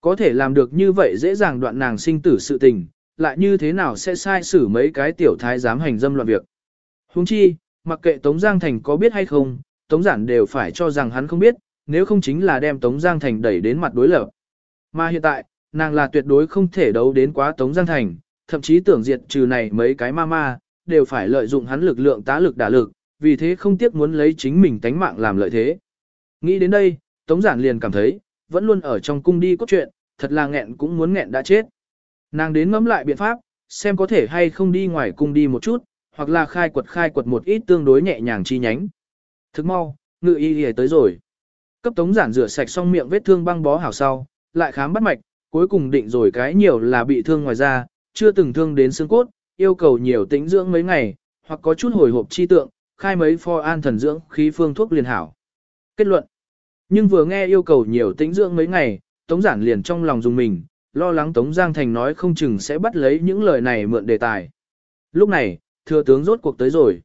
Có thể làm được như vậy dễ dàng đoạn nàng sinh tử sự tình, lại như thế nào sẽ sai xử mấy cái tiểu thái dám hành dâm loạn việc. Huống chi, mặc kệ Tống Giang Thành có biết hay không, Tống Giản đều phải cho rằng hắn không biết, nếu không chính là đem Tống Giang Thành đẩy đến mặt đối lập. Mà hiện tại, nàng là tuyệt đối không thể đấu đến quá Tống Giang Thành, thậm chí tưởng diệt trừ này mấy cái ma ma, đều phải lợi dụng hắn lực lượng tá lực đả lực, vì thế không tiếc muốn lấy chính mình tánh mạng làm lợi thế. Nghĩ đến đây, Tống Giản liền cảm thấy, vẫn luôn ở trong cung đi cốt truyện, thật là nghẹn cũng muốn nghẹn đã chết. Nàng đến ngẫm lại biện pháp, xem có thể hay không đi ngoài cung đi một chút, hoặc là khai quật khai quật một ít tương đối nhẹ nhàng chi nhánh. Thức mau, ngự y y tới rồi. Cấp tống giản rửa sạch xong miệng vết thương băng bó hảo sau, lại khám bắt mạch, cuối cùng định rồi cái nhiều là bị thương ngoài da, chưa từng thương đến xương cốt, yêu cầu nhiều tĩnh dưỡng mấy ngày, hoặc có chút hồi hộp chi tượng, khai mấy pho an thần dưỡng khí phương thuốc liền hảo. Kết luận. Nhưng vừa nghe yêu cầu nhiều tĩnh dưỡng mấy ngày, Tống Giản liền trong lòng dùng mình, lo lắng Tống Giang Thành nói không chừng sẽ bắt lấy những lời này mượn đề tài. Lúc này, thừa tướng rốt cuộc tới rồi.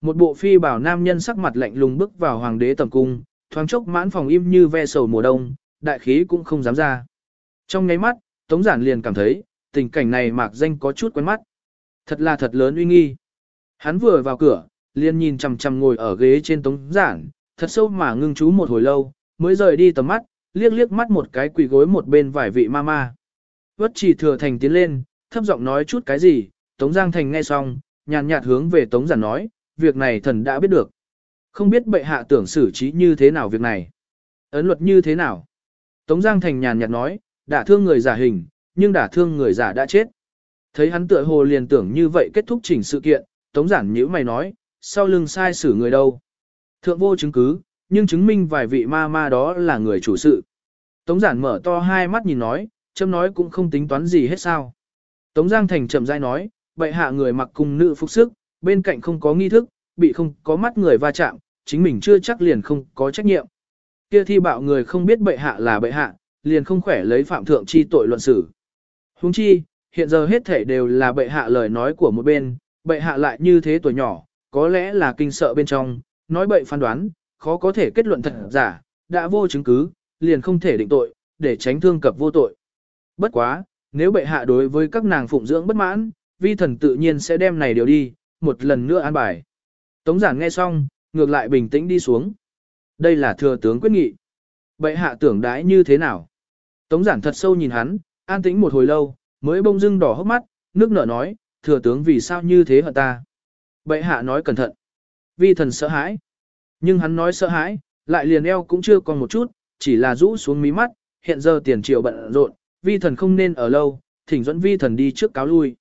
Một bộ phi bảo nam nhân sắc mặt lạnh lùng bước vào hoàng đế tầm cung, thoáng chốc mãn phòng im như ve sầu mùa đông, đại khí cũng không dám ra. Trong ngáy mắt, Tống Giản liền cảm thấy, tình cảnh này mạc danh có chút quen mắt. Thật là thật lớn uy nghi. Hắn vừa vào cửa, liền nhìn chằm chằm ngồi ở ghế trên Tống Giản, thật sâu mà ngưng chú một hồi lâu, mới rời đi tầm mắt, liếc liếc mắt một cái quỳ gối một bên vài vị ma ma. Vất chỉ thừa thành tiến lên, thấp giọng nói chút cái gì, Tống Giang Thành nghe xong, nhàn nhạt hướng về Tống Giản nói, việc này thần đã biết được. Không biết bệ hạ tưởng xử trí như thế nào việc này. Ấn luật như thế nào. Tống Giang Thành nhàn nhạt nói, đã thương người giả hình, nhưng đã thương người giả đã chết. Thấy hắn tựa hồ liền tưởng như vậy kết thúc chỉnh sự kiện, Tống Giản nhíu mày nói, sau lưng sai xử người đâu. Thượng vô chứng cứ, nhưng chứng minh vài vị ma ma đó là người chủ sự. Tống giản mở to hai mắt nhìn nói, châm nói cũng không tính toán gì hết sao. Tống Giang Thành chậm rãi nói, bệ hạ người mặc cùng nữ phục sức, bên cạnh không có nghi thức, bị không có mắt người va chạm, chính mình chưa chắc liền không có trách nhiệm. Kia thi bạo người không biết bệ hạ là bệ hạ, liền không khỏe lấy phạm thượng chi tội luận xử. Huống chi, hiện giờ hết thể đều là bệ hạ lời nói của một bên, bệ hạ lại như thế tuổi nhỏ, có lẽ là kinh sợ bên trong, nói bậy phán đoán, khó có thể kết luận thật giả, đã vô chứng cứ, liền không thể định tội, để tránh thương cập vô tội. Bất quá, nếu bệ hạ đối với các nàng phụng dưỡng bất mãn, vi thần tự nhiên sẽ đem này điều đi, một lần nữa an bài. Tống giản nghe xong, ngược lại bình tĩnh đi xuống. Đây là thừa tướng quyết nghị. Bệ hạ tưởng đãi như thế nào? Tống giản thật sâu nhìn hắn, an tĩnh một hồi lâu, mới bông dưng đỏ hốc mắt, nước nở nói, thừa tướng vì sao như thế hả ta? Bệ hạ nói cẩn thận. Vi thần sợ hãi. Nhưng hắn nói sợ hãi, lại liền eo cũng chưa còn một chút, chỉ là rũ xuống mí mắt, hiện giờ tiền triệu bận rộn, vi thần không nên ở lâu, thỉnh dẫn vi thần đi trước cáo lui.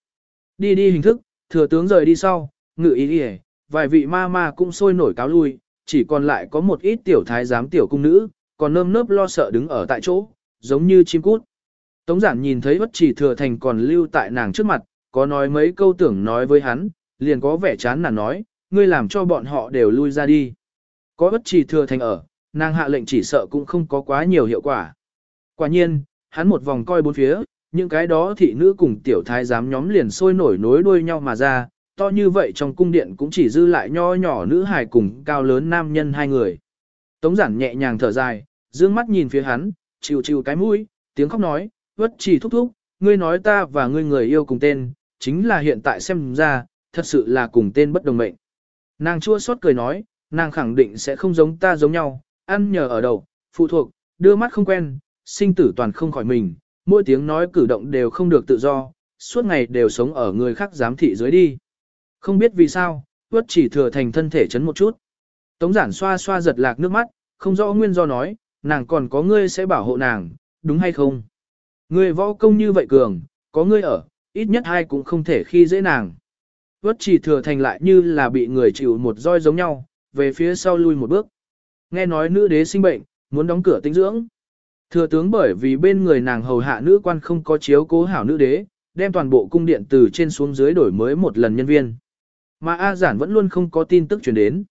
Đi đi hình thức, thừa tướng rời đi sau, ngự ý đi vài vị ma ma cũng sôi nổi cáo lui, chỉ còn lại có một ít tiểu thái giám tiểu cung nữ, còn nơm nớp lo sợ đứng ở tại chỗ, giống như chim cút. Tống giản nhìn thấy bất chỉ thừa thành còn lưu tại nàng trước mặt, có nói mấy câu tưởng nói với hắn, liền có vẻ chán nản nói, ngươi làm cho bọn họ đều lui ra đi. Có bất trì thừa thành ở, nàng hạ lệnh chỉ sợ cũng không có quá nhiều hiệu quả. Quả nhiên, hắn một vòng coi bốn phía, những cái đó thị nữ cùng tiểu thái giám nhóm liền sôi nổi nối đuôi nhau mà ra, to như vậy trong cung điện cũng chỉ dư lại nho nhỏ nữ hài cùng cao lớn nam nhân hai người. Tống giản nhẹ nhàng thở dài, dương mắt nhìn phía hắn, chịu chịu cái mũi, tiếng khóc nói, vất chỉ thúc thúc, ngươi nói ta và ngươi người yêu cùng tên, chính là hiện tại xem ra, thật sự là cùng tên bất đồng mệnh. Nàng chua xót cười nói, nàng khẳng định sẽ không giống ta giống nhau, ăn nhờ ở đầu, phụ thuộc, đưa mắt không quen, sinh tử toàn không khỏi mình, mỗi tiếng nói cử động đều không được tự do, suốt ngày đều sống ở người khác giám thị dưới đi. Không biết vì sao, tuất chỉ thừa thành thân thể chấn một chút. Tống giản xoa xoa giật lạc nước mắt, không rõ nguyên do nói, nàng còn có ngươi sẽ bảo hộ nàng, đúng hay không? Ngươi võ công như vậy cường, có ngươi ở, ít nhất hai cũng không thể khi dễ nàng. Tuất chỉ thừa thành lại như là bị người chịu một roi giống nhau, về phía sau lui một bước. Nghe nói nữ đế sinh bệnh, muốn đóng cửa tinh dưỡng. Thừa tướng bởi vì bên người nàng hầu hạ nữ quan không có chiếu cố hảo nữ đế, đem toàn bộ cung điện từ trên xuống dưới đổi mới một lần nhân viên. Mà A giản vẫn luôn không có tin tức truyền đến.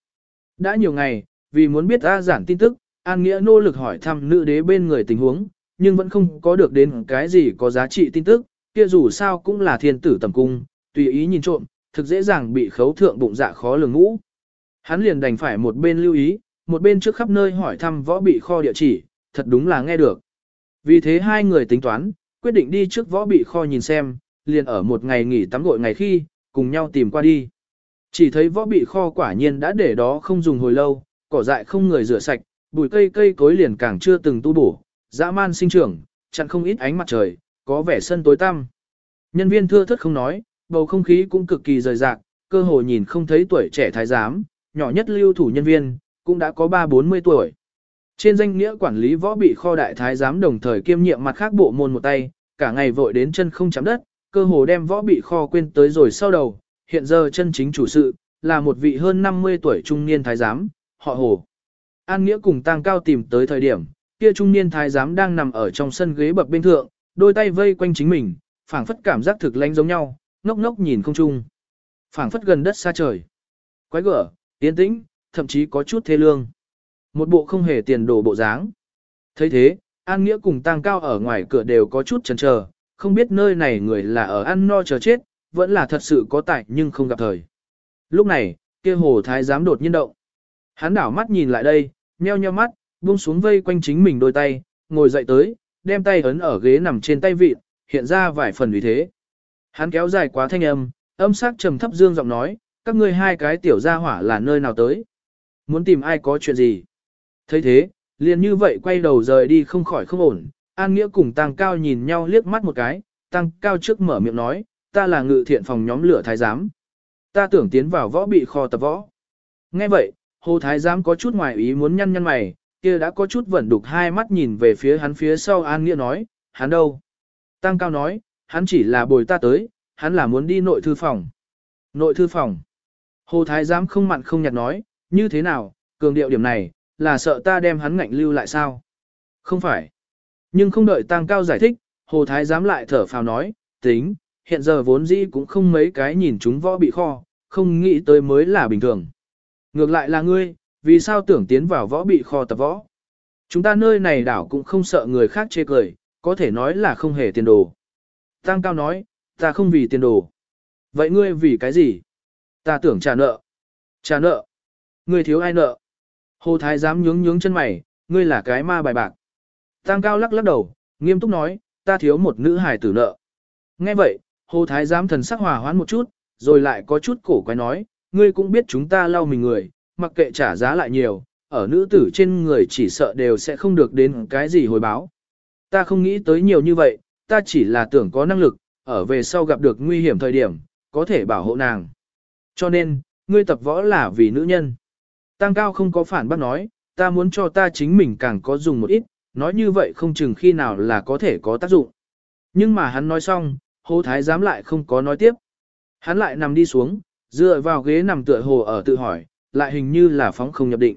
Đã nhiều ngày, vì muốn biết A giản tin tức, An Nghĩa nỗ lực hỏi thăm nữ đế bên người tình huống, nhưng vẫn không có được đến cái gì có giá trị tin tức, kia dù sao cũng là thiên tử tầm cung, tùy ý nhìn trộm, thực dễ dàng bị khấu thượng bụng dạ khó lường ngũ. Hắn liền đành phải một bên lưu ý, một bên trước khắp nơi hỏi thăm võ bị kho địa chỉ, thật đúng là nghe được. Vì thế hai người tính toán, quyết định đi trước võ bị kho nhìn xem, liền ở một ngày nghỉ tắm gội ngày khi, cùng nhau tìm qua đi. Chỉ thấy võ bị kho quả nhiên đã để đó không dùng hồi lâu, cỏ dại không người rửa sạch, bụi cây cây cối liền càng chưa từng tu bổ, dã man sinh trưởng, chặn không ít ánh mặt trời, có vẻ sân tối tăm. Nhân viên thưa thất không nói, bầu không khí cũng cực kỳ rời rạc, cơ hồ nhìn không thấy tuổi trẻ thái giám, nhỏ nhất lưu thủ nhân viên, cũng đã có 3-40 tuổi. Trên danh nghĩa quản lý võ bị kho đại thái giám đồng thời kiêm nhiệm mặt khác bộ môn một tay, cả ngày vội đến chân không chạm đất, cơ hồ đem võ bị kho quên tới rồi sau đầu, hiện giờ chân chính chủ sự, là một vị hơn 50 tuổi trung niên thái giám, họ hồ. An Nghĩa cùng Tăng Cao tìm tới thời điểm, kia trung niên thái giám đang nằm ở trong sân ghế bập bên thượng, đôi tay vây quanh chính mình, phảng phất cảm giác thực lãnh giống nhau, ngốc ngốc nhìn không chung. phảng phất gần đất xa trời. Quái gở, Yên tĩnh, thậm chí có chút thê lương. Một bộ không hề tiền đồ bộ dáng. thấy thế, An Nghĩa cùng Tăng Cao ở ngoài cửa đều có chút chần chờ, không biết nơi này người là ở ăn no chờ chết, vẫn là thật sự có tài nhưng không gặp thời. Lúc này, kia hồ thái giám đột nhiên động. Hắn đảo mắt nhìn lại đây, nheo nheo mắt, buông xuống vây quanh chính mình đôi tay, ngồi dậy tới, đem tay ấn ở ghế nằm trên tay vịt, hiện ra vài phần vì thế. Hắn kéo dài quá thanh âm, âm sắc trầm thấp dương giọng nói, các ngươi hai cái tiểu gia hỏa là nơi nào tới? Muốn tìm ai có chuyện gì? thấy thế, liền như vậy quay đầu rời đi không khỏi không ổn, An Nghĩa cùng Tăng Cao nhìn nhau liếc mắt một cái, Tăng Cao trước mở miệng nói, ta là ngự thiện phòng nhóm lửa thái giám. Ta tưởng tiến vào võ bị kho tập võ. Nghe vậy, Hồ Thái giám có chút ngoài ý muốn nhăn nhăn mày, kia đã có chút vẩn đục hai mắt nhìn về phía hắn phía sau An Nghĩa nói, hắn đâu? Tăng Cao nói, hắn chỉ là bồi ta tới, hắn là muốn đi nội thư phòng. Nội thư phòng. Hồ Thái giám không mặn không nhạt nói, như thế nào, cường điệu điểm này, là sợ ta đem hắn ngạnh lưu lại sao? Không phải. Nhưng không đợi Tăng Cao giải thích, Hồ Thái giám lại thở phào nói, tính, hiện giờ vốn dĩ cũng không mấy cái nhìn chúng võ bị kho, không nghĩ tới mới là bình thường. Ngược lại là ngươi, vì sao tưởng tiến vào võ bị kho tập võ? Chúng ta nơi này đảo cũng không sợ người khác chê cười, có thể nói là không hề tiền đồ. Tăng Cao nói, ta không vì tiền đồ. Vậy ngươi vì cái gì? Ta tưởng trả nợ. Trả nợ. Ngươi thiếu ai nợ? Hồ Thái dám nhướng nhướng chân mày, ngươi là cái ma bài bạc. Tăng Cao lắc lắc đầu, nghiêm túc nói, ta thiếu một nữ hài tử nợ. Nghe vậy, Hồ Thái giám thần sắc hòa hoãn một chút, rồi lại có chút cổ quái nói, ngươi cũng biết chúng ta lau mình người, mặc kệ trả giá lại nhiều, ở nữ tử trên người chỉ sợ đều sẽ không được đến cái gì hồi báo. Ta không nghĩ tới nhiều như vậy, ta chỉ là tưởng có năng lực, ở về sau gặp được nguy hiểm thời điểm, có thể bảo hộ nàng. Cho nên, ngươi tập võ là vì nữ nhân. Tăng cao không có phản bác nói, ta muốn cho ta chính mình càng có dùng một ít, nói như vậy không chừng khi nào là có thể có tác dụng. Nhưng mà hắn nói xong, Hồ Thái giám lại không có nói tiếp. Hắn lại nằm đi xuống, dựa vào ghế nằm tựa hồ ở tự hỏi, lại hình như là phóng không nhập định.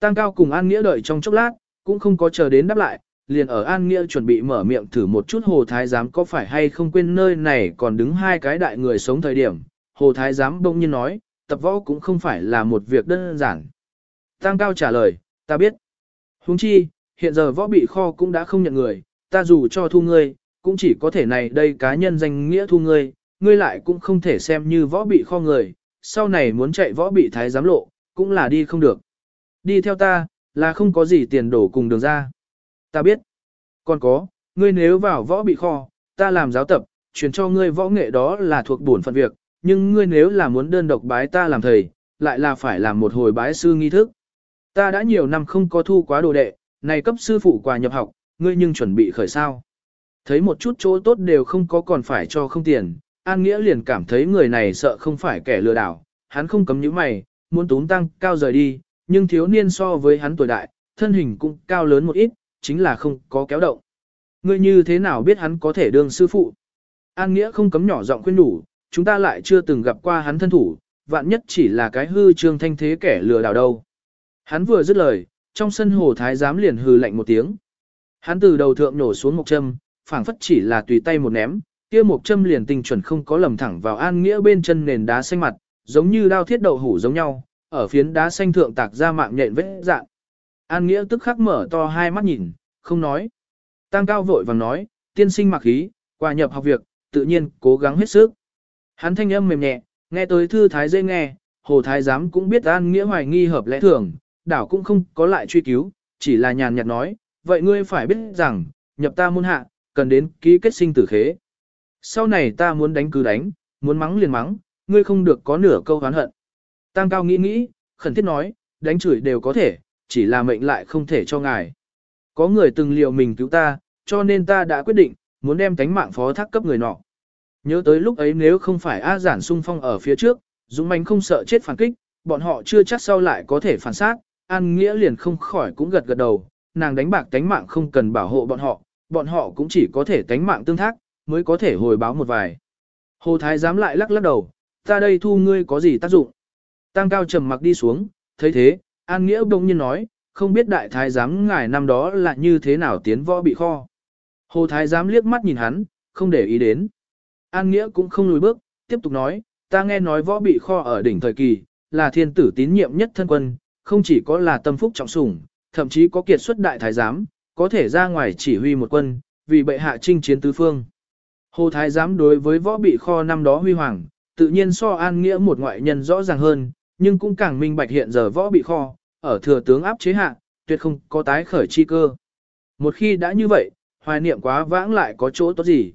Tăng Cao cùng An Nghĩa đợi trong chốc lát, cũng không có chờ đến đáp lại, liền ở An Nghĩa chuẩn bị mở miệng thử một chút Hồ Thái giám có phải hay không quên nơi này còn đứng hai cái đại người sống thời điểm. Hồ Thái giám bỗng nhiên nói, tập võ cũng không phải là một việc đơn giản. Tăng Cao trả lời, ta biết. Huống chi, hiện giờ võ bị kho cũng đã không nhận người, ta dù cho thu ngươi, cũng chỉ có thể này đây cá nhân danh nghĩa thu ngươi, ngươi lại cũng không thể xem như võ bị kho người, sau này muốn chạy võ bị thái giám lộ, cũng là đi không được. Đi theo ta, là không có gì tiền đổ cùng đường ra. Ta biết. Còn có, ngươi nếu vào võ bị kho, ta làm giáo tập, truyền cho ngươi võ nghệ đó là thuộc bổn phận việc, nhưng ngươi nếu là muốn đơn độc bái ta làm thầy, lại là phải làm một hồi bái sư nghi thức. Ta đã nhiều năm không có thu quá đồ đệ, này cấp sư phụ quà nhập học, ngươi nhưng chuẩn bị khởi sao. Thấy một chút chỗ tốt đều không có còn phải cho không tiền, An Nghĩa liền cảm thấy người này sợ không phải kẻ lừa đảo, hắn không cấm những mày, muốn túng tăng cao rời đi, nhưng thiếu niên so với hắn tuổi đại, thân hình cũng cao lớn một ít, chính là không có kéo động. Ngươi như thế nào biết hắn có thể đương sư phụ? An Nghĩa không cấm nhỏ giọng khuyên đủ, chúng ta lại chưa từng gặp qua hắn thân thủ, vạn nhất chỉ là cái hư trương thanh thế kẻ lừa đảo đâu. Hắn vừa dứt lời, trong sân hồ thái giám liền hừ lạnh một tiếng. Hắn từ đầu thượng nổ xuống một châm, phảng phất chỉ là tùy tay một ném, kia một châm liền tinh chuẩn không có lầm thẳng vào an nghĩa bên chân nền đá xanh mặt, giống như đao thiết đậu hủ giống nhau, ở phiến đá xanh thượng tạc ra mạng nhện vết dạng. An nghĩa tức khắc mở to hai mắt nhìn, không nói. Tăng cao vội vàng nói, tiên sinh mặc khí, qua nhập học việc, tự nhiên cố gắng hết sức. Hắn thanh âm mềm nhẹ, nghe tới thư thái dễ nghe, hồ thái giám cũng biết an nghĩa hoài nghi hợp lẽ thường, đảo cũng không có lại truy cứu, chỉ là nhàn nhạt nói, vậy ngươi phải biết rằng, nhập ta môn hạ, cần đến ký kết sinh tử khế. Sau này ta muốn đánh cứ đánh, muốn mắng liền mắng, ngươi không được có nửa câu oán hận. Tăng cao nghĩ nghĩ, khẩn thiết nói, đánh chửi đều có thể, chỉ là mệnh lại không thể cho ngài. Có người từng liệu mình cứu ta, cho nên ta đã quyết định, muốn đem tánh mạng phó thác cấp người nọ. Nhớ tới lúc ấy nếu không phải A giản sung phong ở phía trước, Dũng mãnh không sợ chết phản kích, bọn họ chưa chắc sau lại có thể phản sát, An Nghĩa liền không khỏi cũng gật gật đầu, nàng đánh bạc tánh mạng không cần bảo hộ bọn họ, bọn họ cũng chỉ có thể tánh mạng tương thác, mới có thể hồi báo một vài. Hồ Thái dám lại lắc lắc đầu, ta đây thu ngươi có gì tác dụng. Tăng cao trầm mặc đi xuống, thấy thế, An Nghĩa bỗng nhiên nói, không biết đại thái giám ngài năm đó là như thế nào tiến võ bị kho. Hồ Thái giám liếc mắt nhìn hắn, không để ý đến. An Nghĩa cũng không lùi bước, tiếp tục nói, ta nghe nói võ bị kho ở đỉnh thời kỳ, là thiên tử tín nhiệm nhất thân quân, không chỉ có là tâm phúc trọng sủng, thậm chí có kiệt xuất đại thái giám, có thể ra ngoài chỉ huy một quân, vì bệ hạ chinh chiến tứ phương. Hồ Thái giám đối với võ bị kho năm đó huy hoàng, tự nhiên so an nghĩa một ngoại nhân rõ ràng hơn, nhưng cũng càng minh bạch hiện giờ võ bị kho, ở thừa tướng áp chế hạ, tuyệt không có tái khởi chi cơ. Một khi đã như vậy, hoài niệm quá vãng lại có chỗ tốt gì.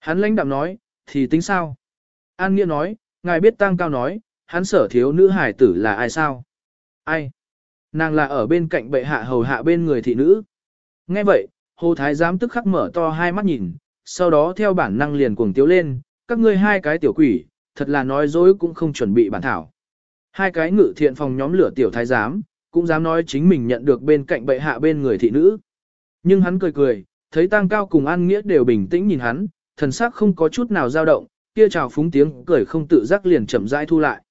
Hắn lãnh đạm nói, thì tính sao? An Nghĩa nói, ngài biết tăng cao nói, hắn sở thiếu nữ hải tử là ai sao? Ai? Nàng là ở bên cạnh bệ hạ hầu hạ bên người thị nữ. Nghe vậy, Hồ Thái giám tức khắc mở to hai mắt nhìn, sau đó theo bản năng liền cuồng tiếu lên, các ngươi hai cái tiểu quỷ, thật là nói dối cũng không chuẩn bị bản thảo. Hai cái ngự thiện phòng nhóm lửa tiểu thái giám, cũng dám nói chính mình nhận được bên cạnh bệ hạ bên người thị nữ. Nhưng hắn cười cười, thấy tăng cao cùng an nghĩa đều bình tĩnh nhìn hắn, thần sắc không có chút nào dao động, kia chào phúng tiếng cười không tự giác liền chậm rãi thu lại.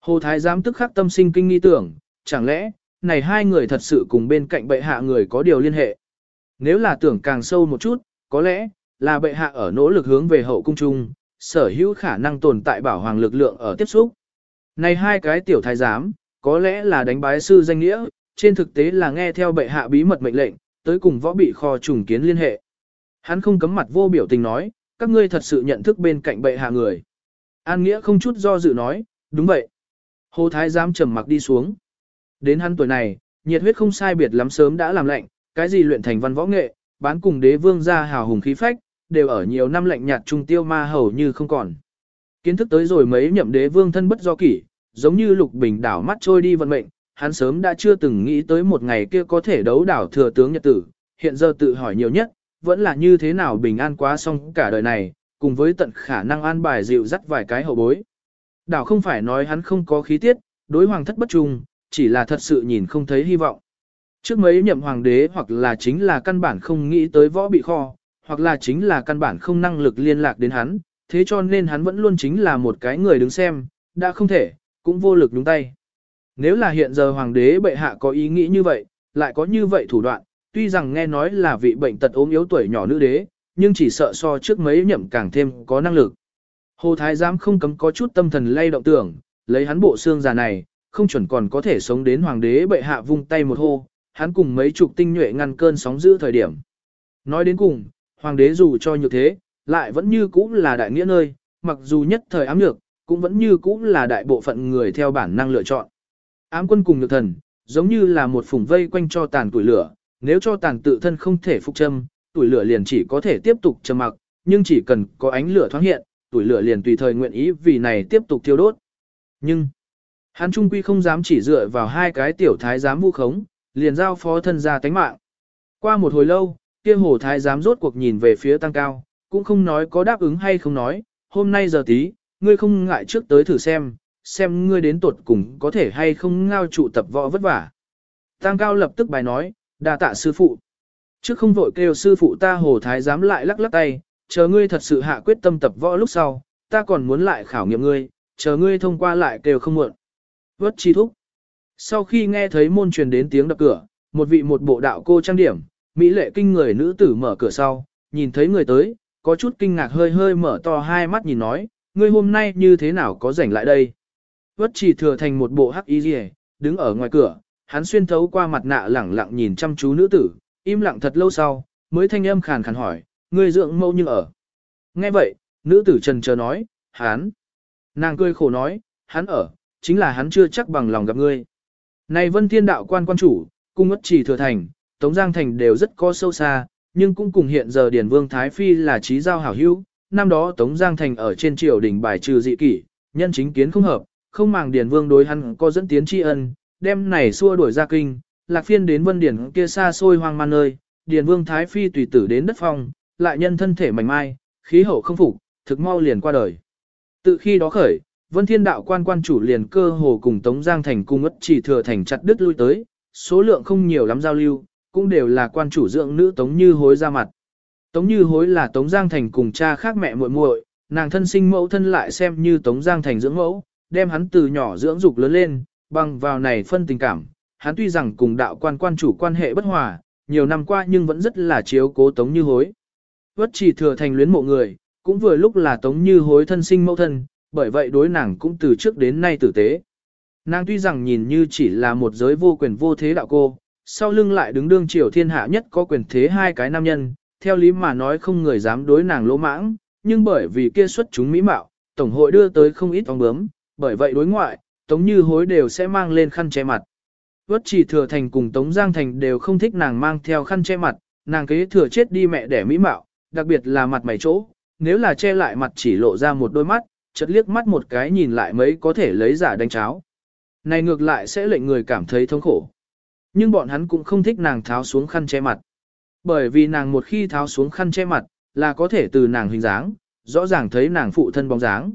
Hồ Thái giám tức khắc tâm sinh kinh nghi tưởng, chẳng lẽ, này hai người thật sự cùng bên cạnh bệ hạ người có điều liên hệ. Nếu là tưởng càng sâu một chút, có lẽ, là bệ hạ ở nỗ lực hướng về hậu cung trung, sở hữu khả năng tồn tại bảo hoàng lực lượng ở tiếp xúc. Này hai cái tiểu thái giám, có lẽ là đánh bái sư danh nghĩa, trên thực tế là nghe theo bệ hạ bí mật mệnh lệnh, tới cùng võ bị kho trùng kiến liên hệ. Hắn không cấm mặt vô biểu tình nói, các ngươi thật sự nhận thức bên cạnh bệ hạ người. An Nghĩa không chút do dự nói, đúng vậy. Hồ Thái giám trầm mặc đi xuống. Đến hắn tuổi này, nhiệt huyết không sai biệt lắm sớm đã làm lệnh, cái gì luyện thành văn võ nghệ, bán cùng đế vương ra hào hùng khí phách, đều ở nhiều năm lạnh nhạt trung tiêu ma hầu như không còn. Kiến thức tới rồi mấy nhậm đế vương thân bất do kỷ, giống như lục bình đảo mắt trôi đi vận mệnh, hắn sớm đã chưa từng nghĩ tới một ngày kia có thể đấu đảo thừa tướng nhật tử, hiện giờ tự hỏi nhiều nhất, vẫn là như thế nào bình an quá xong cả đời này, cùng với tận khả năng an bài dịu dắt vài cái hậu bối. Đảo không phải nói hắn không có khí tiết, đối hoàng thất bất trung, chỉ là thật sự nhìn không thấy hy vọng. Trước mấy nhậm hoàng đế hoặc là chính là căn bản không nghĩ tới võ bị kho, hoặc là chính là căn bản không năng lực liên lạc đến hắn, thế cho nên hắn vẫn luôn chính là một cái người đứng xem, đã không thể, cũng vô lực đúng tay. Nếu là hiện giờ hoàng đế bệ hạ có ý nghĩ như vậy, lại có như vậy thủ đoạn, tuy rằng nghe nói là vị bệnh tật ốm yếu tuổi nhỏ nữ đế, nhưng chỉ sợ so trước mấy nhậm càng thêm có năng lực. Hồ Thái giám không cấm có chút tâm thần lay động tưởng, lấy hắn bộ xương già này, không chuẩn còn có thể sống đến hoàng đế bệ hạ vung tay một hô, hắn cùng mấy chục tinh nhuệ ngăn cơn sóng giữ thời điểm. Nói đến cùng, hoàng đế dù cho như thế, lại vẫn như cũ là đại nghĩa nơi, mặc dù nhất thời ám nhược, cũng vẫn như cũ là đại bộ phận người theo bản năng lựa chọn. Ám quân cùng nhược thần, giống như là một phùng vây quanh cho tàn tuổi lửa, nếu cho tàn tự thân không thể phục châm, tuổi lửa liền chỉ có thể tiếp tục châm mặc, nhưng chỉ cần có ánh lửa thoáng hiện, tuổi lửa liền tùy thời nguyện ý vì này tiếp tục thiêu đốt. Nhưng, hắn trung quy không dám chỉ dựa vào hai cái tiểu thái giám vu khống, liền giao phó thân ra tánh mạng. Qua một hồi lâu, kia hồ thái giám rốt cuộc nhìn về phía tăng cao, cũng không nói có đáp ứng hay không nói, hôm nay giờ tí, ngươi không ngại trước tới thử xem, xem ngươi đến tuột cùng có thể hay không ngao trụ tập võ vất vả. Tăng cao lập tức bài nói, đa tạ sư phụ. Trước không vội kêu sư phụ ta hồ thái giám lại lắc lắc tay, chờ ngươi thật sự hạ quyết tâm tập võ lúc sau, ta còn muốn lại khảo nghiệm ngươi, chờ ngươi thông qua lại kêu không muộn. Vất chi thúc. Sau khi nghe thấy môn truyền đến tiếng đập cửa, một vị một bộ đạo cô trang điểm, mỹ lệ kinh người nữ tử mở cửa sau, nhìn thấy người tới, có chút kinh ngạc hơi hơi mở to hai mắt nhìn nói, ngươi hôm nay như thế nào có rảnh lại đây. Vất chỉ thừa thành một bộ hắc y rìa, đứng ở ngoài cửa, hắn xuyên thấu qua mặt nạ lẳng lặng nhìn chăm chú nữ tử, im lặng thật lâu sau, mới thanh âm khàn khàn hỏi, ngươi dưỡng mẫu nhưng ở. Nghe vậy, nữ tử trần chờ nói, hắn. Nàng cười khổ nói, hắn ở, chính là hắn chưa chắc bằng lòng gặp ngươi. Này vân thiên đạo quan quan chủ, cung ất chỉ thừa thành, Tống Giang Thành đều rất có sâu xa, nhưng cũng cùng hiện giờ Điền Vương Thái Phi là trí giao hảo hữu, năm đó Tống Giang Thành ở trên triều đình bài trừ dị kỷ, nhân chính kiến không hợp, không màng Điền Vương đối hắn có dẫn tiến tri ân, đem này xua đuổi ra kinh, lạc phiên đến Vân Điển kia xa xôi hoang man nơi, Điền Vương Thái Phi tùy tử đến đất phong, lại nhân thân thể mảnh mai, khí hậu không phục, thực mau liền qua đời. Từ khi đó khởi, Vân Thiên Đạo quan quan chủ liền cơ hồ cùng Tống Giang Thành cung ất chỉ thừa thành chặt đứt lui tới, số lượng không nhiều lắm giao lưu, cũng đều là quan chủ dưỡng nữ Tống Như Hối ra mặt. Tống Như Hối là Tống Giang Thành cùng cha khác mẹ muội muội, nàng thân sinh mẫu thân lại xem như Tống Giang Thành dưỡng mẫu, đem hắn từ nhỏ dưỡng dục lớn lên, bằng vào này phân tình cảm, hắn tuy rằng cùng đạo quan quan chủ quan hệ bất hòa, nhiều năm qua nhưng vẫn rất là chiếu cố Tống Như Hối. Vất chỉ thừa thành luyến mộ người, cũng vừa lúc là Tống Như Hối thân sinh mẫu thân, bởi vậy đối nàng cũng từ trước đến nay tử tế. Nàng tuy rằng nhìn như chỉ là một giới vô quyền vô thế đạo cô, sau lưng lại đứng đương triều thiên hạ nhất có quyền thế hai cái nam nhân, theo lý mà nói không người dám đối nàng lỗ mãng, nhưng bởi vì kia xuất chúng mỹ mạo, tổng hội đưa tới không ít ong bướm, bởi vậy đối ngoại, Tống Như Hối đều sẽ mang lên khăn che mặt. Vất chỉ thừa thành cùng Tống Giang Thành đều không thích nàng mang theo khăn che mặt, nàng kế thừa chết đi mẹ đẻ mỹ mạo, đặc biệt là mặt mày chỗ, nếu là che lại mặt chỉ lộ ra một đôi mắt, chợt liếc mắt một cái nhìn lại mấy có thể lấy giả đánh cháo. Này ngược lại sẽ lệnh người cảm thấy thống khổ. Nhưng bọn hắn cũng không thích nàng tháo xuống khăn che mặt. Bởi vì nàng một khi tháo xuống khăn che mặt, là có thể từ nàng hình dáng, rõ ràng thấy nàng phụ thân bóng dáng.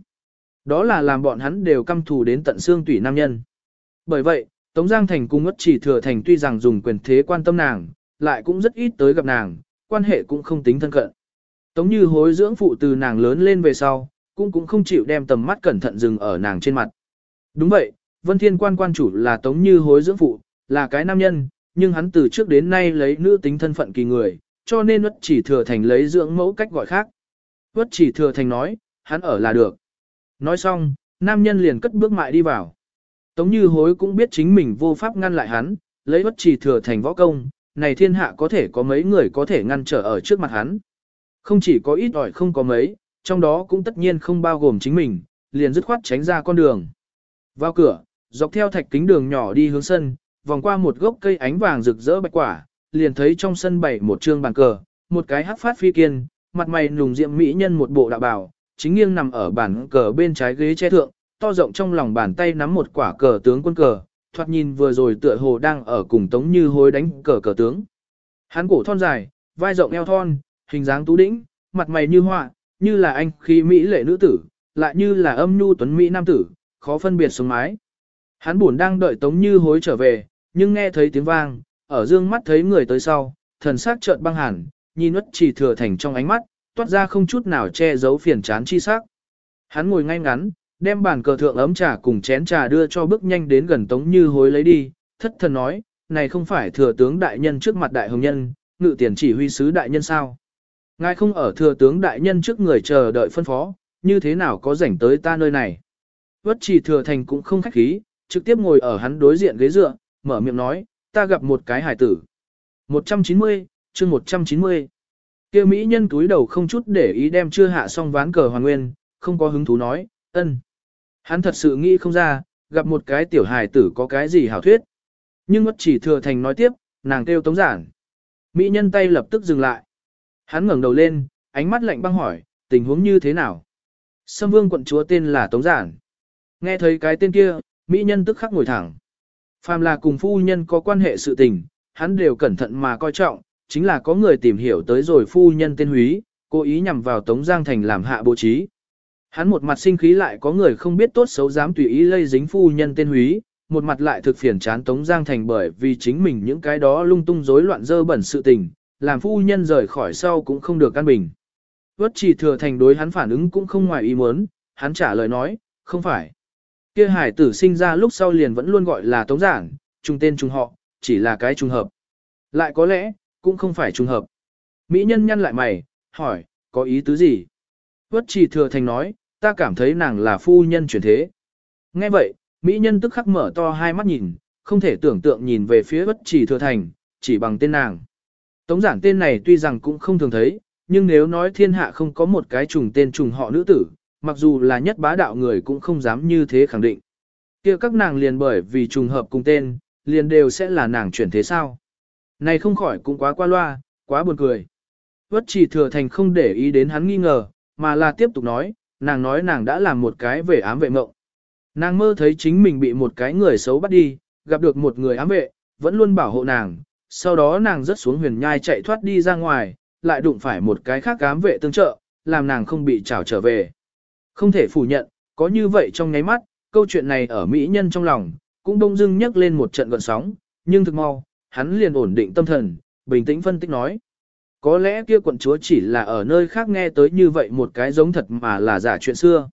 Đó là làm bọn hắn đều căm thù đến tận xương tủy nam nhân. Bởi vậy, Tống Giang Thành cùng ngất chỉ thừa thành tuy rằng dùng quyền thế quan tâm nàng, lại cũng rất ít tới gặp nàng, quan hệ cũng không tính thân cận. Tống như hối dưỡng phụ từ nàng lớn lên về sau, cũng cũng không chịu đem tầm mắt cẩn thận dừng ở nàng trên mặt. Đúng vậy, Vân Thiên quan quan chủ là Tống như hối dưỡng phụ, là cái nam nhân, nhưng hắn từ trước đến nay lấy nữ tính thân phận kỳ người, cho nên Vất chỉ thừa thành lấy dưỡng mẫu cách gọi khác. Vất chỉ thừa thành nói, hắn ở là được. Nói xong, nam nhân liền cất bước mại đi vào. Tống như hối cũng biết chính mình vô pháp ngăn lại hắn, lấy bất chỉ thừa thành võ công, này thiên hạ có thể có mấy người có thể ngăn trở ở trước mặt hắn. Không chỉ có ít ỏi không có mấy, trong đó cũng tất nhiên không bao gồm chính mình, liền dứt khoát tránh ra con đường. Vào cửa, dọc theo thạch kính đường nhỏ đi hướng sân, vòng qua một gốc cây ánh vàng rực rỡ bạch quả, liền thấy trong sân bày một trương bàn cờ, một cái hắc phát phi kiên, mặt mày nùng diệm mỹ nhân một bộ đạo bào, chính nghiêng nằm ở bàn cờ bên trái ghế che thượng, to rộng trong lòng bàn tay nắm một quả cờ tướng quân cờ, thoạt nhìn vừa rồi tựa hồ đang ở cùng Tống Như hối đánh cờ cờ tướng. Hắn cổ thon dài, vai rộng eo thon, hình dáng tú đĩnh, mặt mày như họa, như là anh khí mỹ lệ nữ tử, lại như là âm nhu tuấn mỹ nam tử, khó phân biệt sống mái. Hắn buồn đang đợi Tống Như hối trở về, nhưng nghe thấy tiếng vang, ở dương mắt thấy người tới sau, thần sắc chợt băng hẳn, nhìn nuốt chỉ thừa thành trong ánh mắt, toát ra không chút nào che giấu phiền chán chi sắc. Hắn ngồi ngay ngắn, đem bàn cờ thượng ấm trà cùng chén trà đưa cho bước nhanh đến gần Tống Như hối lấy đi, thất thần nói, này không phải thừa tướng đại nhân trước mặt đại hồng nhân, ngự tiền chỉ huy sứ đại nhân sao. Ngài không ở thừa tướng đại nhân trước người chờ đợi phân phó, như thế nào có rảnh tới ta nơi này. Vất chỉ thừa thành cũng không khách khí, trực tiếp ngồi ở hắn đối diện ghế dựa, mở miệng nói, ta gặp một cái hải tử. 190, chương 190. Kia mỹ nhân túi đầu không chút để ý đem chưa hạ xong ván cờ hoàn nguyên, không có hứng thú nói, ân. Hắn thật sự nghĩ không ra, gặp một cái tiểu hài tử có cái gì hảo thuyết. Nhưng mất chỉ thừa thành nói tiếp, nàng kêu tống giản. Mỹ nhân tay lập tức dừng lại. Hắn ngẩng đầu lên, ánh mắt lạnh băng hỏi, tình huống như thế nào? Sâm vương quận chúa tên là Tống Giản. Nghe thấy cái tên kia, Mỹ nhân tức khắc ngồi thẳng. Phàm là cùng phu nhân có quan hệ sự tình, hắn đều cẩn thận mà coi trọng, chính là có người tìm hiểu tới rồi phu nhân tên húy, cố ý nhằm vào Tống Giang Thành làm hạ bố trí. Hắn một mặt sinh khí lại có người không biết tốt xấu dám tùy ý lây dính phu nhân tên húy, một mặt lại thực phiền chán Tống Giang Thành bởi vì chính mình những cái đó lung tung rối loạn dơ bẩn sự tình, làm phu nhân rời khỏi sau cũng không được căn bình. Vất chỉ thừa thành đối hắn phản ứng cũng không ngoài ý muốn, hắn trả lời nói, không phải. Kia hải tử sinh ra lúc sau liền vẫn luôn gọi là tống giản, trùng tên trùng họ, chỉ là cái trùng hợp. Lại có lẽ, cũng không phải trùng hợp. Mỹ nhân nhăn lại mày, hỏi, có ý tứ gì? Vất chỉ thừa thành nói, ta cảm thấy nàng là phu nhân chuyển thế. Nghe vậy, Mỹ nhân tức khắc mở to hai mắt nhìn, không thể tưởng tượng nhìn về phía vất chỉ thừa thành, chỉ bằng tên nàng. Tống giản tên này tuy rằng cũng không thường thấy, nhưng nếu nói thiên hạ không có một cái trùng tên trùng họ nữ tử, mặc dù là nhất bá đạo người cũng không dám như thế khẳng định. kia các nàng liền bởi vì trùng hợp cùng tên, liền đều sẽ là nàng chuyển thế sao. Này không khỏi cũng quá qua loa, quá buồn cười. Vất chỉ thừa thành không để ý đến hắn nghi ngờ, mà là tiếp tục nói, nàng nói nàng đã làm một cái về ám vệ mộng. Nàng mơ thấy chính mình bị một cái người xấu bắt đi, gặp được một người ám vệ, vẫn luôn bảo hộ nàng, sau đó nàng rớt xuống huyền nhai chạy thoát đi ra ngoài, lại đụng phải một cái khác ám vệ tương trợ, làm nàng không bị trảo trở về. Không thể phủ nhận, có như vậy trong nháy mắt, câu chuyện này ở Mỹ nhân trong lòng, cũng đông dưng nhấc lên một trận gọn sóng, nhưng thực mau, hắn liền ổn định tâm thần, bình tĩnh phân tích nói. Có lẽ kia quận chúa chỉ là ở nơi khác nghe tới như vậy một cái giống thật mà là giả chuyện xưa.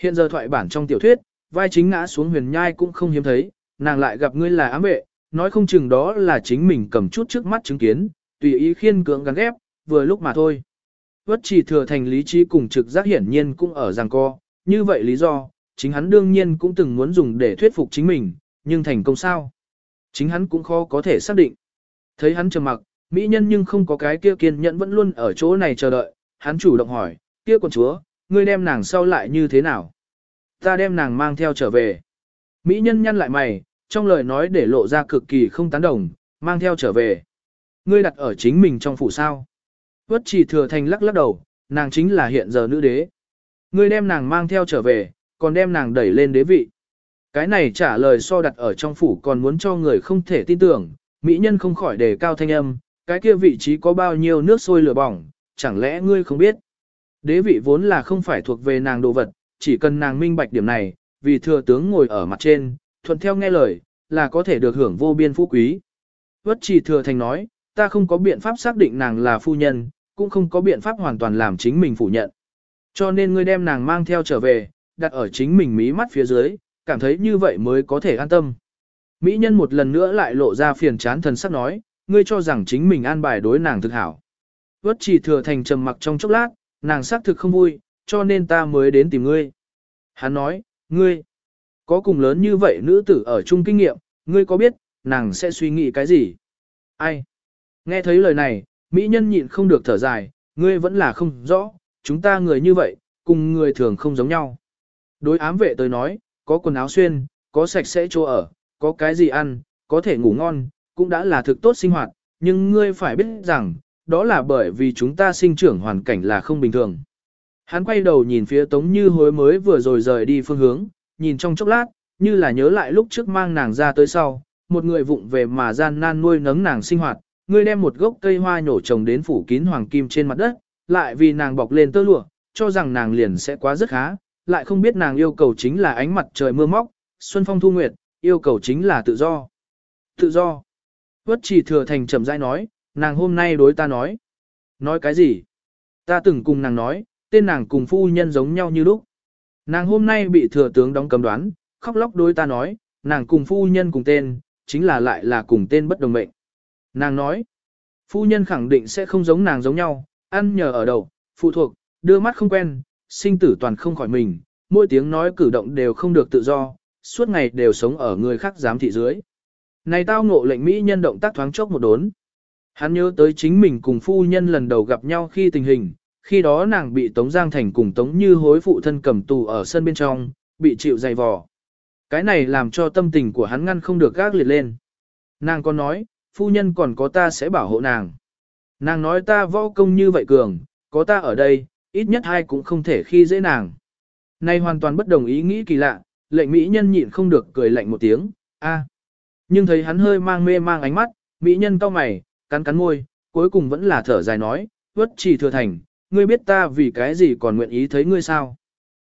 Hiện giờ thoại bản trong tiểu thuyết, vai chính ngã xuống huyền nhai cũng không hiếm thấy, nàng lại gặp ngươi là ám vệ, nói không chừng đó là chính mình cầm chút trước mắt chứng kiến, tùy ý khiên cưỡng gắn ghép, vừa lúc mà thôi. Vất chỉ thừa thành lý trí cùng trực giác hiển nhiên cũng ở giằng co, như vậy lý do, chính hắn đương nhiên cũng từng muốn dùng để thuyết phục chính mình, nhưng thành công sao? Chính hắn cũng khó có thể xác định. Thấy hắn trầm mặc, mỹ nhân nhưng không có cái kia kiên nhẫn vẫn luôn ở chỗ này chờ đợi, hắn chủ động hỏi, kia con chúa, ngươi đem nàng sau lại như thế nào? Ta đem nàng mang theo trở về. Mỹ nhân nhăn lại mày, trong lời nói để lộ ra cực kỳ không tán đồng, mang theo trở về. Ngươi đặt ở chính mình trong phủ sao. Vất chỉ thừa thành lắc lắc đầu, nàng chính là hiện giờ nữ đế. Ngươi đem nàng mang theo trở về, còn đem nàng đẩy lên đế vị. Cái này trả lời so đặt ở trong phủ còn muốn cho người không thể tin tưởng, mỹ nhân không khỏi đề cao thanh âm, cái kia vị trí có bao nhiêu nước sôi lửa bỏng, chẳng lẽ ngươi không biết. Đế vị vốn là không phải thuộc về nàng đồ vật, chỉ cần nàng minh bạch điểm này, vì thừa tướng ngồi ở mặt trên, thuận theo nghe lời, là có thể được hưởng vô biên phú quý. Vất chỉ thừa thành nói, ta không có biện pháp xác định nàng là phu nhân, cũng không có biện pháp hoàn toàn làm chính mình phủ nhận. Cho nên ngươi đem nàng mang theo trở về, đặt ở chính mình mí mắt phía dưới, cảm thấy như vậy mới có thể an tâm. Mỹ nhân một lần nữa lại lộ ra phiền chán thần sắc nói, ngươi cho rằng chính mình an bài đối nàng thực hảo. Vất chỉ thừa thành trầm mặc trong chốc lát, nàng xác thực không vui, cho nên ta mới đến tìm ngươi. Hắn nói, ngươi, có cùng lớn như vậy nữ tử ở chung kinh nghiệm, ngươi có biết, nàng sẽ suy nghĩ cái gì? Ai? Nghe thấy lời này, Mỹ nhân nhịn không được thở dài, ngươi vẫn là không rõ, chúng ta người như vậy, cùng người thường không giống nhau. Đối ám vệ tới nói, có quần áo xuyên, có sạch sẽ chỗ ở, có cái gì ăn, có thể ngủ ngon, cũng đã là thực tốt sinh hoạt, nhưng ngươi phải biết rằng, đó là bởi vì chúng ta sinh trưởng hoàn cảnh là không bình thường. Hắn quay đầu nhìn phía Tống Như hối mới vừa rồi rời đi phương hướng, nhìn trong chốc lát, như là nhớ lại lúc trước mang nàng ra tới sau, một người vụng về mà gian nan nuôi nấng nàng sinh hoạt, ngươi đem một gốc cây hoa nhổ trồng đến phủ kín hoàng kim trên mặt đất, lại vì nàng bọc lên tơ lụa, cho rằng nàng liền sẽ quá rất khá, lại không biết nàng yêu cầu chính là ánh mặt trời mưa móc, xuân phong thu nguyệt, yêu cầu chính là tự do. Tự do. Quất chỉ thừa thành trầm rãi nói, nàng hôm nay đối ta nói. Nói cái gì? Ta từng cùng nàng nói, tên nàng cùng phu nhân giống nhau như lúc. Nàng hôm nay bị thừa tướng đóng cấm đoán, khóc lóc đối ta nói, nàng cùng phu nhân cùng tên, chính là lại là cùng tên bất đồng mệnh. Nàng nói, phu nhân khẳng định sẽ không giống nàng giống nhau, ăn nhờ ở đầu, phụ thuộc, đưa mắt không quen, sinh tử toàn không khỏi mình, mỗi tiếng nói cử động đều không được tự do, suốt ngày đều sống ở người khác giám thị dưới. Này tao ngộ lệnh Mỹ nhân động tác thoáng chốc một đốn. Hắn nhớ tới chính mình cùng phu nhân lần đầu gặp nhau khi tình hình, khi đó nàng bị Tống Giang Thành cùng Tống Như hối phụ thân cầm tù ở sân bên trong, bị chịu dày vò. Cái này làm cho tâm tình của hắn ngăn không được gác liệt lên. Nàng còn nói, phu nhân còn có ta sẽ bảo hộ nàng. Nàng nói ta võ công như vậy cường, có ta ở đây, ít nhất hai cũng không thể khi dễ nàng. Nay hoàn toàn bất đồng ý nghĩ kỳ lạ, lệnh mỹ nhân nhịn không được cười lạnh một tiếng, a. Nhưng thấy hắn hơi mang mê mang ánh mắt, mỹ nhân cau mày, cắn cắn môi, cuối cùng vẫn là thở dài nói, vất chỉ thừa thành, ngươi biết ta vì cái gì còn nguyện ý thấy ngươi sao.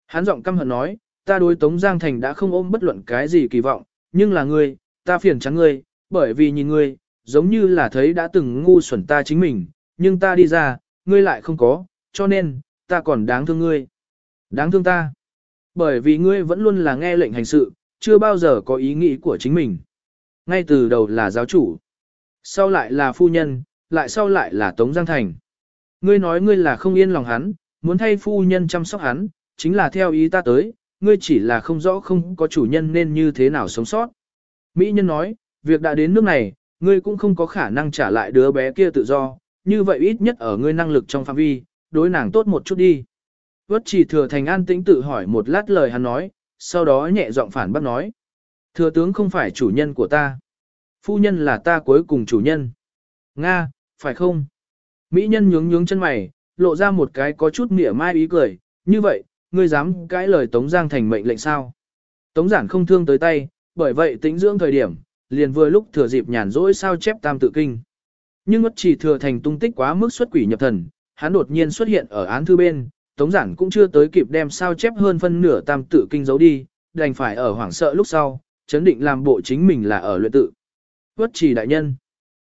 Hắn giọng căm hận nói, ta đối Tống Giang Thành đã không ôm bất luận cái gì kỳ vọng, nhưng là ngươi, ta phiền trắng ngươi, bởi vì nhìn ngươi, giống như là thấy đã từng ngu xuẩn ta chính mình, nhưng ta đi ra, ngươi lại không có, cho nên, ta còn đáng thương ngươi. Đáng thương ta. Bởi vì ngươi vẫn luôn là nghe lệnh hành sự, chưa bao giờ có ý nghĩ của chính mình. Ngay từ đầu là giáo chủ, sau lại là phu nhân, lại sau lại là Tống Giang Thành. Ngươi nói ngươi là không yên lòng hắn, muốn thay phu nhân chăm sóc hắn, chính là theo ý ta tới, ngươi chỉ là không rõ không có chủ nhân nên như thế nào sống sót. Mỹ nhân nói, việc đã đến nước này, ngươi cũng không có khả năng trả lại đứa bé kia tự do, như vậy ít nhất ở ngươi năng lực trong phạm vi, đối nàng tốt một chút đi. Vất chỉ thừa thành an tĩnh tự hỏi một lát lời hắn nói, sau đó nhẹ giọng phản bác nói. Thừa tướng không phải chủ nhân của ta. Phu nhân là ta cuối cùng chủ nhân. Nga, phải không? Mỹ nhân nhướng nhướng chân mày, lộ ra một cái có chút mỉa mai ý cười, như vậy, ngươi dám cãi lời Tống Giang thành mệnh lệnh sao? Tống giản không thương tới tay, bởi vậy tính dưỡng thời điểm, liền vừa lúc thừa dịp nhàn rỗi sao chép tam tự kinh. Nhưng mất chỉ thừa thành tung tích quá mức xuất quỷ nhập thần, hắn đột nhiên xuất hiện ở án thư bên, Tống giản cũng chưa tới kịp đem sao chép hơn phân nửa tam tự kinh giấu đi, đành phải ở hoảng sợ lúc sau, chấn định làm bộ chính mình là ở luyện tự. Vất chỉ đại nhân.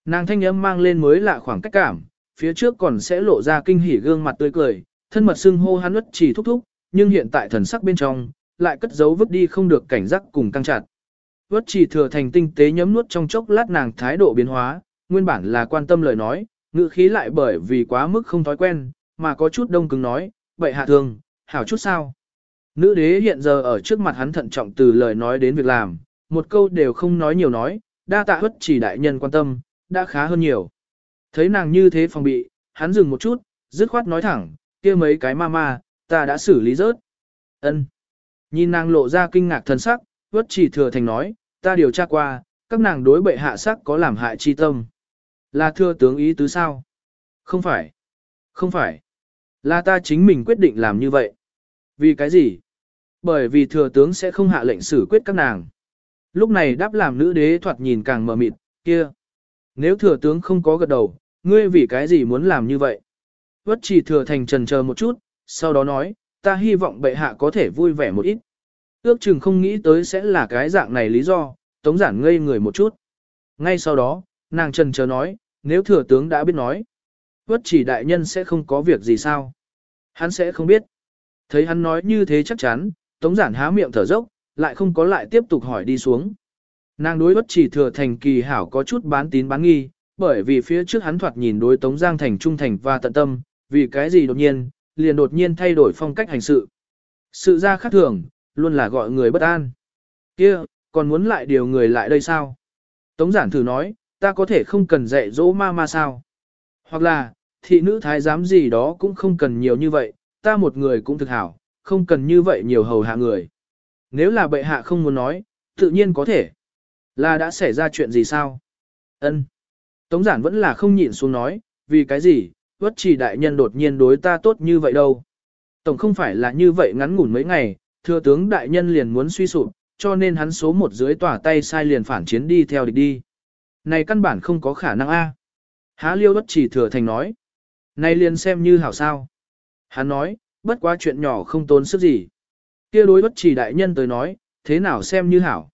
Nàng thanh âm mang lên mới lạ khoảng cách cảm, phía trước còn sẽ lộ ra kinh hỉ gương mặt tươi cười, thân mật xưng hô hắn vất chỉ thúc thúc, nhưng hiện tại thần sắc bên trong, lại cất giấu vứt đi không được cảnh giác cùng căng chặt. Vất chỉ thừa thành tinh tế nhấm nuốt trong chốc lát nàng thái độ biến hóa, nguyên bản là quan tâm lời nói, ngữ khí lại bởi vì quá mức không thói quen, mà có chút đông cứng nói, vậy hạ thường, hảo chút sao. Nữ đế hiện giờ ở trước mặt hắn thận trọng từ lời nói đến việc làm, một câu đều không nói nhiều nói, đa tạ hất chỉ đại nhân quan tâm, đã khá hơn nhiều. Thấy nàng như thế phòng bị, hắn dừng một chút, dứt khoát nói thẳng, kia mấy cái ma ma, ta đã xử lý rớt. ân Nhìn nàng lộ ra kinh ngạc thần sắc, hất chỉ thừa thành nói, ta điều tra qua, các nàng đối bệ hạ sắc có làm hại chi tâm. Là thưa tướng ý tứ sao? Không phải. Không phải. Là ta chính mình quyết định làm như vậy. Vì cái gì? Bởi vì thừa tướng sẽ không hạ lệnh xử quyết các nàng. Lúc này đáp làm nữ đế thoạt nhìn càng mờ mịt, kia. Nếu thừa tướng không có gật đầu, ngươi vì cái gì muốn làm như vậy? Vất chỉ thừa thành trần chờ một chút, sau đó nói, ta hy vọng bệ hạ có thể vui vẻ một ít. Ước chừng không nghĩ tới sẽ là cái dạng này lý do, tống giản ngây người một chút. Ngay sau đó, nàng trần chờ nói, nếu thừa tướng đã biết nói, quất chỉ đại nhân sẽ không có việc gì sao? Hắn sẽ không biết. Thấy hắn nói như thế chắc chắn, tống giản há miệng thở dốc, lại không có lại tiếp tục hỏi đi xuống. Nàng đối quất chỉ thừa thành kỳ hảo có chút bán tín bán nghi, bởi vì phía trước hắn thoạt nhìn đối Tống Giang thành trung thành và tận tâm, vì cái gì đột nhiên, liền đột nhiên thay đổi phong cách hành sự. Sự ra khác thường, luôn là gọi người bất an. kia còn muốn lại điều người lại đây sao? Tống giản thử nói, ta có thể không cần dạy dỗ ma ma sao? Hoặc là, thị nữ thái giám gì đó cũng không cần nhiều như vậy, ta một người cũng thực hảo, không cần như vậy nhiều hầu hạ người. Nếu là bệ hạ không muốn nói, tự nhiên có thể. Là đã xảy ra chuyện gì sao? Ân. Tống giản vẫn là không nhịn xuống nói, vì cái gì, vất chỉ đại nhân đột nhiên đối ta tốt như vậy đâu. Tổng không phải là như vậy ngắn ngủn mấy ngày, thừa tướng đại nhân liền muốn suy sụp, cho nên hắn số một dưới tỏa tay sai liền phản chiến đi theo địch đi. Này căn bản không có khả năng a. Há liêu bất chỉ thừa thành nói. Này liền xem như hảo sao. Hắn nói, bất quá chuyện nhỏ không tốn sức gì. Kia đối bất chỉ đại nhân tới nói, thế nào xem như hảo.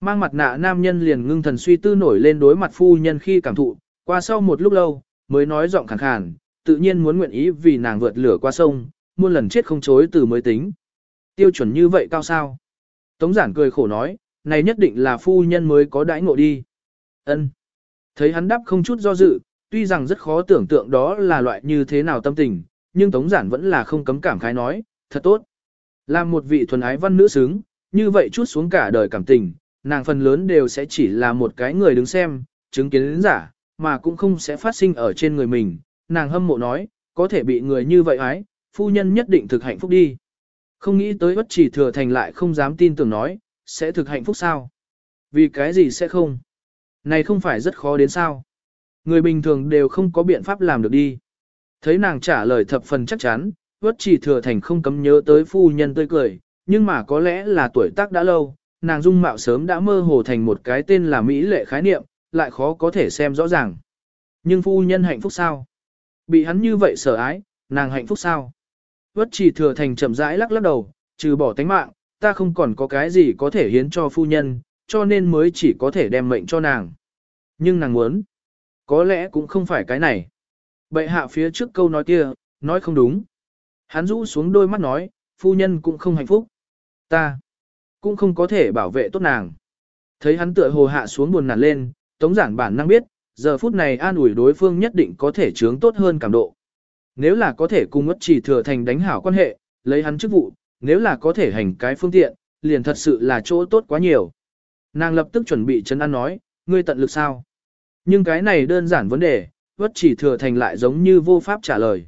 Mang mặt nạ nam nhân liền ngưng thần suy tư nổi lên đối mặt phu nhân khi cảm thụ, qua sau một lúc lâu, mới nói giọng khàn khàn, tự nhiên muốn nguyện ý vì nàng vượt lửa qua sông, muôn lần chết không chối từ mới tính. Tiêu chuẩn như vậy cao sao? Tống giản cười khổ nói, này nhất định là phu nhân mới có đãi ngộ đi. Ân. Thấy hắn đáp không chút do dự, tuy rằng rất khó tưởng tượng đó là loại như thế nào tâm tình, nhưng Tống giản vẫn là không cấm cảm khái nói, thật tốt. Làm một vị thuần ái văn nữ sướng, như vậy chút xuống cả đời cảm tình, nàng phần lớn đều sẽ chỉ là một cái người đứng xem, chứng kiến đến giả, mà cũng không sẽ phát sinh ở trên người mình. Nàng hâm mộ nói, có thể bị người như vậy ái, phu nhân nhất định thực hạnh phúc đi. Không nghĩ tới bất chỉ thừa thành lại không dám tin tưởng nói, sẽ thực hạnh phúc sao? Vì cái gì sẽ không? Này không phải rất khó đến sao? Người bình thường đều không có biện pháp làm được đi. Thấy nàng trả lời thập phần chắc chắn, Vất chỉ thừa thành không cấm nhớ tới phu nhân tươi cười, nhưng mà có lẽ là tuổi tác đã lâu, nàng dung mạo sớm đã mơ hồ thành một cái tên là Mỹ lệ khái niệm, lại khó có thể xem rõ ràng. Nhưng phu nhân hạnh phúc sao? Bị hắn như vậy sợ ái, nàng hạnh phúc sao? Vất chỉ thừa thành chậm rãi lắc lắc đầu, trừ bỏ tánh mạng, ta không còn có cái gì có thể hiến cho phu nhân, cho nên mới chỉ có thể đem mệnh cho nàng. Nhưng nàng muốn, có lẽ cũng không phải cái này. Bệ hạ phía trước câu nói kia, nói không đúng. Hắn rũ xuống đôi mắt nói, phu nhân cũng không hạnh phúc. Ta, cũng không có thể bảo vệ tốt nàng. Thấy hắn tựa hồ hạ xuống buồn nản lên, tống giản bản năng biết, giờ phút này an ủi đối phương nhất định có thể chướng tốt hơn cảm độ. Nếu là có thể cùng ất chỉ thừa thành đánh hảo quan hệ, lấy hắn chức vụ, nếu là có thể hành cái phương tiện, liền thật sự là chỗ tốt quá nhiều. Nàng lập tức chuẩn bị chấn an nói, ngươi tận lực sao? Nhưng cái này đơn giản vấn đề, vất chỉ thừa thành lại giống như vô pháp trả lời.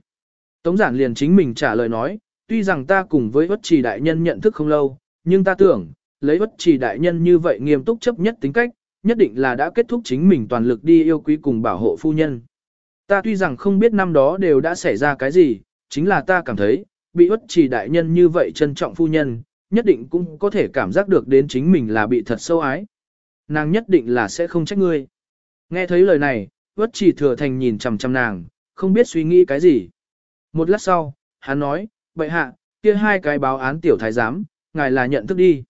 Tống giản liền chính mình trả lời nói, tuy rằng ta cùng với vất chỉ đại nhân nhận thức không lâu, nhưng ta tưởng, lấy vất chỉ đại nhân như vậy nghiêm túc chấp nhất tính cách, nhất định là đã kết thúc chính mình toàn lực đi yêu quý cùng bảo hộ phu nhân. Ta tuy rằng không biết năm đó đều đã xảy ra cái gì, chính là ta cảm thấy, bị vất chỉ đại nhân như vậy trân trọng phu nhân, nhất định cũng có thể cảm giác được đến chính mình là bị thật sâu ái. Nàng nhất định là sẽ không trách ngươi. Nghe thấy lời này, Vất chỉ thừa thành nhìn chằm chằm nàng, không biết suy nghĩ cái gì. Một lát sau, hắn nói, vậy hạ, kia hai cái báo án tiểu thái giám, ngài là nhận thức đi.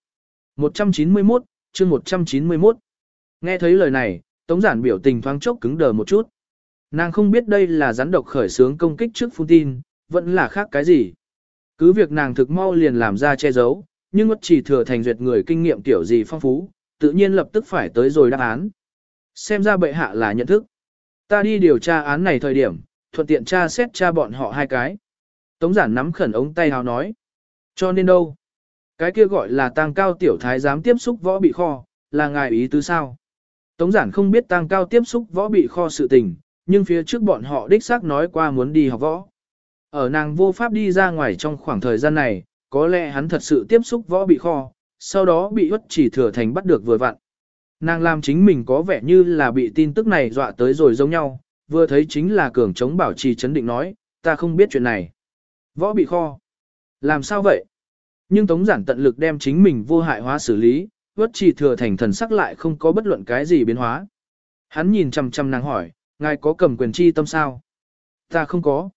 191, chương 191. Nghe thấy lời này, Tống giản biểu tình thoáng chốc cứng đờ một chút. Nàng không biết đây là rắn độc khởi sướng công kích trước phun tin, vẫn là khác cái gì. Cứ việc nàng thực mau liền làm ra che giấu, nhưng mất chỉ thừa thành duyệt người kinh nghiệm tiểu gì phong phú, tự nhiên lập tức phải tới rồi đáp án. Xem ra bệ hạ là nhận thức. Ta đi điều tra án này thời điểm, thuận tiện tra xét tra bọn họ hai cái. Tống giản nắm khẩn ống tay hào nói. Cho nên đâu? Cái kia gọi là tăng cao tiểu thái dám tiếp xúc võ bị kho, là ngài ý tứ sao? Tống giản không biết tăng cao tiếp xúc võ bị kho sự tình, nhưng phía trước bọn họ đích xác nói qua muốn đi học võ. Ở nàng vô pháp đi ra ngoài trong khoảng thời gian này, có lẽ hắn thật sự tiếp xúc võ bị kho, sau đó bị uất chỉ thừa thành bắt được vừa vặn. Nàng làm chính mình có vẻ như là bị tin tức này dọa tới rồi giống nhau, vừa thấy chính là cường chống bảo trì chấn định nói, ta không biết chuyện này. Võ bị kho. Làm sao vậy? Nhưng Tống Giản tận lực đem chính mình vô hại hóa xử lý, vất chỉ thừa thành thần sắc lại không có bất luận cái gì biến hóa. Hắn nhìn chăm chăm nàng hỏi, ngài có cầm quyền chi tâm sao? Ta không có.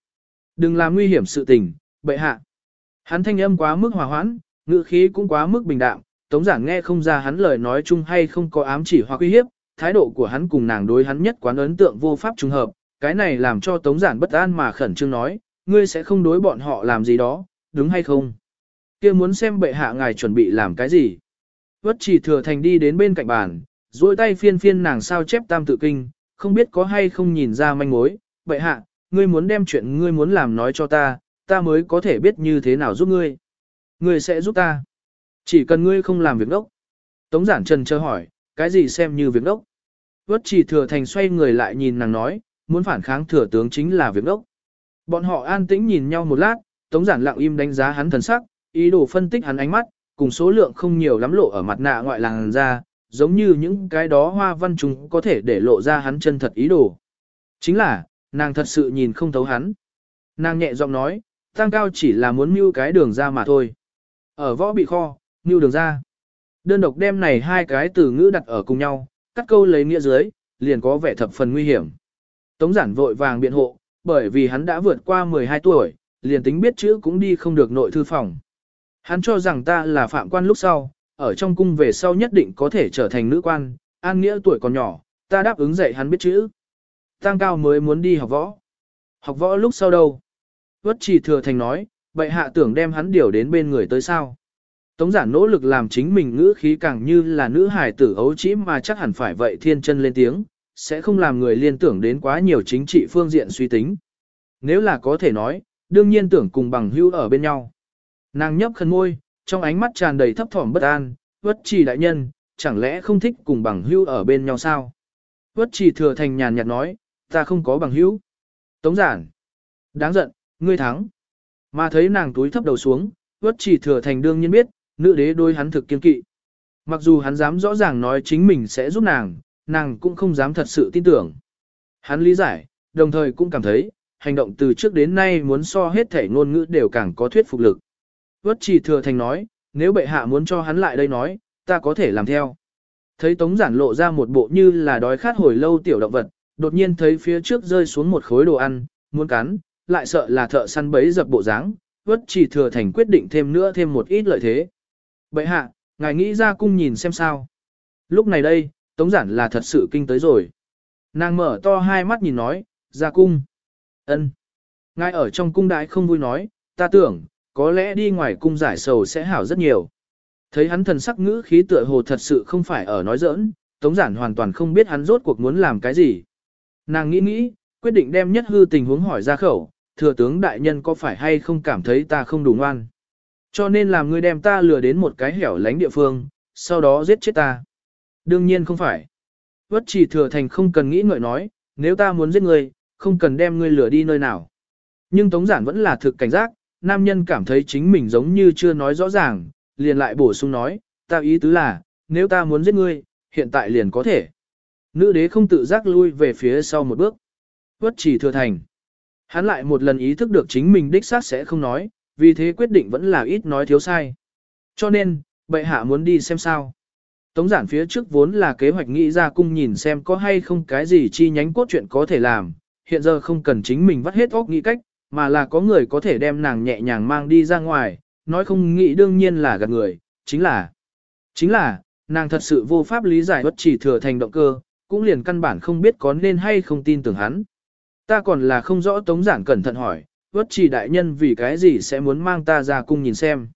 Đừng làm nguy hiểm sự tình, bệ hạ. Hắn thanh âm quá mức hòa hoãn, ngữ khí cũng quá mức bình đạm, Tống Giản nghe không ra hắn lời nói chung hay không có ám chỉ hoặc uy hiếp, thái độ của hắn cùng nàng đối hắn nhất quán ấn tượng vô pháp trùng hợp, cái này làm cho Tống Giản bất an mà khẩn trương nói, ngươi sẽ không đối bọn họ làm gì đó, đúng hay không? kia muốn xem bệ hạ ngài chuẩn bị làm cái gì. Vất chỉ thừa thành đi đến bên cạnh bàn, duỗi tay phiên phiên nàng sao chép tam tự kinh, không biết có hay không nhìn ra manh mối. Bệ hạ, ngươi muốn đem chuyện ngươi muốn làm nói cho ta, ta mới có thể biết như thế nào giúp ngươi. Ngươi sẽ giúp ta. Chỉ cần ngươi không làm việc đốc. Tống giản trần chờ hỏi, cái gì xem như việc đốc? Vất chỉ thừa thành xoay người lại nhìn nàng nói, muốn phản kháng thừa tướng chính là việc đốc. Bọn họ an tĩnh nhìn nhau một lát, tống giản lặng im đánh giá hắn thần sắc, ý đồ phân tích hắn ánh mắt, cùng số lượng không nhiều lắm lộ ở mặt nạ ngoại làng ra, giống như những cái đó hoa văn chúng có thể để lộ ra hắn chân thật ý đồ. Chính là, nàng thật sự nhìn không thấu hắn. Nàng nhẹ giọng nói, tăng cao chỉ là muốn mưu cái đường ra mà thôi. Ở võ bị kho, mưu đường ra. Đơn độc đem này hai cái từ ngữ đặt ở cùng nhau, cắt câu lấy nghĩa dưới, liền có vẻ thập phần nguy hiểm. Tống giản vội vàng biện hộ, bởi vì hắn đã vượt qua 12 tuổi, liền tính biết chữ cũng đi không được nội thư phòng. Hắn cho rằng ta là phạm quan lúc sau, ở trong cung về sau nhất định có thể trở thành nữ quan, an nghĩa tuổi còn nhỏ, ta đáp ứng dạy hắn biết chữ. Tăng cao mới muốn đi học võ. Học võ lúc sau đâu? Vất chỉ thừa thành nói, vậy hạ tưởng đem hắn điều đến bên người tới sao? Tống giản nỗ lực làm chính mình ngữ khí càng như là nữ hài tử ấu trĩ mà chắc hẳn phải vậy thiên chân lên tiếng, sẽ không làm người liên tưởng đến quá nhiều chính trị phương diện suy tính. Nếu là có thể nói, đương nhiên tưởng cùng bằng hữu ở bên nhau. Nàng nhấp khẩn môi, trong ánh mắt tràn đầy thấp thỏm bất an, vất trì đại nhân, chẳng lẽ không thích cùng bằng hữu ở bên nhau sao? Vất trì thừa thành nhàn nhạt nói, ta không có bằng hữu. Tống giản. Đáng giận, ngươi thắng. Mà thấy nàng túi thấp đầu xuống, vất Chỉ thừa thành đương nhiên biết, nữ đế đối hắn thực kiên kỵ. Mặc dù hắn dám rõ ràng nói chính mình sẽ giúp nàng, nàng cũng không dám thật sự tin tưởng. Hắn lý giải, đồng thời cũng cảm thấy, hành động từ trước đến nay muốn so hết thể ngôn ngữ đều càng có thuyết phục lực. Vất chỉ thừa thành nói, nếu bệ hạ muốn cho hắn lại đây nói, ta có thể làm theo. Thấy tống giản lộ ra một bộ như là đói khát hồi lâu tiểu động vật, đột nhiên thấy phía trước rơi xuống một khối đồ ăn, muốn cắn, lại sợ là thợ săn bấy dập bộ dáng. Vất chỉ thừa thành quyết định thêm nữa thêm một ít lợi thế. Bệ hạ, ngài nghĩ ra cung nhìn xem sao. Lúc này đây, tống giản là thật sự kinh tới rồi. Nàng mở to hai mắt nhìn nói, ra cung. ân Ngài ở trong cung đại không vui nói, ta tưởng, có lẽ đi ngoài cung giải sầu sẽ hảo rất nhiều. Thấy hắn thần sắc ngữ khí tựa hồ thật sự không phải ở nói giỡn, Tống Giản hoàn toàn không biết hắn rốt cuộc muốn làm cái gì. Nàng nghĩ nghĩ, quyết định đem nhất hư tình huống hỏi ra khẩu, thừa tướng đại nhân có phải hay không cảm thấy ta không đủ ngoan. Cho nên làm ngươi đem ta lừa đến một cái hẻo lánh địa phương, sau đó giết chết ta. Đương nhiên không phải. Vất chỉ thừa thành không cần nghĩ ngợi nói, nếu ta muốn giết ngươi, không cần đem ngươi lừa đi nơi nào. Nhưng Tống Giản vẫn là thực cảnh giác, nam nhân cảm thấy chính mình giống như chưa nói rõ ràng, liền lại bổ sung nói, ta ý tứ là, nếu ta muốn giết ngươi, hiện tại liền có thể. Nữ đế không tự giác lui về phía sau một bước. Vất chỉ thừa thành. Hắn lại một lần ý thức được chính mình đích xác sẽ không nói, vì thế quyết định vẫn là ít nói thiếu sai. Cho nên, bệ hạ muốn đi xem sao. Tống giản phía trước vốn là kế hoạch nghĩ ra cung nhìn xem có hay không cái gì chi nhánh cốt truyện có thể làm, hiện giờ không cần chính mình vắt hết óc nghĩ cách, mà là có người có thể đem nàng nhẹ nhàng mang đi ra ngoài, nói không nghĩ đương nhiên là gạt người, chính là, chính là, nàng thật sự vô pháp lý giải bất chỉ thừa thành động cơ, cũng liền căn bản không biết có nên hay không tin tưởng hắn. Ta còn là không rõ tống giản cẩn thận hỏi, bất chỉ đại nhân vì cái gì sẽ muốn mang ta ra cung nhìn xem.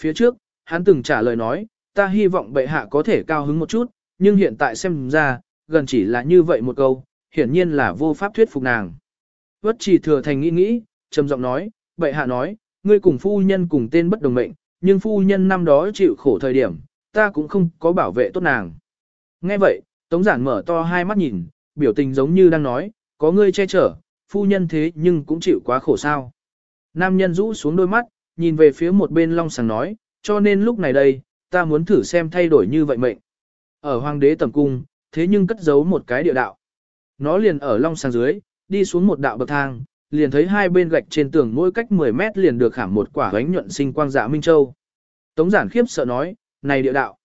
Phía trước, hắn từng trả lời nói, ta hy vọng bệ hạ có thể cao hứng một chút, nhưng hiện tại xem ra, gần chỉ là như vậy một câu, hiển nhiên là vô pháp thuyết phục nàng. Vất chỉ thừa thành nghĩ nghĩ, trầm giọng nói, bệ hạ nói, ngươi cùng phu nhân cùng tên bất đồng mệnh, nhưng phu nhân năm đó chịu khổ thời điểm, ta cũng không có bảo vệ tốt nàng. Nghe vậy, Tống giản mở to hai mắt nhìn, biểu tình giống như đang nói, có ngươi che chở, phu nhân thế nhưng cũng chịu quá khổ sao. Nam nhân rũ xuống đôi mắt, nhìn về phía một bên long sàng nói, cho nên lúc này đây, ta muốn thử xem thay đổi như vậy mệnh. Ở hoàng đế tầm cung, thế nhưng cất giấu một cái địa đạo. Nó liền ở long sàng dưới, đi xuống một đạo bậc thang, liền thấy hai bên gạch trên tường mỗi cách 10 mét liền được khảm một quả gánh nhuận sinh quang dạ Minh Châu. Tống giản khiếp sợ nói, này địa đạo.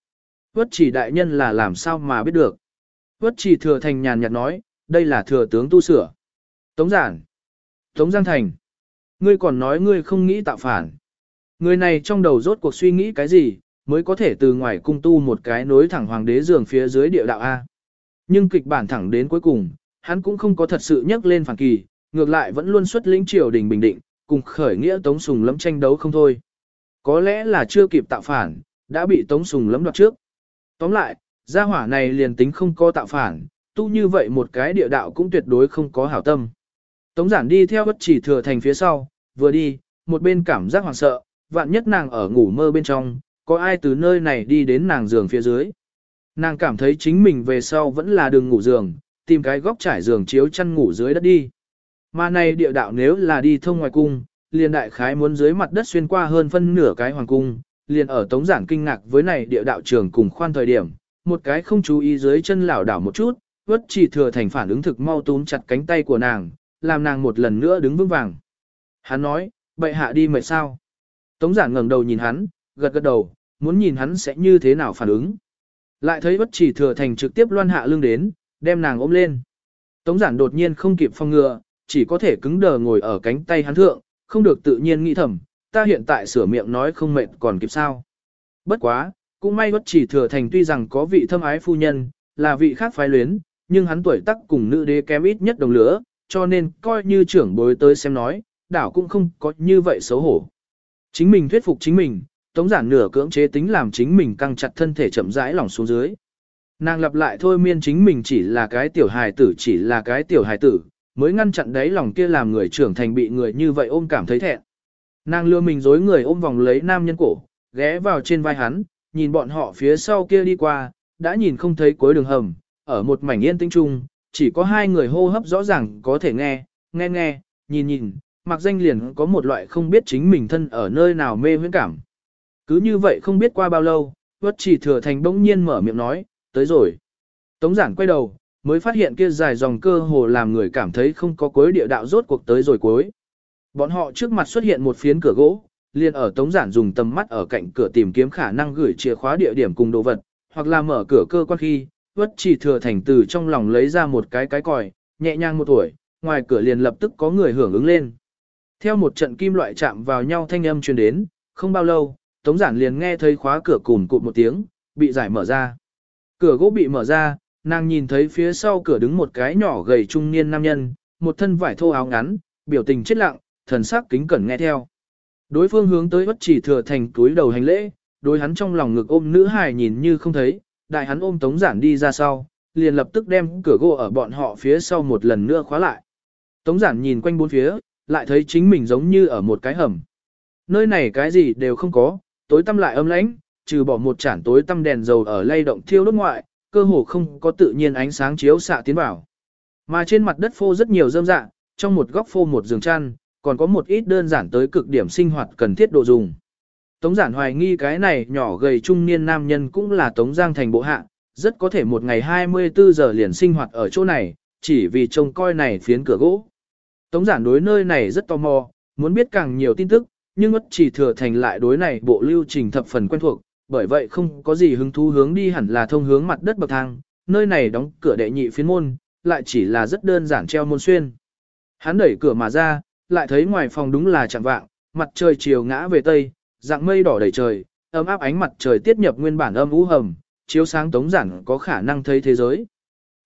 Vất chỉ đại nhân là làm sao mà biết được. Vất chỉ thừa thành nhàn nhạt nói, đây là thừa tướng tu sửa. Tống giản. Tống Giang Thành. Ngươi còn nói ngươi không nghĩ tạo phản. Người này trong đầu rốt cuộc suy nghĩ cái gì, mới có thể từ ngoài cung tu một cái nối thẳng hoàng đế giường phía dưới địa đạo A. Nhưng kịch bản thẳng đến cuối cùng, hắn cũng không có thật sự nhắc lên phản kỳ, ngược lại vẫn luôn xuất lĩnh triều đình bình định, cùng khởi nghĩa Tống Sùng lấm tranh đấu không thôi. Có lẽ là chưa kịp tạo phản, đã bị Tống Sùng lấm đoạt trước. Tóm lại, gia hỏa này liền tính không có tạo phản, tu như vậy một cái địa đạo cũng tuyệt đối không có hảo tâm. Tống giản đi theo bất chỉ thừa thành phía sau, vừa đi, một bên cảm giác hoảng sợ, vạn nhất nàng ở ngủ mơ bên trong, có ai từ nơi này đi đến nàng giường phía dưới. Nàng cảm thấy chính mình về sau vẫn là đường ngủ giường, tìm cái góc trải giường chiếu chăn ngủ dưới đất đi. Mà này địa đạo nếu là đi thông ngoài cung, liền đại khái muốn dưới mặt đất xuyên qua hơn phân nửa cái hoàng cung, liền ở tống giản kinh ngạc với này địa đạo trường cùng khoan thời điểm, một cái không chú ý dưới chân lảo đảo một chút, vất chỉ thừa thành phản ứng thực mau túm chặt cánh tay của nàng, làm nàng một lần nữa đứng vững vàng. Hắn nói, bệ hạ đi mệt sao? Tống giản ngẩng đầu nhìn hắn, gật gật đầu, muốn nhìn hắn sẽ như thế nào phản ứng. Lại thấy bất chỉ thừa thành trực tiếp loan hạ lưng đến, đem nàng ôm lên. Tống giản đột nhiên không kịp phong ngừa, chỉ có thể cứng đờ ngồi ở cánh tay hắn thượng, không được tự nhiên nghĩ thầm, ta hiện tại sửa miệng nói không mệt còn kịp sao. Bất quá, cũng may bất chỉ thừa thành tuy rằng có vị thâm ái phu nhân, là vị khác phái luyến, nhưng hắn tuổi tác cùng nữ đế kém ít nhất đồng lửa, cho nên coi như trưởng bối tới xem nói, đảo cũng không có như vậy xấu hổ. Chính mình thuyết phục chính mình, tống giản nửa cưỡng chế tính làm chính mình căng chặt thân thể chậm rãi lỏng xuống dưới. Nàng lặp lại thôi miên chính mình chỉ là cái tiểu hài tử chỉ là cái tiểu hài tử, mới ngăn chặn đấy lòng kia làm người trưởng thành bị người như vậy ôm cảm thấy thẹn. Nàng lừa mình dối người ôm vòng lấy nam nhân cổ, ghé vào trên vai hắn, nhìn bọn họ phía sau kia đi qua, đã nhìn không thấy cuối đường hầm, ở một mảnh yên tĩnh chung, chỉ có hai người hô hấp rõ ràng có thể nghe, nghe nghe, nhìn nhìn, mặc danh liền có một loại không biết chính mình thân ở nơi nào mê huyễn cảm. Cứ như vậy không biết qua bao lâu, vất chỉ thừa thành bỗng nhiên mở miệng nói, tới rồi. Tống giản quay đầu, mới phát hiện kia dài dòng cơ hồ làm người cảm thấy không có cuối địa đạo rốt cuộc tới rồi cuối. Bọn họ trước mặt xuất hiện một phiến cửa gỗ, liền ở tống giản dùng tầm mắt ở cạnh cửa tìm kiếm khả năng gửi chìa khóa địa điểm cùng đồ vật, hoặc là mở cửa cơ quan khi, vất chỉ thừa thành từ trong lòng lấy ra một cái cái còi, nhẹ nhàng một tuổi, ngoài cửa liền lập tức có người hưởng ứng lên. Theo một trận kim loại chạm vào nhau thanh âm truyền đến, không bao lâu, Tống Giản liền nghe thấy khóa cửa cùn cụt một tiếng, bị giải mở ra. Cửa gỗ bị mở ra, nàng nhìn thấy phía sau cửa đứng một cái nhỏ gầy trung niên nam nhân, một thân vải thô áo ngắn, biểu tình chết lặng, thần sắc kính cẩn nghe theo. Đối phương hướng tới bất chỉ thừa thành túi đầu hành lễ, đối hắn trong lòng ngực ôm nữ hài nhìn như không thấy, đại hắn ôm Tống Giản đi ra sau, liền lập tức đem cửa gỗ ở bọn họ phía sau một lần nữa khóa lại. Tống Giản nhìn quanh bốn phía, lại thấy chính mình giống như ở một cái hầm. Nơi này cái gì đều không có, tối tăm lại âm lãnh, trừ bỏ một chản tối tăm đèn dầu ở lay động thiêu đốt ngoại, cơ hồ không có tự nhiên ánh sáng chiếu xạ tiến vào. Mà trên mặt đất phô rất nhiều rơm dạ, trong một góc phô một giường chăn, còn có một ít đơn giản tới cực điểm sinh hoạt cần thiết đồ dùng. Tống giản hoài nghi cái này nhỏ gầy trung niên nam nhân cũng là Tống Giang thành bộ hạ, rất có thể một ngày 24 giờ liền sinh hoạt ở chỗ này, chỉ vì trông coi này phiến cửa gỗ. Tống giản đối nơi này rất tò mò, muốn biết càng nhiều tin tức, nhưng ất chỉ thừa thành lại đối này bộ lưu trình thập phần quen thuộc, bởi vậy không có gì hứng thú hướng đi hẳn là thông hướng mặt đất bậc thang, nơi này đóng cửa đệ nhị phiến môn, lại chỉ là rất đơn giản treo môn xuyên. Hắn đẩy cửa mà ra, lại thấy ngoài phòng đúng là chẳng vạng, mặt trời chiều ngã về tây, dạng mây đỏ đầy trời, ấm áp ánh mặt trời tiết nhập nguyên bản âm u hầm, chiếu sáng tống giản có khả năng thấy thế giới.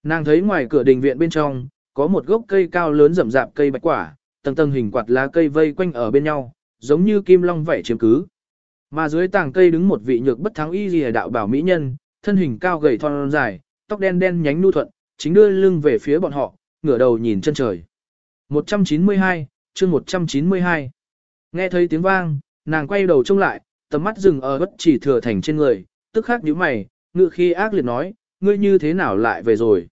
Nàng thấy ngoài cửa đình viện bên trong, có một gốc cây cao lớn rậm rạp cây bạch quả, tầng tầng hình quạt lá cây vây quanh ở bên nhau, giống như kim long vảy chiếm cứ. Mà dưới tàng cây đứng một vị nhược bất thắng y lìa đạo bảo mỹ nhân, thân hình cao gầy thon dài, tóc đen đen nhánh nu thuận, chính đưa lưng về phía bọn họ, ngửa đầu nhìn chân trời. 192, chương 192. Nghe thấy tiếng vang, nàng quay đầu trông lại, tầm mắt dừng ở bất chỉ thừa thành trên người, tức khắc nhíu mày, ngựa khi ác liệt nói, ngươi như thế nào lại về rồi.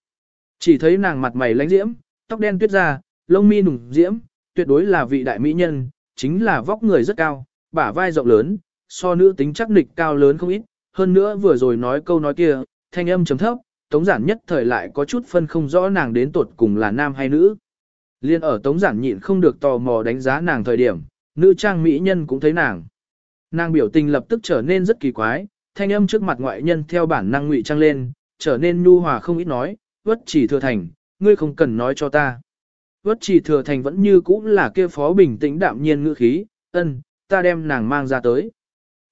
Chỉ thấy nàng mặt mày lánh diễm, tóc đen tuyết ra, lông mi nùng diễm, tuyệt đối là vị đại mỹ nhân, chính là vóc người rất cao, bả vai rộng lớn, so nữ tính chắc nịch cao lớn không ít, hơn nữa vừa rồi nói câu nói kia, thanh âm chấm thấp, tống giản nhất thời lại có chút phân không rõ nàng đến tột cùng là nam hay nữ. Liên ở tống giản nhịn không được tò mò đánh giá nàng thời điểm, nữ trang mỹ nhân cũng thấy nàng. Nàng biểu tình lập tức trở nên rất kỳ quái, thanh âm trước mặt ngoại nhân theo bản năng ngụy trang lên, trở nên nhu hòa không ít nói, vất chỉ thừa thành, ngươi không cần nói cho ta. Vất chỉ thừa thành vẫn như cũ là kia phó bình tĩnh đạm nhiên ngữ khí, ân, ta đem nàng mang ra tới.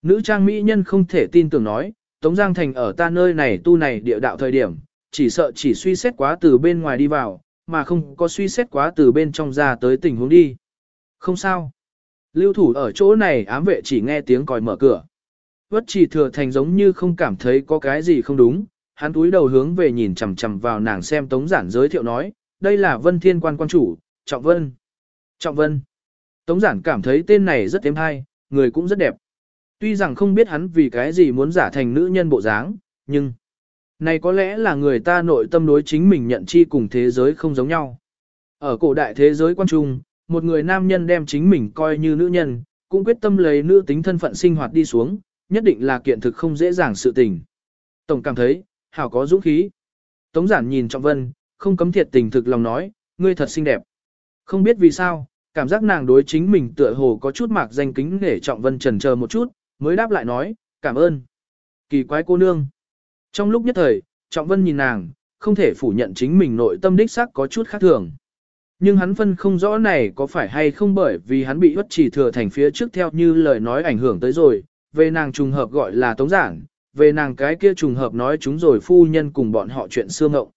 Nữ trang mỹ nhân không thể tin tưởng nói, Tống Giang Thành ở ta nơi này tu này địa đạo thời điểm, chỉ sợ chỉ suy xét quá từ bên ngoài đi vào, mà không có suy xét quá từ bên trong ra tới tình huống đi. Không sao. Lưu thủ ở chỗ này ám vệ chỉ nghe tiếng còi mở cửa. Vất chỉ thừa thành giống như không cảm thấy có cái gì không đúng, hắn túi đầu hướng về nhìn chằm chằm vào nàng xem tống giản giới thiệu nói, đây là vân thiên quan quan chủ, Trọng Vân. Trọng Vân. Tống giản cảm thấy tên này rất êm hay, người cũng rất đẹp. Tuy rằng không biết hắn vì cái gì muốn giả thành nữ nhân bộ dáng, nhưng này có lẽ là người ta nội tâm đối chính mình nhận chi cùng thế giới không giống nhau. Ở cổ đại thế giới quan trung, một người nam nhân đem chính mình coi như nữ nhân, cũng quyết tâm lấy nữ tính thân phận sinh hoạt đi xuống, nhất định là kiện thực không dễ dàng sự tình. Tổng cảm thấy, hảo có dũng khí. Tống giản nhìn Trọng Vân, không cấm thiệt tình thực lòng nói, ngươi thật xinh đẹp. Không biết vì sao, cảm giác nàng đối chính mình tựa hồ có chút mạc danh kính để Trọng Vân trần chờ một chút, mới đáp lại nói, cảm ơn. Kỳ quái cô nương. Trong lúc nhất thời, Trọng Vân nhìn nàng, không thể phủ nhận chính mình nội tâm đích xác có chút khác thường. Nhưng hắn phân không rõ này có phải hay không bởi vì hắn bị bất chỉ thừa thành phía trước theo như lời nói ảnh hưởng tới rồi, về nàng trùng hợp gọi là tống giảng, về nàng cái kia trùng hợp nói chúng rồi phu nhân cùng bọn họ chuyện xưa ngộng.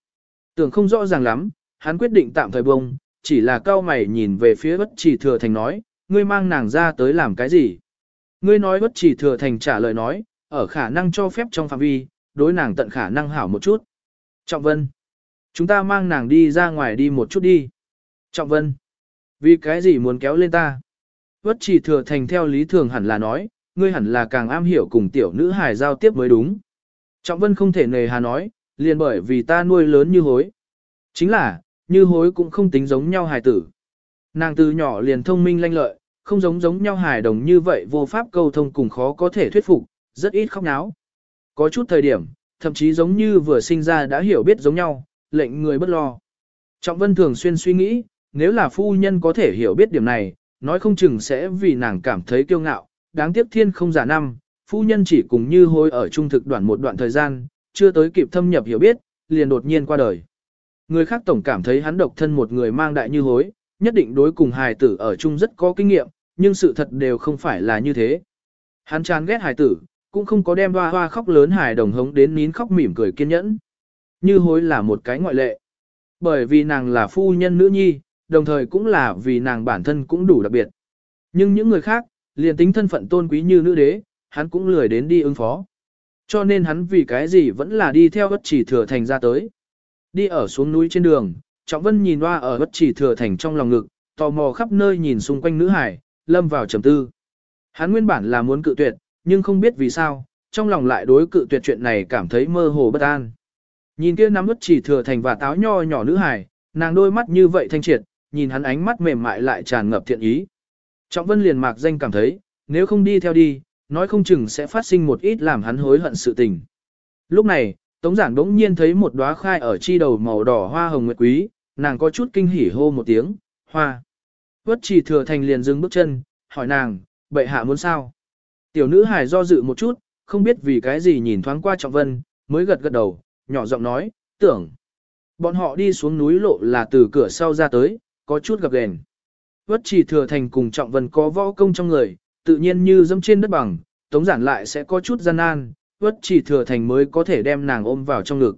Tưởng không rõ ràng lắm, hắn quyết định tạm thời bông, chỉ là cao mày nhìn về phía bất chỉ thừa thành nói, ngươi mang nàng ra tới làm cái gì? Ngươi nói bất chỉ thừa thành trả lời nói, ở khả năng cho phép trong phạm vi, đối nàng tận khả năng hảo một chút. Trọng Vân, chúng ta mang nàng đi ra ngoài đi một chút đi. Trọng Vân, vì cái gì muốn kéo lên ta? Bất chỉ thừa thành theo lý thường hẳn là nói, ngươi hẳn là càng am hiểu cùng tiểu nữ hài giao tiếp mới đúng. Trọng Vân không thể nề hà nói, liền bởi vì ta nuôi lớn như hối. Chính là, như hối cũng không tính giống nhau hài tử. Nàng từ nhỏ liền thông minh lanh lợi, không giống giống nhau hài đồng như vậy vô pháp câu thông cùng khó có thể thuyết phục, rất ít khóc náo. Có chút thời điểm, thậm chí giống như vừa sinh ra đã hiểu biết giống nhau, lệnh người bất lo. Trọng Vân thường xuyên suy nghĩ, nếu là phu nhân có thể hiểu biết điểm này, nói không chừng sẽ vì nàng cảm thấy kiêu ngạo, đáng tiếc thiên không giả năm, phu nhân chỉ cùng như hối ở trung thực đoạn một đoạn thời gian, chưa tới kịp thâm nhập hiểu biết, liền đột nhiên qua đời. Người khác tổng cảm thấy hắn độc thân một người mang đại như hối, nhất định đối cùng hài tử ở chung rất có kinh nghiệm, nhưng sự thật đều không phải là như thế. Hắn chán ghét hài tử, cũng không có đem hoa hoa khóc lớn hài đồng hống đến nín khóc mỉm cười kiên nhẫn. Như hối là một cái ngoại lệ. Bởi vì nàng là phu nhân nữ nhi, đồng thời cũng là vì nàng bản thân cũng đủ đặc biệt. Nhưng những người khác, liền tính thân phận tôn quý như nữ đế, hắn cũng lười đến đi ứng phó. Cho nên hắn vì cái gì vẫn là đi theo bất chỉ thừa thành ra tới. Đi ở xuống núi trên đường, Trọng Vân nhìn hoa ở bất chỉ thừa thành trong lòng ngực, tò mò khắp nơi nhìn xung quanh nữ hải, lâm vào trầm tư. Hắn nguyên bản là muốn cự tuyệt, nhưng không biết vì sao, trong lòng lại đối cự tuyệt chuyện này cảm thấy mơ hồ bất an. Nhìn kia nắm bất chỉ thừa thành và táo nho nhỏ nữ hải, nàng đôi mắt như vậy thanh triệt, nhìn hắn ánh mắt mềm mại lại tràn ngập thiện ý. Trọng Vân liền mạc danh cảm thấy, nếu không đi theo đi, nói không chừng sẽ phát sinh một ít làm hắn hối hận sự tình. Lúc này, Tống Giản đỗng nhiên thấy một đóa khai ở chi đầu màu đỏ hoa hồng nguyệt quý, nàng có chút kinh hỉ hô một tiếng, hoa. Vất chỉ thừa thành liền dừng bước chân, hỏi nàng, bệ hạ muốn sao? Tiểu nữ hài do dự một chút, không biết vì cái gì nhìn thoáng qua Trọng Vân, mới gật gật đầu, nhỏ giọng nói, tưởng. Bọn họ đi xuống núi lộ là từ cửa sau ra tới, có chút gặp gền. Vất chỉ thừa thành cùng Trọng Vân có võ công trong người, tự nhiên như dẫm trên đất bằng, tống giản lại sẽ có chút gian nan, vất chỉ thừa thành mới có thể đem nàng ôm vào trong ngực.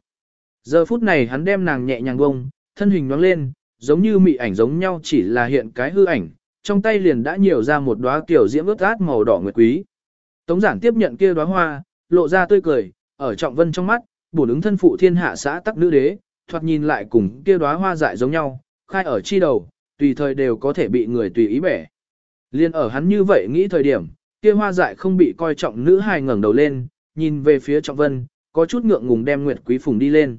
Giờ phút này hắn đem nàng nhẹ nhàng bông, thân hình nhoáng lên, giống như mị ảnh giống nhau chỉ là hiện cái hư ảnh, trong tay liền đã nhiều ra một đóa kiểu diễm ướt át màu đỏ nguyệt quý. Tống giản tiếp nhận kia đóa hoa, lộ ra tươi cười, ở trọng vân trong mắt, bổn ứng thân phụ thiên hạ xã tắc nữ đế, thoạt nhìn lại cùng kia đóa hoa dại giống nhau, khai ở chi đầu, tùy thời đều có thể bị người tùy ý bẻ. Liên ở hắn như vậy nghĩ thời điểm, kia hoa dại không bị coi trọng nữ hài ngẩng đầu lên, nhìn về phía trọng vân, có chút ngượng ngùng đem nguyệt quý phùng đi lên.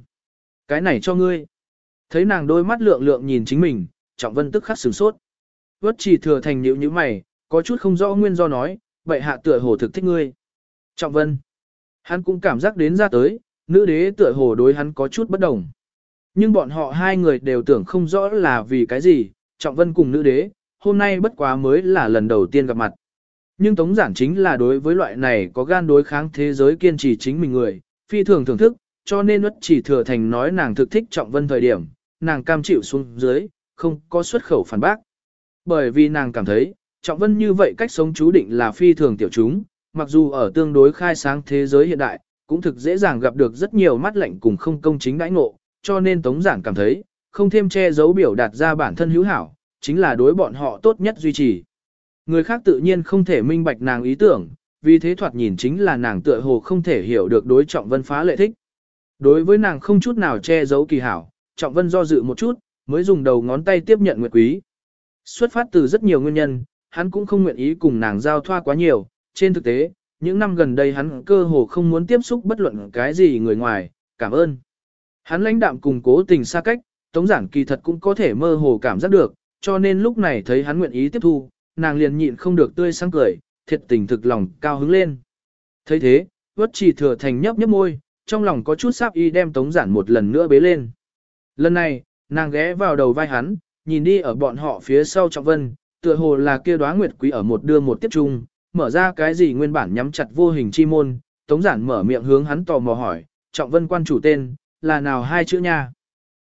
Cái này cho ngươi. Thấy nàng đôi mắt lượng lượng nhìn chính mình, trọng vân tức khắc sửng sốt. Vất chỉ thừa thành nhữ như mày, có chút không rõ nguyên do nói, vậy hạ tựa hồ thực thích ngươi. Trọng vân. Hắn cũng cảm giác đến ra tới, nữ đế tựa hồ đối hắn có chút bất đồng. Nhưng bọn họ hai người đều tưởng không rõ là vì cái gì, trọng vân cùng nữ đế, hôm nay bất quá mới là lần đầu tiên gặp mặt. Nhưng tống giản chính là đối với loại này có gan đối kháng thế giới kiên trì chính mình người, phi thường thưởng thức, cho nên ất chỉ thừa thành nói nàng thực thích trọng vân thời điểm, nàng cam chịu xuống dưới, không có xuất khẩu phản bác. Bởi vì nàng cảm thấy, trọng vân như vậy cách sống chú định là phi thường tiểu chúng, mặc dù ở tương đối khai sáng thế giới hiện đại, cũng thực dễ dàng gặp được rất nhiều mắt lạnh cùng không công chính đãi ngộ, cho nên tống giản cảm thấy, không thêm che giấu biểu đạt ra bản thân hữu hảo, chính là đối bọn họ tốt nhất duy trì. Người khác tự nhiên không thể minh bạch nàng ý tưởng, vì thế thoạt nhìn chính là nàng tựa hồ không thể hiểu được đối trọng vân phá lệ thích. Đối với nàng không chút nào che giấu kỳ hảo, trọng vân do dự một chút, mới dùng đầu ngón tay tiếp nhận nguyệt quý. Xuất phát từ rất nhiều nguyên nhân, hắn cũng không nguyện ý cùng nàng giao thoa quá nhiều, trên thực tế, những năm gần đây hắn cơ hồ không muốn tiếp xúc bất luận cái gì người ngoài, cảm ơn. Hắn lãnh đạm cùng cố tình xa cách, tống giản kỳ thật cũng có thể mơ hồ cảm giác được, cho nên lúc này thấy hắn nguyện ý tiếp thu, nàng liền nhịn không được tươi sáng cười, thiệt tình thực lòng cao hứng lên. thấy thế, vất chỉ thừa thành nhấp nhấp môi, trong lòng có chút sáp y đem tống giản một lần nữa bế lên. Lần này, nàng ghé vào đầu vai hắn, nhìn đi ở bọn họ phía sau trọng vân, tựa hồ là kia đóa nguyệt quý ở một đưa một tiếp trung, mở ra cái gì nguyên bản nhắm chặt vô hình chi môn, tống giản mở miệng hướng hắn tò mò hỏi, trọng vân quan chủ tên, là nào hai chữ nha?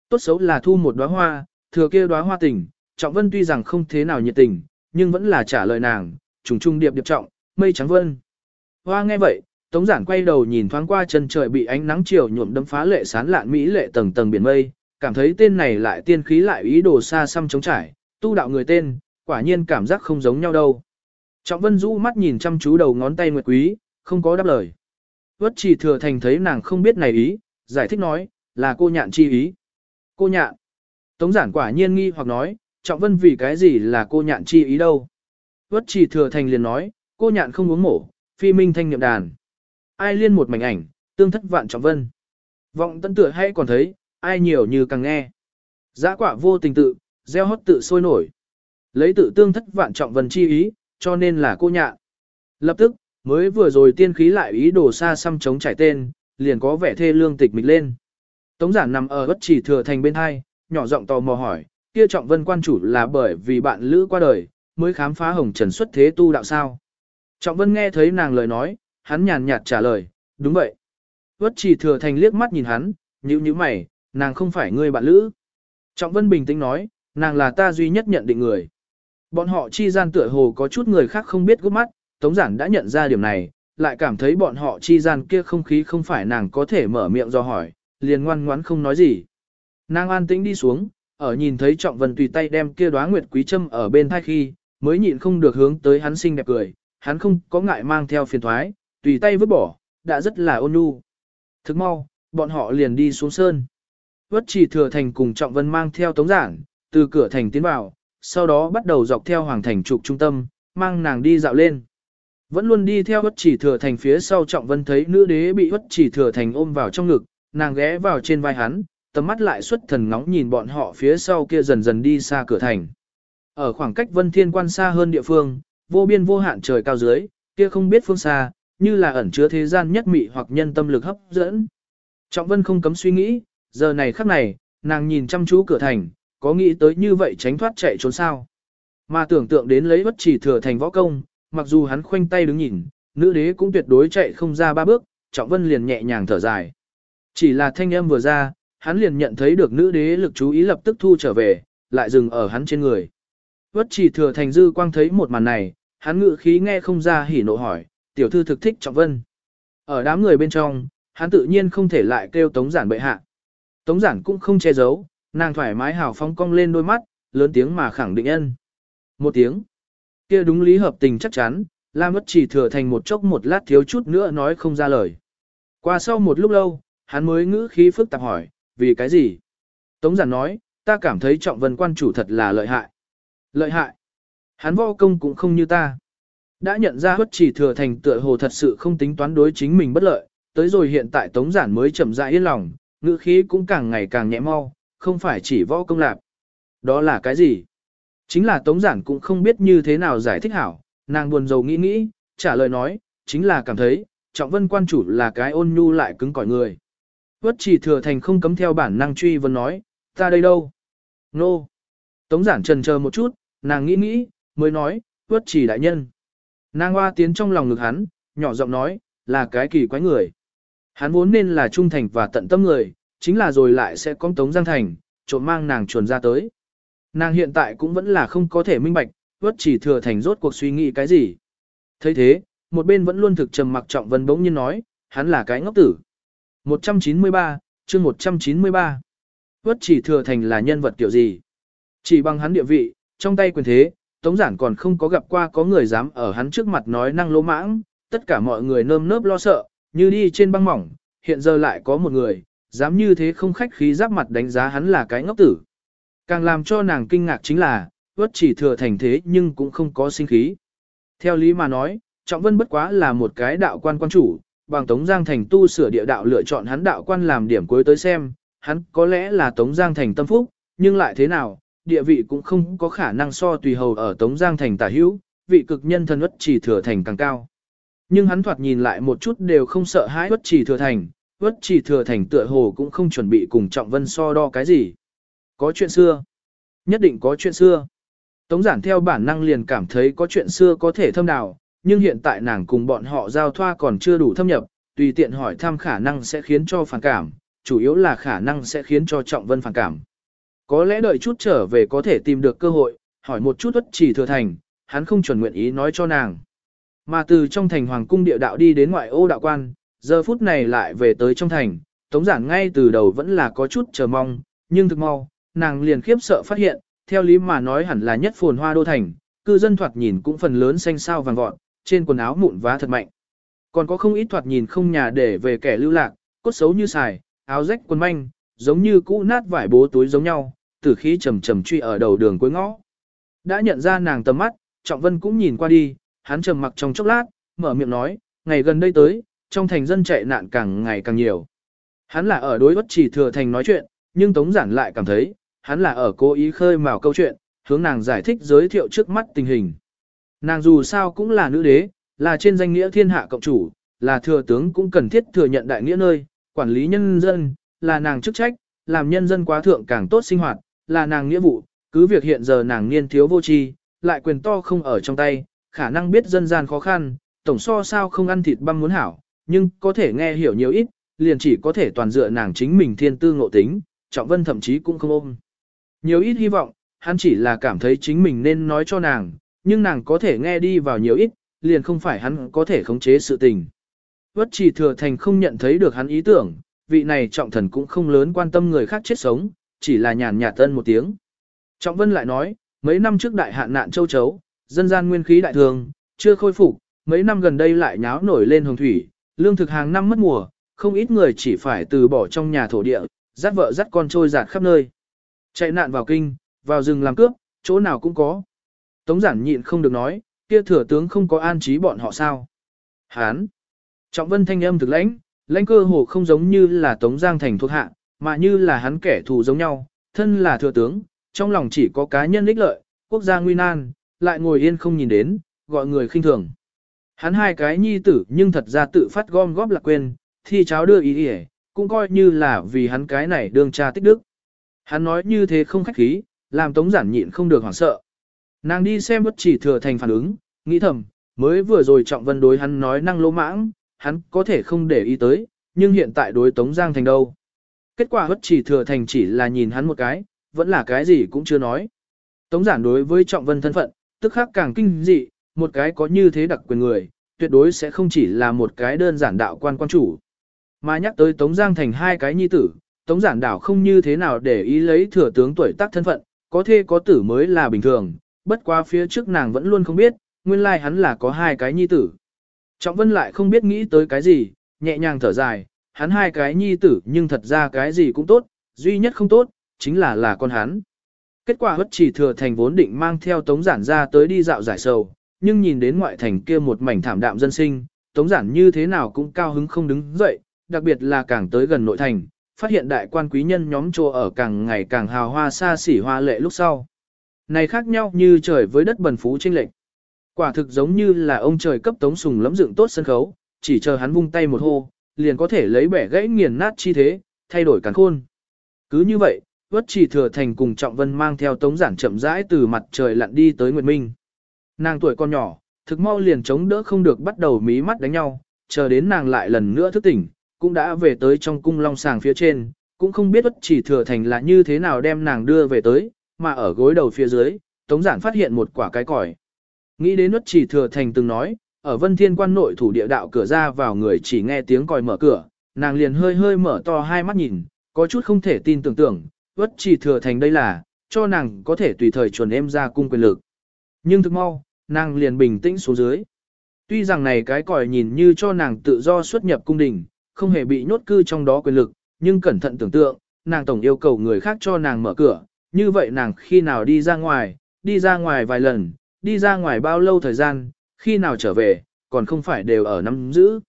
Tốt xấu là thu một đóa hoa, thừa kia đóa hoa tình, trọng vân tuy rằng không thế nào nhiệt tình, nhưng vẫn là trả lời nàng, trùng trung điệp điệp trọng, mây trắng vân. Hoa nghe vậy, Tống giản quay đầu nhìn thoáng qua chân trời bị ánh nắng chiều nhuộm đấm phá lệ sán lạn mỹ lệ tầng tầng biển mây, cảm thấy tên này lại tiên khí lại ý đồ xa xăm chống trải, tu đạo người tên, quả nhiên cảm giác không giống nhau đâu. Trọng Vân rũ mắt nhìn chăm chú đầu ngón tay Nguyệt Quý, không có đáp lời. Vất chỉ thừa thành thấy nàng không biết này ý, giải thích nói, là cô nhạn chi ý. Cô nhạn. Tống giản quả nhiên nghi hoặc nói, Trọng Vân vì cái gì là cô nhạn chi ý đâu. Vất chỉ thừa thành liền nói, cô nhạn không uống mổ, phi minh thanh niệm đàn. Ai liên một mảnh ảnh, tương thất vạn Trọng Vân. Vọng tận tựa hay còn thấy, ai nhiều như càng nghe. Giã quả vô tình tự, gieo hót tự sôi nổi. Lấy tự tương thất vạn Trọng Vân chi ý, cho nên là cô nhạn. Lập tức, mới vừa rồi tiên khí lại ý đồ xa xăm chống trải tên, liền có vẻ thê lương tịch mịch lên. Tống giản nằm ở bất chỉ thừa thành bên hai, nhỏ giọng tò mò hỏi, kia trọng vân quan chủ là bởi vì bạn lữ qua đời, mới khám phá hồng trần xuất thế tu đạo sao. Trọng vân nghe thấy nàng lời nói, hắn nhàn nhạt trả lời, đúng vậy. Bất chỉ thừa thành liếc mắt nhìn hắn, nhíu nhíu mày, nàng không phải ngươi bạn lữ. Trọng vân bình tĩnh nói, nàng là ta duy nhất nhận định người. Bọn họ chi gian tựa hồ có chút người khác không biết gấp mắt, Tống Giản đã nhận ra điểm này, lại cảm thấy bọn họ chi gian kia không khí không phải nàng có thể mở miệng do hỏi, liền ngoan ngoãn không nói gì. Nàng an tĩnh đi xuống, ở nhìn thấy Trọng Vân tùy tay đem kia đóa nguyệt quý châm ở bên thai khi, mới nhịn không được hướng tới hắn xinh đẹp cười, hắn không có ngại mang theo phiền thoái, tùy tay vứt bỏ, đã rất là ôn nhu. Thức mau, bọn họ liền đi xuống sơn. Vất chỉ thừa thành cùng Trọng Vân mang theo tống giản, từ cửa thành tiến vào, sau đó bắt đầu dọc theo hoàng thành trục trung tâm, mang nàng đi dạo lên. Vẫn luôn đi theo bất chỉ thừa thành phía sau trọng vân thấy nữ đế bị bất chỉ thừa thành ôm vào trong ngực, nàng ghé vào trên vai hắn, tầm mắt lại xuất thần ngóng nhìn bọn họ phía sau kia dần dần đi xa cửa thành. Ở khoảng cách vân thiên quan xa hơn địa phương, vô biên vô hạn trời cao dưới, kia không biết phương xa, như là ẩn chứa thế gian nhất mị hoặc nhân tâm lực hấp dẫn. Trọng vân không cấm suy nghĩ, giờ này khắc này, nàng nhìn chăm chú cửa thành, có nghĩ tới như vậy tránh thoát chạy trốn sao. Mà tưởng tượng đến lấy bất chỉ thừa thành võ công, mặc dù hắn khoanh tay đứng nhìn, nữ đế cũng tuyệt đối chạy không ra ba bước, Trọng Vân liền nhẹ nhàng thở dài. Chỉ là thanh âm vừa ra, hắn liền nhận thấy được nữ đế lực chú ý lập tức thu trở về, lại dừng ở hắn trên người. Vất chỉ thừa thành dư quang thấy một màn này, hắn ngự khí nghe không ra hỉ nộ hỏi, tiểu thư thực thích Trọng Vân. Ở đám người bên trong, hắn tự nhiên không thể lại kêu tống giản bệ hạ. Tống giản cũng không che giấu, nàng thoải mái hào phóng cong lên đôi mắt, lớn tiếng mà khẳng định ân. Một tiếng. Kia đúng lý hợp tình chắc chắn, Lam bất chỉ thừa thành một chốc một lát thiếu chút nữa nói không ra lời. Qua sau một lúc lâu, hắn mới ngữ khí phức tạp hỏi, vì cái gì? Tống giản nói, ta cảm thấy trọng vân quan chủ thật là lợi hại. Lợi hại. Hắn võ công cũng không như ta. Đã nhận ra bất chỉ thừa thành tựa hồ thật sự không tính toán đối chính mình bất lợi, tới rồi hiện tại tống giản mới chậm rãi yên lòng, ngữ khí cũng càng ngày càng nhẹ mau, không phải chỉ võ công lạc. Đó là cái gì? Chính là tống giản cũng không biết như thế nào giải thích hảo, nàng buồn rầu nghĩ nghĩ, trả lời nói, chính là cảm thấy, trọng vân quan chủ là cái ôn nhu lại cứng cỏi người. Vất chỉ thừa thành không cấm theo bản năng truy vấn nói, ta đây đâu? Nô. No. Tống giản trần chờ một chút, nàng nghĩ nghĩ, mới nói, vất chỉ đại nhân. Nàng hoa tiến trong lòng ngực hắn, nhỏ giọng nói, là cái kỳ quái người. Hắn vốn nên là trung thành và tận tâm người, chính là rồi lại sẽ có tống giang thành, trộm mang nàng chuồn ra tới. Nàng hiện tại cũng vẫn là không có thể minh bạch, vất chỉ thừa thành rốt cuộc suy nghĩ cái gì. thấy thế, một bên vẫn luôn thực trầm mặc trọng vân bỗng nhiên nói, hắn là cái ngốc tử. 193, chương 193. Vất chỉ thừa thành là nhân vật kiểu gì? Chỉ bằng hắn địa vị, trong tay quyền thế, Tống Giản còn không có gặp qua có người dám ở hắn trước mặt nói năng lỗ mãng, tất cả mọi người nơm nớp lo sợ, như đi trên băng mỏng, hiện giờ lại có một người, dám như thế không khách khí giáp mặt đánh giá hắn là cái ngốc tử. Càng làm cho nàng kinh ngạc chính là, vất chỉ thừa thành thế nhưng cũng không có sinh khí. Theo lý mà nói, Trọng Vân bất quá là một cái đạo quan quan chủ, bằng Tống Giang Thành tu sửa địa đạo lựa chọn hắn đạo quan làm điểm cuối tới xem, hắn có lẽ là Tống Giang Thành tâm phúc, nhưng lại thế nào, địa vị cũng không có khả năng so tùy hầu ở Tống Giang Thành tả hữu, vị cực nhân thần ất chỉ thừa thành càng cao. Nhưng hắn thoạt nhìn lại một chút đều không sợ hãi ất chỉ thừa thành, ất chỉ thừa thành tựa hồ cũng không chuẩn bị cùng Trọng Vân so đo cái gì. Có chuyện xưa. Nhất định có chuyện xưa. Tống giản theo bản năng liền cảm thấy có chuyện xưa có thể thâm đào, nhưng hiện tại nàng cùng bọn họ giao thoa còn chưa đủ thâm nhập, tùy tiện hỏi thăm khả năng sẽ khiến cho phản cảm, chủ yếu là khả năng sẽ khiến cho Trọng Vân phản cảm. Có lẽ đợi chút trở về có thể tìm được cơ hội, hỏi một chút ất chỉ thừa thành, hắn không chuẩn nguyện ý nói cho nàng. Mà từ trong thành hoàng cung địa đạo đi đến ngoại ô đạo quan, giờ phút này lại về tới trong thành, tống giản ngay từ đầu vẫn là có chút chờ mong, nhưng thực mau, nàng liền khiếp sợ phát hiện, theo lý mà nói hẳn là nhất phồn hoa đô thành, cư dân thoạt nhìn cũng phần lớn xanh sao vàng vọt, trên quần áo mụn vá thật mạnh. Còn có không ít thoạt nhìn không nhà để về kẻ lưu lạc, cốt xấu như xài, áo rách quần manh, giống như cũ nát vải bố túi giống nhau, tử khí trầm trầm truy ở đầu đường cuối ngõ. Đã nhận ra nàng tầm mắt, Trọng Vân cũng nhìn qua đi, hắn trầm mặc trong chốc lát, mở miệng nói, ngày gần đây tới, trong thành dân chạy nạn càng ngày càng nhiều. Hắn là ở đối bất chỉ thừa thành nói chuyện, nhưng Tống Giản lại cảm thấy, hắn là ở cố ý khơi mào câu chuyện, hướng nàng giải thích giới thiệu trước mắt tình hình. Nàng dù sao cũng là nữ đế, là trên danh nghĩa thiên hạ cộng chủ, là thừa tướng cũng cần thiết thừa nhận đại nghĩa nơi, quản lý nhân dân, là nàng chức trách, làm nhân dân quá thượng càng tốt sinh hoạt, là nàng nghĩa vụ, cứ việc hiện giờ nàng niên thiếu vô tri, lại quyền to không ở trong tay, khả năng biết dân gian khó khăn, tổng so sao không ăn thịt băm muốn hảo, nhưng có thể nghe hiểu nhiều ít, liền chỉ có thể toàn dựa nàng chính mình thiên tư ngộ tính, Trọng Vân thậm chí cũng không ôm. Nhiều ít hy vọng, hắn chỉ là cảm thấy chính mình nên nói cho nàng, nhưng nàng có thể nghe đi vào nhiều ít, liền không phải hắn có thể khống chế sự tình. Vất chỉ thừa thành không nhận thấy được hắn ý tưởng, vị này trọng thần cũng không lớn quan tâm người khác chết sống, chỉ là nhàn nhạt tân một tiếng. Trọng Vân lại nói, mấy năm trước đại hạn nạn châu chấu, dân gian nguyên khí đại thường, chưa khôi phục, mấy năm gần đây lại nháo nổi lên hồng thủy, lương thực hàng năm mất mùa, không ít người chỉ phải từ bỏ trong nhà thổ địa, dắt vợ dắt con trôi giạt khắp nơi. Chạy nạn vào kinh, vào rừng làm cướp, chỗ nào cũng có. Tống giản nhịn không được nói, kia thừa tướng không có an trí bọn họ sao. Hán. Trọng vân thanh âm thực lãnh, lãnh cơ hồ không giống như là Tống Giang Thành thuộc hạ, mà như là hắn kẻ thù giống nhau, thân là thừa tướng, trong lòng chỉ có cá nhân ích lợi, quốc gia nguy nan, lại ngồi yên không nhìn đến, gọi người khinh thường. Hắn hai cái nhi tử nhưng thật ra tự phát gom góp lạc quên, thi cháo đưa ý ý, cũng coi như là vì hắn cái này đương cha tích đức. Hắn nói như thế không khách khí, làm Tống Giản nhịn không được hoảng sợ. Nàng đi xem bất chỉ thừa thành phản ứng, nghĩ thầm, mới vừa rồi Trọng Vân đối hắn nói năng lỗ mãng, hắn có thể không để ý tới, nhưng hiện tại đối Tống Giang Thành đâu. Kết quả bất chỉ thừa thành chỉ là nhìn hắn một cái, vẫn là cái gì cũng chưa nói. Tống giản đối với Trọng Vân thân phận, tức khắc càng kinh dị, một cái có như thế đặc quyền người, tuyệt đối sẽ không chỉ là một cái đơn giản đạo quan quan chủ. Mà nhắc tới Tống Giang Thành hai cái nhi tử, Tống giản đảo không như thế nào để ý lấy thừa tướng tuổi tác thân phận, có thê có tử mới là bình thường, bất quá phía trước nàng vẫn luôn không biết, nguyên lai hắn là có hai cái nhi tử. Trọng Vân lại không biết nghĩ tới cái gì, nhẹ nhàng thở dài, hắn hai cái nhi tử nhưng thật ra cái gì cũng tốt, duy nhất không tốt, chính là là con hắn. Kết quả hất chỉ thừa thành vốn định mang theo tống giản ra tới đi dạo giải sầu, nhưng nhìn đến ngoại thành kia một mảnh thảm đạm dân sinh, tống giản như thế nào cũng cao hứng không đứng dậy, đặc biệt là càng tới gần nội thành, phát hiện đại quan quý nhân nhóm trô ở càng ngày càng hào hoa xa xỉ hoa lệ lúc sau. Này khác nhau như trời với đất bần phú trinh lệnh. Quả thực giống như là ông trời cấp tống sùng lẫm dựng tốt sân khấu, chỉ chờ hắn vung tay một hô, liền có thể lấy bẻ gãy nghiền nát chi thế, thay đổi càng khôn. Cứ như vậy, Vất chỉ thừa thành cùng Trọng Vân mang theo tống giản chậm rãi từ mặt trời lặn đi tới Nguyệt Minh. Nàng tuổi còn nhỏ, thực mau liền chống đỡ không được bắt đầu mí mắt đánh nhau, chờ đến nàng lại lần nữa thức tỉnh, cũng đã về tới trong cung long sàng phía trên, cũng không biết bất chỉ thừa thành là như thế nào đem nàng đưa về tới, mà ở gối đầu phía dưới, tống giản phát hiện một quả cái còi. Nghĩ đến bất chỉ thừa thành từng nói, ở vân thiên quan nội thủ địa đạo cửa ra vào người chỉ nghe tiếng còi mở cửa, nàng liền hơi hơi mở to hai mắt nhìn, có chút không thể tin tưởng tưởng, bất chỉ thừa thành đây là, cho nàng có thể tùy thời chuẩn em ra cung quyền lực. Nhưng thực mau, nàng liền bình tĩnh xuống dưới. Tuy rằng này cái còi nhìn như cho nàng tự do xuất nhập cung đình, không hề bị nhốt cư trong đó quyền lực, nhưng cẩn thận tưởng tượng, nàng tổng yêu cầu người khác cho nàng mở cửa, như vậy nàng khi nào đi ra ngoài, đi ra ngoài vài lần, đi ra ngoài bao lâu thời gian, khi nào trở về, còn không phải đều ở nắm giữ.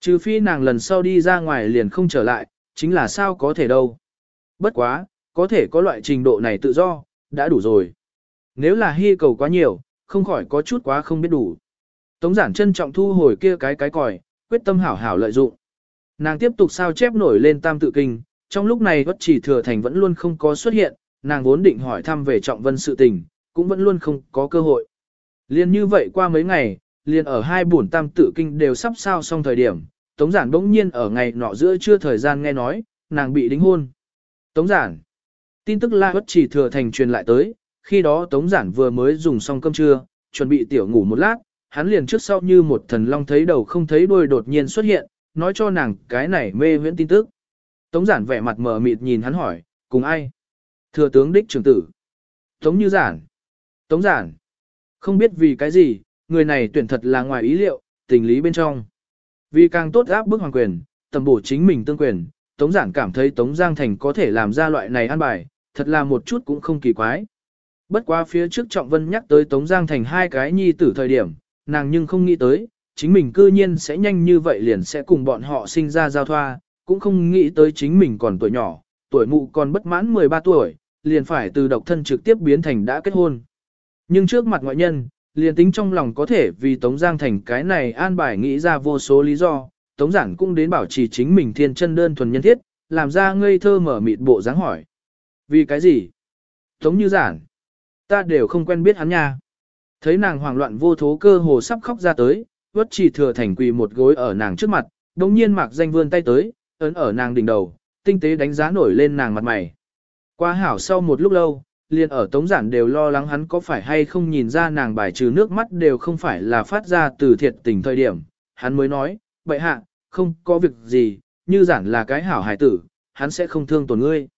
Trừ phi nàng lần sau đi ra ngoài liền không trở lại, chính là sao có thể đâu. Bất quá, có thể có loại trình độ này tự do, đã đủ rồi. Nếu là hy cầu quá nhiều, không khỏi có chút quá không biết đủ. Tống giản trân trọng thu hồi kia cái cái còi, quyết tâm hảo hảo lợi dụng. Nàng tiếp tục sao chép nổi lên tam tự kinh, trong lúc này bất chỉ thừa thành vẫn luôn không có xuất hiện, nàng vốn định hỏi thăm về trọng vân sự tình, cũng vẫn luôn không có cơ hội. Liên như vậy qua mấy ngày, liền ở hai buồn tam tự kinh đều sắp sao xong thời điểm, Tống giản bỗng nhiên ở ngày nọ giữa chưa thời gian nghe nói, nàng bị đính hôn. Tống giản. Tin tức la bất chỉ thừa thành truyền lại tới, khi đó Tống giản vừa mới dùng xong cơm trưa, chuẩn bị tiểu ngủ một lát, hắn liền trước sau như một thần long thấy đầu không thấy đuôi đột nhiên xuất hiện, nói cho nàng cái này mê huyễn tin tức. Tống giản vẻ mặt mờ mịt nhìn hắn hỏi, cùng ai? Thừa tướng đích trưởng tử. Tống như giản. Tống giản. Không biết vì cái gì, người này tuyển thật là ngoài ý liệu, tình lý bên trong. Vì càng tốt áp bức hoàng quyền, tầm bổ chính mình tương quyền, Tống Giản cảm thấy Tống Giang Thành có thể làm ra loại này ăn bài, thật là một chút cũng không kỳ quái. Bất quá phía trước Trọng Vân nhắc tới Tống Giang Thành hai cái nhi tử thời điểm, nàng nhưng không nghĩ tới, chính mình cư nhiên sẽ nhanh như vậy liền sẽ cùng bọn họ sinh ra giao thoa, cũng không nghĩ tới chính mình còn tuổi nhỏ, tuổi mụ còn bất mãn 13 tuổi, liền phải từ độc thân trực tiếp biến thành đã kết hôn. Nhưng trước mặt ngoại nhân, liền tính trong lòng có thể vì Tống Giang Thành cái này an bài nghĩ ra vô số lý do, Tống Giản cũng đến bảo trì chính mình thiên chân đơn thuần nhân thiết, làm ra ngây thơ mở mịt bộ dáng hỏi. Vì cái gì? Tống như Giản. Ta đều không quen biết hắn nha. Thấy nàng hoảng loạn vô thố cơ hồ sắp khóc ra tới, vất chỉ thừa thành quỳ một gối ở nàng trước mặt, đồng nhiên mạc danh vươn tay tới, ấn ở nàng đỉnh đầu, tinh tế đánh giá nổi lên nàng mặt mày. Qua hảo sau một lúc lâu, liền ở tống giản đều lo lắng hắn có phải hay không nhìn ra nàng bài trừ nước mắt đều không phải là phát ra từ thiệt tình thời điểm, hắn mới nói, bệ hạ, không có việc gì, như giản là cái hảo hài tử, hắn sẽ không thương tổn ngươi.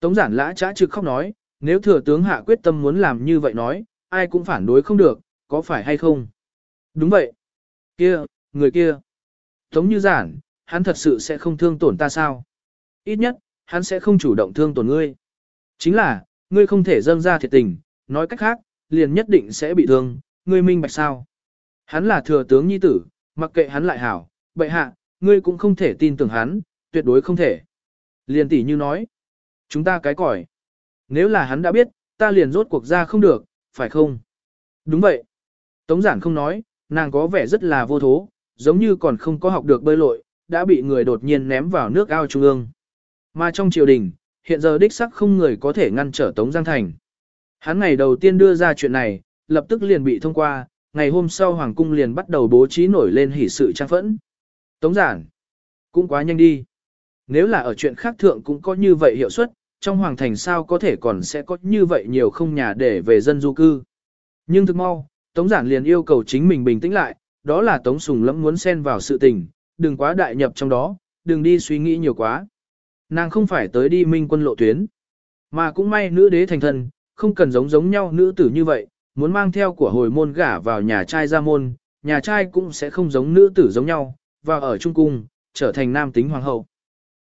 Tống giản lã trã trực khóc nói, nếu thừa tướng hạ quyết tâm muốn làm như vậy nói, ai cũng phản đối không được, có phải hay không? Đúng vậy. Kia, người kia. Tống như giản, hắn thật sự sẽ không thương tổn ta sao? Ít nhất, hắn sẽ không chủ động thương tổn ngươi. Chính là, ngươi không thể dâng ra thiệt tình, nói cách khác, liền nhất định sẽ bị thương, ngươi minh bạch sao? Hắn là thừa tướng nhi tử, mặc kệ hắn lại hảo, bệ hạ, ngươi cũng không thể tin tưởng hắn, tuyệt đối không thể. Liền tỷ như nói, chúng ta cái cỏi. Nếu là hắn đã biết, ta liền rốt cuộc ra không được, phải không? Đúng vậy. Tống giản không nói, nàng có vẻ rất là vô thố, giống như còn không có học được bơi lội, đã bị người đột nhiên ném vào nước ao trung ương. Mà trong triều đình, hiện giờ đích sắc không người có thể ngăn trở Tống Giang Thành. Hắn ngày đầu tiên đưa ra chuyện này, lập tức liền bị thông qua, ngày hôm sau Hoàng cung liền bắt đầu bố trí nổi lên hỷ sự trang phẫn. Tống giản, cũng quá nhanh đi. Nếu là ở chuyện khác thượng cũng có như vậy hiệu suất, trong Hoàng thành sao có thể còn sẽ có như vậy nhiều không nhà để về dân du cư. Nhưng thực mau, Tống giản liền yêu cầu chính mình bình tĩnh lại, đó là Tống Sùng lẫm muốn xen vào sự tình, đừng quá đại nhập trong đó, đừng đi suy nghĩ nhiều quá. Nàng không phải tới đi minh quân lộ tuyến, mà cũng may nữ đế thành thân, không cần giống giống nhau nữ tử như vậy, muốn mang theo của hồi môn gả vào nhà trai ra môn, nhà trai cũng sẽ không giống nữ tử giống nhau, và ở trung cung, trở thành nam tính hoàng hậu.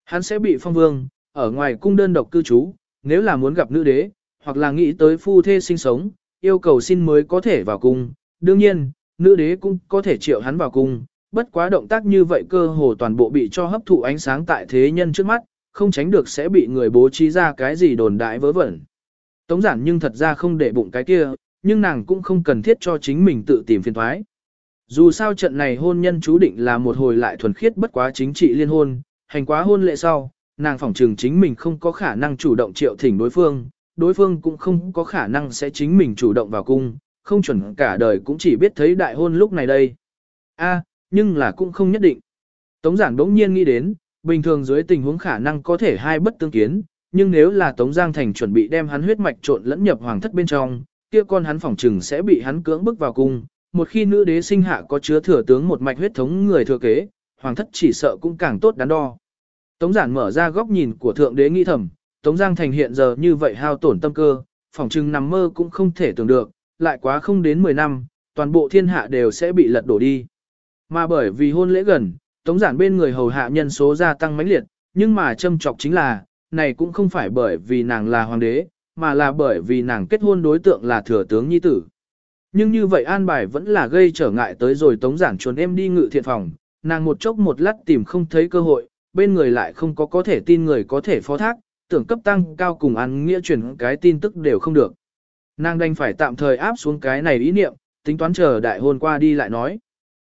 Hắn sẽ bị phong vương, ở ngoài cung đơn độc cư trú, nếu là muốn gặp nữ đế, hoặc là nghĩ tới phu thê sinh sống, yêu cầu xin mới có thể vào cung. Đương nhiên, nữ đế cũng có thể triệu hắn vào cung, bất quá động tác như vậy cơ hồ toàn bộ bị cho hấp thụ ánh sáng tại thế nhân trước mắt, không tránh được sẽ bị người bố trí ra cái gì đồn đại vớ vẩn. Tống giản nhưng thật ra không để bụng cái kia, nhưng nàng cũng không cần thiết cho chính mình tự tìm phiền toái. Dù sao trận này hôn nhân chú định là một hồi lại thuần khiết bất quá chính trị liên hôn, hành quá hôn lệ sau, nàng phỏng trừng chính mình không có khả năng chủ động triệu thỉnh đối phương, đối phương cũng không có khả năng sẽ chính mình chủ động vào cung, không chuẩn cả đời cũng chỉ biết thấy đại hôn lúc này đây. A, nhưng là cũng không nhất định. Tống giản đống nhiên nghĩ đến, bình thường dưới tình huống khả năng có thể hai bất tương kiến, nhưng nếu là Tống Giang Thành chuẩn bị đem hắn huyết mạch trộn lẫn nhập hoàng thất bên trong, kia con hắn phỏng trừng sẽ bị hắn cưỡng bức vào cung. Một khi nữ đế sinh hạ có chứa thừa tướng một mạch huyết thống người thừa kế, hoàng thất chỉ sợ cũng càng tốt đắn đo. Tống giản mở ra góc nhìn của thượng đế nghĩ thầm, Tống Giang Thành hiện giờ như vậy hao tổn tâm cơ, phỏng chừng nằm mơ cũng không thể tưởng được, lại quá không đến 10 năm, toàn bộ thiên hạ đều sẽ bị lật đổ đi. Mà bởi vì hôn lễ gần, Tống giản bên người hầu hạ nhân số gia tăng mãnh liệt, nhưng mà châm trọc chính là, này cũng không phải bởi vì nàng là hoàng đế, mà là bởi vì nàng kết hôn đối tượng là thừa tướng nhi tử. Nhưng như vậy an bài vẫn là gây trở ngại tới rồi tống giản chuồn em đi ngự thiện phòng, nàng một chốc một lát tìm không thấy cơ hội, bên người lại không có có thể tin người có thể phó thác, tưởng cấp tăng cao cùng ăn nghĩa truyền cái tin tức đều không được. Nàng đành phải tạm thời áp xuống cái này ý niệm, tính toán chờ đại hôn qua đi lại nói.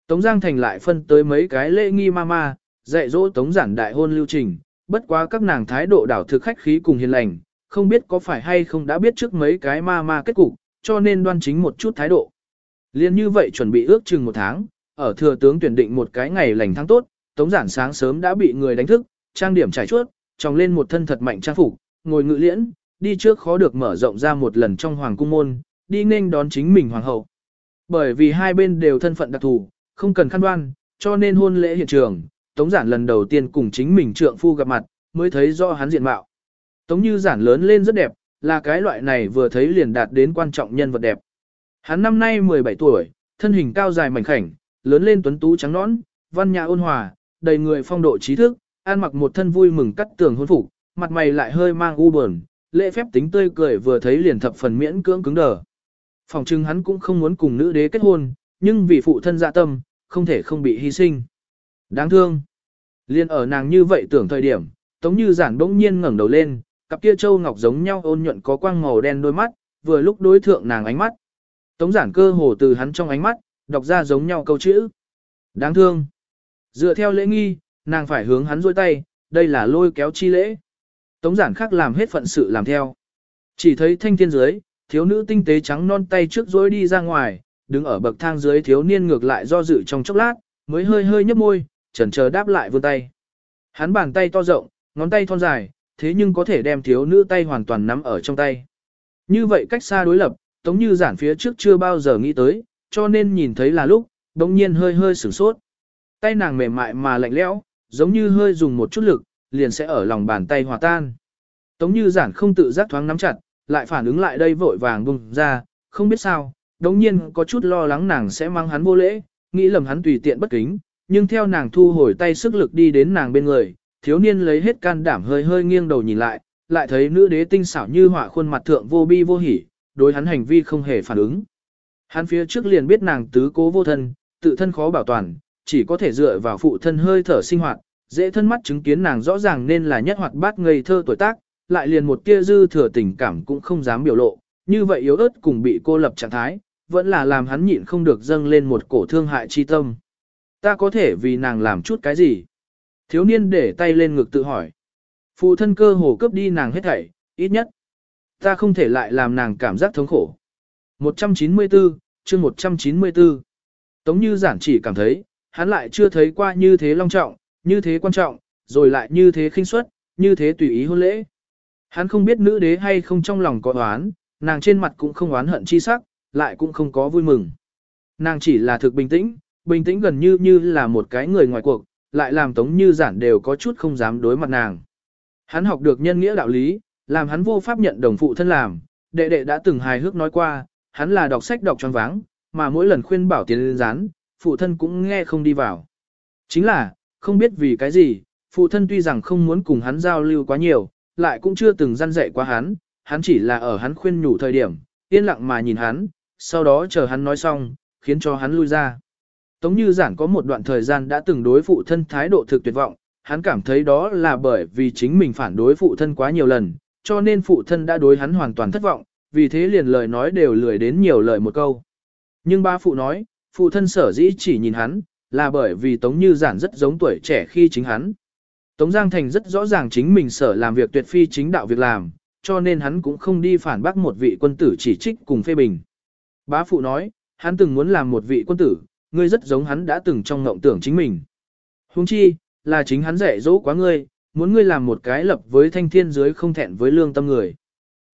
Tống Giang Thành lại phân tới mấy cái lễ nghi ma ma, dạy dỗ Tống giản đại hôn lưu trình, bất quá các nàng thái độ đảo thực khách khí cùng hiền lành, không biết có phải hay không đã biết trước mấy cái ma ma kết cục, cho nên đoan chính một chút thái độ. Liên như vậy chuẩn bị ước chừng một tháng, ở thừa tướng tuyển định một cái ngày lành tháng tốt, Tống giản sáng sớm đã bị người đánh thức, trang điểm trải chuốt, tròng lên một thân thật mạnh trang phục, ngồi ngự liễn, đi trước khó được mở rộng ra một lần trong hoàng cung môn, đi nên đón chính mình hoàng hậu. Bởi vì hai bên đều thân phận đặc thù, không cần khăn đoan, cho nên hôn lễ hiện trường, Tống Giản lần đầu tiên cùng chính mình trượng phu gặp mặt, mới thấy rõ hắn diện mạo. Tống Như Giản lớn lên rất đẹp, là cái loại này vừa thấy liền đạt đến quan trọng nhân vật đẹp. Hắn năm nay 17 tuổi, thân hình cao dài mảnh khảnh, lớn lên tuấn tú trắng nõn, văn nhã ôn hòa, đầy người phong độ trí thức, ăn mặc một thân vui mừng cắt tường hôn phục, mặt mày lại hơi mang u buồn, lễ phép tính tươi cười vừa thấy liền thập phần miễn cưỡng cứng đờ. Phòng trưng hắn cũng không muốn cùng nữ đế kết hôn, nhưng vì phụ thân dạ tâm, không thể không bị hy sinh. Đáng thương. Liên ở nàng như vậy tưởng thời điểm, Tống Như Giản bỗng nhiên ngẩng đầu lên, cặp kia châu ngọc giống nhau ôn nhuận có quang màu đen đôi mắt, vừa lúc đối thượng nàng ánh mắt. Tống Giản cơ hồ từ hắn trong ánh mắt, đọc ra giống nhau câu chữ. Đáng thương. Dựa theo lễ nghi, nàng phải hướng hắn dôi tay, đây là lôi kéo chi lễ. Tống Giản khác làm hết phận sự làm theo. Chỉ thấy thanh thiên dưới, thiếu nữ tinh tế trắng non tay trước dối đi ra ngoài, đứng ở bậc thang dưới thiếu niên ngược lại do dự trong chốc lát, mới hơi hơi nhấp môi, chần chờ đáp lại vươn tay. Hắn bàn tay to rộng, ngón tay thon dài, thế nhưng có thể đem thiếu nữ tay hoàn toàn nắm ở trong tay. Như vậy cách xa đối lập, tống như giản phía trước chưa bao giờ nghĩ tới, cho nên nhìn thấy là lúc, đồng nhiên hơi hơi sửng sốt. Tay nàng mềm mại mà lạnh lẽo, giống như hơi dùng một chút lực, liền sẽ ở lòng bàn tay hòa tan. Tống như giản không tự giác thoáng nắm chặt, lại phản ứng lại đây vội vàng bùng ra, không biết sao, đồng nhiên có chút lo lắng nàng sẽ mang hắn vô lễ, nghĩ lầm hắn tùy tiện bất kính, nhưng theo nàng thu hồi tay sức lực đi đến nàng bên người, thiếu niên lấy hết can đảm hơi hơi nghiêng đầu nhìn lại, lại thấy nữ đế tinh xảo như họa khuôn mặt thượng vô bi vô hỉ, đối hắn hành vi không hề phản ứng. Hắn phía trước liền biết nàng tứ cố vô thân, tự thân khó bảo toàn, chỉ có thể dựa vào phụ thân hơi thở sinh hoạt, dễ thân mắt chứng kiến nàng rõ ràng nên là nhất hoạt bát ngây thơ tuổi tác, lại liền một tia dư thừa tình cảm cũng không dám biểu lộ, như vậy yếu ớt cùng bị cô lập trạng thái, vẫn là làm hắn nhịn không được dâng lên một cổ thương hại chi tâm. Ta có thể vì nàng làm chút cái gì? Thiếu niên để tay lên ngực tự hỏi. Phụ thân cơ hồ cướp đi nàng hết thảy, ít nhất. Ta không thể lại làm nàng cảm giác thống khổ. 194, chương 194. Tống như giản chỉ cảm thấy, hắn lại chưa thấy qua như thế long trọng, như thế quan trọng, rồi lại như thế khinh suất, như thế tùy ý hôn lễ. Hắn không biết nữ đế hay không trong lòng có oán, nàng trên mặt cũng không oán hận chi sắc, lại cũng không có vui mừng. Nàng chỉ là thực bình tĩnh, bình tĩnh gần như như là một cái người ngoài cuộc, lại làm tống như giản đều có chút không dám đối mặt nàng. Hắn học được nhân nghĩa đạo lý, làm hắn vô pháp nhận đồng phụ thân làm, đệ đệ đã từng hài hước nói qua, hắn là đọc sách đọc tròn váng, mà mỗi lần khuyên bảo tiền lên rán, phụ thân cũng nghe không đi vào. Chính là, không biết vì cái gì, phụ thân tuy rằng không muốn cùng hắn giao lưu quá nhiều, lại cũng chưa từng răn dạy quá hắn, hắn chỉ là ở hắn khuyên nhủ thời điểm, yên lặng mà nhìn hắn, sau đó chờ hắn nói xong, khiến cho hắn lui ra. Tống Như Giản có một đoạn thời gian đã từng đối phụ thân thái độ thực tuyệt vọng, hắn cảm thấy đó là bởi vì chính mình phản đối phụ thân quá nhiều lần, cho nên phụ thân đã đối hắn hoàn toàn thất vọng, vì thế liền lời nói đều lười đến nhiều lời một câu. Nhưng ba phụ nói, phụ thân sở dĩ chỉ nhìn hắn, là bởi vì Tống Như Giản rất giống tuổi trẻ khi chính hắn. Tống Giang Thành rất rõ ràng chính mình sở làm việc tuyệt phi chính đạo việc làm, cho nên hắn cũng không đi phản bác một vị quân tử chỉ trích cùng phê bình. Bá phụ nói, hắn từng muốn làm một vị quân tử, ngươi rất giống hắn đã từng trong ngộng tưởng chính mình. Huống chi, là chính hắn dạy dỗ quá ngươi, muốn ngươi làm một cái lập với thanh thiên dưới không thẹn với lương tâm người.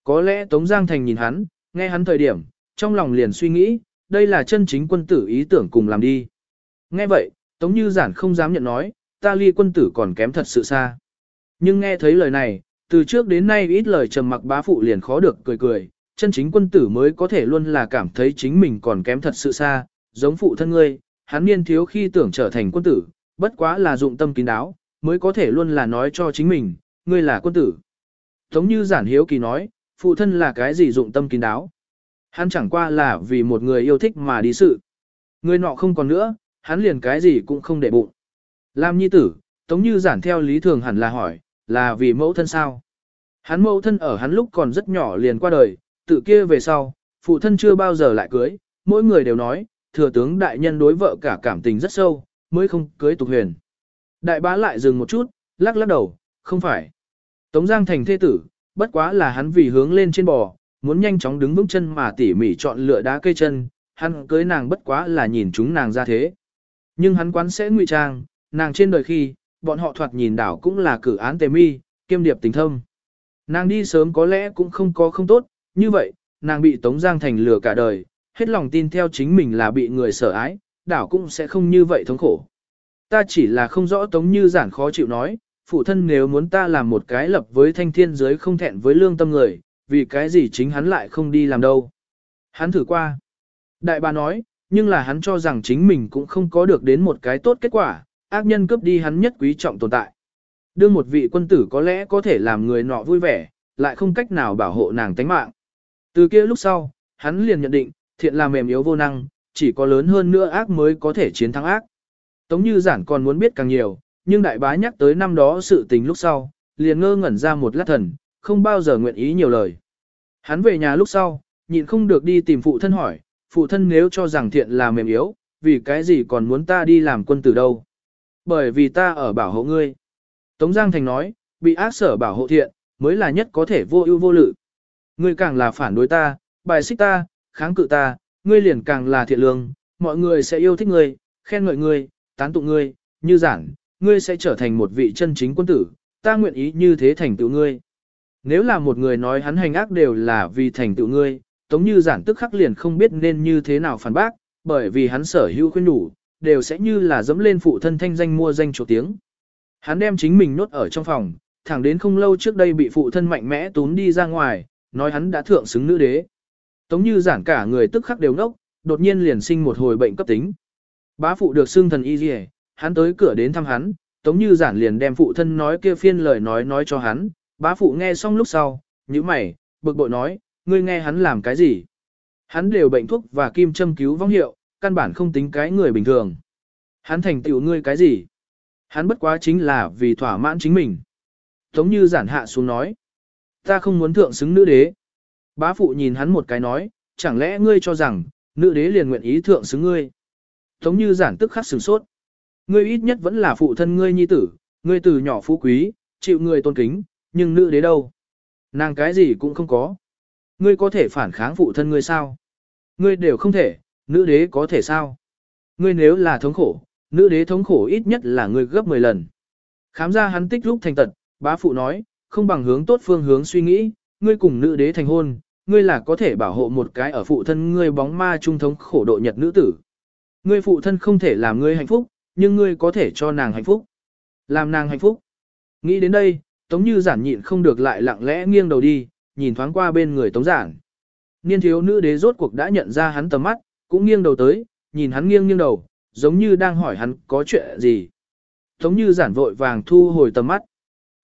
Có lẽ Tống Giang Thành nhìn hắn, nghe hắn thời điểm, trong lòng liền suy nghĩ, đây là chân chính quân tử ý tưởng cùng làm đi. Nghe vậy, Tống Như Giản không dám nhận nói, ta ly quân tử còn kém thật sự xa. Nhưng nghe thấy lời này, từ trước đến nay ít lời trầm mặc bá phụ liền khó được cười cười, chân chính quân tử mới có thể luôn là cảm thấy chính mình còn kém thật sự xa, giống phụ thân ngươi, hắn niên thiếu khi tưởng trở thành quân tử, bất quá là dụng tâm kín đáo, mới có thể luôn là nói cho chính mình, ngươi là quân tử. Tống như giản hiếu kỳ nói, phụ thân là cái gì dụng tâm kín đáo. Hắn chẳng qua là vì một người yêu thích mà đi sự. Người nọ không còn nữa, hắn liền cái gì cũng không để bụng. Làm nhi tử, tống như giản theo lý thường hẳn là hỏi, là vì mẫu thân sao? Hắn mẫu thân ở hắn lúc còn rất nhỏ liền qua đời, tự kia về sau, phụ thân chưa bao giờ lại cưới, mỗi người đều nói, thừa tướng đại nhân đối vợ cả cảm tình rất sâu, mới không cưới tục huyền. Đại bá lại dừng một chút, lắc lắc đầu, không phải. Tống Giang thành thê tử, bất quá là hắn vì hướng lên trên bò, muốn nhanh chóng đứng vững chân mà tỉ mỉ chọn lựa đá cây chân, hắn cưới nàng bất quá là nhìn chúng nàng ra thế. Nhưng hắn quán sẽ ngụy trang, nàng trên đời khi, bọn họ thoạt nhìn đảo cũng là cử án tề mi, kiêm điệp tình thâm. Nàng đi sớm có lẽ cũng không có không tốt, như vậy, nàng bị Tống Giang Thành lừa cả đời, hết lòng tin theo chính mình là bị người sợ ái, đảo cũng sẽ không như vậy thống khổ. Ta chỉ là không rõ Tống Như giản khó chịu nói, phụ thân nếu muốn ta làm một cái lập với thanh thiên giới không thẹn với lương tâm người, vì cái gì chính hắn lại không đi làm đâu. Hắn thử qua. Đại bà nói, nhưng là hắn cho rằng chính mình cũng không có được đến một cái tốt kết quả, ác nhân cướp đi hắn nhất quý trọng tồn tại. Đương một vị quân tử có lẽ có thể làm người nọ vui vẻ, lại không cách nào bảo hộ nàng tánh mạng. Từ kia lúc sau, hắn liền nhận định, thiện là mềm yếu vô năng, chỉ có lớn hơn nữa ác mới có thể chiến thắng ác. Tống như giản còn muốn biết càng nhiều, nhưng đại bá nhắc tới năm đó sự tình lúc sau, liền ngơ ngẩn ra một lát thần, không bao giờ nguyện ý nhiều lời. Hắn về nhà lúc sau, nhịn không được đi tìm phụ thân hỏi, phụ thân nếu cho rằng thiện là mềm yếu, vì cái gì còn muốn ta đi làm quân tử đâu? Bởi vì ta ở bảo hộ ngươi. Tống Giang Thành nói, bị ác sở bảo hộ thiện, mới là nhất có thể vô ưu vô lự. Ngươi càng là phản đối ta, bài xích ta, kháng cự ta, ngươi liền càng là thiện lương, mọi người sẽ yêu thích ngươi, khen ngợi ngươi, tán tụng ngươi, như giản, ngươi sẽ trở thành một vị chân chính quân tử, ta nguyện ý như thế thành tựu ngươi. Nếu là một người nói hắn hành ác đều là vì thành tựu ngươi, tống như giản tức khắc liền không biết nên như thế nào phản bác, bởi vì hắn sở hữu khuyên đủ, đều sẽ như là dẫm lên phụ thân thanh danh mua danh chỗ tiếng. Hắn đem chính mình nốt ở trong phòng, thẳng đến không lâu trước đây bị phụ thân mạnh mẽ tún đi ra ngoài, nói hắn đã thượng xứng nữ đế. Tống như giản cả người tức khắc đều ngốc, đột nhiên liền sinh một hồi bệnh cấp tính. Bá phụ được xưng thần y dì hắn tới cửa đến thăm hắn, tống như giản liền đem phụ thân nói kia phiên lời nói nói cho hắn, bá phụ nghe xong lúc sau, như mày, bực bội nói, ngươi nghe hắn làm cái gì? Hắn đều bệnh thuốc và kim châm cứu vong hiệu, căn bản không tính cái người bình thường. Hắn thành tựu ngươi cái gì? Hắn bất quá chính là vì thỏa mãn chính mình. Tống như giản hạ xuống nói. Ta không muốn thượng xứng nữ đế. Bá phụ nhìn hắn một cái nói, chẳng lẽ ngươi cho rằng, nữ đế liền nguyện ý thượng xứng ngươi. Tống như giản tức khắc sửng sốt. Ngươi ít nhất vẫn là phụ thân ngươi nhi tử, ngươi từ nhỏ phú quý, chịu người tôn kính, nhưng nữ đế đâu? Nàng cái gì cũng không có. ngươi có thể phản kháng phụ thân ngươi sao? Ngươi đều không thể, nữ đế có thể sao? Ngươi nếu là thống khổ, nữ đế thống khổ ít nhất là ngươi gấp 10 lần. Khám ra hắn tích lúc thành tật, bá phụ nói, không bằng hướng tốt phương hướng suy nghĩ, ngươi cùng nữ đế thành hôn, ngươi là có thể bảo hộ một cái ở phụ thân ngươi bóng ma trung thống khổ độ nhật nữ tử. Ngươi phụ thân không thể làm ngươi hạnh phúc, nhưng ngươi có thể cho nàng hạnh phúc. Làm nàng hạnh phúc. Nghĩ đến đây, Tống Như giản nhịn không được lại lặng lẽ nghiêng đầu đi, nhìn thoáng qua bên người Tống giản. Niên thiếu nữ đế rốt cuộc đã nhận ra hắn tầm mắt, cũng nghiêng đầu tới, nhìn hắn nghiêng nghiêng đầu, giống như đang hỏi hắn có chuyện gì. Tống Như giản vội vàng thu hồi tầm mắt.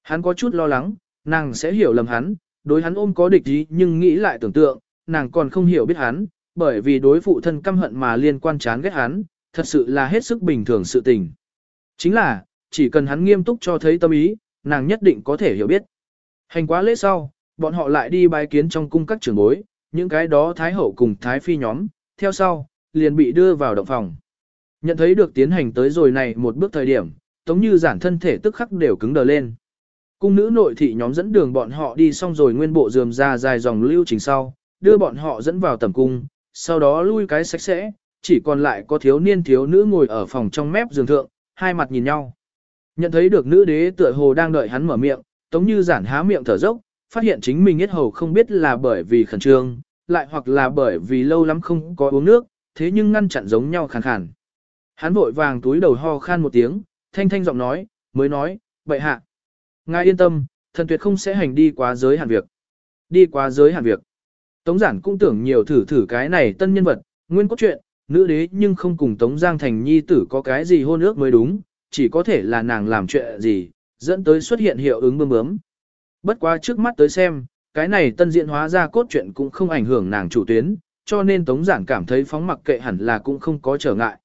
Hắn có chút lo lắng, nàng sẽ hiểu lầm hắn, đối hắn ôm có địch ý nhưng nghĩ lại tưởng tượng, nàng còn không hiểu biết hắn, bởi vì đối phụ thân căm hận mà liên quan chán ghét hắn, thật sự là hết sức bình thường sự tình. Chính là, chỉ cần hắn nghiêm túc cho thấy tâm ý, nàng nhất định có thể hiểu biết. Hành quá lễ sau, bọn họ lại đi bái kiến trong cung các trưởng bối, những cái đó Thái Hậu cùng Thái Phi nhóm, theo sau, liền bị đưa vào động phòng. Nhận thấy được tiến hành tới rồi này một bước thời điểm, tống như giản thân thể tức khắc đều cứng đờ lên. Cung nữ nội thị nhóm dẫn đường bọn họ đi xong rồi nguyên bộ dườm ra dài dòng lưu trình sau, đưa bọn họ dẫn vào tầm cung, sau đó lui cái sạch sẽ, chỉ còn lại có thiếu niên thiếu nữ ngồi ở phòng trong mép giường thượng, hai mặt nhìn nhau. Nhận thấy được nữ đế tựa hồ đang đợi hắn mở miệng, tống như giản há miệng thở dốc, phát hiện chính mình hết hầu không biết là bởi vì khẩn trương, lại hoặc là bởi vì lâu lắm không có uống nước, thế nhưng ngăn chặn giống nhau khàn khàn. Hắn vội vàng túi đầu ho khan một tiếng, thanh thanh giọng nói, mới nói, bệ hạ. Ngài yên tâm, thần tuyệt không sẽ hành đi quá giới hạn việc. Đi quá giới hạn việc. Tống giản cũng tưởng nhiều thử thử cái này tân nhân vật, nguyên cốt truyện, nữ đế nhưng không cùng Tống Giang Thành nhi tử có cái gì hôn ước mới đúng, chỉ có thể là nàng làm chuyện gì, dẫn tới xuất hiện hiệu ứng bơm bướm. Bất quá trước mắt tới xem, cái này tân diện hóa ra cốt truyện cũng không ảnh hưởng nàng chủ tuyến, cho nên Tống Giản cảm thấy phóng mặc kệ hẳn là cũng không có trở ngại.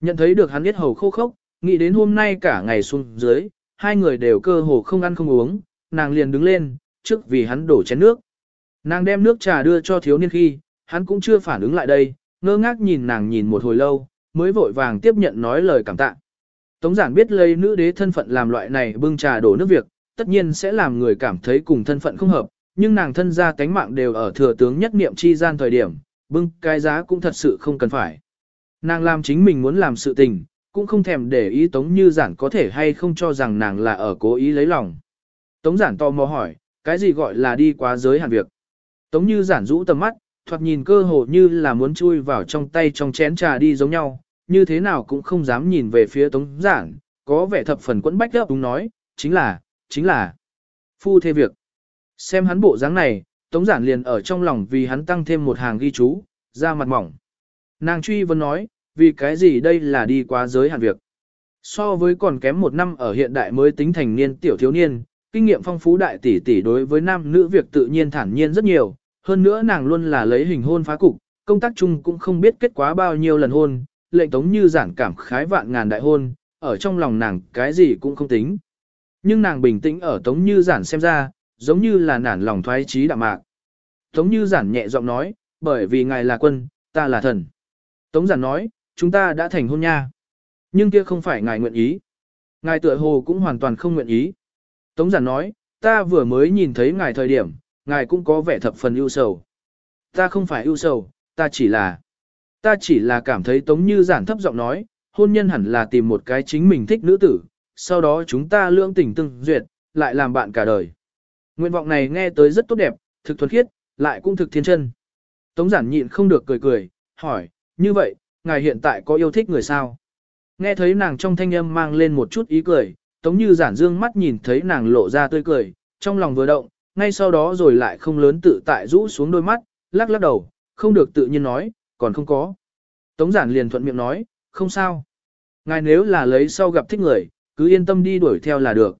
Nhận thấy được hắn biết hầu khô khốc, nghĩ đến hôm nay cả ngày xuống dưới, hai người đều cơ hồ không ăn không uống, nàng liền đứng lên, trước vì hắn đổ chén nước. Nàng đem nước trà đưa cho thiếu niên khi, hắn cũng chưa phản ứng lại đây, ngơ ngác nhìn nàng nhìn một hồi lâu, mới vội vàng tiếp nhận nói lời cảm tạ. Tống giản biết lấy nữ đế thân phận làm loại này bưng trà đổ nước việc, tất nhiên sẽ làm người cảm thấy cùng thân phận không hợp, nhưng nàng thân gia cánh mạng đều ở thừa tướng nhất niệm chi gian thời điểm, bưng cái giá cũng thật sự không cần phải. Nàng làm chính mình muốn làm sự tình, cũng không thèm để ý Tống Như Giản có thể hay không cho rằng nàng là ở cố ý lấy lòng. Tống Giản to mò hỏi, cái gì gọi là đi quá giới hạn việc. Tống Như Giản rũ tầm mắt, thoạt nhìn cơ hồ như là muốn chui vào trong tay trong chén trà đi giống nhau, như thế nào cũng không dám nhìn về phía Tống Giản, có vẻ thập phần quẫn bách gấp đúng nói, chính là, chính là, phu thê việc. Xem hắn bộ dáng này, Tống Giản liền ở trong lòng vì hắn tăng thêm một hàng ghi chú, ra mặt mỏng. Nàng truy vấn nói, vì cái gì đây là đi quá giới hạn việc. So với còn kém một năm ở hiện đại mới tính thành niên tiểu thiếu niên, kinh nghiệm phong phú đại tỷ tỷ đối với nam nữ việc tự nhiên thản nhiên rất nhiều, hơn nữa nàng luôn là lấy hình hôn phá cục, công tác chung cũng không biết kết quả bao nhiêu lần hôn, lệnh tống như giản cảm khái vạn ngàn đại hôn, ở trong lòng nàng cái gì cũng không tính. Nhưng nàng bình tĩnh ở tống như giản xem ra, giống như là nản lòng thoái trí đạm mạc. Tống như giản nhẹ giọng nói, bởi vì ngài là quân, ta là thần. Tống giản nói, chúng ta đã thành hôn nha. Nhưng kia không phải ngài nguyện ý. Ngài tựa hồ cũng hoàn toàn không nguyện ý. Tống giản nói, ta vừa mới nhìn thấy ngài thời điểm, ngài cũng có vẻ thập phần ưu sầu. Ta không phải ưu sầu, ta chỉ là... Ta chỉ là cảm thấy tống như giản thấp giọng nói, hôn nhân hẳn là tìm một cái chính mình thích nữ tử, sau đó chúng ta lưỡng tình tương duyệt, lại làm bạn cả đời. Nguyện vọng này nghe tới rất tốt đẹp, thực thuần khiết, lại cũng thực thiên chân. Tống giản nhịn không được cười cười, hỏi, như vậy, ngài hiện tại có yêu thích người sao? Nghe thấy nàng trong thanh âm mang lên một chút ý cười, tống như giản dương mắt nhìn thấy nàng lộ ra tươi cười, trong lòng vừa động, ngay sau đó rồi lại không lớn tự tại rũ xuống đôi mắt, lắc lắc đầu, không được tự nhiên nói, còn không có. Tống giản liền thuận miệng nói, không sao. Ngài nếu là lấy sau gặp thích người, cứ yên tâm đi đuổi theo là được.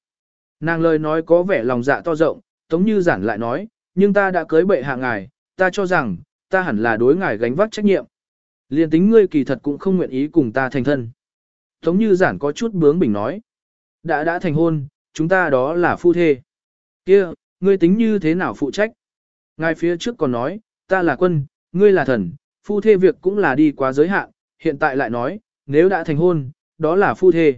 Nàng lời nói có vẻ lòng dạ to rộng, tống như giản lại nói, nhưng ta đã cưới bệ hạ ngài, ta cho rằng, ta hẳn là đối ngài gánh vác trách nhiệm. Liên tính ngươi kỳ thật cũng không nguyện ý cùng ta thành thân. Tống như giản có chút bướng bỉnh nói. Đã đã thành hôn, chúng ta đó là phu thê. kia ngươi tính như thế nào phụ trách? Ngài phía trước còn nói, ta là quân, ngươi là thần, phu thê việc cũng là đi quá giới hạn, hiện tại lại nói, nếu đã thành hôn, đó là phu thê.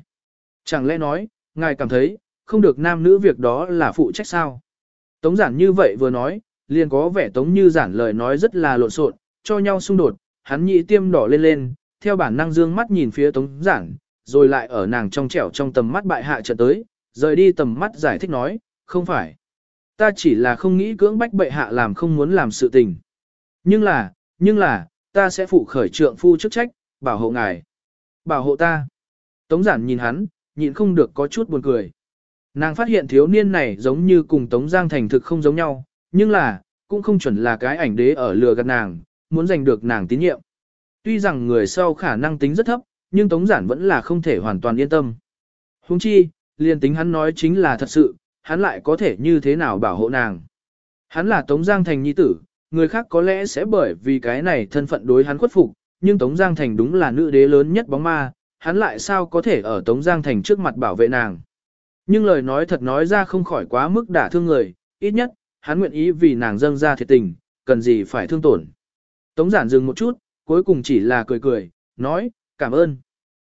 Chẳng lẽ nói, ngài cảm thấy, không được nam nữ việc đó là phụ trách sao? Tống giản như vậy vừa nói, liền có vẻ tống như giản lời nói rất là lộn xộn, cho nhau xung đột, hắn nhị tiêm đỏ lên lên, theo bản năng dương mắt nhìn phía tống giản, rồi lại ở nàng trong trẻo trong tầm mắt bại hạ trận tới, rời đi tầm mắt giải thích nói, không phải. Ta chỉ là không nghĩ cưỡng bách bệ hạ làm không muốn làm sự tình. Nhưng là, nhưng là, ta sẽ phụ khởi trượng phu chức trách, bảo hộ ngài. Bảo hộ ta. Tống giản nhìn hắn, nhịn không được có chút buồn cười. Nàng phát hiện thiếu niên này giống như cùng Tống Giang thành thực không giống nhau, nhưng là, cũng không chuẩn là cái ảnh đế ở lừa gạt nàng, muốn giành được nàng tín nhiệm. Tuy rằng người sau khả năng tính rất thấp, nhưng Tống Giản vẫn là không thể hoàn toàn yên tâm. Huống chi, liền tính hắn nói chính là thật sự, hắn lại có thể như thế nào bảo hộ nàng. Hắn là Tống Giang Thành nhi tử, người khác có lẽ sẽ bởi vì cái này thân phận đối hắn khuất phục, nhưng Tống Giang Thành đúng là nữ đế lớn nhất bóng ma, hắn lại sao có thể ở Tống Giang Thành trước mặt bảo vệ nàng. Nhưng lời nói thật nói ra không khỏi quá mức đả thương người, ít nhất, hắn nguyện ý vì nàng dâng ra thiệt tình, cần gì phải thương tổn. Tống giản dừng một chút, cuối cùng chỉ là cười cười, nói, cảm ơn.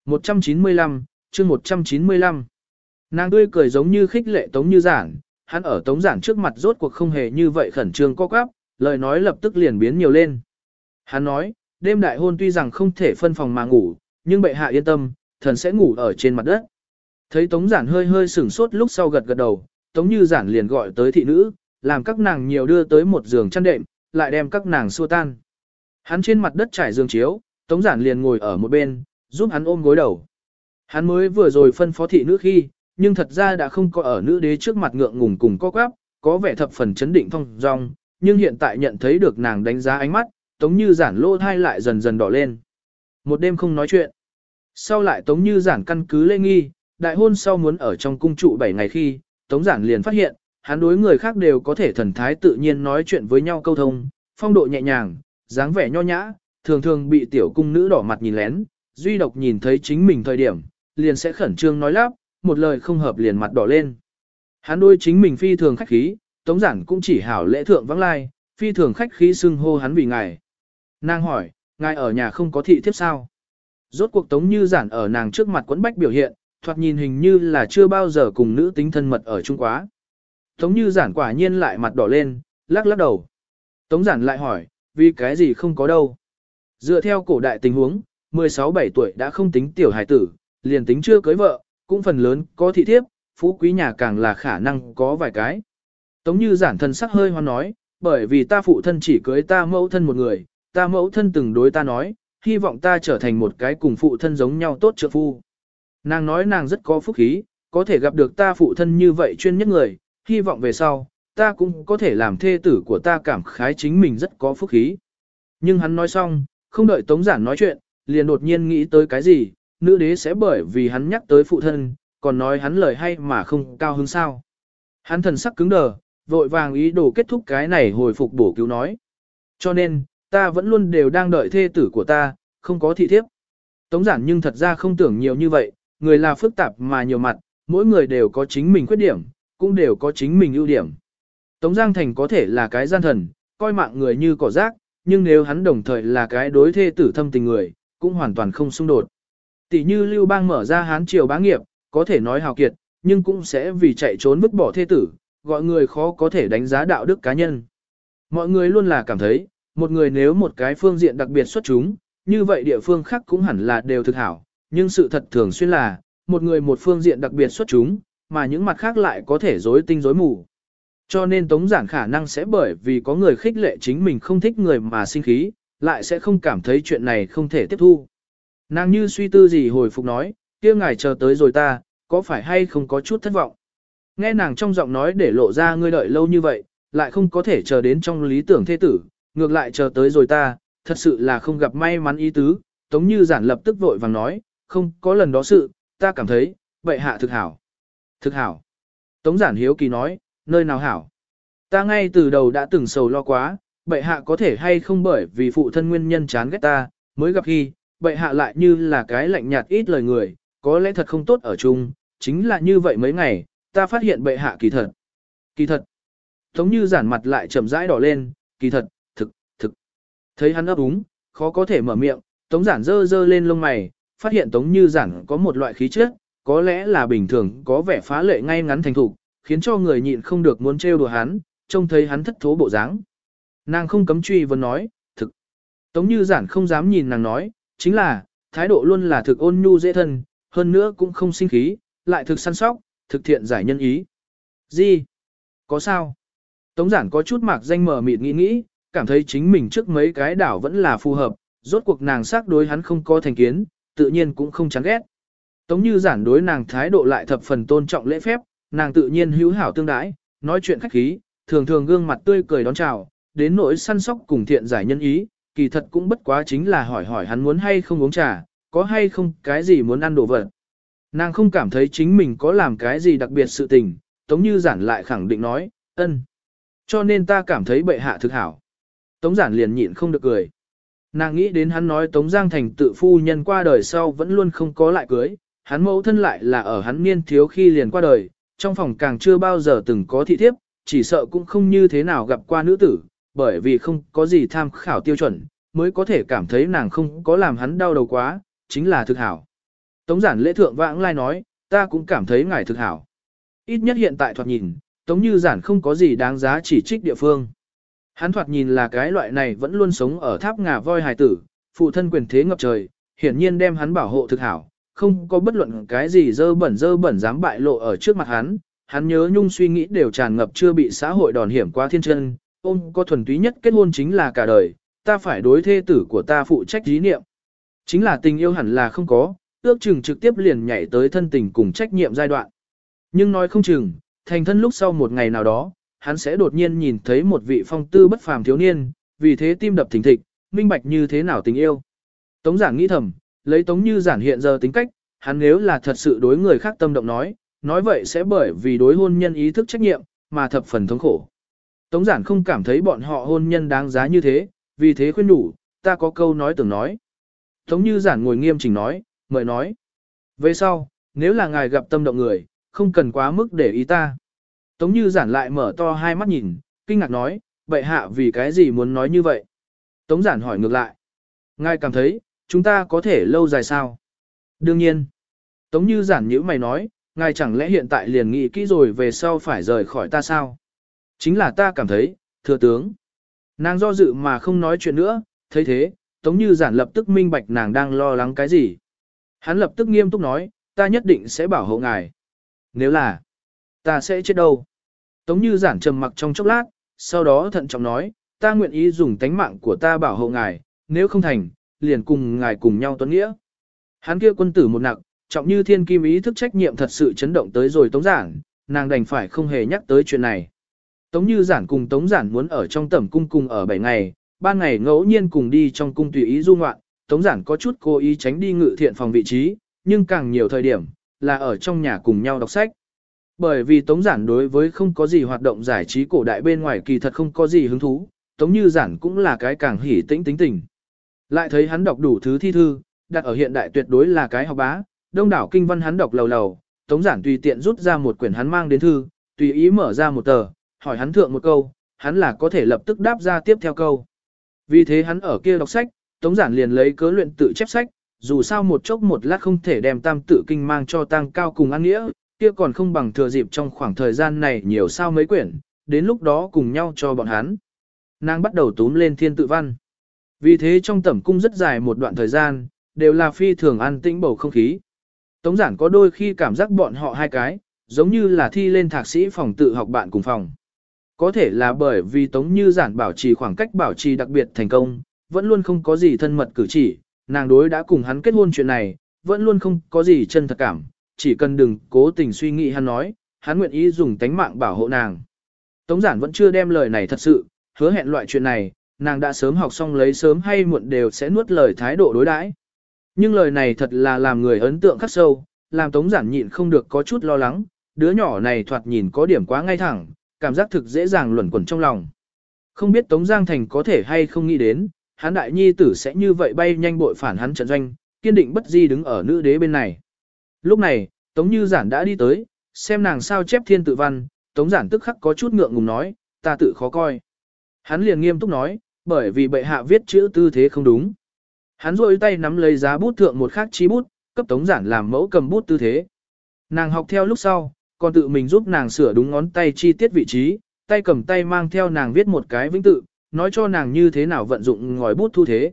195, chương 195. Nàng tươi cười giống như khích lệ Tống Như Giản, hắn ở Tống Giản trước mặt rốt cuộc không hề như vậy khẩn trương co quắp, lời nói lập tức liền biến nhiều lên. Hắn nói, đêm đại hôn tuy rằng không thể phân phòng mà ngủ, nhưng bệ hạ yên tâm, thần sẽ ngủ ở trên mặt đất. Thấy Tống Giản hơi hơi sửng sốt lúc sau gật gật đầu, Tống Như Giản liền gọi tới thị nữ, làm các nàng nhiều đưa tới một giường chăn đệm, lại đem các nàng xua tan. Hắn trên mặt đất trải giường chiếu, Tống Giản liền ngồi ở một bên, giúp hắn ôm gối đầu. Hắn mới vừa rồi phân phó thị nữ khi, nhưng thật ra đã không có ở nữ đế trước mặt ngượng ngùng cùng co quắp, có vẻ thập phần chấn định phong dong, nhưng hiện tại nhận thấy được nàng đánh giá ánh mắt, Tống Như Giản lô thai lại dần dần đỏ lên. Một đêm không nói chuyện. Sau lại Tống Như Giản căn cứ lê nghi, đại hôn sau muốn ở trong cung trụ 7 ngày khi, Tống Giản liền phát hiện, hắn đối người khác đều có thể thần thái tự nhiên nói chuyện với nhau câu thông, phong độ nhẹ nhàng, dáng vẻ nho nhã, thường thường bị tiểu cung nữ đỏ mặt nhìn lén, duy độc nhìn thấy chính mình thời điểm, liền sẽ khẩn trương nói lắp, một lời không hợp liền mặt đỏ lên. Hắn đôi chính mình phi thường khách khí, Tống Giản cũng chỉ hảo lễ thượng vắng lai, phi thường khách khí xưng hô hắn vì ngài. Nàng hỏi, ngài ở nhà không có thị thiếp sao? Rốt cuộc Tống Như Giản ở nàng trước mặt quấn bách biểu hiện, thoạt nhìn hình như là chưa bao giờ cùng nữ tính thân mật ở chung quá. Tống như giản quả nhiên lại mặt đỏ lên, lắc lắc đầu. Tống giản lại hỏi, vì cái gì không có đâu. Dựa theo cổ đại tình huống, 16-17 tuổi đã không tính tiểu hài tử, liền tính chưa cưới vợ, cũng phần lớn có thị thiếp, phú quý nhà càng là khả năng có vài cái. Tống như giản thân sắc hơi hoan nói, bởi vì ta phụ thân chỉ cưới ta mẫu thân một người, ta mẫu thân từng đối ta nói, hy vọng ta trở thành một cái cùng phụ thân giống nhau tốt trợ phu. Nàng nói nàng rất có phúc khí, có thể gặp được ta phụ thân như vậy chuyên nhất người, hy vọng về sau, ta cũng có thể làm thê tử của ta cảm khái chính mình rất có phúc khí. Nhưng hắn nói xong, không đợi Tống Giản nói chuyện, liền đột nhiên nghĩ tới cái gì, nữ đế sẽ bởi vì hắn nhắc tới phụ thân, còn nói hắn lời hay mà không cao hứng sao. Hắn thần sắc cứng đờ, vội vàng ý đồ kết thúc cái này hồi phục bổ cứu nói. Cho nên, ta vẫn luôn đều đang đợi thê tử của ta, không có thị thiếp. Tống giản nhưng thật ra không tưởng nhiều như vậy, người là phức tạp mà nhiều mặt, mỗi người đều có chính mình khuyết điểm, cũng đều có chính mình ưu điểm. Tống Giang Thành có thể là cái gian thần, coi mạng người như cỏ rác, nhưng nếu hắn đồng thời là cái đối thê tử thâm tình người, cũng hoàn toàn không xung đột. Tỷ như Lưu Bang mở ra hán triều bá nghiệp, có thể nói hào kiệt, nhưng cũng sẽ vì chạy trốn vứt bỏ thê tử, gọi người khó có thể đánh giá đạo đức cá nhân. Mọi người luôn là cảm thấy, một người nếu một cái phương diện đặc biệt xuất chúng, như vậy địa phương khác cũng hẳn là đều thực hảo, nhưng sự thật thường xuyên là, một người một phương diện đặc biệt xuất chúng, mà những mặt khác lại có thể rối tinh rối mù. Cho nên Tống Giản khả năng sẽ bởi vì có người khích lệ chính mình không thích người mà sinh khí, lại sẽ không cảm thấy chuyện này không thể tiếp thu. Nàng như suy tư gì hồi phục nói, kia ngài chờ tới rồi ta, có phải hay không có chút thất vọng. Nghe nàng trong giọng nói để lộ ra ngươi đợi lâu như vậy, lại không có thể chờ đến trong lý tưởng thế tử, ngược lại chờ tới rồi ta, thật sự là không gặp may mắn ý tứ, Tống Như Giản lập tức vội vàng nói, không có lần đó sự, ta cảm thấy, vậy hạ thực hảo. Thực hảo. Tống giản hiếu kỳ nói, nơi nào hảo. Ta ngay từ đầu đã từng sầu lo quá, bệ hạ có thể hay không bởi vì phụ thân nguyên nhân chán ghét ta, mới gặp khi, bệ hạ lại như là cái lạnh nhạt ít lời người, có lẽ thật không tốt ở chung, chính là như vậy mấy ngày, ta phát hiện bệ hạ kỳ thật. Kỳ thật. Tống như giản mặt lại chậm rãi đỏ lên, kỳ thật, thực, thực. Thấy hắn ấp úng, khó có thể mở miệng, tống giản dơ dơ lên lông mày, phát hiện tống như giản có một loại khí chất, có lẽ là bình thường có vẻ phá lệ ngay ngắn thành thục, khiến cho người nhịn không được muốn trêu đùa hắn, trông thấy hắn thất thố bộ dáng. Nàng không cấm truy vấn nói, thực. Tống như giản không dám nhìn nàng nói, chính là, thái độ luôn là thực ôn nhu dễ thân, hơn nữa cũng không sinh khí, lại thực săn sóc, thực thiện giải nhân ý. Gì? Có sao? Tống giản có chút mạc danh mở mịt nghĩ nghĩ, cảm thấy chính mình trước mấy cái đảo vẫn là phù hợp, rốt cuộc nàng xác đối hắn không có thành kiến, tự nhiên cũng không chán ghét. Tống như giản đối nàng thái độ lại thập phần tôn trọng lễ phép, nàng tự nhiên hữu hảo tương đãi, nói chuyện khách khí, thường thường gương mặt tươi cười đón chào, đến nỗi săn sóc cùng thiện giải nhân ý, kỳ thật cũng bất quá chính là hỏi hỏi hắn muốn hay không uống trà, có hay không cái gì muốn ăn đồ vật. Nàng không cảm thấy chính mình có làm cái gì đặc biệt sự tình, Tống Như Giản lại khẳng định nói, ân. Cho nên ta cảm thấy bệ hạ thực hảo. Tống Giản liền nhịn không được cười. Nàng nghĩ đến hắn nói Tống Giang Thành tự phu nhân qua đời sau vẫn luôn không có lại cưới, hắn mẫu thân lại là ở hắn niên thiếu khi liền qua đời, trong phòng càng chưa bao giờ từng có thị thiếp, chỉ sợ cũng không như thế nào gặp qua nữ tử, bởi vì không có gì tham khảo tiêu chuẩn, mới có thể cảm thấy nàng không có làm hắn đau đầu quá, chính là thực hảo. Tống giản lễ thượng vãng lai nói, ta cũng cảm thấy ngài thực hảo. Ít nhất hiện tại thoạt nhìn, tống như giản không có gì đáng giá chỉ trích địa phương. Hắn thoạt nhìn là cái loại này vẫn luôn sống ở tháp ngà voi hài tử, phụ thân quyền thế ngập trời, hiển nhiên đem hắn bảo hộ thực hảo, không có bất luận cái gì dơ bẩn dơ bẩn dám bại lộ ở trước mặt hắn. Hắn nhớ nhung suy nghĩ đều tràn ngập chưa bị xã hội đòn hiểm qua thiên chân, ôm có thuần túy nhất kết hôn chính là cả đời, ta phải đối thê tử của ta phụ trách dí niệm. Chính là tình yêu hẳn là không có, ước chừng trực tiếp liền nhảy tới thân tình cùng trách nhiệm giai đoạn. Nhưng nói không chừng, thành thân lúc sau một ngày nào đó, hắn sẽ đột nhiên nhìn thấy một vị phong tư bất phàm thiếu niên, vì thế tim đập thình thịch, minh bạch như thế nào tình yêu. Tống giản nghĩ thầm, lấy tống như giản hiện giờ tính cách, hắn nếu là thật sự đối người khác tâm động nói, nói vậy sẽ bởi vì đối hôn nhân ý thức trách nhiệm, mà thập phần thống khổ. Tống giản không cảm thấy bọn họ hôn nhân đáng giá như thế, vì thế khuyên đủ, ta có câu nói tưởng nói. Tống như giản ngồi nghiêm chỉnh nói, mời nói. Về sau, nếu là ngài gặp tâm động người, không cần quá mức để ý ta. Tống như giản lại mở to hai mắt nhìn, kinh ngạc nói, vậy hạ vì cái gì muốn nói như vậy? Tống giản hỏi ngược lại. Ngài cảm thấy, chúng ta có thể lâu dài sao? Đương nhiên. Tống như giản nhữ mày nói, ngài chẳng lẽ hiện tại liền nghĩ kỹ rồi về sau phải rời khỏi ta sao? Chính là ta cảm thấy, thừa tướng. Nàng do dự mà không nói chuyện nữa, thấy thế, Tống Như Giản lập tức minh bạch nàng đang lo lắng cái gì. Hắn lập tức nghiêm túc nói, ta nhất định sẽ bảo hộ ngài. Nếu là, ta sẽ chết đâu. Tống Như Giản trầm mặc trong chốc lát, sau đó thận trọng nói, ta nguyện ý dùng tánh mạng của ta bảo hộ ngài, nếu không thành, liền cùng ngài cùng nhau tuấn nghĩa. Hắn kia quân tử một nặng, trọng như thiên kim ý thức trách nhiệm thật sự chấn động tới rồi Tống Giản, nàng đành phải không hề nhắc tới chuyện này. Tống Như Giản cùng Tống Giản muốn ở trong tẩm cung cùng ở 7 ngày, ba ngày ngẫu nhiên cùng đi trong cung tùy ý du ngoạn, Tống Giản có chút cố ý tránh đi ngự thiện phòng vị trí, nhưng càng nhiều thời điểm, là ở trong nhà cùng nhau đọc sách. Bởi vì Tống Giản đối với không có gì hoạt động giải trí cổ đại bên ngoài kỳ thật không có gì hứng thú, Tống Như Giản cũng là cái càng hỉ tĩnh tính tình. Lại thấy hắn đọc đủ thứ thi thư, đặt ở hiện đại tuyệt đối là cái học bá, đông đảo kinh văn hắn đọc lầu lầu, Tống Giản tùy tiện rút ra một quyển hắn mang đến thư, tùy ý mở ra một tờ, hỏi hắn thượng một câu, hắn là có thể lập tức đáp ra tiếp theo câu. Vì thế hắn ở kia đọc sách, Tống Giản liền lấy cớ luyện tự chép sách, dù sao một chốc một lát không thể đem tam tự kinh mang cho tăng cao cùng ăn nghĩa, kia còn không bằng thừa dịp trong khoảng thời gian này nhiều sao mấy quyển, đến lúc đó cùng nhau cho bọn hắn. Nàng bắt đầu túm lên thiên tự văn. Vì thế trong tẩm cung rất dài một đoạn thời gian, đều là phi thường an tĩnh bầu không khí. Tống giản có đôi khi cảm giác bọn họ hai cái, giống như là thi lên thạc sĩ phòng tự học bạn cùng phòng. Có thể là bởi vì Tống Như Giản bảo trì khoảng cách bảo trì đặc biệt thành công, vẫn luôn không có gì thân mật cử chỉ, nàng đối đã cùng hắn kết hôn chuyện này, vẫn luôn không có gì chân thật cảm, chỉ cần đừng cố tình suy nghĩ hắn nói, hắn nguyện ý dùng tánh mạng bảo hộ nàng. Tống Giản vẫn chưa đem lời này thật sự, hứa hẹn loại chuyện này, nàng đã sớm học xong lấy sớm hay muộn đều sẽ nuốt lời thái độ đối đãi. Nhưng lời này thật là làm người ấn tượng khắc sâu, làm Tống Giản nhịn không được có chút lo lắng, đứa nhỏ này thoạt nhìn có điểm quá ngay thẳng, cảm giác thực dễ dàng luẩn quẩn trong lòng. Không biết Tống Giang Thành có thể hay không nghĩ đến, hắn đại nhi tử sẽ như vậy bay nhanh bội phản hắn trận doanh, kiên định bất di đứng ở nữ đế bên này. Lúc này, Tống Như Giản đã đi tới, xem nàng sao chép thiên tự văn, Tống Giản tức khắc có chút ngượng ngùng nói, ta tự khó coi. Hắn liền nghiêm túc nói, bởi vì bệ hạ viết chữ tư thế không đúng. Hắn rôi tay nắm lấy giá bút thượng một khắc chi bút, cấp Tống Giản làm mẫu cầm bút tư thế. Nàng học theo lúc sau, còn tự mình giúp nàng sửa đúng ngón tay chi tiết vị trí, tay cầm tay mang theo nàng viết một cái vĩnh tự, nói cho nàng như thế nào vận dụng ngòi bút thu thế.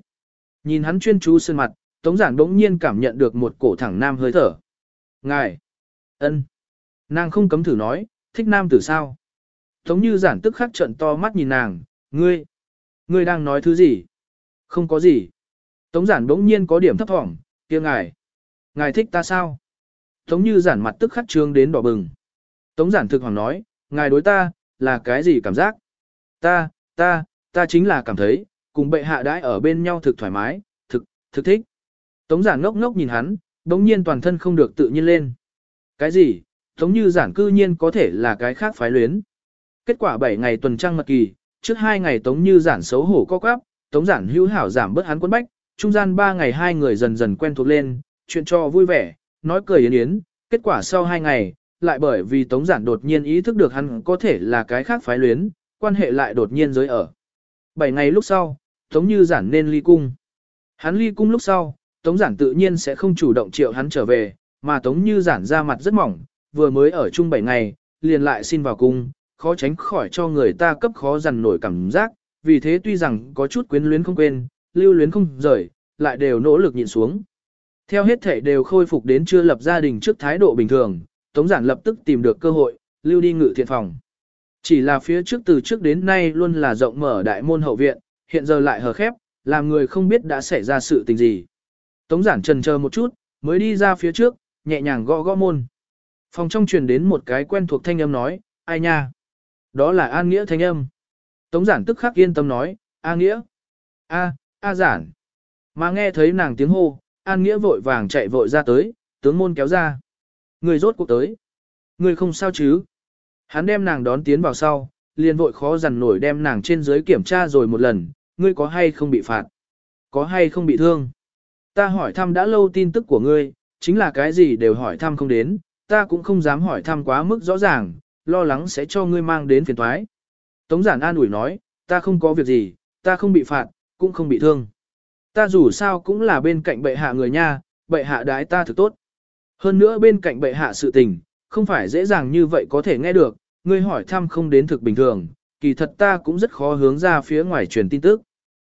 Nhìn hắn chuyên chú sơn mặt, Tống Giản đống nhiên cảm nhận được một cổ thẳng nam hơi thở. Ngài! ân, Nàng không cấm thử nói, thích nam tử sao? Tống như giản tức khắc trận to mắt nhìn nàng, ngươi! Ngươi đang nói thứ gì? Không có gì. Tống giản đống nhiên có điểm thấp thỏm, kia ngài! Ngài thích ta sao? Tống như giản mặt tức khắc trương đến đỏ bừng. Tống giản thực hoàng nói, ngài đối ta, là cái gì cảm giác? Ta, ta, ta chính là cảm thấy, cùng bệ hạ đãi ở bên nhau thực thoải mái, thực, thực thích. Tống giản ngốc ngốc nhìn hắn, đống nhiên toàn thân không được tự nhiên lên. Cái gì? Tống như giản cư nhiên có thể là cái khác phái luyến. Kết quả 7 ngày tuần trăng mật kỳ, trước 2 ngày tống như giản xấu hổ co quắp, tống giản hữu hảo giảm bớt hắn quân bách, trung gian 3 ngày hai người dần dần quen thuộc lên, chuyện cho vui vẻ, nói cười yến yến, kết quả sau 2 ngày, lại bởi vì tống giản đột nhiên ý thức được hắn có thể là cái khác phái luyến, quan hệ lại đột nhiên giới ở. 7 ngày lúc sau, tống như giản nên ly cung. Hắn ly cung lúc sau, tống giản tự nhiên sẽ không chủ động triệu hắn trở về, mà tống như giản ra mặt rất mỏng, vừa mới ở chung 7 ngày, liền lại xin vào cung, khó tránh khỏi cho người ta cấp khó dằn nổi cảm giác, vì thế tuy rằng có chút quyến luyến không quên, lưu luyến không rời, lại đều nỗ lực nhịn xuống. Theo hết thể đều khôi phục đến chưa lập gia đình trước thái độ bình thường, Tống Giản lập tức tìm được cơ hội, lưu đi ngự thiện phòng. Chỉ là phía trước từ trước đến nay luôn là rộng mở đại môn hậu viện, hiện giờ lại hờ khép, làm người không biết đã xảy ra sự tình gì. Tống Giản trần chờ một chút, mới đi ra phía trước, nhẹ nhàng gõ gõ môn. Phòng trong truyền đến một cái quen thuộc thanh âm nói, ai nha? Đó là An Nghĩa thanh âm. Tống giản tức khắc yên tâm nói, A Nghĩa. A, A giản. Mà nghe thấy nàng tiếng hô, An Nghĩa vội vàng chạy vội ra tới, tướng môn kéo ra. Người rốt cuộc tới. Người không sao chứ. Hắn đem nàng đón tiến vào sau, liền vội khó dằn nổi đem nàng trên dưới kiểm tra rồi một lần, ngươi có hay không bị phạt? Có hay không bị thương? Ta hỏi thăm đã lâu tin tức của ngươi, chính là cái gì đều hỏi thăm không đến, ta cũng không dám hỏi thăm quá mức rõ ràng, lo lắng sẽ cho ngươi mang đến phiền toái. Tống giản an ủi nói, ta không có việc gì, ta không bị phạt, cũng không bị thương. Ta dù sao cũng là bên cạnh bệ hạ người nha, bệ hạ đái ta thực tốt. Hơn nữa bên cạnh bệ hạ sự tình, không phải dễ dàng như vậy có thể nghe được, ngươi hỏi thăm không đến thực bình thường, kỳ thật ta cũng rất khó hướng ra phía ngoài truyền tin tức.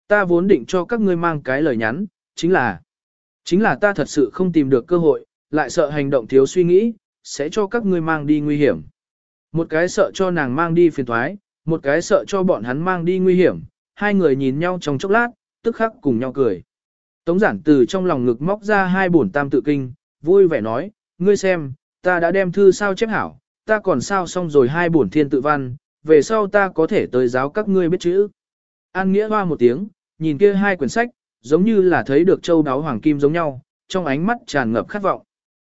Ta vốn định cho các ngươi mang cái lời nhắn, chính là, chính là ta thật sự không tìm được cơ hội, lại sợ hành động thiếu suy nghĩ, sẽ cho các ngươi mang đi nguy hiểm. Một cái sợ cho nàng mang đi phiền thoái, một cái sợ cho bọn hắn mang đi nguy hiểm, hai người nhìn nhau trong chốc lát, tức khắc cùng nhau cười. Tống giản từ trong lòng ngực móc ra hai bổn tam tự kinh, vui vẻ nói, ngươi xem, ta đã đem thư sao chép hảo, ta còn sao xong rồi hai bổn thiên tự văn, về sau ta có thể tới giáo các ngươi biết chữ. An Nghĩa hoa một tiếng, nhìn kia hai quyển sách, giống như là thấy được châu đáo hoàng kim giống nhau, trong ánh mắt tràn ngập khát vọng.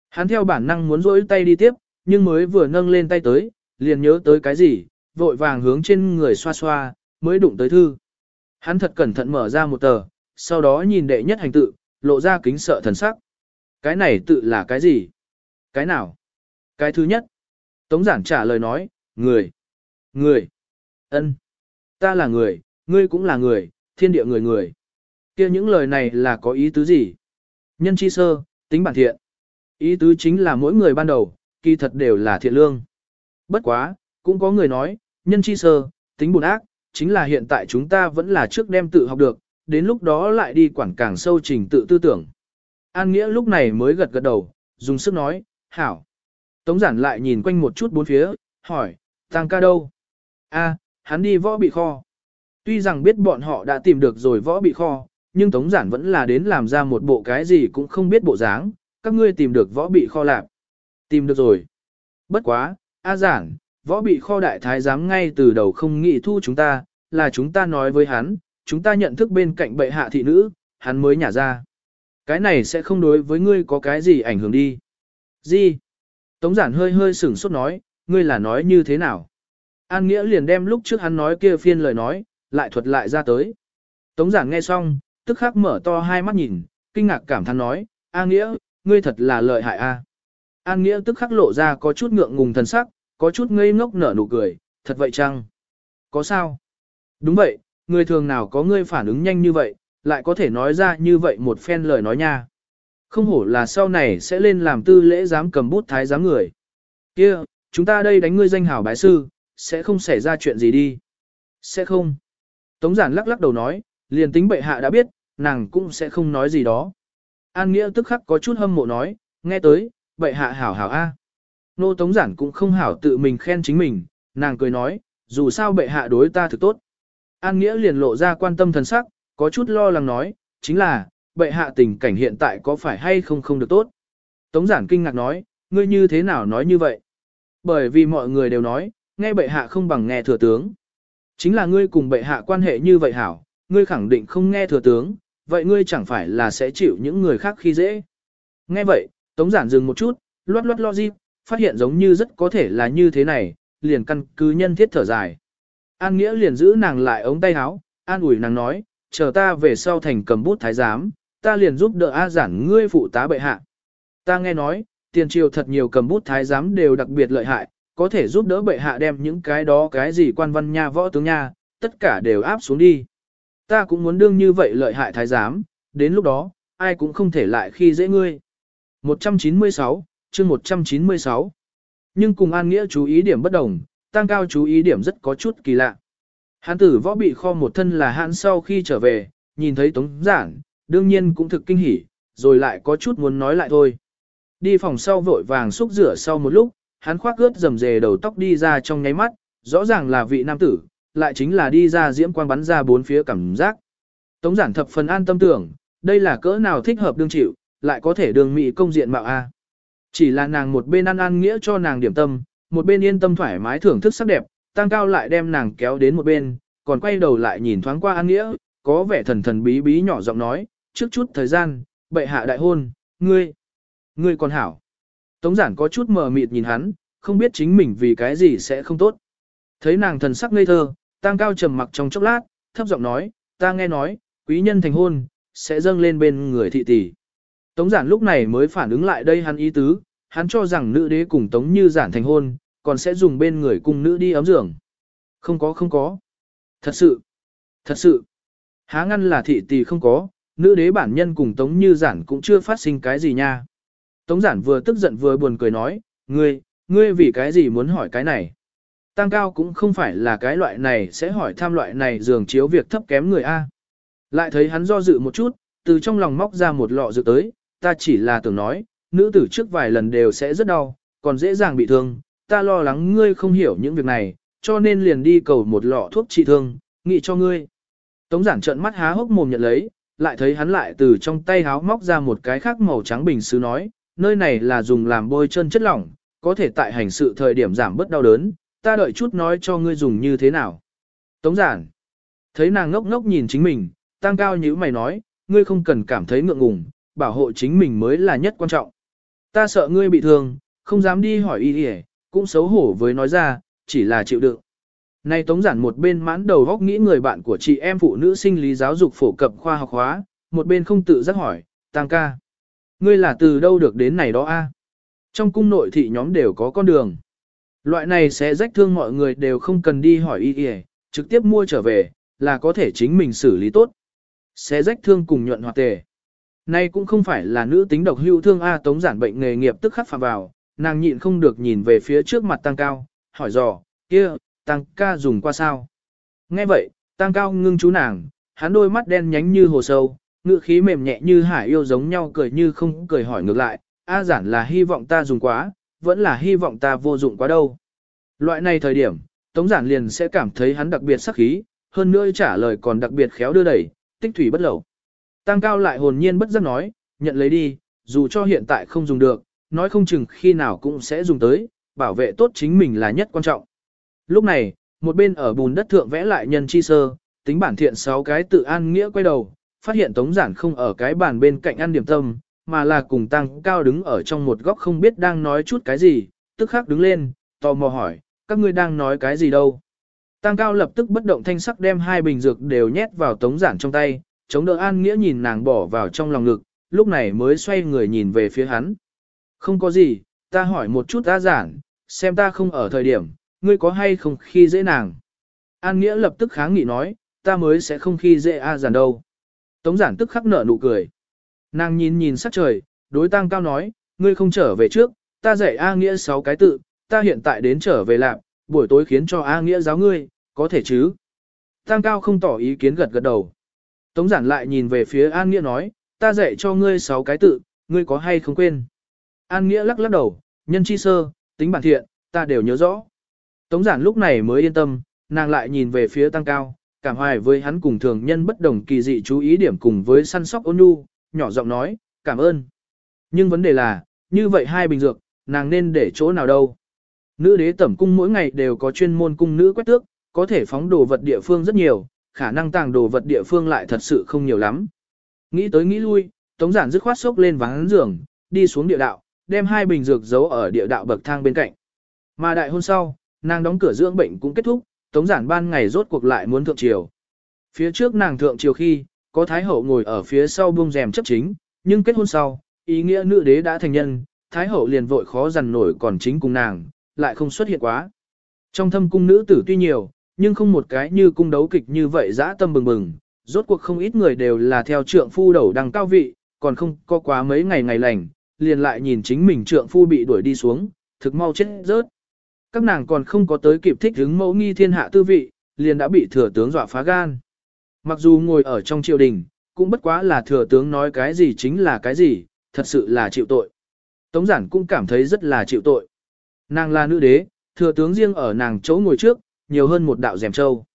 Hắn theo bản năng muốn rỗi tay đi tiếp, nhưng mới vừa nâng lên tay tới, liền nhớ tới cái gì, vội vàng hướng trên người xoa xoa, mới đụng tới thư. Hắn thật cẩn thận mở ra một tờ, sau đó nhìn đệ nhất hành tự, lộ ra kính sợ thần sắc. Cái này tự là cái gì? Cái nào? Cái thứ nhất. Tống giản trả lời nói, người. Người. ân, Ta là người, ngươi cũng là người, thiên địa người người. kia những lời này là có ý tứ gì? Nhân chi sơ, tính bản thiện. Ý tứ chính là mỗi người ban đầu, kỳ thật đều là thiện lương. Bất quá, cũng có người nói, nhân chi sơ, tính buồn ác, chính là hiện tại chúng ta vẫn là trước đem tự học được, đến lúc đó lại đi quản càng sâu trình tự tư tưởng. An Nghĩa lúc này mới gật gật đầu, dùng sức nói, hảo. Tống giản lại nhìn quanh một chút bốn phía, hỏi, tăng ca đâu? A, hắn đi võ bị kho. Tuy rằng biết bọn họ đã tìm được rồi võ bị kho, nhưng Tống giản vẫn là đến làm ra một bộ cái gì cũng không biết bộ dáng, các ngươi tìm được võ bị kho lạp. Tìm được rồi. Bất quá, A giản, võ bị kho đại thái giám ngay từ đầu không nghĩ thu chúng ta, là chúng ta nói với hắn, chúng ta nhận thức bên cạnh bệ hạ thị nữ, hắn mới nhả ra. Cái này sẽ không đối với ngươi có cái gì ảnh hưởng đi. Gì? Tống giản hơi hơi sửng sốt nói, ngươi là nói như thế nào? An Nghĩa liền đem lúc trước hắn nói kia phiên lời nói, lại thuật lại ra tới. Tống giản nghe xong, tức khắc mở to hai mắt nhìn, kinh ngạc cảm thán nói, An Nghĩa, ngươi thật là lợi hại a. An Nghĩa tức khắc lộ ra có chút ngượng ngùng thần sắc, có chút ngây ngốc nở nụ cười, thật vậy chăng? Có sao? Đúng vậy, người thường nào có ngươi phản ứng nhanh như vậy, lại có thể nói ra như vậy một phen lời nói nha. Không hổ là sau này sẽ lên làm tư lễ giám cầm bút thái giám người. kia chúng ta đây đánh ngươi danh hảo bái sư, sẽ không xảy ra chuyện gì đi. Sẽ không. Tống giản lắc lắc đầu nói, liền tính bệ hạ đã biết, nàng cũng sẽ không nói gì đó. An Nghĩa tức khắc có chút hâm mộ nói, nghe tới, bệ hạ hảo hảo a. Nô Tống giản cũng không hảo tự mình khen chính mình, nàng cười nói, dù sao bệ hạ đối ta thực tốt. An Nghĩa liền lộ ra quan tâm thần sắc, có chút lo lắng nói, chính là, bệ hạ tình cảnh hiện tại có phải hay không không được tốt. Tống giản kinh ngạc nói, ngươi như thế nào nói như vậy? Bởi vì mọi người đều nói, nghe bệ hạ không bằng nghe thừa tướng. Chính là ngươi cùng bệ hạ quan hệ như vậy hảo, ngươi khẳng định không nghe thừa tướng, vậy ngươi chẳng phải là sẽ chịu những người khác khi dễ. Nghe vậy, Tống giản dừng một chút, loát loát lo logic, phát hiện giống như rất có thể là như thế này, liền căn cứ nhân thiết thở dài. An Nghĩa liền giữ nàng lại ống tay áo, an ủi nàng nói, chờ ta về sau thành cầm bút thái giám, ta liền giúp đỡ A giản ngươi phụ tá bệ hạ. Ta nghe nói, tiền triều thật nhiều cầm bút thái giám đều đặc biệt lợi hại, có thể giúp đỡ bệ hạ đem những cái đó cái gì quan văn nha võ tướng nha, tất cả đều áp xuống đi. Ta cũng muốn đương như vậy lợi hại thái giám, đến lúc đó, ai cũng không thể lại khi dễ ngươi. 196, chương 196. Nhưng cùng An Nghĩa chú ý điểm bất đồng, tăng cao chú ý điểm rất có chút kỳ lạ. Hán tử võ bị kho một thân là hãn sau khi trở về, nhìn thấy tống giản, đương nhiên cũng thực kinh hỉ, rồi lại có chút muốn nói lại thôi. Đi phòng sau vội vàng xúc rửa sau một lúc, hắn khoác ướt rầm rề đầu tóc đi ra trong nháy mắt, rõ ràng là vị nam tử, lại chính là đi ra diễm quang bắn ra bốn phía cảm giác. Tống giản thập phần an tâm tưởng, đây là cỡ nào thích hợp đương chịu, lại có thể đường mị công diện mạo A. Chỉ là nàng một bên ăn ăn nghĩa cho nàng điểm tâm, một bên yên tâm thoải mái thưởng thức sắc đẹp, tăng cao lại đem nàng kéo đến một bên, còn quay đầu lại nhìn thoáng qua ăn nghĩa, có vẻ thần thần bí bí nhỏ giọng nói, trước chút thời gian, bệ hạ đại hôn, ngươi, ngươi còn hảo. Tống giản có chút mờ mịt nhìn hắn, không biết chính mình vì cái gì sẽ không tốt. Thấy nàng thần sắc ngây thơ, tăng cao trầm mặc trong chốc lát, thấp giọng nói, ta nghe nói, quý nhân thành hôn, sẽ dâng lên bên người thị tỷ. Tống giản lúc này mới phản ứng lại đây hắn ý tứ, hắn cho rằng nữ đế cùng tống như giản thành hôn, còn sẽ dùng bên người cùng nữ đi ấm giường. Không có không có. Thật sự, thật sự. Há ngăn là thị tỷ không có, nữ đế bản nhân cùng tống như giản cũng chưa phát sinh cái gì nha. Tống giản vừa tức giận vừa buồn cười nói, ngươi, ngươi vì cái gì muốn hỏi cái này? Tăng cao cũng không phải là cái loại này sẽ hỏi tham loại này dường chiếu việc thấp kém người A. Lại thấy hắn do dự một chút, từ trong lòng móc ra một lọ dược tới, ta chỉ là tưởng nói, nữ tử trước vài lần đều sẽ rất đau, còn dễ dàng bị thương, ta lo lắng ngươi không hiểu những việc này, cho nên liền đi cầu một lọ thuốc trị thương, nghị cho ngươi. Tống giản trợn mắt há hốc mồm nhận lấy, lại thấy hắn lại từ trong tay háo móc ra một cái khác màu trắng bình sứ nói, nơi này là dùng làm bôi chân chất lỏng, có thể tại hành sự thời điểm giảm bớt đau đớn, ta đợi chút nói cho ngươi dùng như thế nào. Tống giản, thấy nàng ngốc ngốc nhìn chính mình, tăng cao như mày nói, ngươi không cần cảm thấy ngượng ngùng, bảo hộ chính mình mới là nhất quan trọng. Ta sợ ngươi bị thương, không dám đi hỏi y đi cũng xấu hổ với nói ra, chỉ là chịu đựng. Nay tống giản một bên mãn đầu góc nghĩ người bạn của chị em phụ nữ sinh lý giáo dục phổ cập khoa học hóa, một bên không tự giác hỏi, tăng ca. Ngươi là từ đâu được đến này đó a? Trong cung nội thị nhóm đều có con đường. Loại này sẽ rách thương mọi người đều không cần đi hỏi y y, trực tiếp mua trở về, là có thể chính mình xử lý tốt. Sẽ rách thương cùng nhuận hoạt tề. Nay cũng không phải là nữ tính độc hưu thương A tống giản bệnh nghề nghiệp tức khắc phạm vào, nàng nhịn không được nhìn về phía trước mặt tăng cao, hỏi dò, kia, tăng ca dùng qua sao? Nghe vậy, tăng cao ngưng chú nàng, hắn đôi mắt đen nhánh như hồ sâu, ngữ khí mềm nhẹ như hải yêu giống nhau cười như không cười hỏi ngược lại, A giản là hy vọng ta dùng quá, vẫn là hy vọng ta vô dụng quá đâu. Loại này thời điểm, Tống giản liền sẽ cảm thấy hắn đặc biệt sắc khí, hơn nữa trả lời còn đặc biệt khéo đưa đẩy, tích thủy bất lẩu. Tăng cao lại hồn nhiên bất giác nói, nhận lấy đi, dù cho hiện tại không dùng được, nói không chừng khi nào cũng sẽ dùng tới, bảo vệ tốt chính mình là nhất quan trọng. Lúc này, một bên ở bùn đất thượng vẽ lại nhân chi sơ, tính bản thiện sáu cái tự an nghĩa quay đầu, phát hiện tống giản không ở cái bàn bên cạnh ăn điểm tâm, mà là cùng tăng cao đứng ở trong một góc không biết đang nói chút cái gì, tức khắc đứng lên, tò mò hỏi, các ngươi đang nói cái gì đâu. Tăng cao lập tức bất động thanh sắc đem hai bình dược đều nhét vào tống giản trong tay, chống đỡ an nghĩa nhìn nàng bỏ vào trong lòng ngực, lúc này mới xoay người nhìn về phía hắn. Không có gì, ta hỏi một chút ta giản, xem ta không ở thời điểm, ngươi có hay không khi dễ nàng. An nghĩa lập tức kháng nghị nói, ta mới sẽ không khi dễ A giản đâu. Tống giản tức khắc nở nụ cười. Nàng nhìn nhìn sắc trời, đối tăng cao nói, ngươi không trở về trước, ta dạy A nghĩa sáu cái tự, ta hiện tại đến trở về làm, buổi tối khiến cho A Nghĩa giáo ngươi, có thể chứ? Tăng cao không tỏ ý kiến gật gật đầu. Tống giản lại nhìn về phía An Nghĩa nói, ta dạy cho ngươi sáu cái tự, ngươi có hay không quên? An Nghĩa lắc lắc đầu, nhân chi sơ, tính bản thiện, ta đều nhớ rõ. Tống giản lúc này mới yên tâm, nàng lại nhìn về phía tăng cao, cảm hoài với hắn cùng thường nhân bất đồng kỳ dị chú ý điểm cùng với săn sóc ôn nhu, nhỏ giọng nói, cảm ơn. Nhưng vấn đề là, như vậy hai bình dược, nàng nên để chỗ nào đâu? Nữ đế tẩm cung mỗi ngày đều có chuyên môn cung nữ quét tước, có thể phóng đồ vật địa phương rất nhiều, khả năng tàng đồ vật địa phương lại thật sự không nhiều lắm. Nghĩ tới nghĩ lui, Tống giản dứt khoát sốc lên vắng giường, đi xuống địa đạo, đem hai bình dược giấu ở địa đạo bậc thang bên cạnh. Mà đại hôn sau, nàng đóng cửa dưỡng bệnh cũng kết thúc, Tống giản ban ngày rốt cuộc lại muốn thượng triều. Phía trước nàng thượng triều khi, có thái hậu ngồi ở phía sau buông rèm chấp chính, nhưng kết hôn sau, ý nghĩa nữ đế đã thành nhân, thái hậu liền vội khó dằn nổi còn chính cùng nàng, lại không xuất hiện quá. Trong thâm cung nữ tử tuy nhiều, nhưng không một cái như cung đấu kịch như vậy dã tâm bừng bừng, rốt cuộc không ít người đều là theo trượng phu đầu đằng cao vị, còn không có quá mấy ngày ngày lành, liền lại nhìn chính mình trượng phu bị đuổi đi xuống, thực mau chết rớt. Các nàng còn không có tới kịp thích hứng mẫu nghi thiên hạ tư vị, liền đã bị thừa tướng dọa phá gan. Mặc dù ngồi ở trong triều đình, cũng bất quá là thừa tướng nói cái gì chính là cái gì, thật sự là chịu tội. Tống giản cũng cảm thấy rất là chịu tội. Nàng là nữ đế, thừa tướng riêng ở nàng chỗ ngồi trước, nhiều hơn một đạo rèm châu.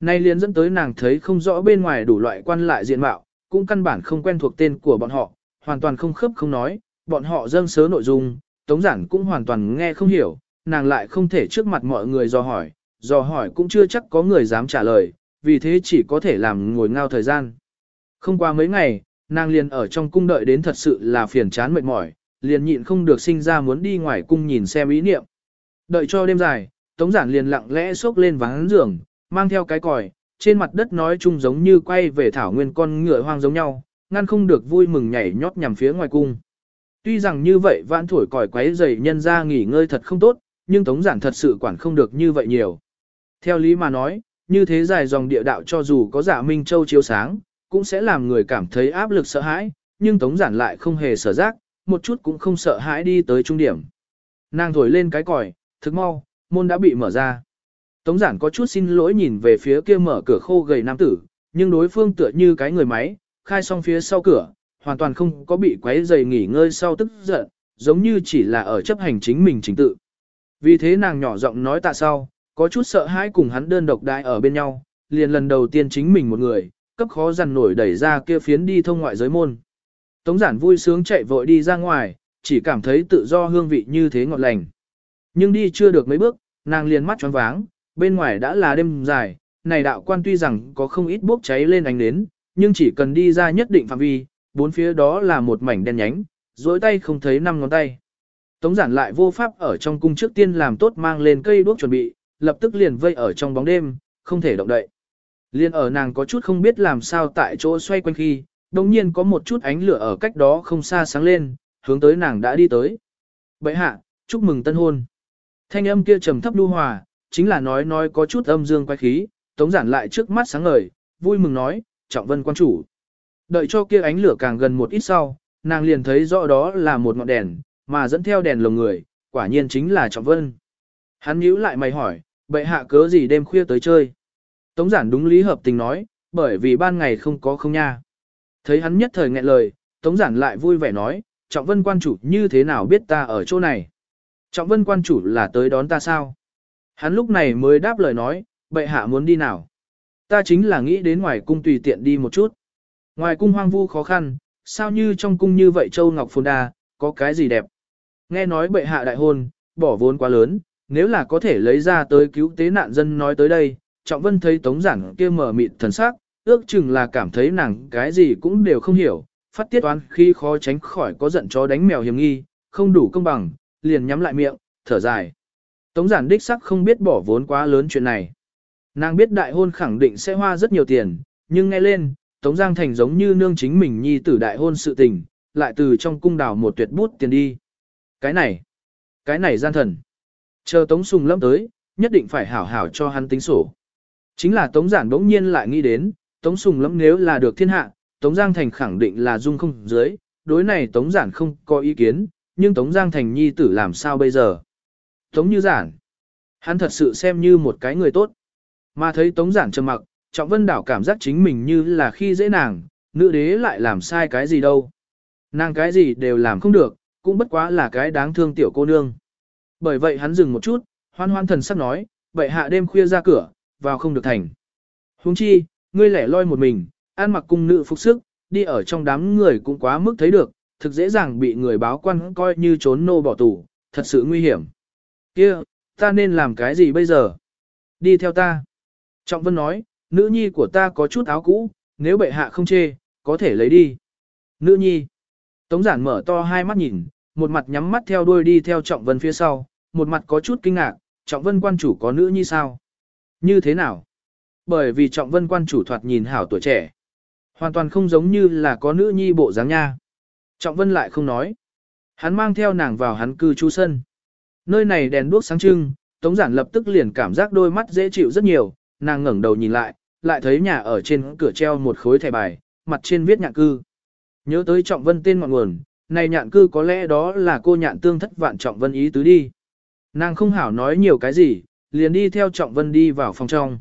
Nay liền dẫn tới nàng thấy không rõ bên ngoài đủ loại quan lại diện mạo, cũng căn bản không quen thuộc tên của bọn họ, hoàn toàn không khớp không nói, bọn họ dâng sớ nội dung, tống giản cũng hoàn toàn nghe không hiểu, nàng lại không thể trước mặt mọi người dò hỏi, dò hỏi cũng chưa chắc có người dám trả lời, vì thế chỉ có thể làm ngồi ngao thời gian. Không qua mấy ngày, nàng liền ở trong cung đợi đến thật sự là phiền chán mệt mỏi, liền nhịn không được sinh ra muốn đi ngoài cung nhìn xem ý niệm. Đợi cho đêm dài, Tống giản liền lặng lẽ xốc lên ván giường, mang theo cái còi, trên mặt đất nói chung giống như quay về thảo nguyên con ngựa hoang giống nhau, ngăn không được vui mừng nhảy nhót nhằm phía ngoài cung. Tuy rằng như vậy vãn thổi còi quấy rầy nhân ra nghỉ ngơi thật không tốt, nhưng Tống giản thật sự quản không được như vậy nhiều. Theo lý mà nói, như thế dài dòng địa đạo cho dù có dạ Minh Châu chiếu sáng, cũng sẽ làm người cảm thấy áp lực sợ hãi, nhưng Tống giản lại không hề sở giác, một chút cũng không sợ hãi đi tới trung điểm. Nàng thổi lên cái còi, thức mau, môn đã bị mở ra. Tống giản có chút xin lỗi nhìn về phía kia mở cửa khô gầy nam tử, nhưng đối phương tựa như cái người máy, khai xong phía sau cửa, hoàn toàn không có bị quấy giày nghỉ ngơi sau tức giận, giống như chỉ là ở chấp hành chính mình chính tự. Vì thế nàng nhỏ giọng nói tạ sau, có chút sợ hãi cùng hắn đơn độc đại ở bên nhau, liền lần đầu tiên chính mình một người, cấp khó dằn nổi đẩy ra kia phiến đi thông ngoại giới môn. Tống giản vui sướng chạy vội đi ra ngoài, chỉ cảm thấy tự do hương vị như thế ngọt lành. Nhưng đi chưa được mấy bước, nàng liền mắt choáng váng, bên ngoài đã là đêm dài, này đạo quan tuy rằng có không ít bốc cháy lên ánh nến, nhưng chỉ cần đi ra nhất định phạm vi, bốn phía đó là một mảnh đen nhánh, dối tay không thấy năm ngón tay. Tống giản lại vô pháp ở trong cung trước tiên làm tốt mang lên cây đuốc chuẩn bị, lập tức liền vây ở trong bóng đêm, không thể động đậy. Liên ở nàng có chút không biết làm sao tại chỗ xoay quanh khi, đồng nhiên có một chút ánh lửa ở cách đó không xa sáng lên, hướng tới nàng đã đi tới. Bệ hạ, chúc mừng tân hôn. Thanh âm kia trầm thấp đu hòa, chính là nói nói có chút âm dương quay khí, tống giản lại trước mắt sáng ngời, vui mừng nói, trọng vân quan chủ. Đợi cho kia ánh lửa càng gần một ít sau, nàng liền thấy rõ đó là một ngọn đèn, mà dẫn theo đèn lồng người, quả nhiên chính là trọng vân. Hắn nhíu lại mày hỏi, bệ hạ cớ gì đêm khuya tới chơi. Tống giản đúng lý hợp tình nói, bởi vì ban ngày không có không nha. Thấy hắn nhất thời nghẹn lời, Tống giản lại vui vẻ nói, trọng vân quan chủ như thế nào biết ta ở chỗ này. Trọng vân quan chủ là tới đón ta sao? Hắn lúc này mới đáp lời nói, bệ hạ muốn đi nào? Ta chính là nghĩ đến ngoài cung tùy tiện đi một chút. Ngoài cung hoang vu khó khăn, sao như trong cung như vậy Châu Ngọc Phồn Đa, có cái gì đẹp? Nghe nói bệ hạ đại hôn, bỏ vốn quá lớn, nếu là có thể lấy ra tới cứu tế nạn dân nói tới đây, Trọng Vân thấy Tống Giản kia mở mịt thần sắc, ước chừng là cảm thấy nàng cái gì cũng đều không hiểu, phát tiết oan khi khó tránh khỏi có giận chó đánh mèo hiểm nghi, không đủ công bằng, liền nhắm lại miệng, thở dài. Tống giản đích sắc không biết bỏ vốn quá lớn chuyện này. Nàng biết đại hôn khẳng định sẽ hoa rất nhiều tiền, nhưng nghe lên, Tống Giang Thành giống như nương chính mình nhi tử đại hôn sự tình, lại từ trong cung đào một tuyệt bút tiền đi. Cái này, cái này gian thần. Chờ Tống Sùng lâm tới, nhất định phải hảo hảo cho hắn tính sổ. Chính là Tống Giản bỗng nhiên lại nghĩ đến, Tống Sùng lâm nếu là được thiên hạ, Tống Giang Thành khẳng định là dung không dưới, đối này Tống Giản không có ý kiến, nhưng Tống Giang Thành nhi tử làm sao bây giờ? Tống Như Giản, Hắn thật sự xem như một cái người tốt. Mà thấy Tống Giản trầm mặc, Trọng Vân Đảo cảm giác chính mình như là khi dễ nàng, nữ đế lại làm sai cái gì đâu. Nàng cái gì đều làm không được, cũng bất quá là cái đáng thương tiểu cô nương. Bởi vậy hắn dừng một chút, hoan hoan thần sắc nói, vậy hạ đêm khuya ra cửa, vào không được thành. Huống chi, ngươi lẻ loi một mình, ăn mặc cung nữ phục sức, đi ở trong đám người cũng quá mức thấy được, thực dễ dàng bị người báo quan coi như trốn nô bỏ tù, thật sự nguy hiểm. Kia, ta nên làm cái gì bây giờ? Đi theo ta. Trọng Vân nói, nữ nhi của ta có chút áo cũ, nếu bệ hạ không chê, có thể lấy đi. Nữ nhi. Tống giản mở to hai mắt nhìn, một mặt nhắm mắt theo đuôi đi theo Trọng Vân phía sau, một mặt có chút kinh ngạc, Trọng Vân quan chủ có nữ nhi sao? Như thế nào? Bởi vì Trọng Vân quan chủ thoạt nhìn hảo tuổi trẻ. Hoàn toàn không giống như là có nữ nhi bộ dáng nha. Trọng Vân lại không nói. Hắn mang theo nàng vào hắn cư trú sân. Nơi này đèn đuốc sáng trưng, Tống Giản lập tức liền cảm giác đôi mắt dễ chịu rất nhiều, nàng ngẩng đầu nhìn lại, lại thấy nhà ở trên cửa treo một khối thẻ bài, mặt trên viết nhạc cư. Nhớ tới Trọng Vân tên ngọn nguồn, này nhạn cư có lẽ đó là cô nhạn tương thất vạn Trọng Vân ý tứ đi. Nàng không hảo nói nhiều cái gì, liền đi theo Trọng Vân đi vào phòng trong.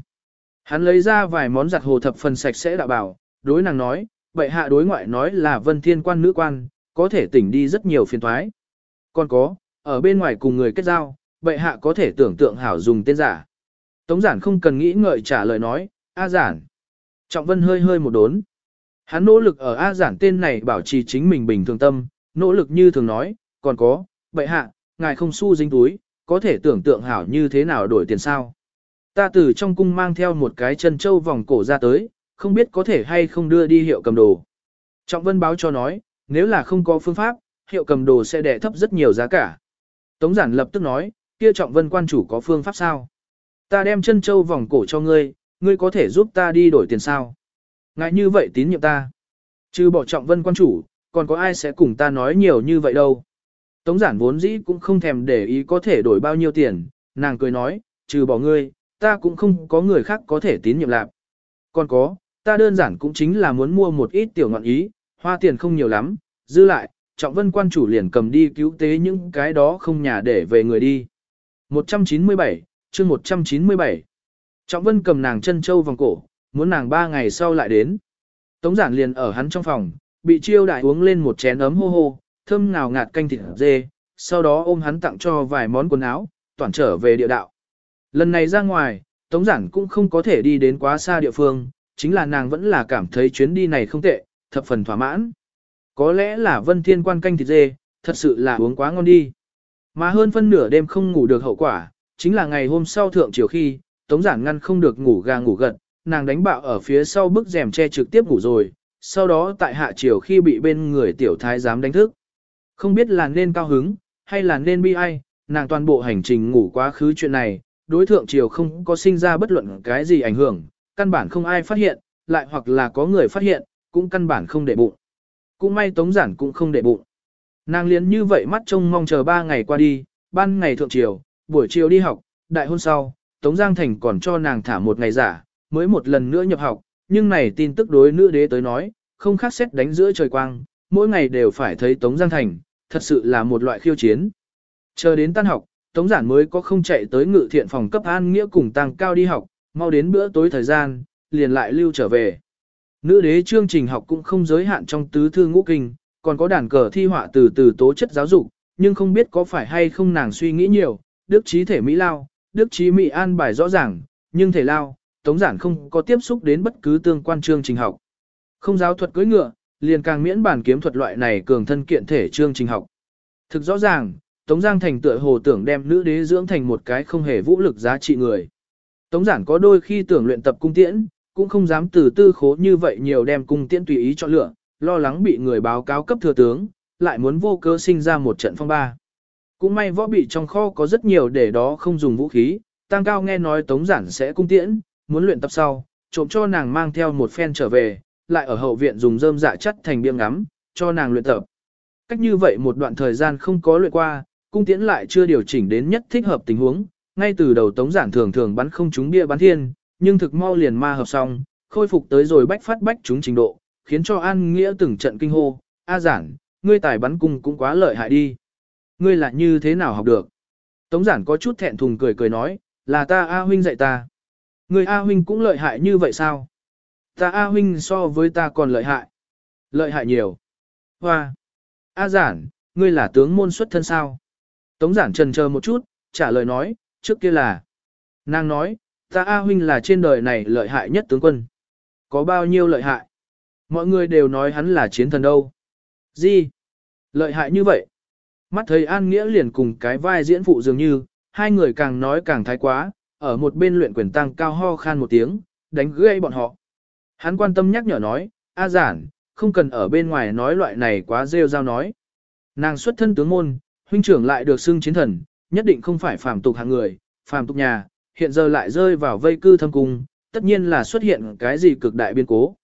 Hắn lấy ra vài món giặt hồ thập phần sạch sẽ đạo bảo, đối nàng nói, vậy hạ đối ngoại nói là Vân Thiên quan nữ quan, có thể tỉnh đi rất nhiều phiền toái. Còn có, ở bên ngoài cùng người kết giao, vậy hạ có thể tưởng tượng hảo dùng tên giả. Tống giản không cần nghĩ ngợi trả lời nói, A giản. Trọng Vân hơi hơi một đốn. Hắn nỗ lực ở A giản tên này bảo trì chính mình bình thường tâm, nỗ lực như thường nói, còn có, bệ hạ, ngài không xu dính túi, có thể tưởng tượng hảo như thế nào đổi tiền sao. Ta từ trong cung mang theo một cái chân châu vòng cổ ra tới, không biết có thể hay không đưa đi hiệu cầm đồ. Trọng Vân báo cho nói, nếu là không có phương pháp, hiệu cầm đồ sẽ đẻ thấp rất nhiều giá cả. Tống giản lập tức nói, kia Trọng Vân quan chủ có phương pháp sao? Ta đem chân châu vòng cổ cho ngươi, ngươi có thể giúp ta đi đổi tiền sao? Ngại như vậy tín nhiệm ta. Chứ bỏ Trọng Vân quan chủ, còn có ai sẽ cùng ta nói nhiều như vậy đâu? Tống giản vốn dĩ cũng không thèm để ý có thể đổi bao nhiêu tiền, nàng cười nói, trừ bỏ ngươi, ta cũng không có người khác có thể tín nhiệm lạc. Còn có, ta đơn giản cũng chính là muốn mua một ít tiểu ngọn ý, hoa tiền không nhiều lắm, dư lại, trọng vân quan chủ liền cầm đi cứu tế những cái đó không nhà để về người đi. 197, chương 197. Trọng vân cầm nàng chân châu vòng cổ, muốn nàng ba ngày sau lại đến. Tống giản liền ở hắn trong phòng, bị chiêu đại uống lên một chén ấm hô hô, thơm ngào ngạt canh thịt dê, sau đó ôm hắn tặng cho vài món quần áo, toàn trở về địa đạo. Lần này ra ngoài, Tống giản cũng không có thể đi đến quá xa địa phương, chính là nàng vẫn là cảm thấy chuyến đi này không tệ, thập phần thỏa mãn. Có lẽ là vân thiên quan canh thịt dê, thật sự là uống quá ngon đi. Mà hơn phân nửa đêm không ngủ được hậu quả, chính là ngày hôm sau thượng chiều khi, tống giản ngăn không được ngủ gà ngủ gật, nàng đánh bạo ở phía sau bức rèm che trực tiếp ngủ rồi, sau đó tại hạ triều khi bị bên người tiểu thái giám đánh thức. Không biết là nên cao hứng, hay là nên bi ai, nàng toàn bộ hành trình ngủ quá khứ chuyện này, đối thượng triều không có sinh ra bất luận cái gì ảnh hưởng, căn bản không ai phát hiện, lại hoặc là có người phát hiện, cũng căn bản không để bụng. Cũng may tống giản cũng không để bụng. Nàng liền như vậy mắt trông mong chờ ba ngày qua đi, ban ngày thượng triều, buổi chiều đi học, đại hôn sau, Tống Giang Thành còn cho nàng thả một ngày giả, mới một lần nữa nhập học, nhưng này tin tức đối nữ đế tới nói, không khác xét đánh giữa trời quang, mỗi ngày đều phải thấy Tống Giang Thành, thật sự là một loại khiêu chiến. Chờ đến tan học, Tống Giản mới có không chạy tới ngự thiện phòng cấp an nghĩa cùng tăng cao đi học, mau đến bữa tối thời gian, liền lại lưu trở về. Nữ đế chương trình học cũng không giới hạn trong tứ thư ngũ kinh, còn có đàn cờ thi họa từ từ tố chất giáo dục, nhưng không biết có phải hay không nàng suy nghĩ nhiều, đức trí thể Mỹ lao, đức trí Mỹ an bài rõ ràng, nhưng thể lao, tống giản không có tiếp xúc đến bất cứ tương quan chương trình học. Không giáo thuật cưỡi ngựa, liền càng miễn bản kiếm thuật loại này cường thân kiện thể chương trình học. Thực rõ ràng, Tống Giang Thành tựa hồ tưởng đem nữ đế dưỡng thành một cái không hề vũ lực giá trị người. Tống giản có đôi khi tưởng luyện tập cung tiễn, cũng không dám từ tư khố như vậy nhiều đem cung tiễn tùy ý chọn lựa, lo lắng bị người báo cáo cấp thừa tướng, lại muốn vô cớ sinh ra một trận phong ba. Cũng may võ bị trong kho có rất nhiều để đó không dùng vũ khí, tăng cao nghe nói tống giản sẽ cung tiễn, muốn luyện tập sau, trộm cho nàng mang theo một phen trở về, lại ở hậu viện dùng rơm dạ chất thành biêm ngắm, cho nàng luyện tập. Cách như vậy một đoạn thời gian không có luyện qua, cung tiễn lại chưa điều chỉnh đến nhất thích hợp tình huống, ngay từ đầu tống giản thường thường bắn không trúng bia bắn thiên, nhưng thực mau liền ma hợp xong, khôi phục tới rồi bách phát bách trúng trình độ, khiến cho An Nghĩa từng trận kinh hô, A giản, ngươi tài bắn cung cũng quá lợi hại đi. Ngươi là như thế nào học được? Tống giản có chút thẹn thùng cười cười nói, là ta A huynh dạy ta. Người A huynh cũng lợi hại như vậy sao? Ta A huynh so với ta còn lợi hại. Lợi hại nhiều. Hoa. A giản, ngươi là tướng môn xuất thân sao? Tống giản trần chờ một chút, trả lời nói, trước kia là. Nàng nói, ta A huynh là trên đời này lợi hại nhất tướng quân. Có bao nhiêu lợi hại? Mọi người đều nói hắn là chiến thần đâu. Gì? Lợi hại như vậy? Mắt thấy An Nghĩa liền cùng cái vai diễn phụ dường như, hai người càng nói càng thái quá, ở một bên luyện quyền tăng cao ho khan một tiếng, đánh gây bọn họ. Hắn quan tâm nhắc nhở nói, A giản, không cần ở bên ngoài nói loại này quá rêu rao nói. Nàng xuất thân tướng môn, huynh trưởng lại được xưng chiến thần, nhất định không phải phàm tục hạng người, phàm tục nhà, hiện giờ lại rơi vào vây cư thâm cung, tất nhiên là xuất hiện cái gì cực đại biên cố.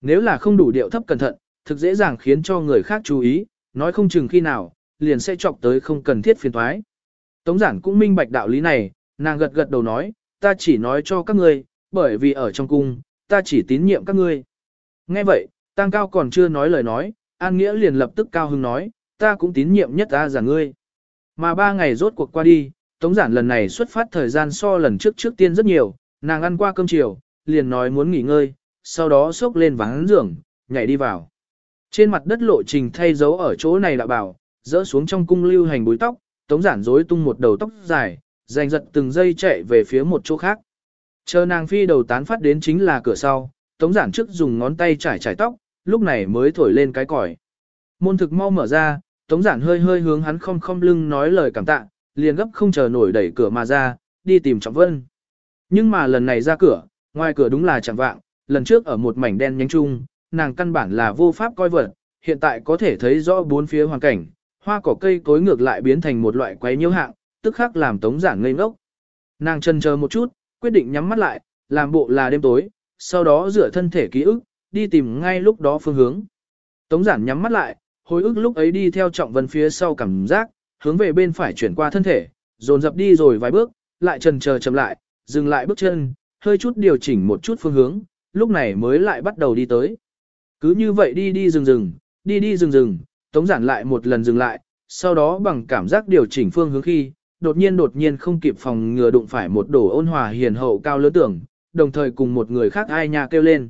Nếu là không đủ điệu thấp cẩn thận, thực dễ dàng khiến cho người khác chú ý, nói không chừng khi nào, liền sẽ chọc tới không cần thiết phiền thoái. Tống giản cũng minh bạch đạo lý này, nàng gật gật đầu nói, ta chỉ nói cho các ngươi, bởi vì ở trong cung, ta chỉ tín nhiệm các ngươi. Nghe vậy, Tăng Cao còn chưa nói lời nói, An Nghĩa liền lập tức cao hưng nói, ta cũng tín nhiệm nhất ta giả ngươi. Mà ba ngày rốt cuộc qua đi, Tống giản lần này xuất phát thời gian so lần trước trước tiên rất nhiều, nàng ăn qua cơm chiều, liền nói muốn nghỉ ngơi, sau đó xốc lên ván giường, nhảy đi vào. Trên mặt đất lộ trình thay dấu ở chỗ này là bảo, dỡ xuống trong cung lưu hành búi tóc, tống giản rối tung một đầu tóc dài, giành giật từng giây chạy về phía một chỗ khác. Chờ nàng phi đầu tán phát đến chính là cửa sau, tống giản trước dùng ngón tay trải trải tóc, lúc này mới thổi lên cái còi. Môn thực mau mở ra, tống giản hơi hơi hướng hắn không không lưng nói lời cảm tạ, liền gấp không chờ nổi đẩy cửa mà ra, đi tìm Trọng Vân. Nhưng mà lần này ra cửa, ngoài cửa đúng là chẳng vạng, lần trước ở một mảnh đen nhánh chung, nàng căn bản là vô pháp coi vật, hiện tại có thể thấy rõ bốn phía hoàn cảnh, hoa cỏ cây cối ngược lại biến thành một loại quấy nhiễu hạng, tức khắc làm tống giản ngây ngốc. Nàng chần chờ một chút, quyết định nhắm mắt lại, làm bộ là đêm tối, sau đó rửa thân thể ký ức, đi tìm ngay lúc đó phương hướng. Tống giản nhắm mắt lại, hồi ức lúc ấy đi theo trọng vân phía sau cảm giác, hướng về bên phải chuyển qua thân thể, dồn dập đi rồi vài bước, lại chần chờ chậm lại, dừng lại bước chân, hơi chút điều chỉnh một chút phương hướng, lúc này mới lại bắt đầu đi tới. Cứ như vậy đi đi dừng dừng, đi đi dừng dừng, tống giản lại một lần dừng lại, sau đó bằng cảm giác điều chỉnh phương hướng khi, đột nhiên đột nhiên không kịp phòng ngừa đụng phải một đổ ôn hòa hiền hậu cao lớn tưởng, đồng thời cùng một người khác ai nhà kêu lên.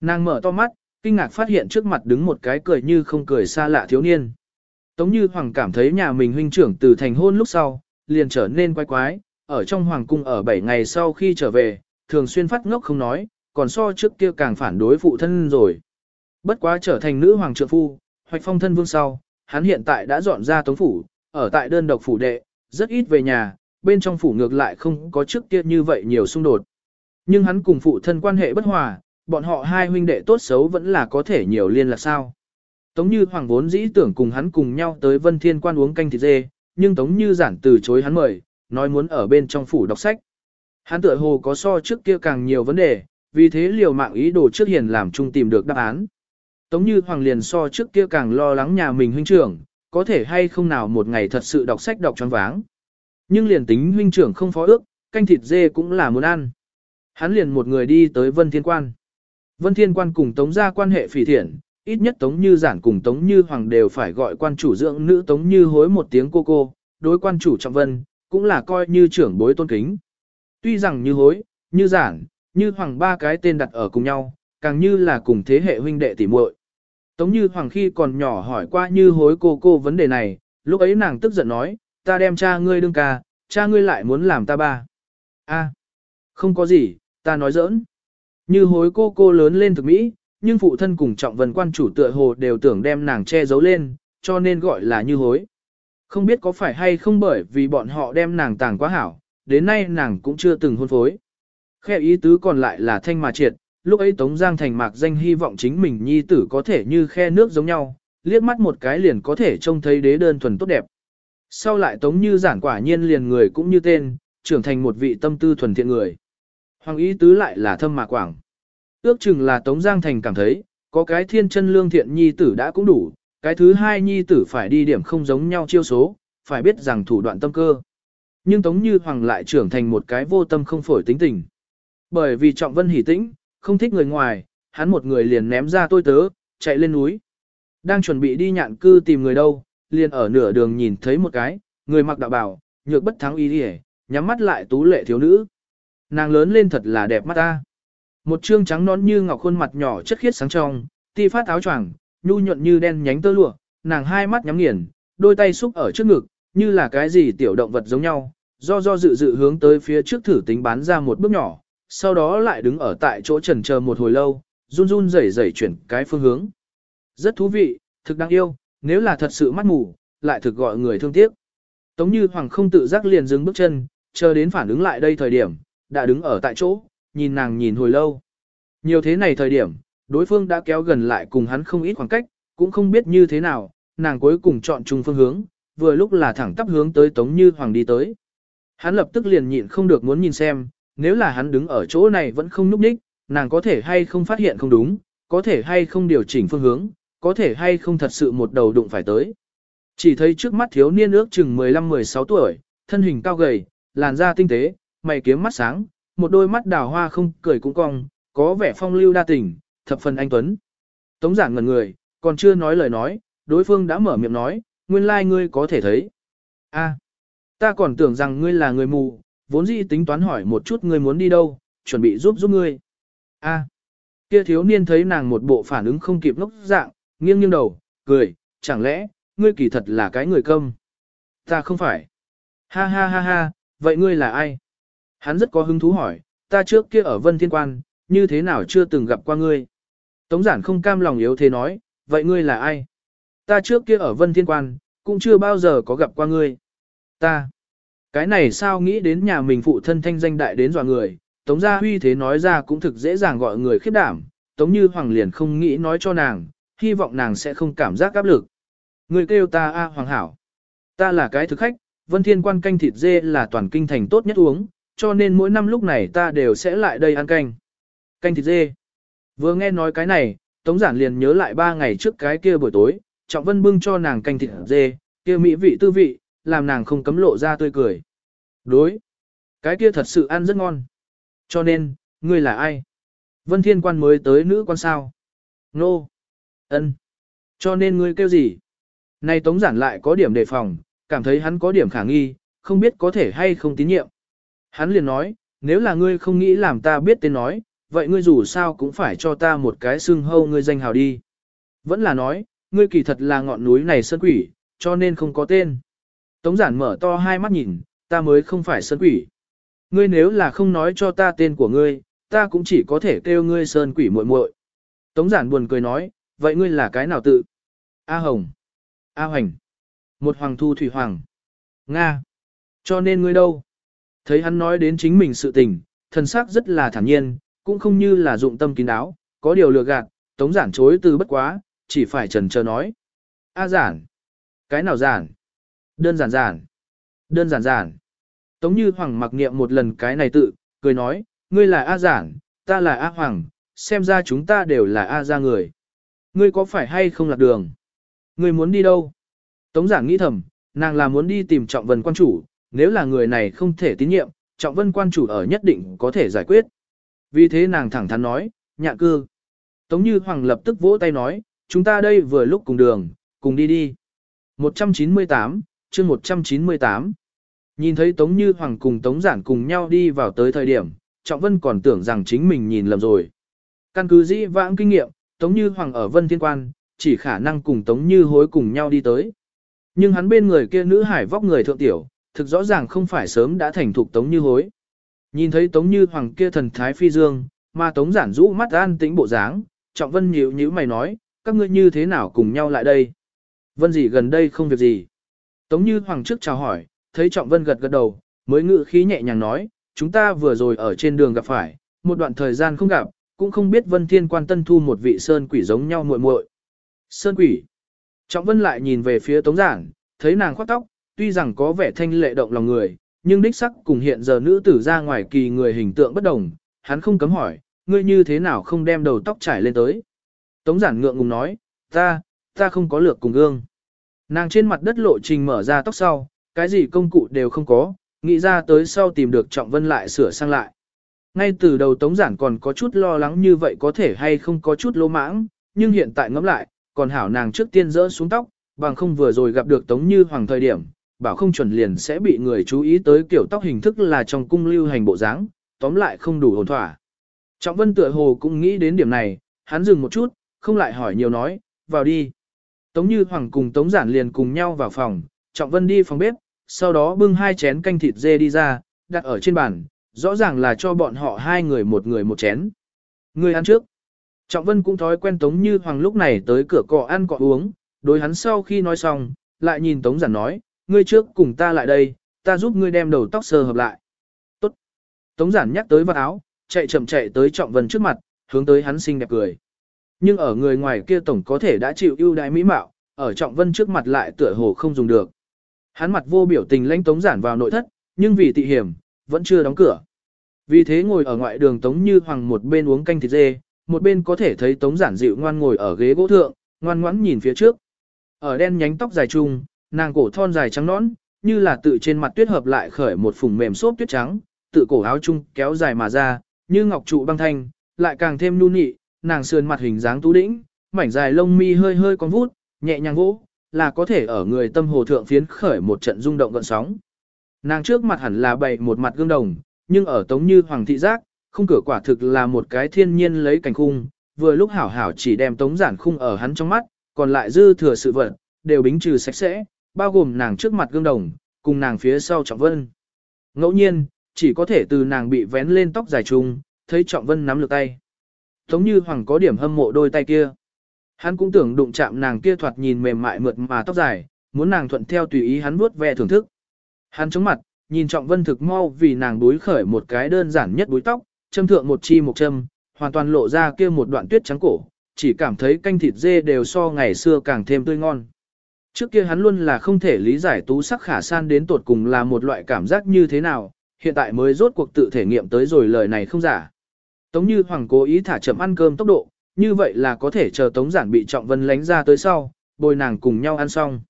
Nàng mở to mắt, kinh ngạc phát hiện trước mặt đứng một cái cười như không cười xa lạ thiếu niên. Tống Như Hoàng cảm thấy nhà mình huynh trưởng từ thành hôn lúc sau, liền trở nên quái quái, ở trong hoàng cung ở 7 ngày sau khi trở về, thường xuyên phát ngốc không nói, còn so trước kia càng phản đối phụ thân rồi. Bất quá trở thành nữ hoàng trượng phu, hoạch phong thân vương sau, hắn hiện tại đã dọn ra tống phủ, ở tại đơn độc phủ đệ, rất ít về nhà, bên trong phủ ngược lại không có trước kia như vậy nhiều xung đột. Nhưng hắn cùng phụ thân quan hệ bất hòa, bọn họ hai huynh đệ tốt xấu vẫn là có thể nhiều liên lạc sao. Tống Như Hoàng vốn dĩ tưởng cùng hắn cùng nhau tới Vân Thiên Quan uống canh thịt dê, nhưng Tống Như giản từ chối hắn mời, nói muốn ở bên trong phủ đọc sách. Hắn tựa hồ có so trước kia càng nhiều vấn đề, vì thế liều mạng ý đồ trước hiền làm chung tìm được đáp án. Tống Như Hoàng liền so trước kia càng lo lắng nhà mình huynh trưởng, có thể hay không nào một ngày thật sự đọc sách đọc choáng váng. Nhưng liền tính huynh trưởng không phó ước, canh thịt dê cũng là muốn ăn. Hắn liền một người đi tới Vân Thiên Quan. Vân Thiên Quan cùng Tống gia quan hệ phỉ thiện, ít nhất Tống Như Giản cùng Tống Như Hoàng đều phải gọi quan chủ dưỡng nữ Tống Như hối một tiếng cô cô, đối quan chủ trọng vân, cũng là coi như trưởng bối tôn kính. Tuy rằng Như hối, Như Giản, Như Hoàng ba cái tên đặt ở cùng nhau, càng như là cùng thế hệ huynh đệ tỉ muội. Tống Như Hoàng khi còn nhỏ hỏi qua Như hối cô cô vấn đề này, lúc ấy nàng tức giận nói, ta đem cha ngươi đương ca, cha ngươi lại muốn làm ta ba. a không có gì, ta nói giỡn. Như hối cô cô lớn lên thực mỹ, nhưng phụ thân cùng trọng vân quan chủ tựa hồ đều tưởng đem nàng che giấu lên, cho nên gọi là như hối. Không biết có phải hay không bởi vì bọn họ đem nàng tàng quá hảo, đến nay nàng cũng chưa từng hôn phối. Khe ý tứ còn lại là thanh mà triệt, lúc ấy Tống Giang thành mạc danh hy vọng chính mình nhi tử có thể như khe nước giống nhau, liếc mắt một cái liền có thể trông thấy đế đơn thuần tốt đẹp. Sau lại Tống Như giản quả nhiên liền người cũng như tên, trưởng thành một vị tâm tư thuần thiện người. Hoàng ý tứ lại là thâm mà quảng. Ước chừng là Tống Giang Thành cảm thấy, có cái thiên chân lương thiện nhi tử đã cũng đủ, cái thứ hai nhi tử phải đi điểm không giống nhau chiêu số, phải biết rằng thủ đoạn tâm cơ. Nhưng Tống Như Hoàng lại trưởng thành một cái vô tâm không phổi tính tình. Bởi vì Trọng Vân hỉ tĩnh, không thích người ngoài, hắn một người liền ném ra tôi tớ, chạy lên núi. Đang chuẩn bị đi nhạn cư tìm người đâu, liền ở nửa đường nhìn thấy một cái, người mặc đạo bảo, nhược bất thắng ý đi nhắm mắt lại tú lệ thiếu nữ. Nàng lớn lên thật là đẹp mắt ta. Một trương trắng nón như ngọc khuôn mặt nhỏ chất khiết sáng trong, ti phát áo choàng, nhu nhuận như đen nhánh tơ lụa, nàng hai mắt nhắm nghiền, đôi tay xúc ở trước ngực, như là cái gì tiểu động vật giống nhau, do do dự dự hướng tới phía trước thử tính bán ra một bước nhỏ, sau đó lại đứng ở tại chỗ trần chờ một hồi lâu, run run rẩy rẩy chuyển cái phương hướng. Rất thú vị, thực đáng yêu, nếu là thật sự mắt mù, lại thực gọi người thương tiếc. Tống như hoàng không tự giác liền dừng bước chân, chờ đến phản ứng lại đây thời điểm, đã đứng ở tại chỗ, nhìn nàng nhìn hồi lâu. Nhiều thế này thời điểm, đối phương đã kéo gần lại cùng hắn không ít khoảng cách, cũng không biết như thế nào, nàng cuối cùng chọn chung phương hướng, vừa lúc là thẳng tắp hướng tới Tống Như Hoàng đi tới. Hắn lập tức liền nhịn không được muốn nhìn xem, nếu là hắn đứng ở chỗ này vẫn không núp đích, nàng có thể hay không phát hiện không đúng, có thể hay không điều chỉnh phương hướng, có thể hay không thật sự một đầu đụng phải tới. Chỉ thấy trước mắt thiếu niên ước chừng 15-16 tuổi, thân hình cao gầy, làn da tinh tế, mày kiếm mắt sáng, một đôi mắt đào hoa không cười cũng cong, có vẻ phong lưu đa tình, thập phần anh tuấn. Tống giảng ngần người, còn chưa nói lời nói, đối phương đã mở miệng nói, nguyên lai like ngươi có thể thấy. a ta còn tưởng rằng ngươi là người mù, vốn dĩ tính toán hỏi một chút ngươi muốn đi đâu, chuẩn bị giúp giúp ngươi. a kia thiếu niên thấy nàng một bộ phản ứng không kịp ngốc dạng, nghiêng nghiêng đầu, cười, chẳng lẽ, ngươi kỳ thật là cái người công? Ta không phải. Ha ha ha ha, vậy ngươi là ai? Hắn rất có hứng thú hỏi, ta trước kia ở Vân Thiên Quan, như thế nào chưa từng gặp qua ngươi? Tống giản không cam lòng yếu thế nói, vậy ngươi là ai? Ta trước kia ở Vân Thiên Quan, cũng chưa bao giờ có gặp qua ngươi. Ta. Cái này sao nghĩ đến nhà mình phụ thân thanh danh đại đến dọa người, Tống gia huy thế nói ra cũng thực dễ dàng gọi người khiếp đảm, Tống như Hoàng liền không nghĩ nói cho nàng, hy vọng nàng sẽ không cảm giác áp lực. Người kêu ta A Hoàng Hảo. Ta là cái thực khách, Vân Thiên Quan canh thịt dê là toàn kinh thành tốt nhất uống, cho nên mỗi năm lúc này ta đều sẽ lại đây ăn canh. Canh thịt dê. Vừa nghe nói cái này, Tống Giản liền nhớ lại ba ngày trước cái kia buổi tối, Trọng Vân bưng cho nàng canh thịt dê, kia mỹ vị tư vị, làm nàng không cấm lộ ra tươi cười. Đối. Cái kia thật sự ăn rất ngon. Cho nên, ngươi là ai? Vân Thiên Quan mới tới nữ quan sao? Nô. Ân. Cho nên ngươi kêu gì? Này Tống Giản lại có điểm đề phòng, cảm thấy hắn có điểm khả nghi, không biết có thể hay không tín nhiệm. Hắn liền nói, nếu là ngươi không nghĩ làm ta biết tên nói, vậy ngươi dù sao cũng phải cho ta một cái xưng hâu ngươi danh hào đi. Vẫn là nói, ngươi kỳ thật là ngọn núi này sơn quỷ, cho nên không có tên. Tống giản mở to hai mắt nhìn, ta mới không phải sơn quỷ. Ngươi nếu là không nói cho ta tên của ngươi, ta cũng chỉ có thể kêu ngươi sơn quỷ muội muội. Tống giản buồn cười nói, vậy ngươi là cái nào tự? A Hồng. A Hoành. Một hoàng thu thủy hoàng. Nga. Cho nên ngươi đâu? Thấy hắn nói đến chính mình sự tình, thần sắc rất là thản nhiên, cũng không như là dụng tâm kín đáo, có điều lừa gạt, tống giản chối từ bất quá, chỉ phải trần chờ nói. A giản. Cái nào giản? Đơn giản giản. Đơn giản giản. Tống như hoàng mặc niệm một lần cái này tự, cười nói, ngươi là A giản, ta là A hoàng, xem ra chúng ta đều là A gia người. Ngươi có phải hay không lạc đường? Ngươi muốn đi đâu? Tống giản nghĩ thầm, nàng là muốn đi tìm trọng vân quan chủ, nếu là người này không thể tín nhiệm, trọng vân quan chủ ở nhất định có thể giải quyết. Vì thế nàng thẳng thắn nói, nhạ cư. Tống Như Hoàng lập tức vỗ tay nói, chúng ta đây vừa lúc cùng đường, cùng đi đi. 198, chương 198. Nhìn thấy Tống Như Hoàng cùng Tống Giản cùng nhau đi vào tới thời điểm, Trọng Vân còn tưởng rằng chính mình nhìn lầm rồi. Căn cứ dĩ vãng kinh nghiệm, Tống Như Hoàng ở Vân Thiên Quan, chỉ khả năng cùng Tống Như hối cùng nhau đi tới. Nhưng hắn bên người kia nữ hải vóc người thượng tiểu, thực rõ ràng không phải sớm đã thành thục Tống Như hối. Nhìn thấy Tống Như Hoàng kia thần thái phi dương, mà Tống giản rũ mắt an tĩnh bộ dáng, Trọng Vân nhíu nhíu mày nói, các ngươi như thế nào cùng nhau lại đây? Vân gì gần đây không việc gì. Tống Như Hoàng trước chào hỏi, thấy Trọng Vân gật gật đầu, mới ngự khí nhẹ nhàng nói, chúng ta vừa rồi ở trên đường gặp phải, một đoạn thời gian không gặp, cũng không biết Vân Thiên quan tân thu một vị sơn quỷ giống nhau muội muội. Sơn quỷ. Trọng Vân lại nhìn về phía Tống Giản, thấy nàng khoác tóc, tuy rằng có vẻ thanh lệ động lòng người, nhưng đích sắc cùng hiện giờ nữ tử ra ngoài kỳ người hình tượng bất đồng, hắn không cấm hỏi, ngươi như thế nào không đem đầu tóc trải lên tới. Tống giản ngượng ngùng nói, ta, ta không có lược cùng gương. Nàng trên mặt đất lộ trình mở ra tóc sau, cái gì công cụ đều không có, nghĩ ra tới sau tìm được Trọng Vân lại sửa sang lại. Ngay từ đầu Tống Giản còn có chút lo lắng như vậy có thể hay không có chút lỗ mãng, nhưng hiện tại ngẫm lại, còn hảo nàng trước tiên rỡ xuống tóc, bằng không vừa rồi gặp được Tống Như Hoàng thời điểm, bảo không chuẩn liền sẽ bị người chú ý tới kiểu tóc hình thức là trong cung lưu hành bộ dáng, tóm lại không đủ ổn thỏa. Trọng Vân tựa hồ cũng nghĩ đến điểm này, hắn dừng một chút, không lại hỏi nhiều nói, vào đi. Tống Như Hoàng cùng Tống Giản liền cùng nhau vào phòng, Trọng Vân đi phòng bếp, sau đó bưng hai chén canh thịt dê đi ra, đặt ở trên bàn, rõ ràng là cho bọn họ hai người một người một chén. Người ăn trước. Trọng Vân cũng thói quen Tống Như Hoàng lúc này tới cửa cọ ăn cọ uống, đối hắn sau khi nói xong, lại nhìn Tống Giản nói, ngươi trước cùng ta lại đây, ta giúp ngươi đem đầu tóc sơ hợp lại. Tốt. Tống Giản nhắc tới vật áo, chạy chậm chạy tới Trọng Vân trước mặt, hướng tới hắn xinh đẹp cười. Nhưng ở người ngoài kia tổng có thể đã chịu ưu đãi mỹ mạo, ở Trọng Vân trước mặt lại tựa hồ không dùng được. Hắn mặt vô biểu tình lãnh Tống Giản vào nội thất, nhưng vì tị hiểm, vẫn chưa đóng cửa. Vì thế ngồi ở ngoại đường Tống Như Hoàng một bên uống canh thịt dê, một bên có thể thấy Tống Giản dịu ngoan ngồi ở ghế gỗ thượng, ngoan ngoãn nhìn phía trước. Ở đen nhánh tóc dài trung, nàng cổ thon dài trắng nõn, như là tự trên mặt tuyết hợp lại khởi một phùng mềm xốp tuyết trắng, tự cổ áo trung kéo dài mà ra, như ngọc trụ băng thanh, lại càng thêm nhu nị, nàng sườn mặt hình dáng tú đĩnh, mảnh dài lông mi hơi hơi con vút, nhẹ nhàng vỗ, là có thể ở người tâm hồ thượng phiến khởi một trận rung động gợn sóng. Nàng trước mặt hẳn là bày một mặt gương đồng, nhưng ở tống như hoàng thị giác, không cửa quả thực là một cái thiên nhiên lấy cảnh khung, vừa lúc hảo hảo chỉ đem tống giản khung ở hắn trong mắt, còn lại dư thừa sự vật, đều bính trừ sạch sẽ, bao gồm nàng trước mặt gương đồng, cùng nàng phía sau trọng vân. Ngẫu nhiên, chỉ có thể từ nàng bị vén lên tóc dài trùng, thấy trọng vân nắm lực tay. Tống như hoàng có điểm hâm mộ đôi tay kia. Hắn cũng tưởng đụng chạm nàng kia thoạt nhìn mềm mại mượt mà tóc dài, muốn nàng thuận theo tùy ý hắn vuốt ve thưởng thức. Hắn chống mặt, nhìn Trọng Vân thực mau vì nàng đuối khởi một cái đơn giản nhất búi tóc, châm thượng một chi một châm, hoàn toàn lộ ra kia một đoạn tuyết trắng cổ, chỉ cảm thấy canh thịt dê đều so ngày xưa càng thêm tươi ngon. Trước kia hắn luôn là không thể lý giải tú sắc khả san đến tột cùng là một loại cảm giác như thế nào, hiện tại mới rốt cuộc tự thể nghiệm tới rồi lời này không giả. Tống Như Hoàng cố ý thả chậm ăn cơm tốc độ, như vậy là có thể chờ Tống Giản bị Trọng Vân lánh ra tới sau, bồi nàng cùng nhau ăn xong.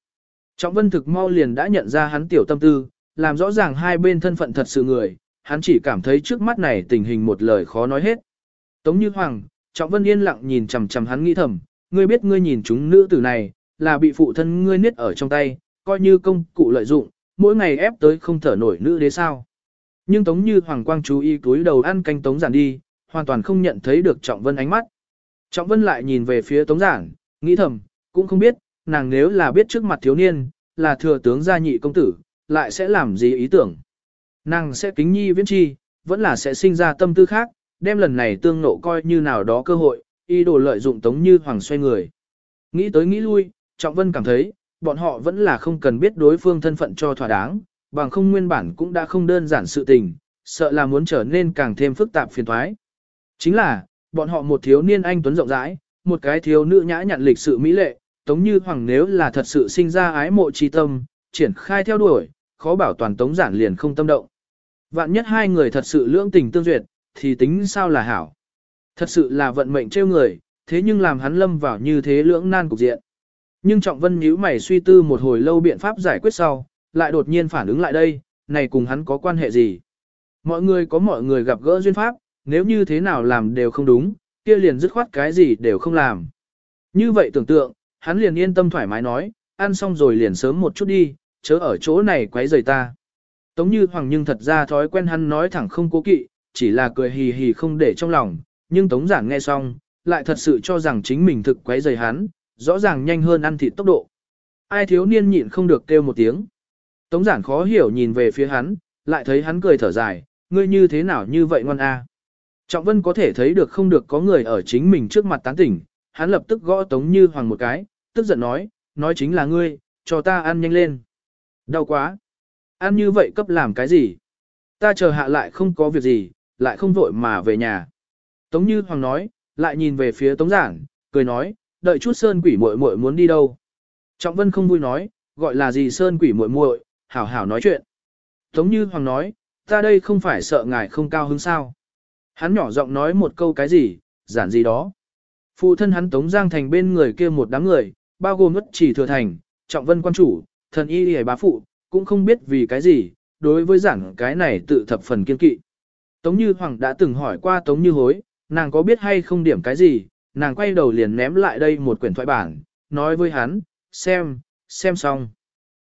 Trọng Vân thực mau liền đã nhận ra hắn tiểu tâm tư, làm rõ ràng hai bên thân phận thật sự người, hắn chỉ cảm thấy trước mắt này tình hình một lời khó nói hết. Tống Như Hoàng, Trọng Vân yên lặng nhìn chằm chằm hắn nghĩ thầm, ngươi biết ngươi nhìn chúng nữ tử này, là bị phụ thân ngươi niết ở trong tay, coi như công cụ lợi dụng, mỗi ngày ép tới không thở nổi nữ đế sao. Nhưng Tống Như Hoàng quang chú ý túi đầu ăn canh Tống Giản đi, hoàn toàn không nhận thấy được Trọng Vân ánh mắt. Trọng Vân lại nhìn về phía Tống Giản, nghĩ thầm, cũng không biết, nàng nếu là biết trước mặt thiếu niên, là thừa tướng gia nhị công tử, lại sẽ làm gì ý tưởng. Nàng sẽ kính nhi viễn chi, vẫn là sẽ sinh ra tâm tư khác, đem lần này tương nộ coi như nào đó cơ hội, y đồ lợi dụng Tống Như Hoàng xoay người. Nghĩ tới nghĩ lui, Trọng Vân cảm thấy, bọn họ vẫn là không cần biết đối phương thân phận cho thỏa đáng, bằng không nguyên bản cũng đã không đơn giản sự tình, sợ là muốn trở nên càng thêm phức tạp phiền toái. Chính là, bọn họ một thiếu niên anh tuấn rộng rãi, một cái thiếu nữ nhã nhặn lịch sự mỹ lệ, Tống Như Hoàng nếu là thật sự sinh ra ái mộ chi tâm, triển khai theo đuổi, khó bảo toàn Tống Giản liền không tâm động. Vạn nhất hai người thật sự lưỡng tình tương duyệt, thì tính sao là hảo. Thật sự là vận mệnh trêu người, thế nhưng làm hắn lâm vào như thế lưỡng nan cục diện. Nhưng Trọng Vân nhíu mày suy tư một hồi lâu biện pháp giải quyết sau, lại đột nhiên phản ứng lại đây, này cùng hắn có quan hệ gì? Mọi người có mọi người gặp gỡ duyên pháp, nếu như thế nào làm đều không đúng, kia liền dứt khoát cái gì đều không làm. Như vậy tưởng tượng, hắn liền yên tâm thoải mái nói, ăn xong rồi liền sớm một chút đi, chớ ở chỗ này quấy rầy ta. Tống như hoàng nhưng thật ra thói quen hắn nói thẳng không cố kỵ, chỉ là cười hì hì không để trong lòng, nhưng tống giản nghe xong, lại thật sự cho rằng chính mình thực quấy rầy hắn, rõ ràng nhanh hơn ăn thịt tốc độ. Ai thiếu niên nhịn không được kêu một tiếng. Tống giản khó hiểu nhìn về phía hắn, lại thấy hắn cười thở dài, ngươi như thế nào như vậy ngoan a? Trọng Vân có thể thấy được không được có người ở chính mình trước mặt tán tỉnh, hắn lập tức gõ Tống Như Hoàng một cái, tức giận nói, nói chính là ngươi, cho ta ăn nhanh lên. Đau quá. Ăn như vậy cấp làm cái gì? Ta chờ hạ lại không có việc gì, lại không vội mà về nhà. Tống Như Hoàng nói, lại nhìn về phía Tống Giản, cười nói, đợi chút sơn quỷ muội muội muốn đi đâu. Trọng Vân không vui nói, gọi là gì sơn quỷ muội muội, hảo hảo nói chuyện. Tống Như Hoàng nói, ta đây không phải sợ ngài không cao hứng sao. Hắn nhỏ giọng nói một câu cái gì, giản gì đó. Phụ thân hắn Tống Giang Thành bên người kia một đám người, bao gồm ất chỉ thừa thành, trọng vân quan chủ, thần y hề bá phụ, cũng không biết vì cái gì, đối với giảng cái này tự thập phần kiên kỵ. Tống Như Hoàng đã từng hỏi qua Tống Như Hối, nàng có biết hay không điểm cái gì, nàng quay đầu liền ném lại đây một quyển thoại bản, nói với hắn, xem, xem xong.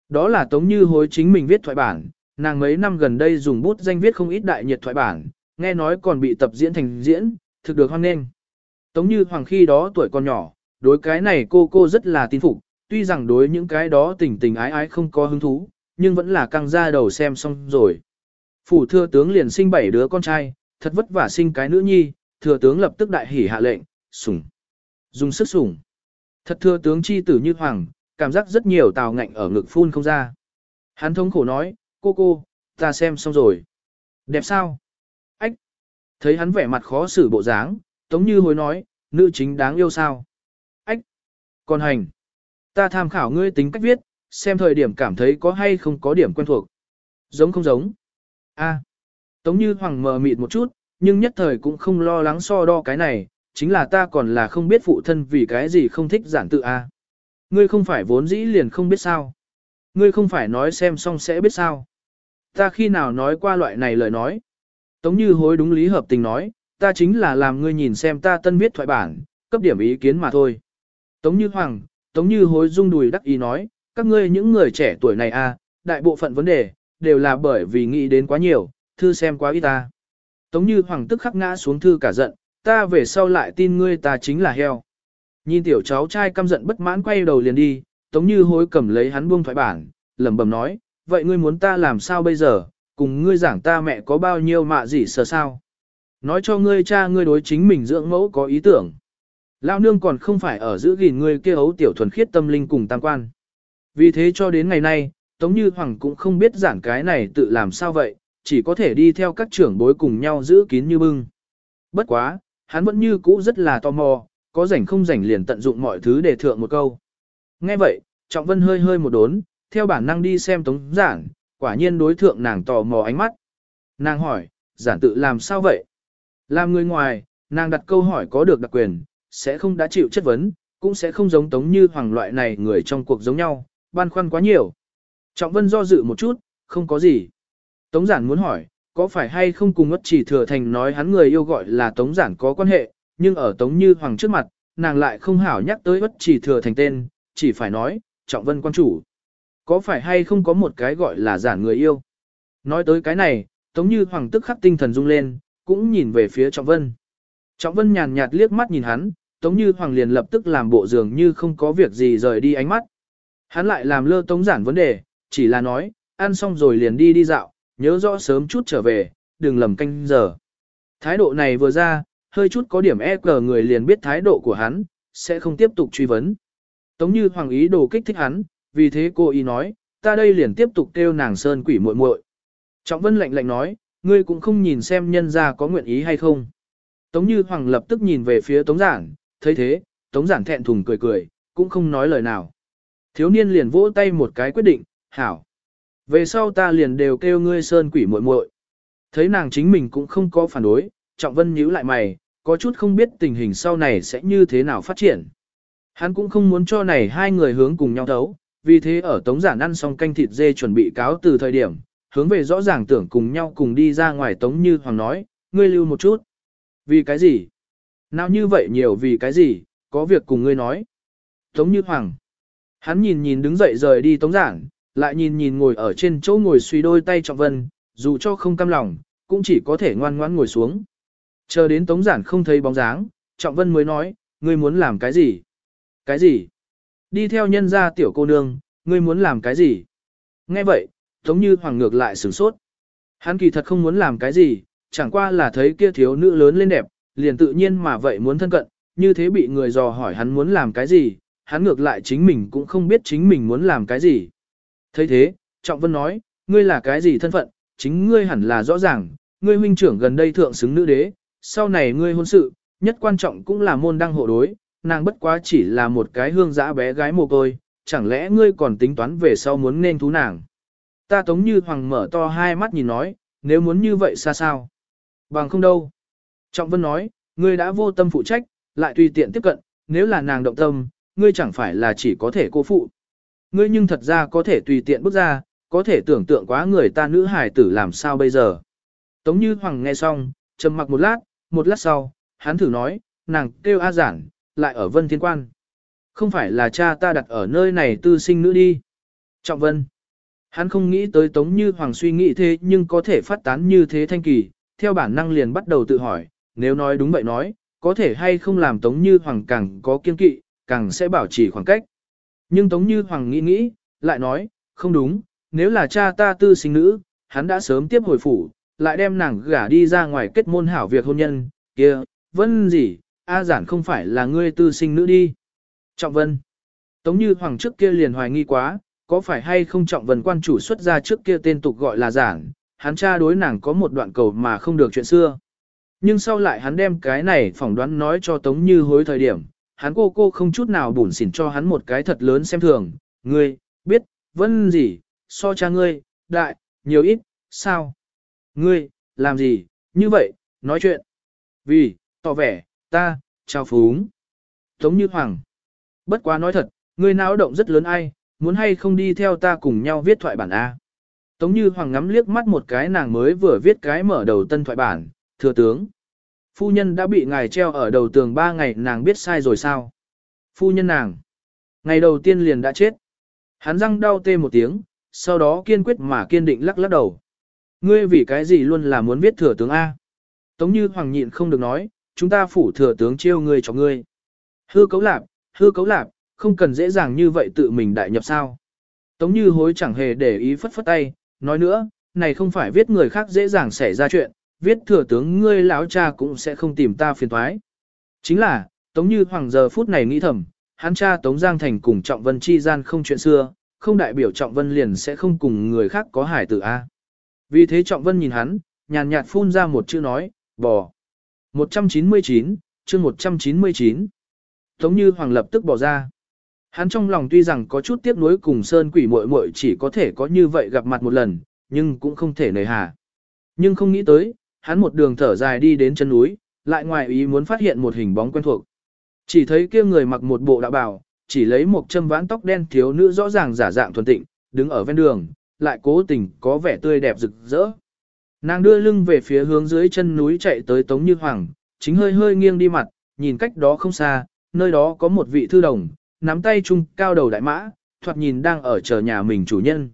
Đó là Tống Như hối chính mình viết thoại bản, nàng mấy năm gần đây dùng bút danh viết không ít đại nhiệt thoại bản, nghe nói còn bị tập diễn thành diễn, thực được hoan nghênh. Tống Như Hoàng khi đó tuổi còn nhỏ, đối cái này cô cô rất là tin phục, tuy rằng đối những cái đó tình tình ái ái không có hứng thú, nhưng vẫn là căng ra đầu xem xong rồi. Phủ thừa tướng liền sinh bảy đứa con trai, thật vất vả sinh cái nữ nhi, thừa tướng lập tức đại hỉ hạ lệnh, sủng. Dùng sức sủng. Thật thừa tướng chi tử như hoàng, cảm giác rất nhiều tào ngạnh ở ngực phun không ra. Hắn thống khổ nói, cô cô, ta xem xong rồi. Đẹp sao? Thấy hắn vẻ mặt khó xử bộ dáng, tống như hối nói, nữ chính đáng yêu sao? Ách! Còn hành! Ta tham khảo ngươi tính cách viết, xem thời điểm cảm thấy có hay không có điểm quen thuộc. Giống không giống? A. Tống như hoàng mờ mịt một chút, nhưng nhất thời cũng không lo lắng so đo cái này, chính là ta còn là không biết phụ thân vì cái gì không thích giản tự A. Ngươi không phải vốn dĩ liền không biết sao. Ngươi không phải nói xem xong sẽ biết sao. Ta khi nào nói qua loại này lời nói. Tống như hối đúng lý hợp tình nói, ta chính là làm ngươi nhìn xem ta tân viết thoại bản, cấp điểm ý kiến mà thôi. Tống như hoàng, tống như hối rung đùi đắc ý nói, các ngươi những người trẻ tuổi này à, đại bộ phận vấn đề, đều là bởi vì nghĩ đến quá nhiều, thư xem quá ít ta. Tống như hoàng tức khắc ngã xuống thư cả giận, ta về sau lại tin ngươi ta chính là heo. Nhìn tiểu cháu trai căm giận bất mãn quay đầu liền đi, tống như hối cầm lấy hắn buông thoại bản, lẩm bẩm nói, vậy ngươi muốn ta làm sao bây giờ, cùng ngươi giảng ta mẹ có bao nhiêu mạ gì sợ sao. Nói cho ngươi cha ngươi đối chính mình dưỡng mẫu có ý tưởng. Lão nương còn không phải ở giữ gìn ngươi kia ấu tiểu thuần khiết tâm linh cùng tam quan. Vì thế cho đến ngày nay, Tống Như Hoàng cũng không biết giảng cái này tự làm sao vậy, chỉ có thể đi theo các trưởng bối cùng nhau giữ kín như bưng. Bất quá, hắn vẫn như cũ rất là tò mò, có rảnh không rảnh liền tận dụng mọi thứ để thượng một câu. Nghe vậy, Trọng Vân hơi hơi một đốn, theo bản năng đi xem Tống Giản, quả nhiên đối thượng nàng tò mò ánh mắt. Nàng hỏi, giản tự làm sao vậy? Làm người ngoài, nàng đặt câu hỏi có được đặc quyền, sẽ không đã chịu chất vấn, cũng sẽ không giống Tống Như Hoàng loại này người trong cuộc giống nhau, băn khoăn quá nhiều. Trọng Vân do dự một chút, không có gì. Tống giản muốn hỏi, có phải hay không cùng ngất chỉ thừa thành nói hắn người yêu gọi là Tống giản có quan hệ, nhưng ở Tống Như Hoàng trước mặt, nàng lại không hảo nhắc tới bất chỉ thừa thành tên, chỉ phải nói, Trọng Vân quan chủ. Có phải hay không có một cái gọi là giản người yêu? Nói tới cái này, Tống Như Hoàng tức khắc tinh thần rung lên, cũng nhìn về phía Trọng Vân. Trọng Vân nhàn nhạt liếc mắt nhìn hắn, Tống Như Hoàng liền lập tức làm bộ dường như không có việc gì rời đi ánh mắt. Hắn lại làm lơ Tống giản vấn đề, chỉ là nói, ăn xong rồi liền đi đi dạo, nhớ rõ sớm chút trở về, đừng lầm canh giờ. Thái độ này vừa ra, hơi chút có điểm e cờ người liền biết thái độ của hắn, sẽ không tiếp tục truy vấn. Tống như hoàng ý đồ kích thích hắn, vì thế cô ý nói, ta đây liền tiếp tục kêu nàng sơn quỷ muội muội. Trọng vân lạnh lạnh nói, ngươi cũng không nhìn xem nhân ra có nguyện ý hay không. Tống như hoàng lập tức nhìn về phía tống giản, thấy thế, tống giản thẹn thùng cười cười, cũng không nói lời nào. Thiếu niên liền vỗ tay một cái quyết định, hảo. Về sau ta liền đều kêu ngươi sơn quỷ muội muội. Thấy nàng chính mình cũng không có phản đối, Trọng Vân nhíu lại mày, có chút không biết tình hình sau này sẽ như thế nào phát triển. Hắn cũng không muốn cho này hai người hướng cùng nhau thấu, vì thế ở tống giản ăn xong canh thịt dê chuẩn bị cáo từ thời điểm, hướng về rõ ràng tưởng cùng nhau cùng đi ra ngoài tống như hoàng nói, ngươi lưu một chút. Vì cái gì? Nào như vậy nhiều vì cái gì, có việc cùng ngươi nói. Tống như hoàng. Hắn nhìn nhìn đứng dậy rời đi tống giản, lại nhìn nhìn ngồi ở trên chỗ ngồi suy đôi tay trọng vân, dù cho không cam lòng, cũng chỉ có thể ngoan ngoãn ngồi xuống. Chờ đến tống giản không thấy bóng dáng, trọng vân mới nói, ngươi muốn làm cái gì? Cái gì? Đi theo nhân gia tiểu cô nương, ngươi muốn làm cái gì? Nghe vậy, tống như hoàng ngược lại sửng sốt. Hắn kỳ thật không muốn làm cái gì, chẳng qua là thấy kia thiếu nữ lớn lên đẹp, liền tự nhiên mà vậy muốn thân cận, như thế bị người dò hỏi hắn muốn làm cái gì, hắn ngược lại chính mình cũng không biết chính mình muốn làm cái gì thấy thế, Trọng Vân nói, ngươi là cái gì thân phận, chính ngươi hẳn là rõ ràng, ngươi huynh trưởng gần đây thượng xứng nữ đế, sau này ngươi hôn sự, nhất quan trọng cũng là môn đăng hộ đối, nàng bất quá chỉ là một cái hương dã bé gái mồ côi, chẳng lẽ ngươi còn tính toán về sau muốn nên thú nàng. Ta tống như hoàng mở to hai mắt nhìn nói, nếu muốn như vậy xa sao? Bằng không đâu. Trọng Vân nói, ngươi đã vô tâm phụ trách, lại tùy tiện tiếp cận, nếu là nàng động tâm, ngươi chẳng phải là chỉ có thể cô phụ. Ngươi nhưng thật ra có thể tùy tiện bước ra, có thể tưởng tượng quá người ta nữ hài tử làm sao bây giờ. Tống Như Hoàng nghe xong, trầm mặc một lát, một lát sau, hắn thử nói, nàng kêu A giản, lại ở Vân Thiên Quan. Không phải là cha ta đặt ở nơi này tư sinh nữ đi. Trọng Vân. Hắn không nghĩ tới Tống Như Hoàng suy nghĩ thế nhưng có thể phát tán như thế thanh kỳ, theo bản năng liền bắt đầu tự hỏi, nếu nói đúng vậy nói, có thể hay không làm Tống Như Hoàng càng có kiên kỵ, càng sẽ bảo trì khoảng cách. Nhưng Tống Như Hoàng nghĩ nghĩ, lại nói, không đúng, nếu là cha ta tư sinh nữ, hắn đã sớm tiếp hồi phủ, lại đem nàng gả đi ra ngoài kết môn hảo việc hôn nhân, kia, vân gì, A giản không phải là ngươi tư sinh nữ đi. Trọng vân. Tống như hoàng trước kia liền hoài nghi quá, có phải hay không trọng vân quan chủ xuất ra trước kia tên tục gọi là giản, hắn cha đối nàng có một đoạn cầu mà không được chuyện xưa. Nhưng sau lại hắn đem cái này phỏng đoán nói cho Tống Như hối thời điểm, hắn cô cô không chút nào bủn xỉn cho hắn một cái thật lớn xem thường, ngươi, biết, vân gì, so cha ngươi, đại, nhiều ít, sao? Ngươi, làm gì, như vậy, nói chuyện. Vì, tỏ vẻ, ta, chào phúng. Tống như hoàng. Bất quá nói thật, ngươi náo động rất lớn ai, muốn hay không đi theo ta cùng nhau viết thoại bản A. Tống như hoàng ngắm liếc mắt một cái nàng mới vừa viết cái mở đầu tân thoại bản, thừa tướng. Phu nhân đã bị ngài treo ở đầu tường ba ngày nàng biết sai rồi sao? Phu nhân nàng. Ngày đầu tiên liền đã chết. Hắn răng đau tê một tiếng, sau đó kiên quyết mà kiên định lắc lắc đầu. Ngươi vì cái gì luôn là muốn viết thừa tướng A? Tống như hoàng nhịn không được nói, chúng ta phủ thừa tướng chiêu ngươi cho ngươi. Hư cấu lạp, hư cấu lạp, không cần dễ dàng như vậy tự mình đại nhập sao. Tống như hối chẳng hề để ý phất phất tay, nói nữa, này không phải viết người khác dễ dàng xảy ra chuyện, viết thừa tướng ngươi lão cha cũng sẽ không tìm ta phiền toái. Chính là, Tống Như Hoàng giờ phút này nghĩ thầm, hắn cha Tống Giang Thành cùng Trọng Vân chi gian không chuyện xưa, không đại biểu Trọng Vân liền sẽ không cùng người khác có hải tử A. Vì thế Trọng Vân nhìn hắn, nhàn nhạt phun ra một chữ nói, bò. 199, chương 199. Tống Như Hoàng lập tức bỏ ra. Hắn trong lòng tuy rằng có chút tiếc nuối cùng Sơn Quỷ muội muội chỉ có thể có như vậy gặp mặt một lần, nhưng cũng không thể nề hà. Nhưng không nghĩ tới, hắn một đường thở dài đi đến chân núi, lại ngoài ý muốn phát hiện một hình bóng quen thuộc. Chỉ thấy kia người mặc một bộ đạo bào, chỉ lấy một châm vãn tóc đen thiếu nữ rõ ràng giả dạng thuần tịnh, đứng ở ven đường, lại cố tình có vẻ tươi đẹp rực rỡ. Nàng đưa lưng về phía hướng dưới chân núi chạy tới Tống Như Hoàng, chính hơi hơi nghiêng đi mặt, nhìn cách đó không xa, nơi đó có một vị thư đồng, nắm tay chung cao đầu đại mã, thoạt nhìn đang ở chờ nhà mình chủ nhân.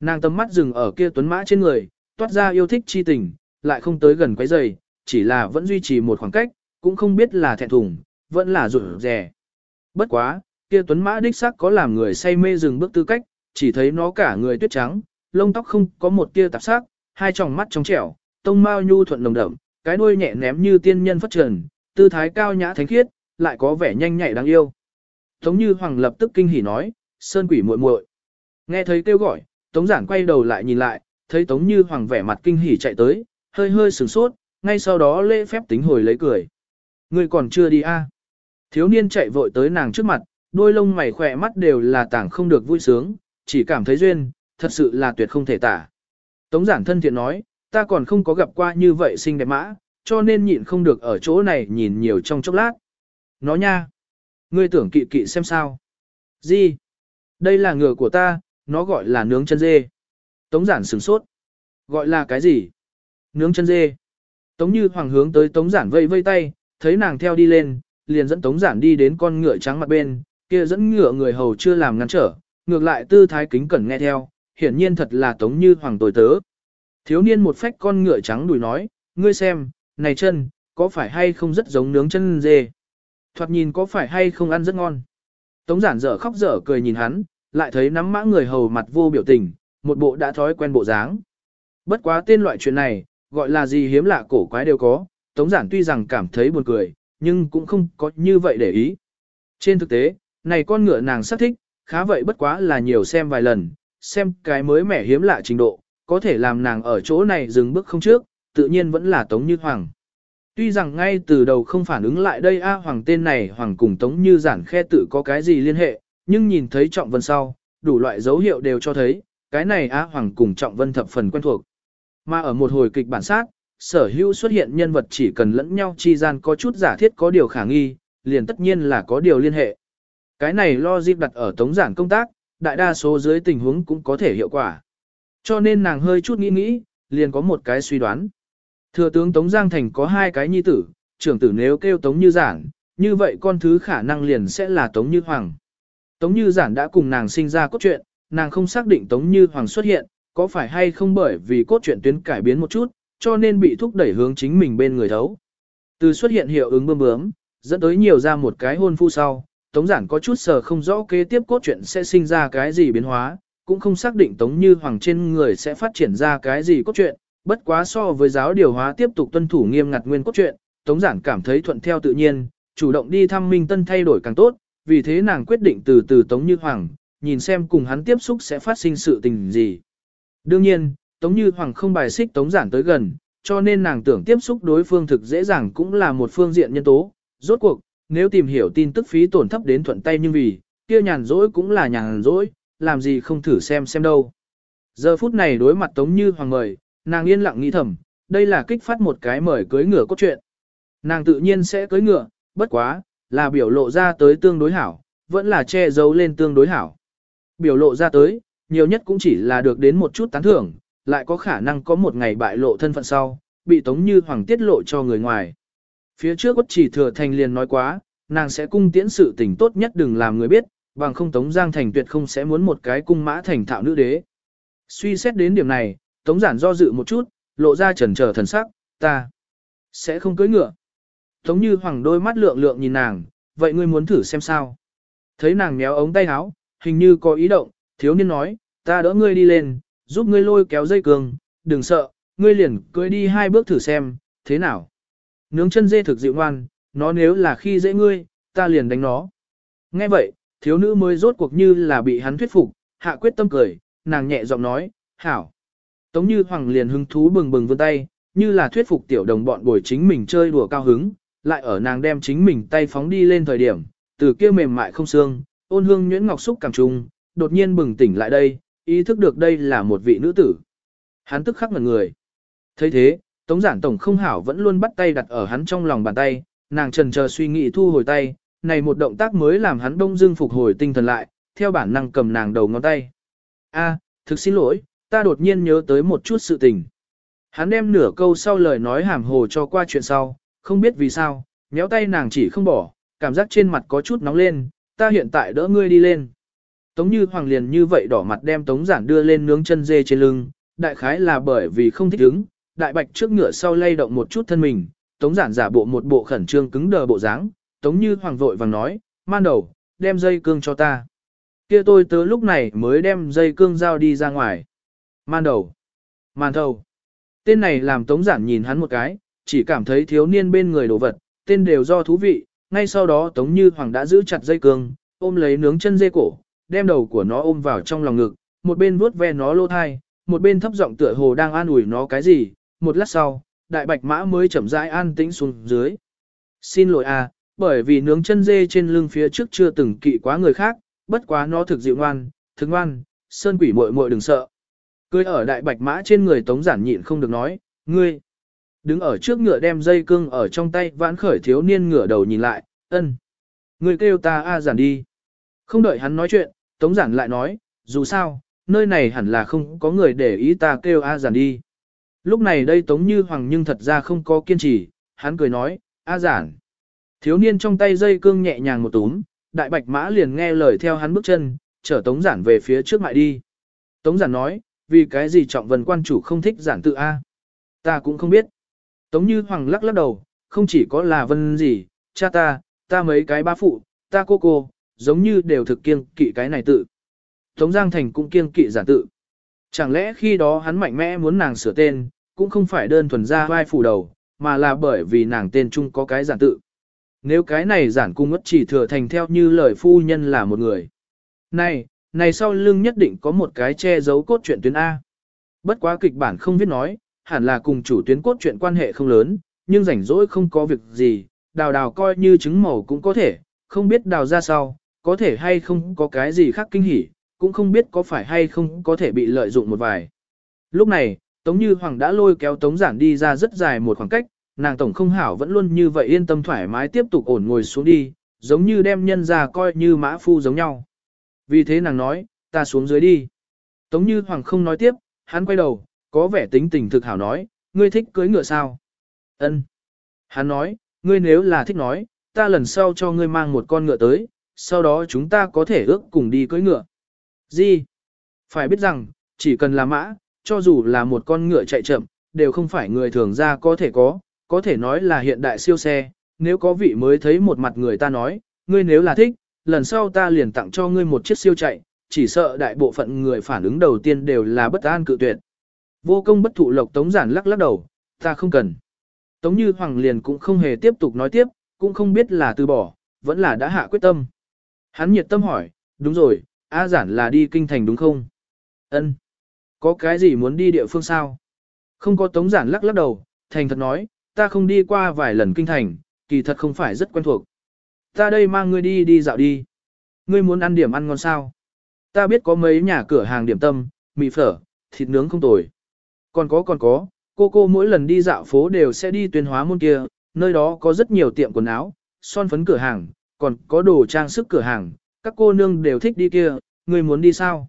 Nàng tầm mắt dừng ở kia tuấn mã trên người, toát ra yêu thích chi tình, lại không tới gần quấy giày, chỉ là vẫn duy trì một khoảng cách, cũng không biết là thẹn thùng, vẫn là rụt rè. Bất quá, kia tuấn mã đích xác có làm người say mê dừng bước tư cách, chỉ thấy nó cả người tuyết trắng, lông tóc không có một tia tạp sắc, hai tròng mắt trong trẻo, tông mao nhu thuận nồng đậm, cái đuôi nhẹ ném như tiên nhân phất trần, tư thái cao nhã thánh khiết, lại có vẻ nhanh nhạy đáng yêu. Tống Như Hoàng lập tức kinh hỉ nói, "Sơn quỷ muội muội." Nghe thấy kêu gọi, Tống Giản quay đầu lại nhìn lại, thấy Tống Như Hoàng vẻ mặt kinh hỉ chạy tới, hơi hơi sửng sốt, ngay sau đó lễ phép tính hồi lấy cười. "Ngươi còn chưa đi a?" À? Thiếu niên chạy vội tới nàng trước mặt, đôi lông mày khỏe mắt đều là tảng không được vui sướng, chỉ cảm thấy duyên, thật sự là tuyệt không thể tả. Tống giản thân thiện nói, ta còn không có gặp qua như vậy xinh đẹp mã, cho nên nhịn không được ở chỗ này nhìn nhiều trong chốc lát. Nó nha, ngươi tưởng kỵ kỵ xem sao. Gì? Đây là ngựa của ta, nó gọi là nướng chân dê. Tống giản sửng sốt. Gọi là cái gì? Nướng chân dê. Tống như hoàng hướng tới tống giản vây vây tay, thấy nàng theo đi lên, liền dẫn tống giản đi đến con ngựa trắng mặt bên, kia dẫn ngựa người hầu chưa làm ngăn trở, ngược lại tư thái kính cẩn nghe theo, hiển nhiên thật là tống như hoàng tồi tớ. Thiếu niên một phách con ngựa trắng đùi nói, ngươi xem, này chân, có phải hay không rất giống nướng chân dê? Thoạt nhìn có phải hay không ăn rất ngon? Tống giản dở khóc dở cười nhìn hắn, lại thấy nắm mã người hầu mặt vô biểu tình, một bộ đã thói quen bộ dáng. Bất quá tên loại chuyện này, gọi là gì hiếm lạ cổ quái đều có, tống giản tuy rằng cảm thấy buồn cười, nhưng cũng không có như vậy để ý. Trên thực tế, này con ngựa nàng xác thích, khá vậy bất quá là nhiều xem vài lần, xem cái mới mẻ hiếm lạ trình độ, có thể làm nàng ở chỗ này dừng bước không trước, tự nhiên vẫn là Tống Như Hoàng. Tuy rằng ngay từ đầu không phản ứng lại đây A Hoàng tên này Hoàng cùng Tống Như giản khe tự có cái gì liên hệ, nhưng nhìn thấy Trọng Vân sau, đủ loại dấu hiệu đều cho thấy, cái này A Hoàng cùng Trọng Vân thập phần quen thuộc. Mà ở một hồi kịch bản sát, sở hữu xuất hiện nhân vật chỉ cần lẫn nhau chi gian có chút giả thiết có điều khả nghi, liền tất nhiên là có điều liên hệ. Cái này lo dịp đặt ở tống giản công tác, đại đa số dưới tình huống cũng có thể hiệu quả. Cho nên nàng hơi chút nghĩ nghĩ, liền có một cái suy đoán. Thừa tướng Tống Giang Thành có hai cái nhi tử, trưởng tử nếu kêu Tống Như Giản, như vậy con thứ khả năng liền sẽ là Tống Như Hoàng. Tống Như Giản đã cùng nàng sinh ra cốt truyện, nàng không xác định Tống Như Hoàng xuất hiện, có phải hay không bởi vì cốt truyện tuyến cải biến một chút, cho nên bị thúc đẩy hướng chính mình bên người thấu. Từ xuất hiện hiệu ứng bơm bướm, dẫn tới nhiều ra một cái hôn phu sau, Tống Giản có chút sờ không rõ kế tiếp cốt truyện sẽ sinh ra cái gì biến hóa, cũng không xác định Tống Như Hoàng trên người sẽ phát triển ra cái gì cốt truyện, bất quá so với giáo điều hóa tiếp tục tuân thủ nghiêm ngặt nguyên cốt truyện, Tống Giản cảm thấy thuận theo tự nhiên, chủ động đi thăm Minh Tân thay đổi càng tốt, vì thế nàng quyết định từ từ Tống Như Hoàng, nhìn xem cùng hắn tiếp xúc sẽ phát sinh sự tình gì. Đương nhiên, Tống Như Hoàng không bài xích Tống Giản tới gần, cho nên nàng tưởng tiếp xúc đối phương thực dễ dàng cũng là một phương diện nhân tố. Rốt cuộc, nếu tìm hiểu tin tức phí tổn thấp đến thuận tay nhưng vì, kia nhàn rỗi cũng là nhàn rỗi, làm gì không thử xem xem đâu. Giờ phút này đối mặt Tống Như Hoàng mời, nàng yên lặng nghĩ thầm, đây là kích phát một cái mời cưới ngựa cốt truyện. Nàng tự nhiên sẽ cưới ngựa, bất quá, là biểu lộ ra tới tương đối hảo, vẫn là che giấu lên tương đối hảo. Biểu lộ ra tới, nhiều nhất cũng chỉ là được đến một chút tán thưởng, lại có khả năng có một ngày bại lộ thân phận sau, bị Tống Như Hoàng tiết lộ cho người ngoài. Phía trước quất chỉ thừa thành liền nói quá, nàng sẽ cung tiễn sự tình tốt nhất đừng làm người biết, bằng không Tống Giang Thành tuyệt không sẽ muốn một cái cung mã thành thạo nữ đế. Suy xét đến điểm này, Tống Giản do dự một chút, lộ ra trần trở thần sắc, ta sẽ không cưới ngựa. Tống Như Hoàng đôi mắt lượng lượng nhìn nàng, vậy ngươi muốn thử xem sao. Thấy nàng méo ống tay áo, hình như có ý động, thiếu niên nói, ta đỡ ngươi đi lên, giúp ngươi lôi kéo dây cường, đừng sợ, ngươi liền cưới đi hai bước thử xem, thế nào. Nướng chân dê thực dịu ngoan, nó nếu là khi dễ ngươi, ta liền đánh nó. Nghe vậy, thiếu nữ mới rốt cuộc như là bị hắn thuyết phục, hạ quyết tâm cười, nàng nhẹ giọng nói, hảo. Tống như hoàng liền hứng thú bừng bừng vươn tay, như là thuyết phục tiểu đồng bọn bồi chính mình chơi đùa cao hứng, lại ở nàng đem chính mình tay phóng đi lên thời điểm, từ kia mềm mại không xương, ôn hương nhuyễn ngọc xúc cảm trùng, đột nhiên bừng tỉnh lại đây, ý thức được đây là một vị nữ tử. Hắn tức khắc ngẩn người. thấy thế, Tống giản tổng không hảo vẫn luôn bắt tay đặt ở hắn trong lòng bàn tay, nàng trần chờ suy nghĩ thu hồi tay, này một động tác mới làm hắn đông dương phục hồi tinh thần lại, theo bản năng cầm nàng đầu ngón tay. A, thực xin lỗi, ta đột nhiên nhớ tới một chút sự tình. Hắn đem nửa câu sau lời nói hàm hồ cho qua chuyện sau, không biết vì sao, nhéo tay nàng chỉ không bỏ, cảm giác trên mặt có chút nóng lên, ta hiện tại đỡ ngươi đi lên. Tống như hoàng liền như vậy đỏ mặt đem tống giản đưa lên nướng chân dê trên lưng, đại khái là bởi vì không thích đứng, đại bạch trước ngựa sau lay động một chút thân mình, tống giản giả bộ một bộ khẩn trương cứng đờ bộ dáng, tống như hoàng vội vàng nói, man đầu, đem dây cương cho ta. kia tôi tớ lúc này mới đem dây cương giao đi ra ngoài. Man đầu, man đầu. Tên này làm tống giản nhìn hắn một cái, chỉ cảm thấy thiếu niên bên người đồ vật, tên đều do thú vị, ngay sau đó tống như hoàng đã giữ chặt dây cương, ôm lấy nướng chân dê cổ, đem đầu của nó ôm vào trong lòng ngực, một bên vuốt ve nó lô thai, một bên thấp giọng tựa hồ đang an ủi nó cái gì, một lát sau, đại bạch mã mới chậm rãi an tĩnh xuống dưới. Xin lỗi à, bởi vì nướng chân dê trên lưng phía trước chưa từng kỵ quá người khác, bất quá nó thực dịu ngoan, thực ngoan, sơn quỷ muội muội đừng sợ. Cười ở đại bạch mã trên người tống giản nhịn không được nói, ngươi. Đứng ở trước ngựa đem dây cương ở trong tay vãn khởi thiếu niên ngửa đầu nhìn lại, ân. Ngươi kêu ta a giản đi. Không đợi hắn nói chuyện, tống giản lại nói, dù sao, nơi này hẳn là không có người để ý ta kêu a giản đi. Lúc này đây Tống Như Hoàng nhưng thật ra không có kiên trì, hắn cười nói, A giản. Thiếu niên trong tay dây cương nhẹ nhàng một túm, đại bạch mã liền nghe lời theo hắn bước chân, chở Tống giản về phía trước mại đi. Tống giản nói, vì cái gì trọng vần quan chủ không thích giản tự A. Ta cũng không biết. Tống Như Hoàng lắc lắc đầu, không chỉ có là vân gì, cha ta, ta mấy cái ba phụ, ta cô cô, giống như đều thực kiêng kỵ cái này tự. Tống Giang Thành cũng kiêng kỵ giản tự. Chẳng lẽ khi đó hắn mạnh mẽ muốn nàng sửa tên, cũng không phải đơn thuần ra vai phủ đầu, mà là bởi vì nàng tên chung có cái giản tự. Nếu cái này giản cung ngất chỉ thừa thành theo như lời phu nhân là một người. Này, này sau lưng nhất định có một cái che giấu cốt truyện tuyến A. Bất quá kịch bản không viết nói, hẳn là cùng chủ tuyến cốt truyện quan hệ không lớn, nhưng rảnh rỗi không có việc gì, đào đào coi như trứng màu cũng có thể, không biết đào ra sau, có thể hay không có cái gì khác kinh hỉ, cũng không biết có phải hay không có thể bị lợi dụng một vài. Lúc này, Tống Như Hoàng đã lôi kéo Tống Giản đi ra rất dài một khoảng cách, nàng tổng không hảo vẫn luôn như vậy yên tâm thoải mái tiếp tục ổn ngồi xuống đi, giống như đem nhân ra coi như mã phu giống nhau. Vì thế nàng nói, ta xuống dưới đi. Tống Như Hoàng không nói tiếp, hắn quay đầu, có vẻ tính tình thực hảo nói, ngươi thích cưới ngựa sao? Ân. Hắn nói, ngươi nếu là thích nói, ta lần sau cho ngươi mang một con ngựa tới, sau đó chúng ta có thể ước cùng đi cưới ngựa. Gì? Phải biết rằng, chỉ cần là mã, cho dù là một con ngựa chạy chậm, đều không phải người thường ra có thể có, có thể nói là hiện đại siêu xe, nếu có vị mới thấy một mặt người ta nói, ngươi nếu là thích, lần sau ta liền tặng cho ngươi một chiếc siêu chạy, chỉ sợ đại bộ phận người phản ứng đầu tiên đều là bất an cự tuyệt. Vô công bất thụ lộc tống giản lắc lắc đầu, ta không cần. Tống như hoàng liền cũng không hề tiếp tục nói tiếp, cũng không biết là từ bỏ, vẫn là đã hạ quyết tâm. Hắn nhiệt tâm hỏi, đúng rồi, A giản là đi kinh thành đúng không? Ân. Có cái gì muốn đi địa phương sao? Không có tống giản lắc lắc đầu, thành thật nói, ta không đi qua vài lần kinh thành, kỳ thật không phải rất quen thuộc. Ta đây mang ngươi đi đi dạo đi. Ngươi muốn ăn điểm ăn ngon sao? Ta biết có mấy nhà cửa hàng điểm tâm, mì phở, thịt nướng không tồi. Còn có còn có, cô cô mỗi lần đi dạo phố đều sẽ đi tuyên hóa môn kia, nơi đó có rất nhiều tiệm quần áo, son phấn cửa hàng, còn có đồ trang sức cửa hàng, các cô nương đều thích đi kia, ngươi muốn đi sao?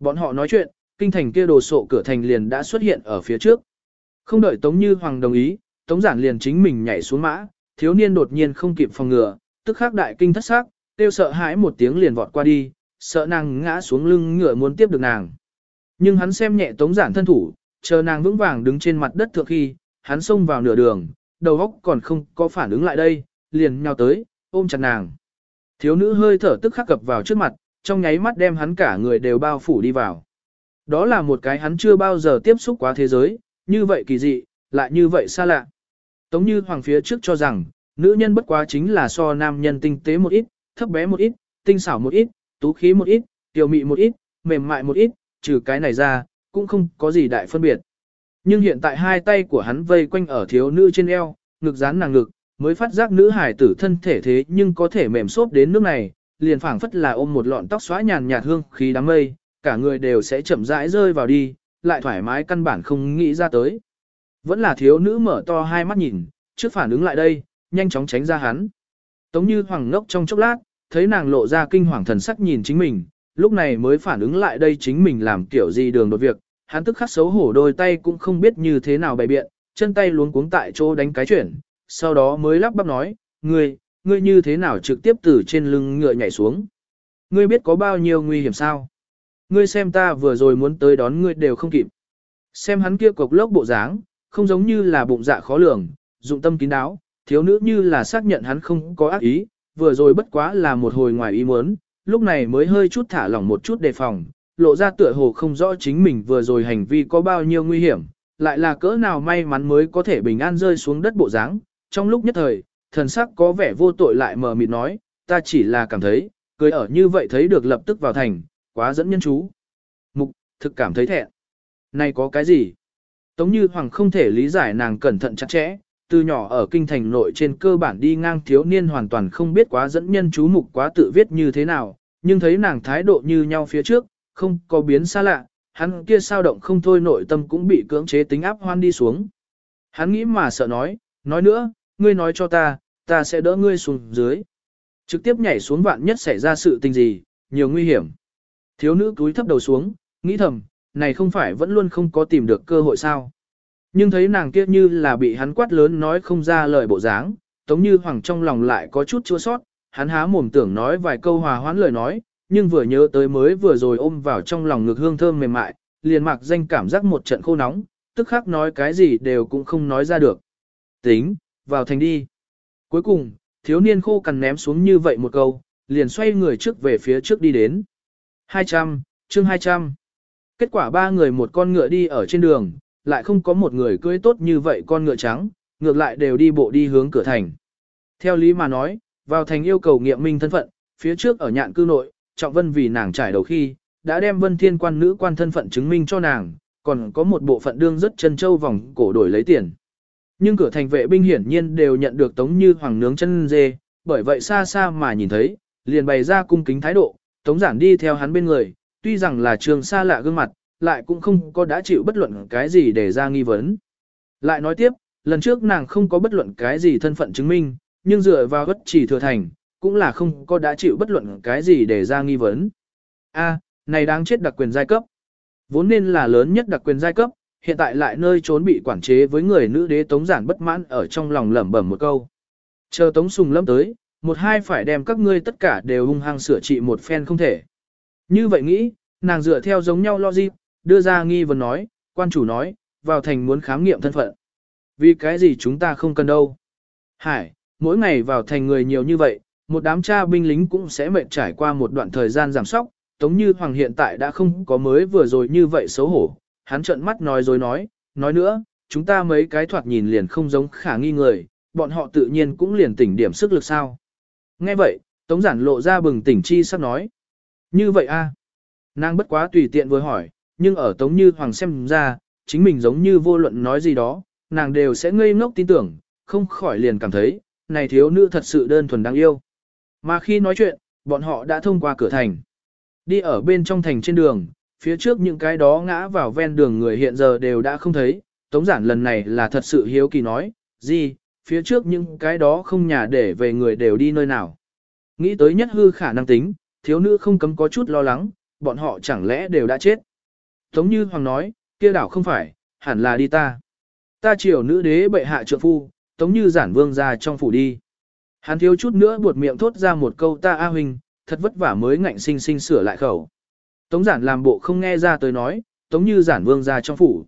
Bọn họ nói chuyện, kinh thành kia đồ sộ cửa thành liền đã xuất hiện ở phía trước. Không đợi Tống Như Hoàng đồng ý, Tống Giản liền chính mình nhảy xuống mã, thiếu niên đột nhiên không kịp phòng ngừa, tức khắc đại kinh thất sắc, tiêu sợ hãi một tiếng liền vọt qua đi, sợ nàng ngã xuống lưng ngựa muốn tiếp được nàng. Nhưng hắn xem nhẹ Tống Giản thân thủ, chờ nàng vững vàng đứng trên mặt đất thượng khi, hắn xông vào nửa đường, đầu óc còn không có phản ứng lại đây, liền nhào tới, ôm chặt nàng. Thiếu nữ hơi thở tức khắc cập vào trước mặt, trong nháy mắt đem hắn cả người đều bao phủ đi vào. Đó là một cái hắn chưa bao giờ tiếp xúc quá thế giới, như vậy kỳ dị, lại như vậy xa lạ. Tống như hoàng phía trước cho rằng, nữ nhân bất quá chính là so nam nhân tinh tế một ít, thấp bé một ít, tinh xảo một ít, tú khí một ít, tiểu mị một ít, mềm mại một ít, trừ cái này ra, cũng không có gì đại phân biệt. Nhưng hiện tại hai tay của hắn vây quanh ở thiếu nữ trên eo, ngực dán nàng ngực, mới phát giác nữ hải tử thân thể thế nhưng có thể mềm xốp đến nước này, liền phảng phất là ôm một lọn tóc xóa nhàn nhạt hương khí đám mây, cả người đều sẽ chậm rãi rơi vào đi, lại thoải mái căn bản không nghĩ ra tới. Vẫn là thiếu nữ mở to hai mắt nhìn, trước phản ứng lại đây, nhanh chóng tránh ra hắn. Tống như hoàng ngốc trong chốc lát, thấy nàng lộ ra kinh hoàng thần sắc nhìn chính mình, lúc này mới phản ứng lại đây chính mình làm kiểu gì đường đột việc, hắn tức khắc xấu hổ đôi tay cũng không biết như thế nào bày biện, chân tay luống cuống tại chỗ đánh cái chuyển, sau đó mới lắp bắp nói, ngươi, ngươi như thế nào trực tiếp từ trên lưng ngựa nhảy xuống. Ngươi biết có bao nhiêu nguy hiểm sao? Ngươi xem ta vừa rồi muốn tới đón ngươi đều không kịp. Xem hắn kia cục lốc bộ dáng, không giống như là bụng dạ khó lường, dụng tâm kín đáo, thiếu nữ như là xác nhận hắn không có ác ý, vừa rồi bất quá là một hồi ngoài ý muốn, lúc này mới hơi chút thả lỏng một chút đề phòng, lộ ra tựa hồ không rõ chính mình vừa rồi hành vi có bao nhiêu nguy hiểm, lại là cỡ nào may mắn mới có thể bình an rơi xuống đất bộ dáng. Trong lúc nhất thời, thần sắc có vẻ vô tội lại mờ mịt nói, ta chỉ là cảm thấy, cười ở như vậy thấy được lập tức vào thành, quá dẫn nhân chú. Mục, thực cảm thấy thẹn. Này có cái gì? Tống Như Hoàng không thể lý giải nàng cẩn thận chặt chẽ, từ nhỏ ở kinh thành nội trên cơ bản đi ngang thiếu niên hoàn toàn không biết quá dẫn nhân chú mục quá tự viết như thế nào, nhưng thấy nàng thái độ như nhau phía trước, không có biến xa lạ, hắn kia sao động không thôi nội tâm cũng bị cưỡng chế tính áp hoan đi xuống. Hắn nghĩ mà sợ nói, nói nữa, ngươi nói cho ta, ta sẽ đỡ ngươi xuống dưới. Trực tiếp nhảy xuống vạn nhất xảy ra sự tình gì, nhiều nguy hiểm. Thiếu nữ cúi thấp đầu xuống, nghĩ thầm, này không phải vẫn luôn không có tìm được cơ hội sao. Nhưng thấy nàng kia như là bị hắn quát lớn nói không ra lời bộ dáng, tống như hoàng trong lòng lại có chút chua sót, hắn há mồm tưởng nói vài câu hòa hoãn lời nói, nhưng vừa nhớ tới mới vừa rồi ôm vào trong lòng ngực hương thơm mềm mại, liền mặc danh cảm giác một trận khô nóng, tức khắc nói cái gì đều cũng không nói ra được. Tính, vào thành đi. Cuối cùng, thiếu niên khô cằn ném xuống như vậy một câu, liền xoay người trước về phía trước đi đến. 200, chương 200. Kết quả ba người một con ngựa đi ở trên đường, lại không có một người cưỡi tốt như vậy con ngựa trắng, ngược lại đều đi bộ đi hướng cửa thành. Theo lý mà nói, vào thành yêu cầu nghiệm minh thân phận, phía trước ở nhạn cư nội, Trọng Vân vì nàng trải đầu khi, đã đem Vân Thiên quan nữ quan thân phận chứng minh cho nàng, còn có một bộ phận đương rất chân châu vòng cổ đổi lấy tiền. Nhưng cửa thành vệ binh hiển nhiên đều nhận được Tống Như Hoàng nướng chân dê, bởi vậy xa xa mà nhìn thấy, liền bày ra cung kính thái độ, Tống Giản đi theo hắn bên người, tuy rằng là trường xa lạ gương mặt, lại cũng không có đã chịu bất luận cái gì để ra nghi vấn. Lại nói tiếp, lần trước nàng không có bất luận cái gì thân phận chứng minh, nhưng dựa vào bất chỉ thừa thành, cũng là không có đã chịu bất luận cái gì để ra nghi vấn. A, này đáng chết đặc quyền giai cấp. Vốn nên là lớn nhất đặc quyền giai cấp, hiện tại lại nơi trốn bị quản chế với người nữ đế tống giản bất mãn ở trong lòng lẩm bẩm một câu. Chờ tống sùng lâm tới, một hai phải đem các ngươi tất cả đều hung hăng sửa trị một phen không thể. Như vậy nghĩ, nàng dựa theo giống nhau logic, đưa ra nghi vấn nói, quan chủ nói, vào thành muốn khám nghiệm thân phận. Vì cái gì chúng ta không cần đâu. Hải, mỗi ngày vào thành người nhiều như vậy, một đám cha binh lính cũng sẽ mệt trải qua một đoạn thời gian giảm sóc, tống như hoàng hiện tại đã không có mới vừa rồi như vậy xấu hổ. Hắn trợn mắt nói dối nói, nói nữa, chúng ta mấy cái thoạt nhìn liền không giống khả nghi người, bọn họ tự nhiên cũng liền tỉnh điểm sức lực sao. Nghe vậy, tống giản lộ ra bừng tỉnh chi sắp nói. Như vậy a Nàng bất quá tùy tiện vừa hỏi, nhưng ở tống như hoàng xem ra, chính mình giống như vô luận nói gì đó, nàng đều sẽ ngây ngốc tin tưởng, không khỏi liền cảm thấy, này thiếu nữ thật sự đơn thuần đáng yêu. Mà khi nói chuyện, bọn họ đã thông qua cửa thành. Đi ở bên trong thành trên đường, phía trước những cái đó ngã vào ven đường người hiện giờ đều đã không thấy, tống giản lần này là thật sự hiếu kỳ nói, gì, phía trước những cái đó không nhà để về người đều đi nơi nào. Nghĩ tới nhất hư khả năng tính, thiếu nữ không cấm có chút lo lắng, bọn họ chẳng lẽ đều đã chết. Tống như Hoàng nói, kia đảo không phải, hẳn là đi ta. Ta chiều nữ đế bệ hạ trượng phu, tống như giản vương ra trong phủ đi. Hắn thiếu chút nữa buột miệng thốt ra một câu ta A huynh, thật vất vả mới ngạnh sinh sinh sửa lại khẩu. Tống giản làm bộ không nghe ra tới nói, tống như giản vương ra trong phủ.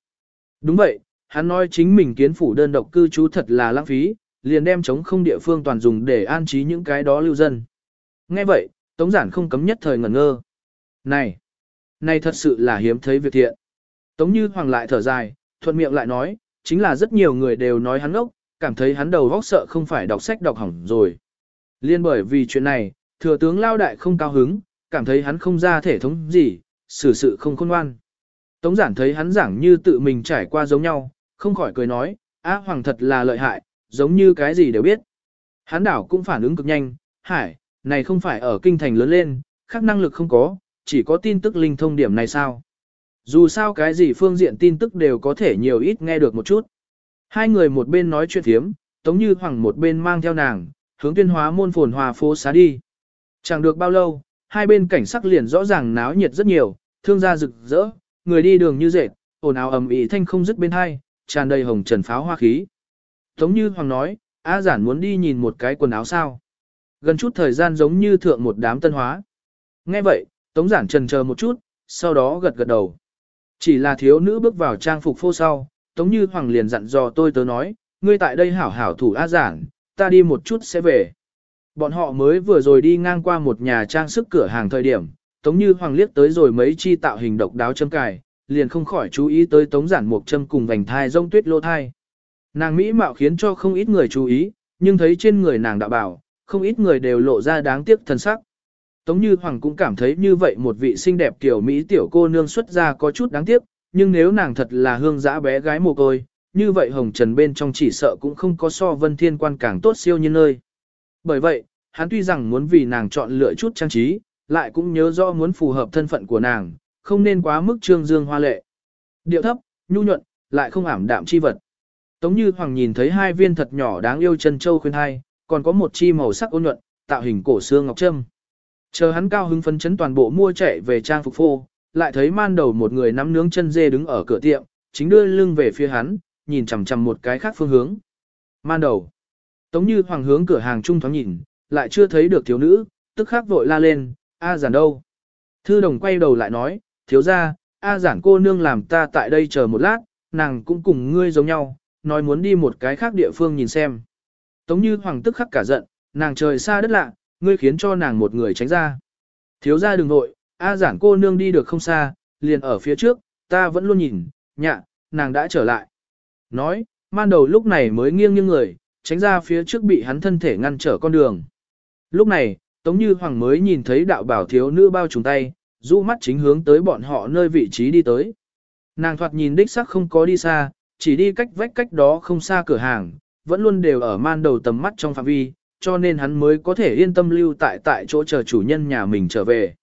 Đúng vậy, hắn nói chính mình kiến phủ đơn độc cư trú thật là lãng phí, liền đem chống không địa phương toàn dùng để an trí những cái đó lưu dân. Nghe vậy, tống giản không cấm nhất thời ngẩn ngơ. Này, này thật sự là hiếm thấy việc thiện. Tống như hoàng lại thở dài, thuận miệng lại nói, chính là rất nhiều người đều nói hắn ngốc, cảm thấy hắn đầu vóc sợ không phải đọc sách đọc hỏng rồi. Liên bởi vì chuyện này, thừa tướng lao đại không cao hứng, cảm thấy hắn không ra thể thống gì, xử sự không khôn ngoan. Tống giản thấy hắn giảng như tự mình trải qua giống nhau, không khỏi cười nói, á hoàng thật là lợi hại, giống như cái gì đều biết. Hắn đảo cũng phản ứng cực nhanh, hải, này không phải ở kinh thành lớn lên, khác năng lực không có, chỉ có tin tức linh thông điểm này sao. Dù sao cái gì phương diện tin tức đều có thể nhiều ít nghe được một chút. Hai người một bên nói chuyện thiếm, tống như hoàng một bên mang theo nàng, hướng tuyên hóa môn phồn hòa phố xá đi. Chẳng được bao lâu, hai bên cảnh sắc liền rõ ràng náo nhiệt rất nhiều, thương gia rực rỡ, người đi đường như rệt, ồn ào ầm ĩ thanh không dứt bên hai, tràn đầy hồng trần pháo hoa khí. Tống như hoàng nói, A giản muốn đi nhìn một cái quần áo sao. Gần chút thời gian giống như thượng một đám tân hóa. Nghe vậy, tống giản trần chờ một chút, sau đó gật gật đầu. Chỉ là thiếu nữ bước vào trang phục phô sau, Tống Như Hoàng liền dặn dò tôi tớ nói, ngươi tại đây hảo hảo thủ A giản, ta đi một chút sẽ về. Bọn họ mới vừa rồi đi ngang qua một nhà trang sức cửa hàng thời điểm, Tống Như Hoàng liếc tới rồi mấy chi tạo hình độc đáo châm cài, liền không khỏi chú ý tới Tống giản một châm cùng vành thai rông tuyết lô thai. Nàng Mỹ mạo khiến cho không ít người chú ý, nhưng thấy trên người nàng đã bảo, không ít người đều lộ ra đáng tiếc thân sắc. Tống Như Hoàng cũng cảm thấy như vậy một vị xinh đẹp tiểu Mỹ tiểu cô nương xuất ra có chút đáng tiếc, nhưng nếu nàng thật là hương giã bé gái mồ côi, như vậy Hồng Trần bên trong chỉ sợ cũng không có so vân thiên quan càng tốt siêu như nơi. Bởi vậy, hắn tuy rằng muốn vì nàng chọn lựa chút trang trí, lại cũng nhớ rõ muốn phù hợp thân phận của nàng, không nên quá mức trương dương hoa lệ. Điệu thấp, nhu nhuận, lại không ảm đạm chi vật. Tống Như Hoàng nhìn thấy hai viên thật nhỏ đáng yêu chân châu khuyên hai, còn có một chi màu sắc ôn nhuận, tạo hình cổ xương ngọc trâm. Chờ hắn cao hứng phấn chấn toàn bộ mua chạy về trang phục phô, lại thấy man đầu một người nắm nướng chân dê đứng ở cửa tiệm, chính đưa lưng về phía hắn, nhìn chằm chằm một cái khác phương hướng. Man đầu. Tống như hoàng hướng cửa hàng trung thoáng nhìn, lại chưa thấy được thiếu nữ, tức khắc vội la lên, A giản đâu? Thư đồng quay đầu lại nói, thiếu ra, A giản cô nương làm ta tại đây chờ một lát, nàng cũng cùng ngươi giống nhau, nói muốn đi một cái khác địa phương nhìn xem. Tống như hoàng tức khắc cả giận, nàng trời xa đất lạ, ngươi khiến cho nàng một người tránh ra. Thiếu ra đừng nội, A giản cô nương đi được không xa, liền ở phía trước, ta vẫn luôn nhìn, nhạ, nàng đã trở lại. Nói, man đầu lúc này mới nghiêng nghiêng người, tránh ra phía trước bị hắn thân thể ngăn trở con đường. Lúc này, Tống Như Hoàng mới nhìn thấy đạo bảo thiếu nữ bao trùng tay, rũ mắt chính hướng tới bọn họ nơi vị trí đi tới. Nàng thoạt nhìn đích sắc không có đi xa, chỉ đi cách vách cách đó không xa cửa hàng, vẫn luôn đều ở man đầu tầm mắt trong phạm vi, cho nên hắn mới có thể yên tâm lưu tại tại chỗ chờ chủ nhân nhà mình trở về.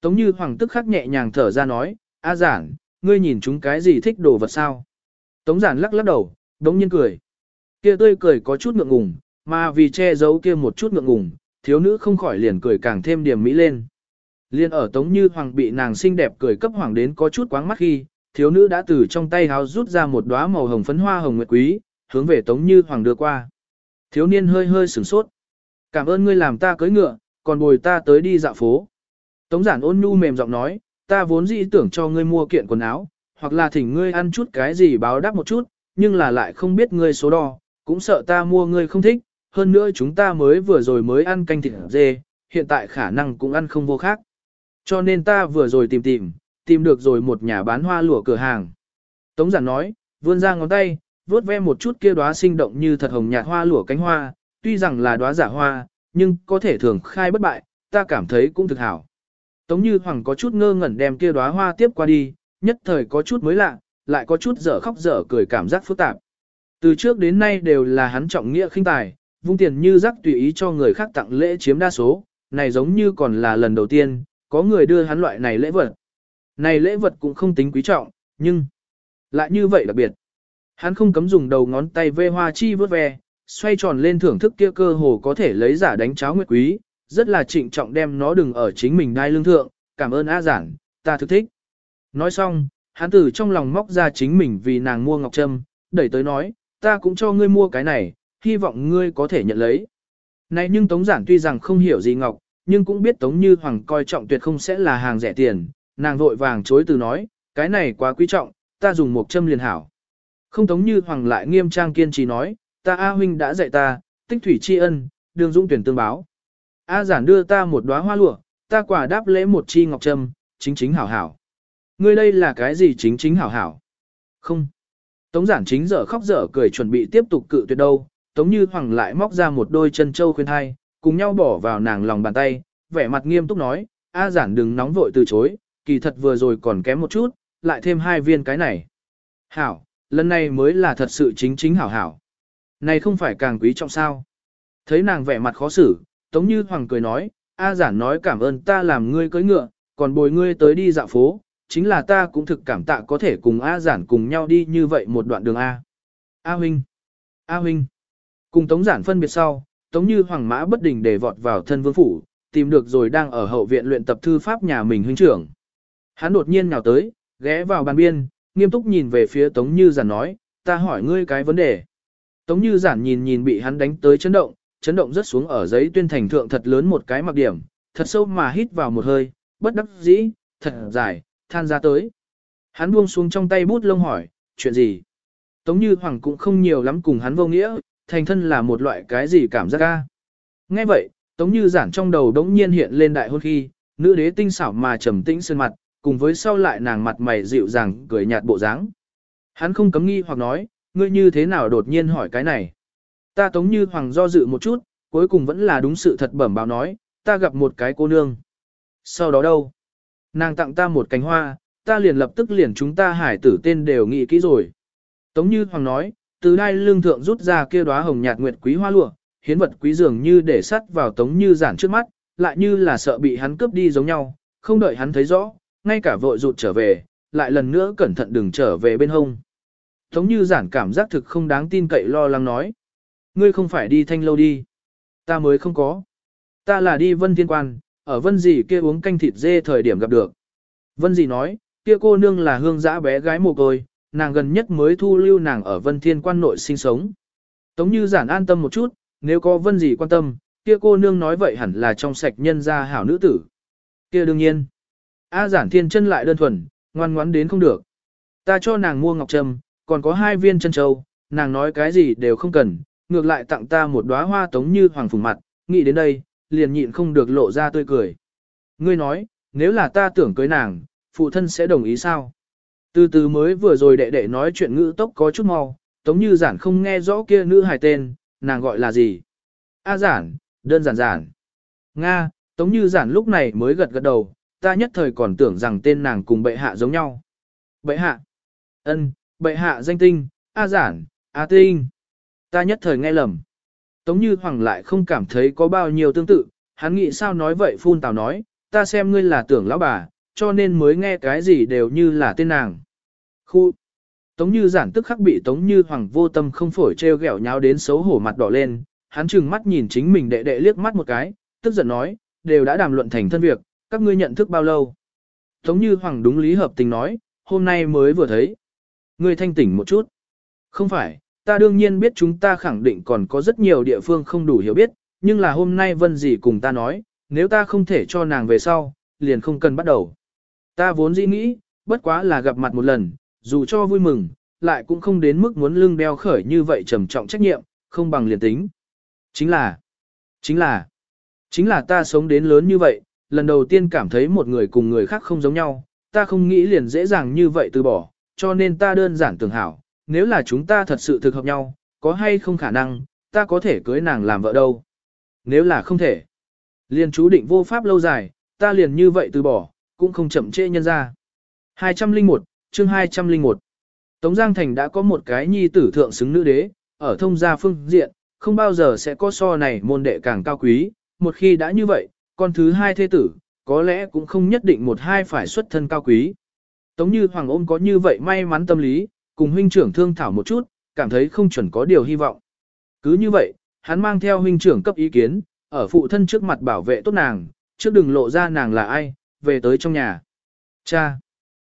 Tống như hoàng tức khắc nhẹ nhàng thở ra nói, A giản, ngươi nhìn chúng cái gì thích đồ vật sao? Tống giản lắc lắc đầu, đống nhiên cười. Kia tươi cười có chút ngượng ngùng, mà vì che giấu kia một chút ngượng ngùng, thiếu nữ không khỏi liền cười càng thêm điểm mỹ lên. Liên ở tống như hoàng bị nàng xinh đẹp cười cấp hoàng đến có chút quáng mắt khi, thiếu nữ đã từ trong tay háo rút ra một đóa màu hồng phấn hoa hồng nguyệt quý, hướng về tống như hoàng đưa qua. Thiếu niên hơi hơi sửng sốt. Cảm ơn ngươi làm ta cưới ngựa, còn bồi ta tới đi dạo phố. Tống giản ôn nhu mềm giọng nói, ta vốn dĩ tưởng cho ngươi mua kiện quần áo, hoặc là thỉnh ngươi ăn chút cái gì báo đáp một chút, nhưng là lại không biết ngươi số đo, cũng sợ ta mua ngươi không thích, hơn nữa chúng ta mới vừa rồi mới ăn canh thịt dê, hiện tại khả năng cũng ăn không vô khác. Cho nên ta vừa rồi tìm tìm, tìm được rồi một nhà bán hoa lụa cửa hàng. Tống giản nói, vươn ra ngón tay, vuốt ve một chút kia đóa sinh động như thật hồng nhạt hoa lụa cánh hoa, tuy rằng là đóa giả hoa, nhưng có thể thường khai bất bại, ta cảm thấy cũng thực hảo. Tống Như Hoàng có chút ngơ ngẩn đem kia đóa hoa tiếp qua đi, nhất thời có chút mới lạ, lại có chút dở khóc dở cười cảm giác phức tạp. Từ trước đến nay đều là hắn trọng nghĩa khinh tài, vung tiền như rắc tùy ý cho người khác tặng lễ chiếm đa số, này giống như còn là lần đầu tiên, có người đưa hắn loại này lễ vật. Này lễ vật cũng không tính quý trọng, nhưng lại như vậy đặc biệt. Hắn không cấm dùng đầu ngón tay vê hoa chi vớt ve, xoay tròn lên thưởng thức kia cơ hồ có thể lấy giả đánh cháo nguyệt quý, rất là trịnh trọng đem nó đừng ở chính mình đai lương thượng, cảm ơn A giản, ta thực thích. Nói xong, hắn từ trong lòng móc ra chính mình vì nàng mua ngọc trâm, đẩy tới nói, ta cũng cho ngươi mua cái này, hy vọng ngươi có thể nhận lấy. Này nhưng Tống Giản tuy rằng không hiểu gì ngọc, nhưng cũng biết Tống Như Hoàng coi trọng tuyệt không sẽ là hàng rẻ tiền, nàng vội vàng chối từ nói, cái này quá quý trọng, ta dùng một châm liền hảo. Không Tống Như Hoàng lại nghiêm trang kiên trì nói, ta A huynh đã dạy ta, tích thủy tri ân, đường dung tuyển tương báo. A giản đưa ta một đóa hoa lụa, ta quả đáp lễ một chi ngọc trâm, chính chính hảo hảo. Ngươi đây là cái gì chính chính hảo hảo? Không. Tống giản chính dở khóc dở cười chuẩn bị tiếp tục cự tuyệt đâu, Tống Như Hoàng lại móc ra một đôi chân châu khuyên thai, cùng nhau bỏ vào nàng lòng bàn tay, vẻ mặt nghiêm túc nói, A giản đừng nóng vội từ chối, kỳ thật vừa rồi còn kém một chút, lại thêm hai viên cái này. Hảo, lần này mới là thật sự chính chính hảo hảo. Này không phải càng quý trọng sao. Thấy nàng vẻ mặt khó xử, Tống Như Hoàng cười nói, A giản nói cảm ơn ta làm ngươi cưỡi ngựa, còn bồi ngươi tới đi dạo phố, chính là ta cũng thực cảm tạ có thể cùng A giản cùng nhau đi như vậy một đoạn đường A. A huynh, A huynh, cùng Tống giản phân biệt sau, Tống Như Hoàng mã bất đình để vọt vào thân vương phủ, tìm được rồi đang ở hậu viện luyện tập thư pháp nhà mình huynh trưởng. Hắn đột nhiên nhào tới, ghé vào bàn biên, nghiêm túc nhìn về phía Tống Như giản nói, ta hỏi ngươi cái vấn đề. Tống Như giản nhìn nhìn bị hắn đánh tới chấn động, chấn động rất xuống ở giấy tuyên thành thượng thật lớn một cái mặc điểm, thật sâu mà hít vào một hơi, bất đắc dĩ, thật dài, than ra tới. Hắn buông xuống trong tay bút lông hỏi, chuyện gì? Tống Như Hoàng cũng không nhiều lắm cùng hắn vô nghĩa, thành thân là một loại cái gì cảm giác ca. Nghe vậy, Tống Như giản trong đầu đống nhiên hiện lên đại hôn khi, nữ đế tinh xảo mà trầm tĩnh sơn mặt, cùng với sau lại nàng mặt mày dịu dàng cười nhạt bộ dáng. Hắn không cấm nghi hoặc nói, ngươi như thế nào đột nhiên hỏi cái này. Ta Tống Như Hoàng do dự một chút, cuối cùng vẫn là đúng sự thật bẩm báo nói, ta gặp một cái cô nương. Sau đó đâu? Nàng tặng ta một cánh hoa, ta liền lập tức liền chúng ta hải tử tên đều nghĩ kỹ rồi. Tống Như Hoàng nói, từ đai lương thượng rút ra kia đóa hồng nhạt nguyệt quý hoa lụa, hiến vật quý dường như để sắt vào Tống Như giản trước mắt, lại như là sợ bị hắn cướp đi giống nhau, không đợi hắn thấy rõ, ngay cả vội rụt trở về, lại lần nữa cẩn thận đừng trở về bên hông. Tống Như giản cảm giác thực không đáng tin cậy lo lắng nói. Ngươi không phải đi thanh lâu đi. Ta mới không có. Ta là đi vân thiên quan, ở vân dì kia uống canh thịt dê thời điểm gặp được. Vân dì nói, kia cô nương là hương giã bé gái mồ côi, nàng gần nhất mới thu lưu nàng ở vân thiên quan nội sinh sống. Tống như giản an tâm một chút, nếu có vân gì quan tâm, kia cô nương nói vậy hẳn là trong sạch nhân gia hảo nữ tử. Kia đương nhiên. A giản thiên chân lại đơn thuần, ngoan ngoãn đến không được. Ta cho nàng mua ngọc trâm, còn có hai viên chân châu, nàng nói cái gì đều không cần, ngược lại tặng ta một đóa hoa tống như hoàng phùng mặt, nghĩ đến đây, liền nhịn không được lộ ra tươi cười. Ngươi nói, nếu là ta tưởng cưới nàng, phụ thân sẽ đồng ý sao? Từ từ mới vừa rồi đệ đệ nói chuyện ngữ tốc có chút mau, tống như giản không nghe rõ kia nữ hài tên, nàng gọi là gì? A giản, đơn giản giản. Nga, tống như giản lúc này mới gật gật đầu, ta nhất thời còn tưởng rằng tên nàng cùng bệ hạ giống nhau. Bệ hạ? ân, bệ hạ danh tinh, A giản, A tinh. Ta nhất thời nghe lầm. Tống Như Hoàng lại không cảm thấy có bao nhiêu tương tự, hắn nghĩ sao nói vậy phun tào nói, ta xem ngươi là tưởng lão bà, cho nên mới nghe cái gì đều như là tên nàng. Khu! Tống Như giản tức khắc bị Tống Như Hoàng vô tâm không phổi treo gẹo nháo đến xấu hổ mặt đỏ lên, hắn trừng mắt nhìn chính mình đệ đệ liếc mắt một cái, tức giận nói, đều đã đàm luận thành thân việc, các ngươi nhận thức bao lâu. Tống Như Hoàng đúng lý hợp tình nói, hôm nay mới vừa thấy. Ngươi thanh tỉnh một chút. Không phải, ta đương nhiên biết chúng ta khẳng định còn có rất nhiều địa phương không đủ hiểu biết, nhưng là hôm nay Vân gì cùng ta nói, nếu ta không thể cho nàng về sau, liền không cần bắt đầu. Ta vốn dĩ nghĩ, bất quá là gặp mặt một lần, dù cho vui mừng, lại cũng không đến mức muốn lưng đeo khởi như vậy trầm trọng trách nhiệm, không bằng liền tính. Chính là, chính là, chính là ta sống đến lớn như vậy, lần đầu tiên cảm thấy một người cùng người khác không giống nhau, ta không nghĩ liền dễ dàng như vậy từ bỏ, cho nên ta đơn giản tưởng hảo, nếu là chúng ta thật sự thực hợp nhau, có hay không khả năng, ta có thể cưới nàng làm vợ đâu. Nếu là không thể, liền chú định vô pháp lâu dài, ta liền như vậy từ bỏ, cũng không chậm trễ nhân ra. 201, chương 201 Tống Giang Thành đã có một cái nhi tử thượng xứng nữ đế, ở thông gia phương diện, không bao giờ sẽ có so này môn đệ càng cao quý, một khi đã như vậy, con thứ hai thế tử, có lẽ cũng không nhất định một hai phải xuất thân cao quý. Tống như Hoàng ôm có như vậy may mắn tâm lý, cùng huynh trưởng thương thảo một chút, cảm thấy không chuẩn có điều hy vọng. Cứ như vậy, hắn mang theo huynh trưởng cấp ý kiến, ở phụ thân trước mặt bảo vệ tốt nàng, trước đừng lộ ra nàng là ai, về tới trong nhà. Cha!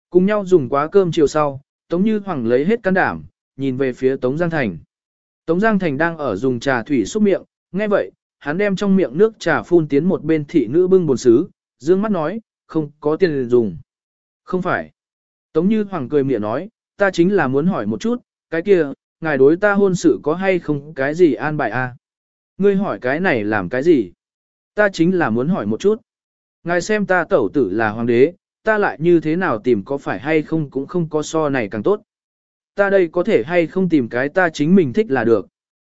Cùng nhau dùng quá cơm chiều sau, Tống Như Hoàng lấy hết can đảm, nhìn về phía Tống Giang Thành. Tống Giang Thành đang ở dùng trà thủy xúc miệng, nghe vậy, hắn đem trong miệng nước trà phun tiến một bên thị nữ bưng bồn xứ, dương mắt nói, không có tiền dùng. Không phải. Tống Như Hoàng cười miệng nói, ta chính là muốn hỏi một chút, cái kia, ngài đối ta hôn sự có hay không cái gì an bài a? À? Ngươi hỏi cái này làm cái gì? Ta chính là muốn hỏi một chút. Ngài xem ta tẩu tử là hoàng đế, ta lại như thế nào tìm có phải hay không cũng không có so này càng tốt. Ta đây có thể hay không tìm cái ta chính mình thích là được.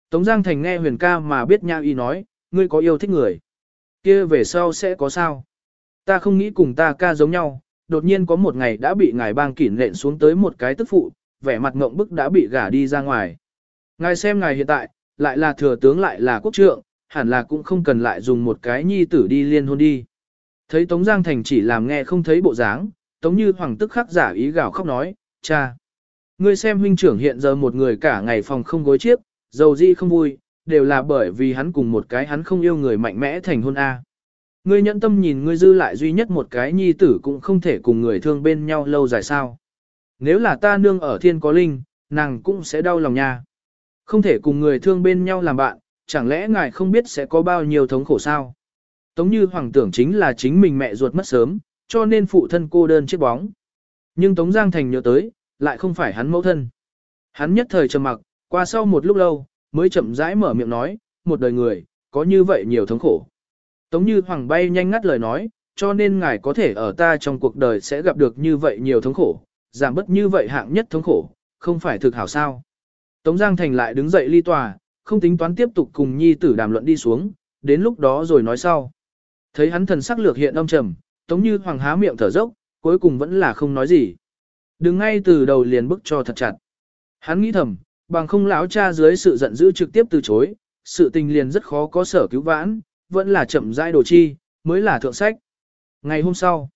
Tống Giang Thành nghe huyền ca mà biết nha y nói, ngươi có yêu thích người. kia về sau sẽ có sao? Ta không nghĩ cùng ta ca giống nhau, đột nhiên có một ngày đã bị ngài bang kỷ nện xuống tới một cái tức phụ, vẻ mặt ngộng bức đã bị gả đi ra ngoài. Ngài xem ngài hiện tại, lại là thừa tướng lại là quốc trượng, hẳn là cũng không cần lại dùng một cái nhi tử đi liên hôn đi. Thấy Tống Giang Thành chỉ làm nghe không thấy bộ dáng, Tống Như Hoàng tức khắc giả ý gào khóc nói, cha. Ngươi xem huynh trưởng hiện giờ một người cả ngày phòng không gối chiếc, dầu di không vui, đều là bởi vì hắn cùng một cái hắn không yêu người mạnh mẽ thành hôn A. Ngươi nhẫn tâm nhìn ngươi dư lại duy nhất một cái nhi tử cũng không thể cùng người thương bên nhau lâu dài sao. Nếu là ta nương ở thiên có linh, nàng cũng sẽ đau lòng nha. Không thể cùng người thương bên nhau làm bạn, chẳng lẽ ngài không biết sẽ có bao nhiêu thống khổ sao? Tống như hoàng tưởng chính là chính mình mẹ ruột mất sớm, cho nên phụ thân cô đơn chiếc bóng. Nhưng Tống Giang Thành nhớ tới, lại không phải hắn mẫu thân. Hắn nhất thời trầm mặc, qua sau một lúc lâu, mới chậm rãi mở miệng nói, một đời người, có như vậy nhiều thống khổ. Tống như hoàng bay nhanh ngắt lời nói, cho nên ngài có thể ở ta trong cuộc đời sẽ gặp được như vậy nhiều thống khổ, giảm bớt như vậy hạng nhất thống khổ, không phải thực hảo sao. Tống Giang Thành lại đứng dậy ly tòa, không tính toán tiếp tục cùng nhi tử đàm luận đi xuống, đến lúc đó rồi nói sau. Thấy hắn thần sắc lược hiện âm trầm, Tống Như Hoàng há miệng thở dốc, cuối cùng vẫn là không nói gì. Đừng ngay từ đầu liền bức cho thật chặt. Hắn nghĩ thầm, bằng không lão cha dưới sự giận dữ trực tiếp từ chối, sự tình liền rất khó có sở cứu vãn, vẫn là chậm rãi đồ chi, mới là thượng sách. Ngày hôm sau,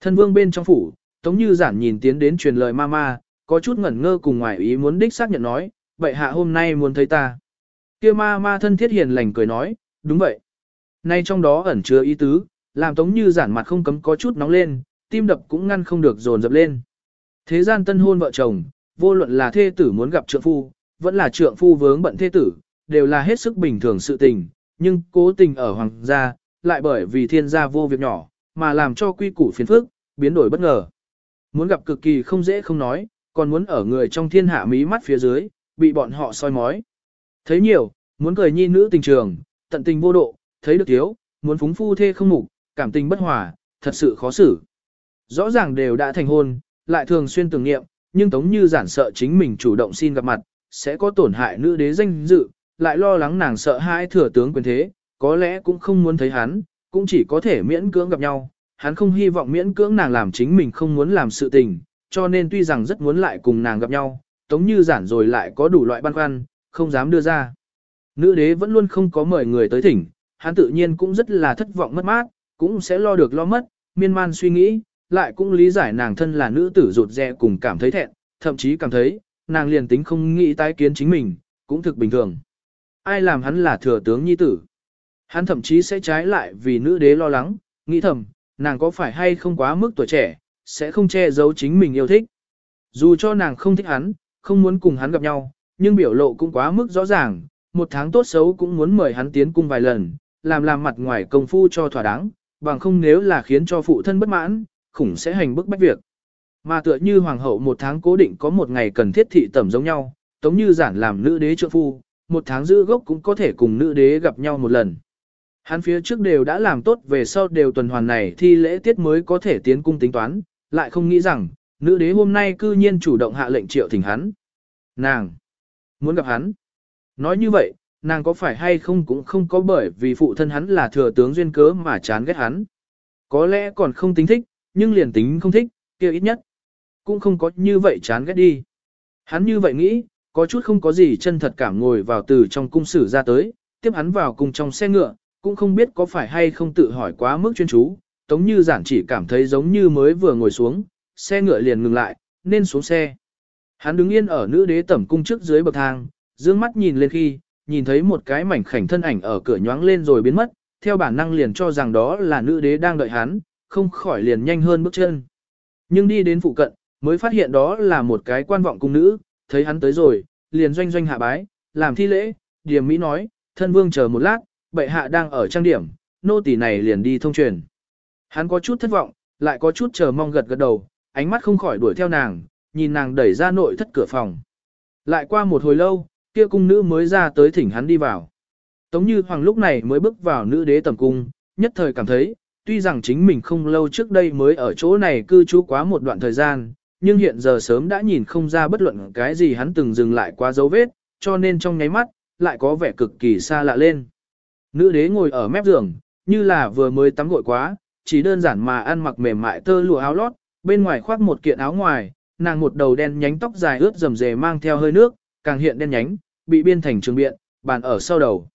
thân vương bên trong phủ, Tống Như giản nhìn tiến đến truyền lời mama, có chút ngẩn ngơ cùng ngoài ý muốn đích xác nhận nói, vậy hạ hôm nay muốn thấy ta. Kia ma ma thân thiết hiền lành cười nói, đúng vậy. Nay trong đó ẩn chứa ý tứ, làm Tống Như giản mặt không cấm có chút nóng lên, tim đập cũng ngăn không được dồn dập lên. Thế gian tân hôn vợ chồng, vô luận là thê tử muốn gặp trượng phu, vẫn là trượng phu vướng bận thê tử, đều là hết sức bình thường sự tình, nhưng cố tình ở hoàng gia, lại bởi vì thiên gia vô việc nhỏ, mà làm cho quy củ phiền phức, biến đổi bất ngờ. Muốn gặp cực kỳ không dễ không nói, còn muốn ở người trong thiên hạ mí mắt phía dưới, bị bọn họ soi mói. Thấy nhiều, muốn cười nhi nữ tình trường, tận tình vô độ, thấy được thiếu, muốn phúng phu thê không mục, cảm tình bất hòa, thật sự khó xử. Rõ ràng đều đã thành hôn, lại thường xuyên tưởng nghiệm, nhưng Tống Như giản sợ chính mình chủ động xin gặp mặt, sẽ có tổn hại nữ đế danh dự, lại lo lắng nàng sợ hai thừa tướng quyền thế, có lẽ cũng không muốn thấy hắn, cũng chỉ có thể miễn cưỡng gặp nhau. Hắn không hy vọng miễn cưỡng nàng làm chính mình không muốn làm sự tình, cho nên tuy rằng rất muốn lại cùng nàng gặp nhau, Tống Như giản rồi lại có đủ loại băn khoăn, không dám đưa ra. Nữ đế vẫn luôn không có mời người tới thỉnh, hắn tự nhiên cũng rất là thất vọng mất mát, cũng sẽ lo được lo mất, miên man suy nghĩ, lại cũng lý giải nàng thân là nữ tử rụt rè cùng cảm thấy thẹn, thậm chí cảm thấy, nàng liền tính không nghĩ tái kiến chính mình, cũng thực bình thường. Ai làm hắn là thừa tướng nhi tử? Hắn thậm chí sẽ trái lại vì nữ đế lo lắng, nghĩ thầm, nàng có phải hay không quá mức tuổi trẻ, sẽ không che giấu chính mình yêu thích. Dù cho nàng không thích hắn, không muốn cùng hắn gặp nhau, nhưng biểu lộ cũng quá mức rõ ràng, một tháng tốt xấu cũng muốn mời hắn tiến cung vài lần, làm làm mặt ngoài công phu cho thỏa đáng, bằng không nếu là khiến cho phụ thân bất mãn, khủng sẽ hành bức bách việc. Mà tựa như hoàng hậu một tháng cố định có một ngày cần thiết thị tẩm giống nhau, tống như giản làm nữ đế trượng phu, một tháng giữ gốc cũng có thể cùng nữ đế gặp nhau một lần. Hắn phía trước đều đã làm tốt về sau đều tuần hoàn này thi lễ tiết mới có thể tiến cung tính toán, lại không nghĩ rằng, nữ đế hôm nay cư nhiên chủ động hạ lệnh triệu thỉnh hắn. Nàng! Muốn gặp hắn! Nói như vậy, nàng có phải hay không cũng không có bởi vì phụ thân hắn là thừa tướng duyên cớ mà chán ghét hắn. Có lẽ còn không tính thích, nhưng liền tính không thích, kia ít nhất. Cũng không có như vậy chán ghét đi. Hắn như vậy nghĩ, có chút không có gì chân thật cảm ngồi vào từ trong cung sử ra tới, tiếp hắn vào cùng trong xe ngựa, cũng không biết có phải hay không tự hỏi quá mức chuyên chú, tống như giản chỉ cảm thấy giống như mới vừa ngồi xuống, xe ngựa liền ngừng lại, nên xuống xe. Hắn đứng yên ở nữ đế tẩm cung trước dưới bậc thang, dương mắt nhìn lên khi, nhìn thấy một cái mảnh khảnh thân ảnh ở cửa nhoáng lên rồi biến mất, theo bản năng liền cho rằng đó là nữ đế đang đợi hắn, không khỏi liền nhanh hơn bước chân. Nhưng đi đến phụ cận, mới phát hiện đó là một cái quan vọng cung nữ, thấy hắn tới rồi, liền doanh doanh hạ bái, làm thi lễ, điểm mỹ nói, thân vương chờ một lát, bệ hạ đang ở trang điểm, nô tỳ này liền đi thông truyền. Hắn có chút thất vọng, lại có chút chờ mong gật gật đầu, ánh mắt không khỏi đuổi theo nàng, nhìn nàng đẩy ra nội thất cửa phòng. Lại qua một hồi lâu, kia cung nữ mới ra tới thỉnh hắn đi vào. Tống Như Hoàng lúc này mới bước vào nữ đế tầm cung, nhất thời cảm thấy, tuy rằng chính mình không lâu trước đây mới ở chỗ này cư trú quá một đoạn thời gian, nhưng hiện giờ sớm đã nhìn không ra bất luận cái gì hắn từng dừng lại qua dấu vết, cho nên trong nháy mắt, lại có vẻ cực kỳ xa lạ lên. Nữ đế ngồi ở mép giường, như là vừa mới tắm gội quá, chỉ đơn giản mà ăn mặc mềm mại tơ lụa áo lót, bên ngoài khoác một kiện áo ngoài, nàng một đầu đen nhánh tóc dài ướt rầm rề mang theo hơi nước, càng hiện đen nhánh, bị biên thành trường biện, bàn ở sau đầu.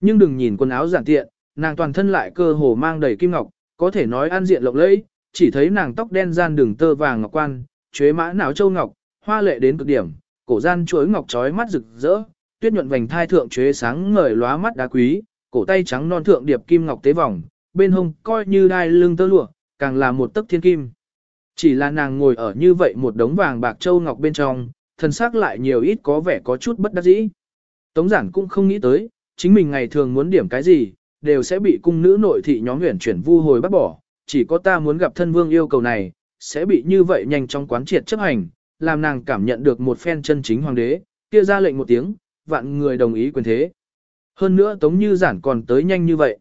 Nhưng đừng nhìn quần áo giản tiện, nàng toàn thân lại cơ hồ mang đầy kim ngọc, có thể nói an diện lộng lẫy, chỉ thấy nàng tóc đen gian đường tơ vàng ngọc quan, chuế mã não châu ngọc, hoa lệ đến cực điểm, cổ gian chuối ngọc trói mắt rực rỡ, tuyết nhuận vành thai thượng chuế sáng ngời lóa mắt đá quý, cổ tay trắng non thượng điệp kim ngọc tế vòng, bên hông coi như đai lưng tơ lụa, càng là một tấc thiên kim. Chỉ là nàng ngồi ở như vậy một đống vàng bạc châu ngọc bên trong, thần xác lại nhiều ít có vẻ có chút bất đắc dĩ. Tống giản cũng không nghĩ tới, chính mình ngày thường muốn điểm cái gì, đều sẽ bị cung nữ nội thị nhóm huyền chuyển vu hồi bắt bỏ, chỉ có ta muốn gặp thân vương yêu cầu này, sẽ bị như vậy nhanh trong quán triệt chấp hành, làm nàng cảm nhận được một phen chân chính hoàng đế, kia ra lệnh một tiếng, vạn người đồng ý quyền thế. Hơn nữa Tống Như Giản còn tới nhanh như vậy.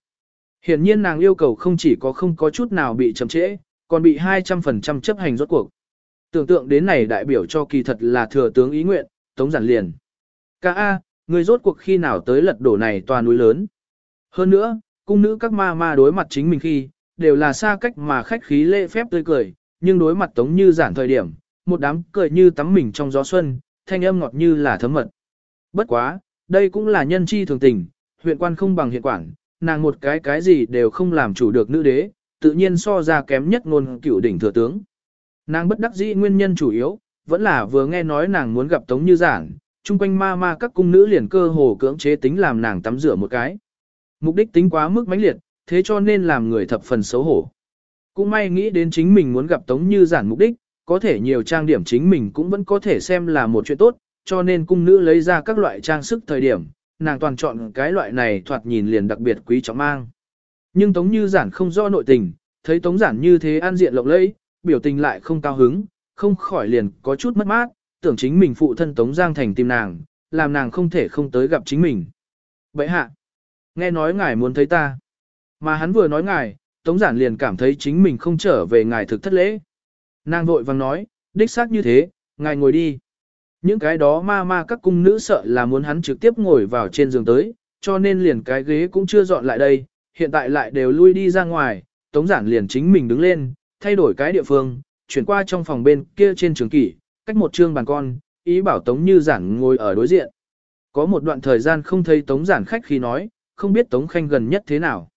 Hiển nhiên nàng yêu cầu không chỉ có không có chút nào bị chậm trễ, còn bị 200% chấp hành rốt cuộc. Tưởng tượng đến này đại biểu cho kỳ thật là thừa tướng ý nguyện, Tống Giản liền. Ca A, người rốt cuộc khi nào tới lật đổ này toàn núi lớn. Hơn nữa, cung nữ các ma ma đối mặt chính mình khi, đều là xa cách mà khách khí lễ phép tươi cười, nhưng đối mặt Tống Như Giản thời điểm, một đám cười như tắm mình trong gió xuân, thanh âm ngọt như là thấm mật. Bất quá, đây cũng là nhân chi thường tình, huyện quan không bằng hiện quản, nàng một cái cái gì đều không làm chủ được nữ đế, tự nhiên so ra kém nhất ngôn cựu đỉnh thừa tướng. Nàng bất đắc dĩ nguyên nhân chủ yếu, vẫn là vừa nghe nói nàng muốn gặp Tống Như Giản, chung quanh ma ma các cung nữ liền cơ hồ cưỡng chế tính làm nàng tắm rửa một cái. Mục đích tính quá mức mãnh liệt, thế cho nên làm người thập phần xấu hổ. Cũng may nghĩ đến chính mình muốn gặp Tống Như Giản mục đích, có thể nhiều trang điểm chính mình cũng vẫn có thể xem là một chuyện tốt, cho nên cung nữ lấy ra các loại trang sức thời điểm, nàng toàn chọn cái loại này thoạt nhìn liền đặc biệt quý trọng mang. Nhưng Tống Như Giản không do nội tình, thấy Tống Giản như thế an diện lộng lẫy, biểu tình lại không cao hứng, không khỏi liền có chút mất mát, tưởng chính mình phụ thân Tống Giang Thành tìm nàng, làm nàng không thể không tới gặp chính mình. Vậy hạ, nghe nói ngài muốn thấy ta. Mà hắn vừa nói ngài, Tống Giản liền cảm thấy chính mình không trở về ngài thực thất lễ. Nàng vội vàng nói, đích xác như thế, ngài ngồi đi. Những cái đó ma ma các cung nữ sợ là muốn hắn trực tiếp ngồi vào trên giường tới, cho nên liền cái ghế cũng chưa dọn lại đây, hiện tại lại đều lui đi ra ngoài, Tống Giản liền chính mình đứng lên, thay đổi cái địa phương, chuyển qua trong phòng bên kia trên trường kỷ, cách một trương bàn con, ý bảo Tống Như Giản ngồi ở đối diện. Có một đoạn thời gian không thấy Tống Giản khách khi nói, không biết Tống Khanh gần nhất thế nào.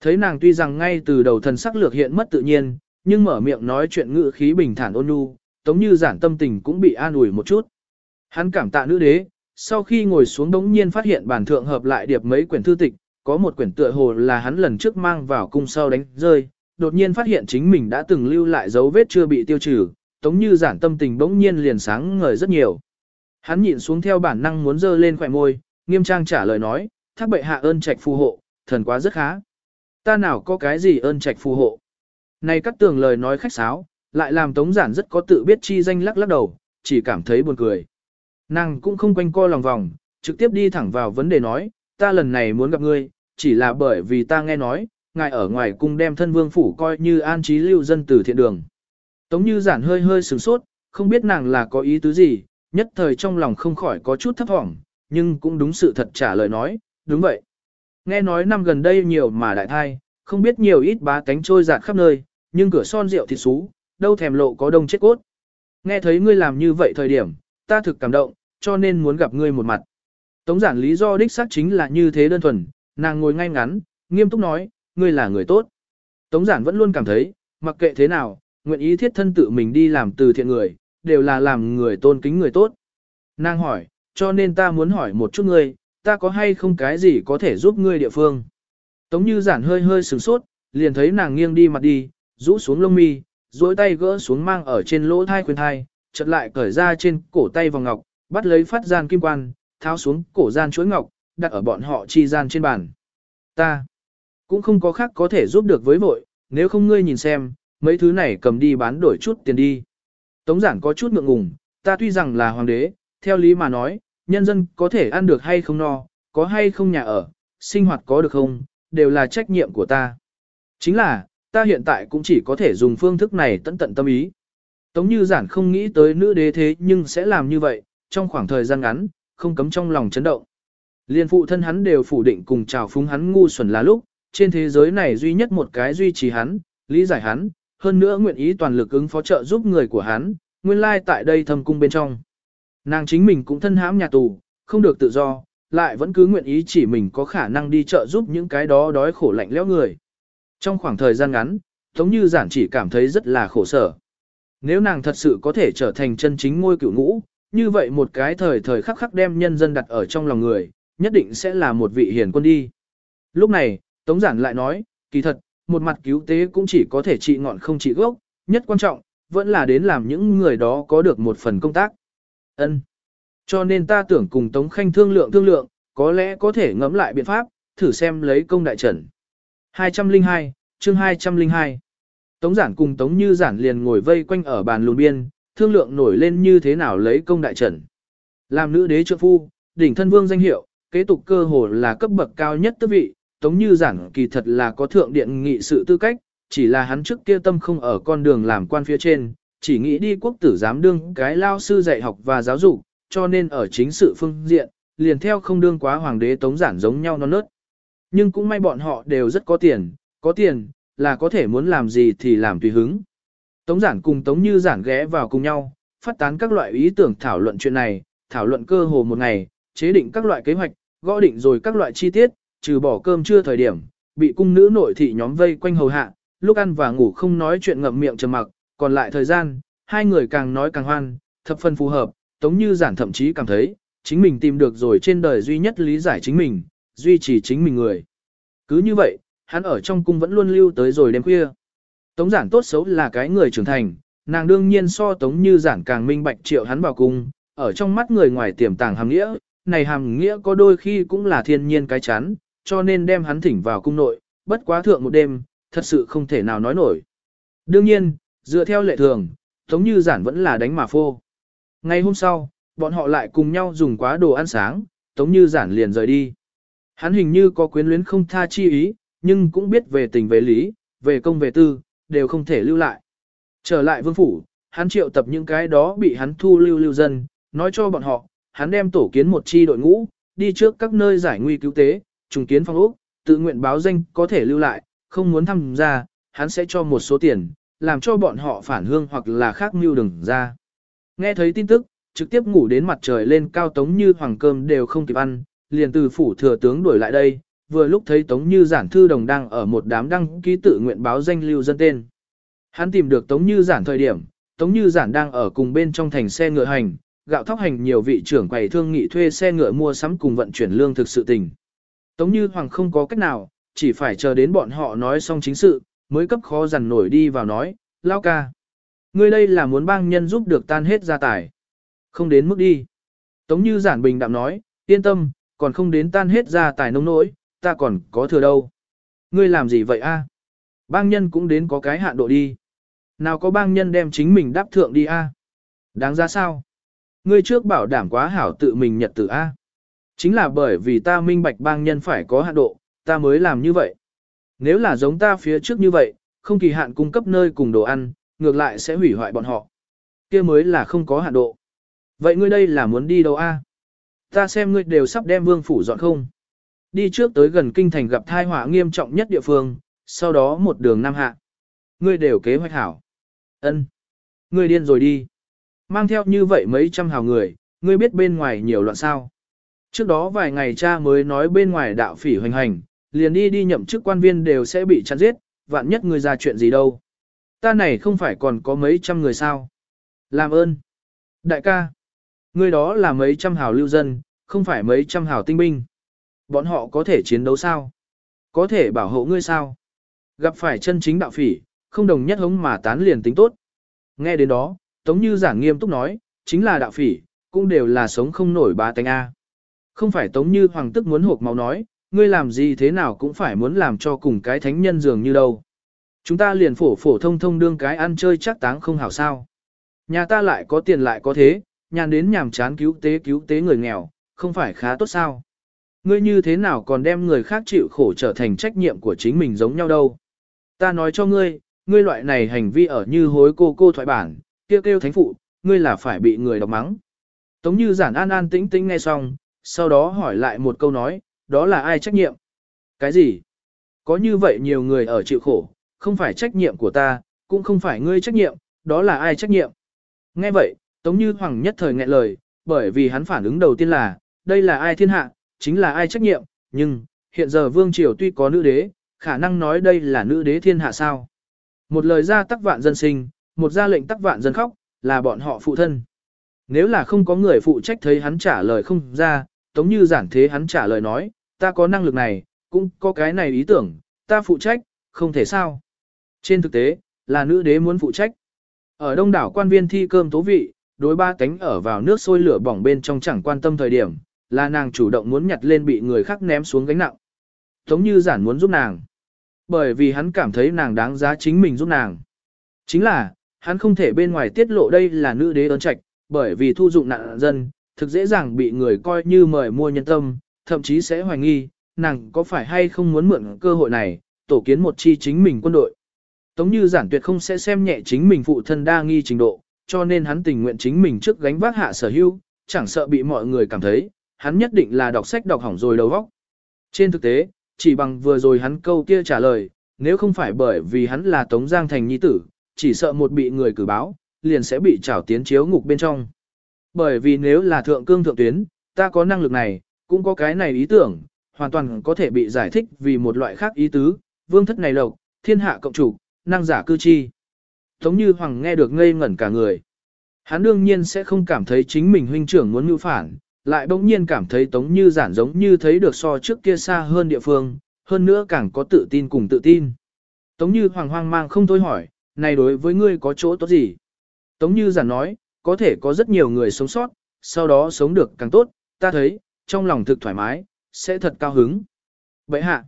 Thấy nàng tuy rằng ngay từ đầu thần sắc lược hiện mất tự nhiên, nhưng mở miệng nói chuyện ngữ khí bình thản ôn nhu, Tống Như Giản tâm tình cũng bị an ủi một chút. Hắn cảm tạ nữ đế, sau khi ngồi xuống đống nhiên phát hiện bản thượng hợp lại điệp mấy quyển thư tịch, có một quyển tựa hồ là hắn lần trước mang vào cung sau đánh rơi, đột nhiên phát hiện chính mình đã từng lưu lại dấu vết chưa bị tiêu trừ, tống như giản tâm tình bỗng nhiên liền sáng ngời rất nhiều. Hắn nhịn xuống theo bản năng muốn dơ lên khỏe môi, nghiêm trang trả lời nói, thác bệ hạ ơn trạch phù hộ, thần quá rất khá. Ta nào có cái gì ơn trạch phù hộ. Này cắt tường lời nói khách sáo, lại làm tống giản rất có tự biết chi danh lắc lắc đầu, chỉ cảm thấy buồn cười. Nàng cũng không quanh co lòng vòng, trực tiếp đi thẳng vào vấn đề nói, ta lần này muốn gặp ngươi, chỉ là bởi vì ta nghe nói, ngài ở ngoài cung đem thân vương phủ coi như an trí lưu dân từ thiện đường. Tống như giản hơi hơi sửng sốt, không biết nàng là có ý tứ gì, nhất thời trong lòng không khỏi có chút thấp thỏm, nhưng cũng đúng sự thật trả lời nói, đúng vậy. Nghe nói năm gần đây nhiều mà đại thai, không biết nhiều ít bá cánh trôi dạt khắp nơi, nhưng cửa son rượu thịt xú, đâu thèm lộ có đông chết cốt. Nghe thấy ngươi làm như vậy thời điểm, ta thực cảm động, cho nên muốn gặp ngươi một mặt. Tống giản lý do đích xác chính là như thế đơn thuần, nàng ngồi ngay ngắn, nghiêm túc nói, ngươi là người tốt. Tống giản vẫn luôn cảm thấy, mặc kệ thế nào, nguyện ý thiết thân tự mình đi làm từ thiện người, đều là làm người tôn kính người tốt. Nàng hỏi, cho nên ta muốn hỏi một chút ngươi, ta có hay không cái gì có thể giúp ngươi địa phương. Tống như giản hơi hơi sửng sốt, liền thấy nàng nghiêng đi mặt đi, rũ xuống lông mi, duỗi tay gỡ xuống mang ở trên lỗ thai khuyên thai, chợt lại cởi ra trên cổ tay vòng ngọc, bắt lấy phát gian kim quan, tháo xuống cổ gian chuỗi ngọc, đặt ở bọn họ chi gian trên bàn. Ta cũng không có khác có thể giúp được với vội, nếu không ngươi nhìn xem, mấy thứ này cầm đi bán đổi chút tiền đi. Tống giản có chút ngượng ngùng, ta tuy rằng là hoàng đế, theo lý mà nói, nhân dân có thể ăn được hay không no, có hay không nhà ở, sinh hoạt có được không, đều là trách nhiệm của ta. Chính là, ta hiện tại cũng chỉ có thể dùng phương thức này tận tận tâm ý. Tống như giản không nghĩ tới nữ đế thế nhưng sẽ làm như vậy, trong khoảng thời gian ngắn, không cấm trong lòng chấn động. Liên phụ thân hắn đều phủ định cùng chào phúng hắn ngu xuẩn là lúc, trên thế giới này duy nhất một cái duy trì hắn, lý giải hắn, hơn nữa nguyện ý toàn lực ứng phó trợ giúp người của hắn, nguyên lai tại đây thâm cung bên trong. Nàng chính mình cũng thân hãm nhà tù, không được tự do, lại vẫn cứ nguyện ý chỉ mình có khả năng đi trợ giúp những cái đó đói khổ lạnh lẽo người. Trong khoảng thời gian ngắn, Tống Như Giản chỉ cảm thấy rất là khổ sở. Nếu nàng thật sự có thể trở thành chân chính ngôi cựu ngũ, như vậy một cái thời thời khắc khắc đem nhân dân đặt ở trong lòng người, nhất định sẽ là một vị hiền quân đi. Lúc này, Tống Giản lại nói, kỳ thật, một mặt cứu tế cũng chỉ có thể trị ngọn không trị gốc, nhất quan trọng, vẫn là đến làm những người đó có được một phần công tác. Ân. Cho nên ta tưởng cùng Tống Khanh thương lượng thương lượng, có lẽ có thể ngẫm lại biện pháp, thử xem lấy công đại trần. 202, chương 202. Tống giản cùng Tống Như giản liền ngồi vây quanh ở bàn lùn biên, thương lượng nổi lên như thế nào lấy công đại trần. Làm nữ đế trượng phu, đỉnh thân vương danh hiệu, kế tục cơ hồ là cấp bậc cao nhất tước vị, Tống Như giản kỳ thật là có thượng điện nghị sự tư cách, chỉ là hắn trước kia tâm không ở con đường làm quan phía trên, chỉ nghĩ đi quốc tử giám đương cái lao sư dạy học và giáo dục, cho nên ở chính sự phương diện, liền theo không đương quá hoàng đế tống giản giống nhau non nớt. Nhưng cũng may bọn họ đều rất có tiền, có tiền, là có thể muốn làm gì thì làm tùy hứng. Tống giản cùng tống như giản ghé vào cùng nhau, phát tán các loại ý tưởng thảo luận chuyện này, thảo luận cơ hồ một ngày, chế định các loại kế hoạch, gõ định rồi các loại chi tiết, trừ bỏ cơm trưa thời điểm, bị cung nữ nội thị nhóm vây quanh hầu hạ, lúc ăn và ngủ không nói chuyện ngậm miệng trầm mặc, còn lại thời gian, hai người càng nói càng hoan, thập phần phù hợp, tống như giản thậm chí cảm thấy, chính mình tìm được rồi trên đời duy nhất lý giải chính mình, duy trì chính mình người. Cứ như vậy, hắn ở trong cung vẫn luôn lưu tới rồi đêm khuya. Tống giản tốt xấu là cái người trưởng thành, nàng đương nhiên so tống như giản càng minh bạch triệu hắn vào cung, ở trong mắt người ngoài tiềm tàng hàm nghĩa, này hàm nghĩa có đôi khi cũng là thiên nhiên cái chán, cho nên đem hắn thỉnh vào cung nội, bất quá thượng một đêm, thật sự không thể nào nói nổi. Đương nhiên, dựa theo lệ thường, Tống Như Giản vẫn là đánh mà phô. Ngày hôm sau, bọn họ lại cùng nhau dùng quá đồ ăn sáng, Tống Như Giản liền rời đi. Hắn hình như có quyến luyến không tha chi ý, nhưng cũng biết về tình về lý, về công về tư, đều không thể lưu lại. Trở lại vương phủ, hắn triệu tập những cái đó bị hắn thu lưu lưu dân, nói cho bọn họ, hắn đem tổ kiến một chi đội ngũ, đi trước các nơi giải nguy cứu tế, trùng kiến phong ốc, tự nguyện báo danh có thể lưu lại, không muốn tham gia, hắn sẽ cho một số tiền, làm cho bọn họ phản hương hoặc là khác mưu đừng ra. Nghe thấy tin tức, trực tiếp ngủ đến mặt trời lên cao tống như hoàng cơm đều không kịp ăn, liền từ phủ thừa tướng đuổi lại đây, vừa lúc thấy tống như giản thư đồng đang ở một đám đăng ký tự nguyện báo danh lưu dân tên. Hắn tìm được tống như giản thời điểm, tống như giản đang ở cùng bên trong thành xe ngựa hành, gạo thóc hành nhiều vị trưởng quầy thương nghị thuê xe ngựa mua sắm cùng vận chuyển lương thực sự tình. Tống như hoàng không có cách nào, chỉ phải chờ đến bọn họ nói xong chính sự, mới cấp khó dằn nổi đi vào nói, lao ca. Ngươi đây là muốn bang nhân giúp được tan hết gia tài. Không đến mức đi. Tống như giản bình đạm nói, yên tâm, còn không đến tan hết gia tài nông nỗi, ta còn có thừa đâu. Ngươi làm gì vậy a? Bang nhân cũng đến có cái hạn độ đi. Nào có bang nhân đem chính mình đáp thượng đi a? Đáng ra sao? Ngươi trước bảo đảm quá hảo tự mình nhật tử a. Chính là bởi vì ta minh bạch bang nhân phải có hạn độ, ta mới làm như vậy. Nếu là giống ta phía trước như vậy, không kỳ hạn cung cấp nơi cùng đồ ăn, ngược lại sẽ hủy hoại bọn họ. kia mới là không có hạn độ. Vậy ngươi đây là muốn đi đâu a? Ta xem ngươi đều sắp đem vương phủ dọn không. Đi trước tới gần kinh thành gặp thai họa nghiêm trọng nhất địa phương, sau đó một đường nam hạ. Ngươi đều kế hoạch hảo. Ân, Ngươi điên rồi đi. Mang theo như vậy mấy trăm hào người, ngươi biết bên ngoài nhiều loạn sao. Trước đó vài ngày cha mới nói bên ngoài đạo phỉ hoành hành, liền đi đi nhậm chức quan viên đều sẽ bị chặn giết, vạn nhất ngươi ra chuyện gì đâu. Ta này không phải còn có mấy trăm người sao. Làm ơn. Đại ca. Ngươi đó là mấy trăm hào lưu dân, không phải mấy trăm hào tinh binh. Bọn họ có thể chiến đấu sao? Có thể bảo hộ ngươi sao? Gặp phải chân chính đạo phỉ, không đồng nhất hống mà tán liền tính tốt. Nghe đến đó, Tống Như giảng nghiêm túc nói, chính là đạo phỉ, cũng đều là sống không nổi ba tánh A. Không phải Tống Như hoàng tức muốn hộp máu nói, ngươi làm gì thế nào cũng phải muốn làm cho cùng cái thánh nhân dường như đâu. Chúng ta liền phổ phổ thông thông đương cái ăn chơi chắc táng không hảo sao. Nhà ta lại có tiền lại có thế, nhàn đến nhàm chán cứu tế cứu tế người nghèo, không phải khá tốt sao. Ngươi như thế nào còn đem người khác chịu khổ trở thành trách nhiệm của chính mình giống nhau đâu. Ta nói cho ngươi, ngươi loại này hành vi ở như hối cô cô thoại bản, kêu kêu thánh phụ, ngươi là phải bị người đọc mắng. Tống như giản an an tĩnh tĩnh nghe xong, sau đó hỏi lại một câu nói, đó là ai trách nhiệm? Cái gì? Có như vậy nhiều người ở chịu khổ, không phải trách nhiệm của ta, cũng không phải ngươi trách nhiệm, đó là ai trách nhiệm? Nghe vậy, Tống Như Hoàng nhất thời nghẹn lời, bởi vì hắn phản ứng đầu tiên là, đây là ai thiên hạ, chính là ai trách nhiệm, nhưng, hiện giờ Vương Triều tuy có nữ đế, khả năng nói đây là nữ đế thiên hạ sao. Một lời ra tắc vạn dân sinh, một ra lệnh tắc vạn dân khóc, là bọn họ phụ thân. Nếu là không có người phụ trách thấy hắn trả lời không ra, tống như giản thế hắn trả lời nói, ta có năng lực này, cũng có cái này ý tưởng, ta phụ trách, không thể sao. Trên thực tế, là nữ đế muốn phụ trách. Ở đông đảo quan viên thi cơm tố vị, đối ba cánh ở vào nước sôi lửa bỏng bên trong chẳng quan tâm thời điểm, là nàng chủ động muốn nhặt lên bị người khác ném xuống gánh nặng. Tống như giản muốn giúp nàng. Bởi vì hắn cảm thấy nàng đáng giá chính mình giúp nàng. Chính là, hắn không thể bên ngoài tiết lộ đây là nữ đế ơn trạch, bởi vì thu dụng nạn dân, thực dễ dàng bị người coi như mời mua nhân tâm, thậm chí sẽ hoài nghi, nàng có phải hay không muốn mượn cơ hội này, tổ kiến một chi chính mình quân đội. Tống như giản tuyệt không sẽ xem nhẹ chính mình phụ thân đa nghi trình độ, cho nên hắn tình nguyện chính mình trước gánh vác hạ sở hữu, chẳng sợ bị mọi người cảm thấy, hắn nhất định là đọc sách đọc hỏng rồi đầu óc. Trên thực tế, chỉ bằng vừa rồi hắn câu kia trả lời, nếu không phải bởi vì hắn là Tống Giang Thành nhi tử, chỉ sợ một bị người cử báo, liền sẽ bị trảo tiến chiếu ngục bên trong. Bởi vì nếu là thượng cương thượng tuyến, ta có năng lực này, cũng có cái này ý tưởng, hoàn toàn có thể bị giải thích vì một loại khác ý tứ, vương thất này lộc, thiên hạ cộng chủ, năng giả cư chi. Tống như Hoàng nghe được ngây ngẩn cả người. Hắn đương nhiên sẽ không cảm thấy chính mình huynh trưởng muốn mưu phản, lại bỗng nhiên cảm thấy Tống như giản giống như thấy được so trước kia xa hơn địa phương, hơn nữa càng có tự tin cùng tự tin. Tống như Hoàng hoang mang không thôi hỏi, này đối với ngươi có chỗ tốt gì? Tống như giản nói, có thể có rất nhiều người sống sót, sau đó sống được càng tốt, ta thấy, trong lòng thực thoải mái, sẽ thật cao hứng. Vậy hạ,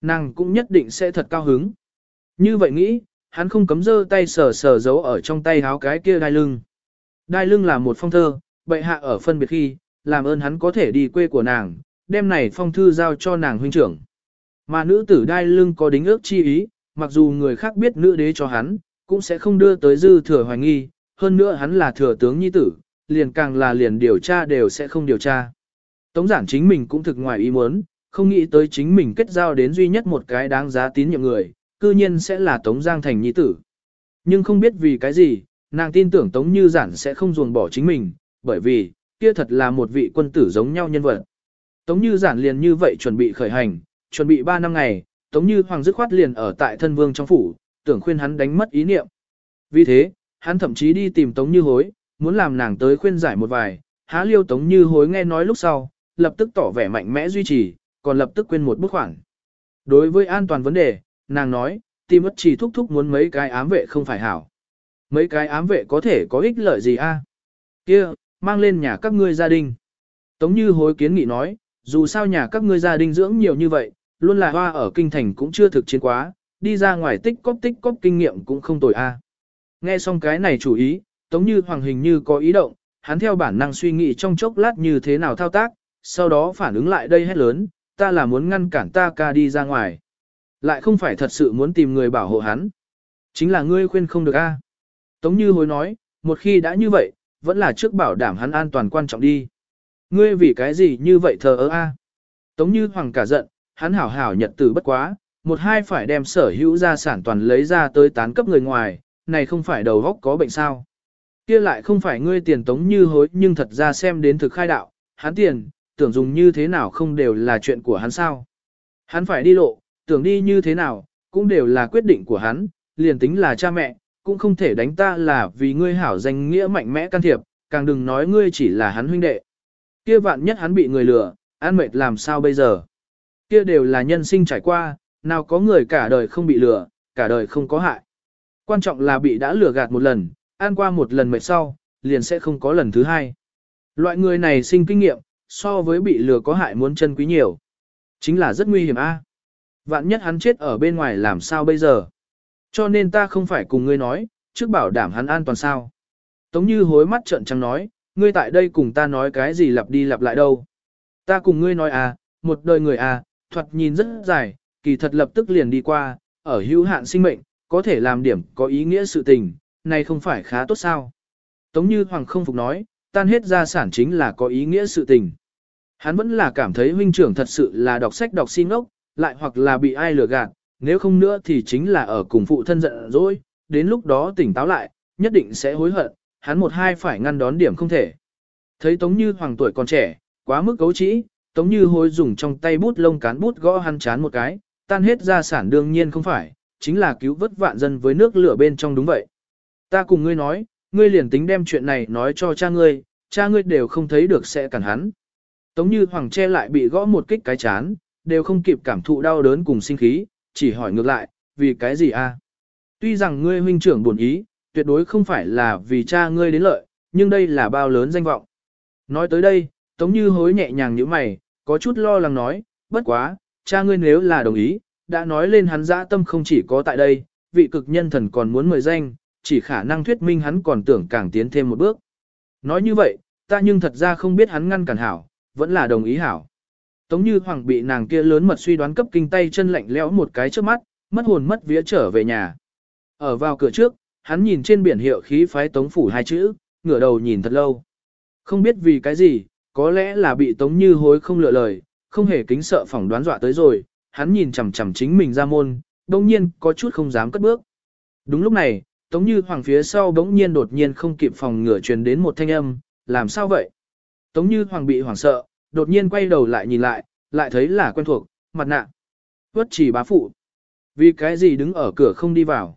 nàng cũng nhất định sẽ thật cao hứng. Như vậy nghĩ, hắn không cấm dơ tay sờ sờ giấu ở trong tay háo cái kia đai lưng. Đai lưng là một phong thơ, bệ hạ ở phân biệt khi, làm ơn hắn có thể đi quê của nàng, đem này phong thư giao cho nàng huynh trưởng. Mà nữ tử đai lưng có đính ước chi ý, mặc dù người khác biết nữ đế cho hắn, cũng sẽ không đưa tới dư thừa hoài nghi, hơn nữa hắn là thừa tướng nhi tử, liền càng là liền điều tra đều sẽ không điều tra. Tống giản chính mình cũng thực ngoài ý muốn, không nghĩ tới chính mình kết giao đến duy nhất một cái đáng giá tín nhiệm người, cư nhiên sẽ là Tống Giang Thành nhi tử. Nhưng không biết vì cái gì, nàng tin tưởng Tống Như Giản sẽ không ruồng bỏ chính mình, bởi vì, kia thật là một vị quân tử giống nhau nhân vật. Tống Như Giản liền như vậy chuẩn bị khởi hành, chuẩn bị 3 năm ngày, Tống Như Hoàng dứt khoát liền ở tại thân vương trong phủ, tưởng khuyên hắn đánh mất ý niệm. Vì thế, hắn thậm chí đi tìm Tống Như Hối, muốn làm nàng tới khuyên giải một vài, há liêu Tống Như Hối nghe nói lúc sau, lập tức tỏ vẻ mạnh mẽ duy trì, còn lập tức quên một bức khoản. Đối với an toàn vấn đề, nàng nói, tìm ất chỉ thúc thúc muốn mấy cái ám vệ không phải hảo. Mấy cái ám vệ có thể có ích lợi gì a? Kia, mang lên nhà các ngươi gia đình. Tống như hối kiến nghị nói, dù sao nhà các ngươi gia đình dưỡng nhiều như vậy, luôn là hoa ở kinh thành cũng chưa thực chiến quá, đi ra ngoài tích cóp tích cóp kinh nghiệm cũng không tồi a. Nghe xong cái này chủ ý, Tống Như Hoàng hình như có ý động, hắn theo bản năng suy nghĩ trong chốc lát như thế nào thao tác, sau đó phản ứng lại đây hét lớn, ta là muốn ngăn cản ta ca đi ra ngoài. Lại không phải thật sự muốn tìm người bảo hộ hắn. Chính là ngươi khuyên không được a. Tống Như hối nói, một khi đã như vậy, vẫn là trước bảo đảm hắn an toàn quan trọng đi. Ngươi vì cái gì như vậy thờ ơ a? Tống Như Hoàng cả giận, hắn hảo hảo nhật tử bất quá, một hai phải đem sở hữu gia sản toàn lấy ra tới tán cấp người ngoài, này không phải đầu góc có bệnh sao. Kia lại không phải ngươi tiền Tống Như hối nhưng thật ra xem đến thực khai đạo, hắn tiền, tưởng dùng như thế nào không đều là chuyện của hắn sao. Hắn phải đi lộ, tưởng đi như thế nào, cũng đều là quyết định của hắn, liền tính là cha mẹ, cũng không thể đánh ta là vì ngươi hảo danh nghĩa mạnh mẽ can thiệp, càng đừng nói ngươi chỉ là hắn huynh đệ. Kia vạn nhất hắn bị người lừa, an mệt làm sao bây giờ? Kia đều là nhân sinh trải qua, nào có người cả đời không bị lừa, cả đời không có hại. Quan trọng là bị đã lừa gạt một lần, an qua một lần mệt sau, liền sẽ không có lần thứ hai. Loại người này sinh kinh nghiệm, so với bị lừa có hại muốn chân quý nhiều. Chính là rất nguy hiểm a. Vạn nhất hắn chết ở bên ngoài làm sao bây giờ? Cho nên ta không phải cùng ngươi nói, trước bảo đảm hắn an toàn sao. Tống như hối mắt trợn trắng nói, ngươi tại đây cùng ta nói cái gì lặp đi lặp lại đâu. Ta cùng ngươi nói à, một đời người à, thuật nhìn rất dài, kỳ thật lập tức liền đi qua, ở hữu hạn sinh mệnh, có thể làm điểm có ý nghĩa sự tình, này không phải khá tốt sao. Tống như Hoàng không phục nói, tan hết gia sản chính là có ý nghĩa sự tình. Hắn vẫn là cảm thấy huynh trưởng thật sự là đọc sách đọc xin ốc, lại hoặc là bị ai lừa gạt, nếu không nữa thì chính là ở cùng phụ thân giận rồi. đến lúc đó tỉnh táo lại, nhất định sẽ hối hận, hắn một hai phải ngăn đón điểm không thể. Thấy Tống Như Hoàng tuổi còn trẻ, quá mức cấu trĩ, Tống Như hối dùng trong tay bút lông cán bút gõ hắn chán một cái, tan hết gia sản đương nhiên không phải, chính là cứu vớt vạn dân với nước lửa bên trong đúng vậy. Ta cùng ngươi nói, ngươi liền tính đem chuyện này nói cho cha ngươi, cha ngươi đều không thấy được sẽ cản hắn. Tống Như Hoàng che lại bị gõ một kích cái chán, đều không kịp cảm thụ đau đớn cùng sinh khí, chỉ hỏi ngược lại, vì cái gì a? Tuy rằng ngươi huynh trưởng buồn ý, tuyệt đối không phải là vì cha ngươi đến lợi, nhưng đây là bao lớn danh vọng. Nói tới đây, Tống Như hối nhẹ nhàng như mày, có chút lo lắng nói, bất quá, cha ngươi nếu là đồng ý, đã nói lên hắn dã tâm không chỉ có tại đây, vị cực nhân thần còn muốn mời danh, chỉ khả năng thuyết minh hắn còn tưởng càng tiến thêm một bước. Nói như vậy, ta nhưng thật ra không biết hắn ngăn cản hảo, vẫn là đồng ý hảo. Tống như hoàng bị nàng kia lớn mật suy đoán cấp kinh tay chân lạnh lẽo một cái trước mắt, mất hồn mất vía trở về nhà. Ở vào cửa trước, hắn nhìn trên biển hiệu khí phái tống phủ hai chữ, ngửa đầu nhìn thật lâu. Không biết vì cái gì, có lẽ là bị tống như hối không lựa lời, không hề kính sợ phỏng đoán dọa tới rồi, hắn nhìn chằm chằm chính mình ra môn, đồng nhiên có chút không dám cất bước. Đúng lúc này, tống như hoàng phía sau bỗng nhiên đột nhiên không kịp phòng ngửa truyền đến một thanh âm, làm sao vậy? Tống như hoàng bị hoảng sợ, đột nhiên quay đầu lại nhìn lại, lại thấy là quen thuộc, mặt nạ. Vất chỉ bá phụ. Vì cái gì đứng ở cửa không đi vào?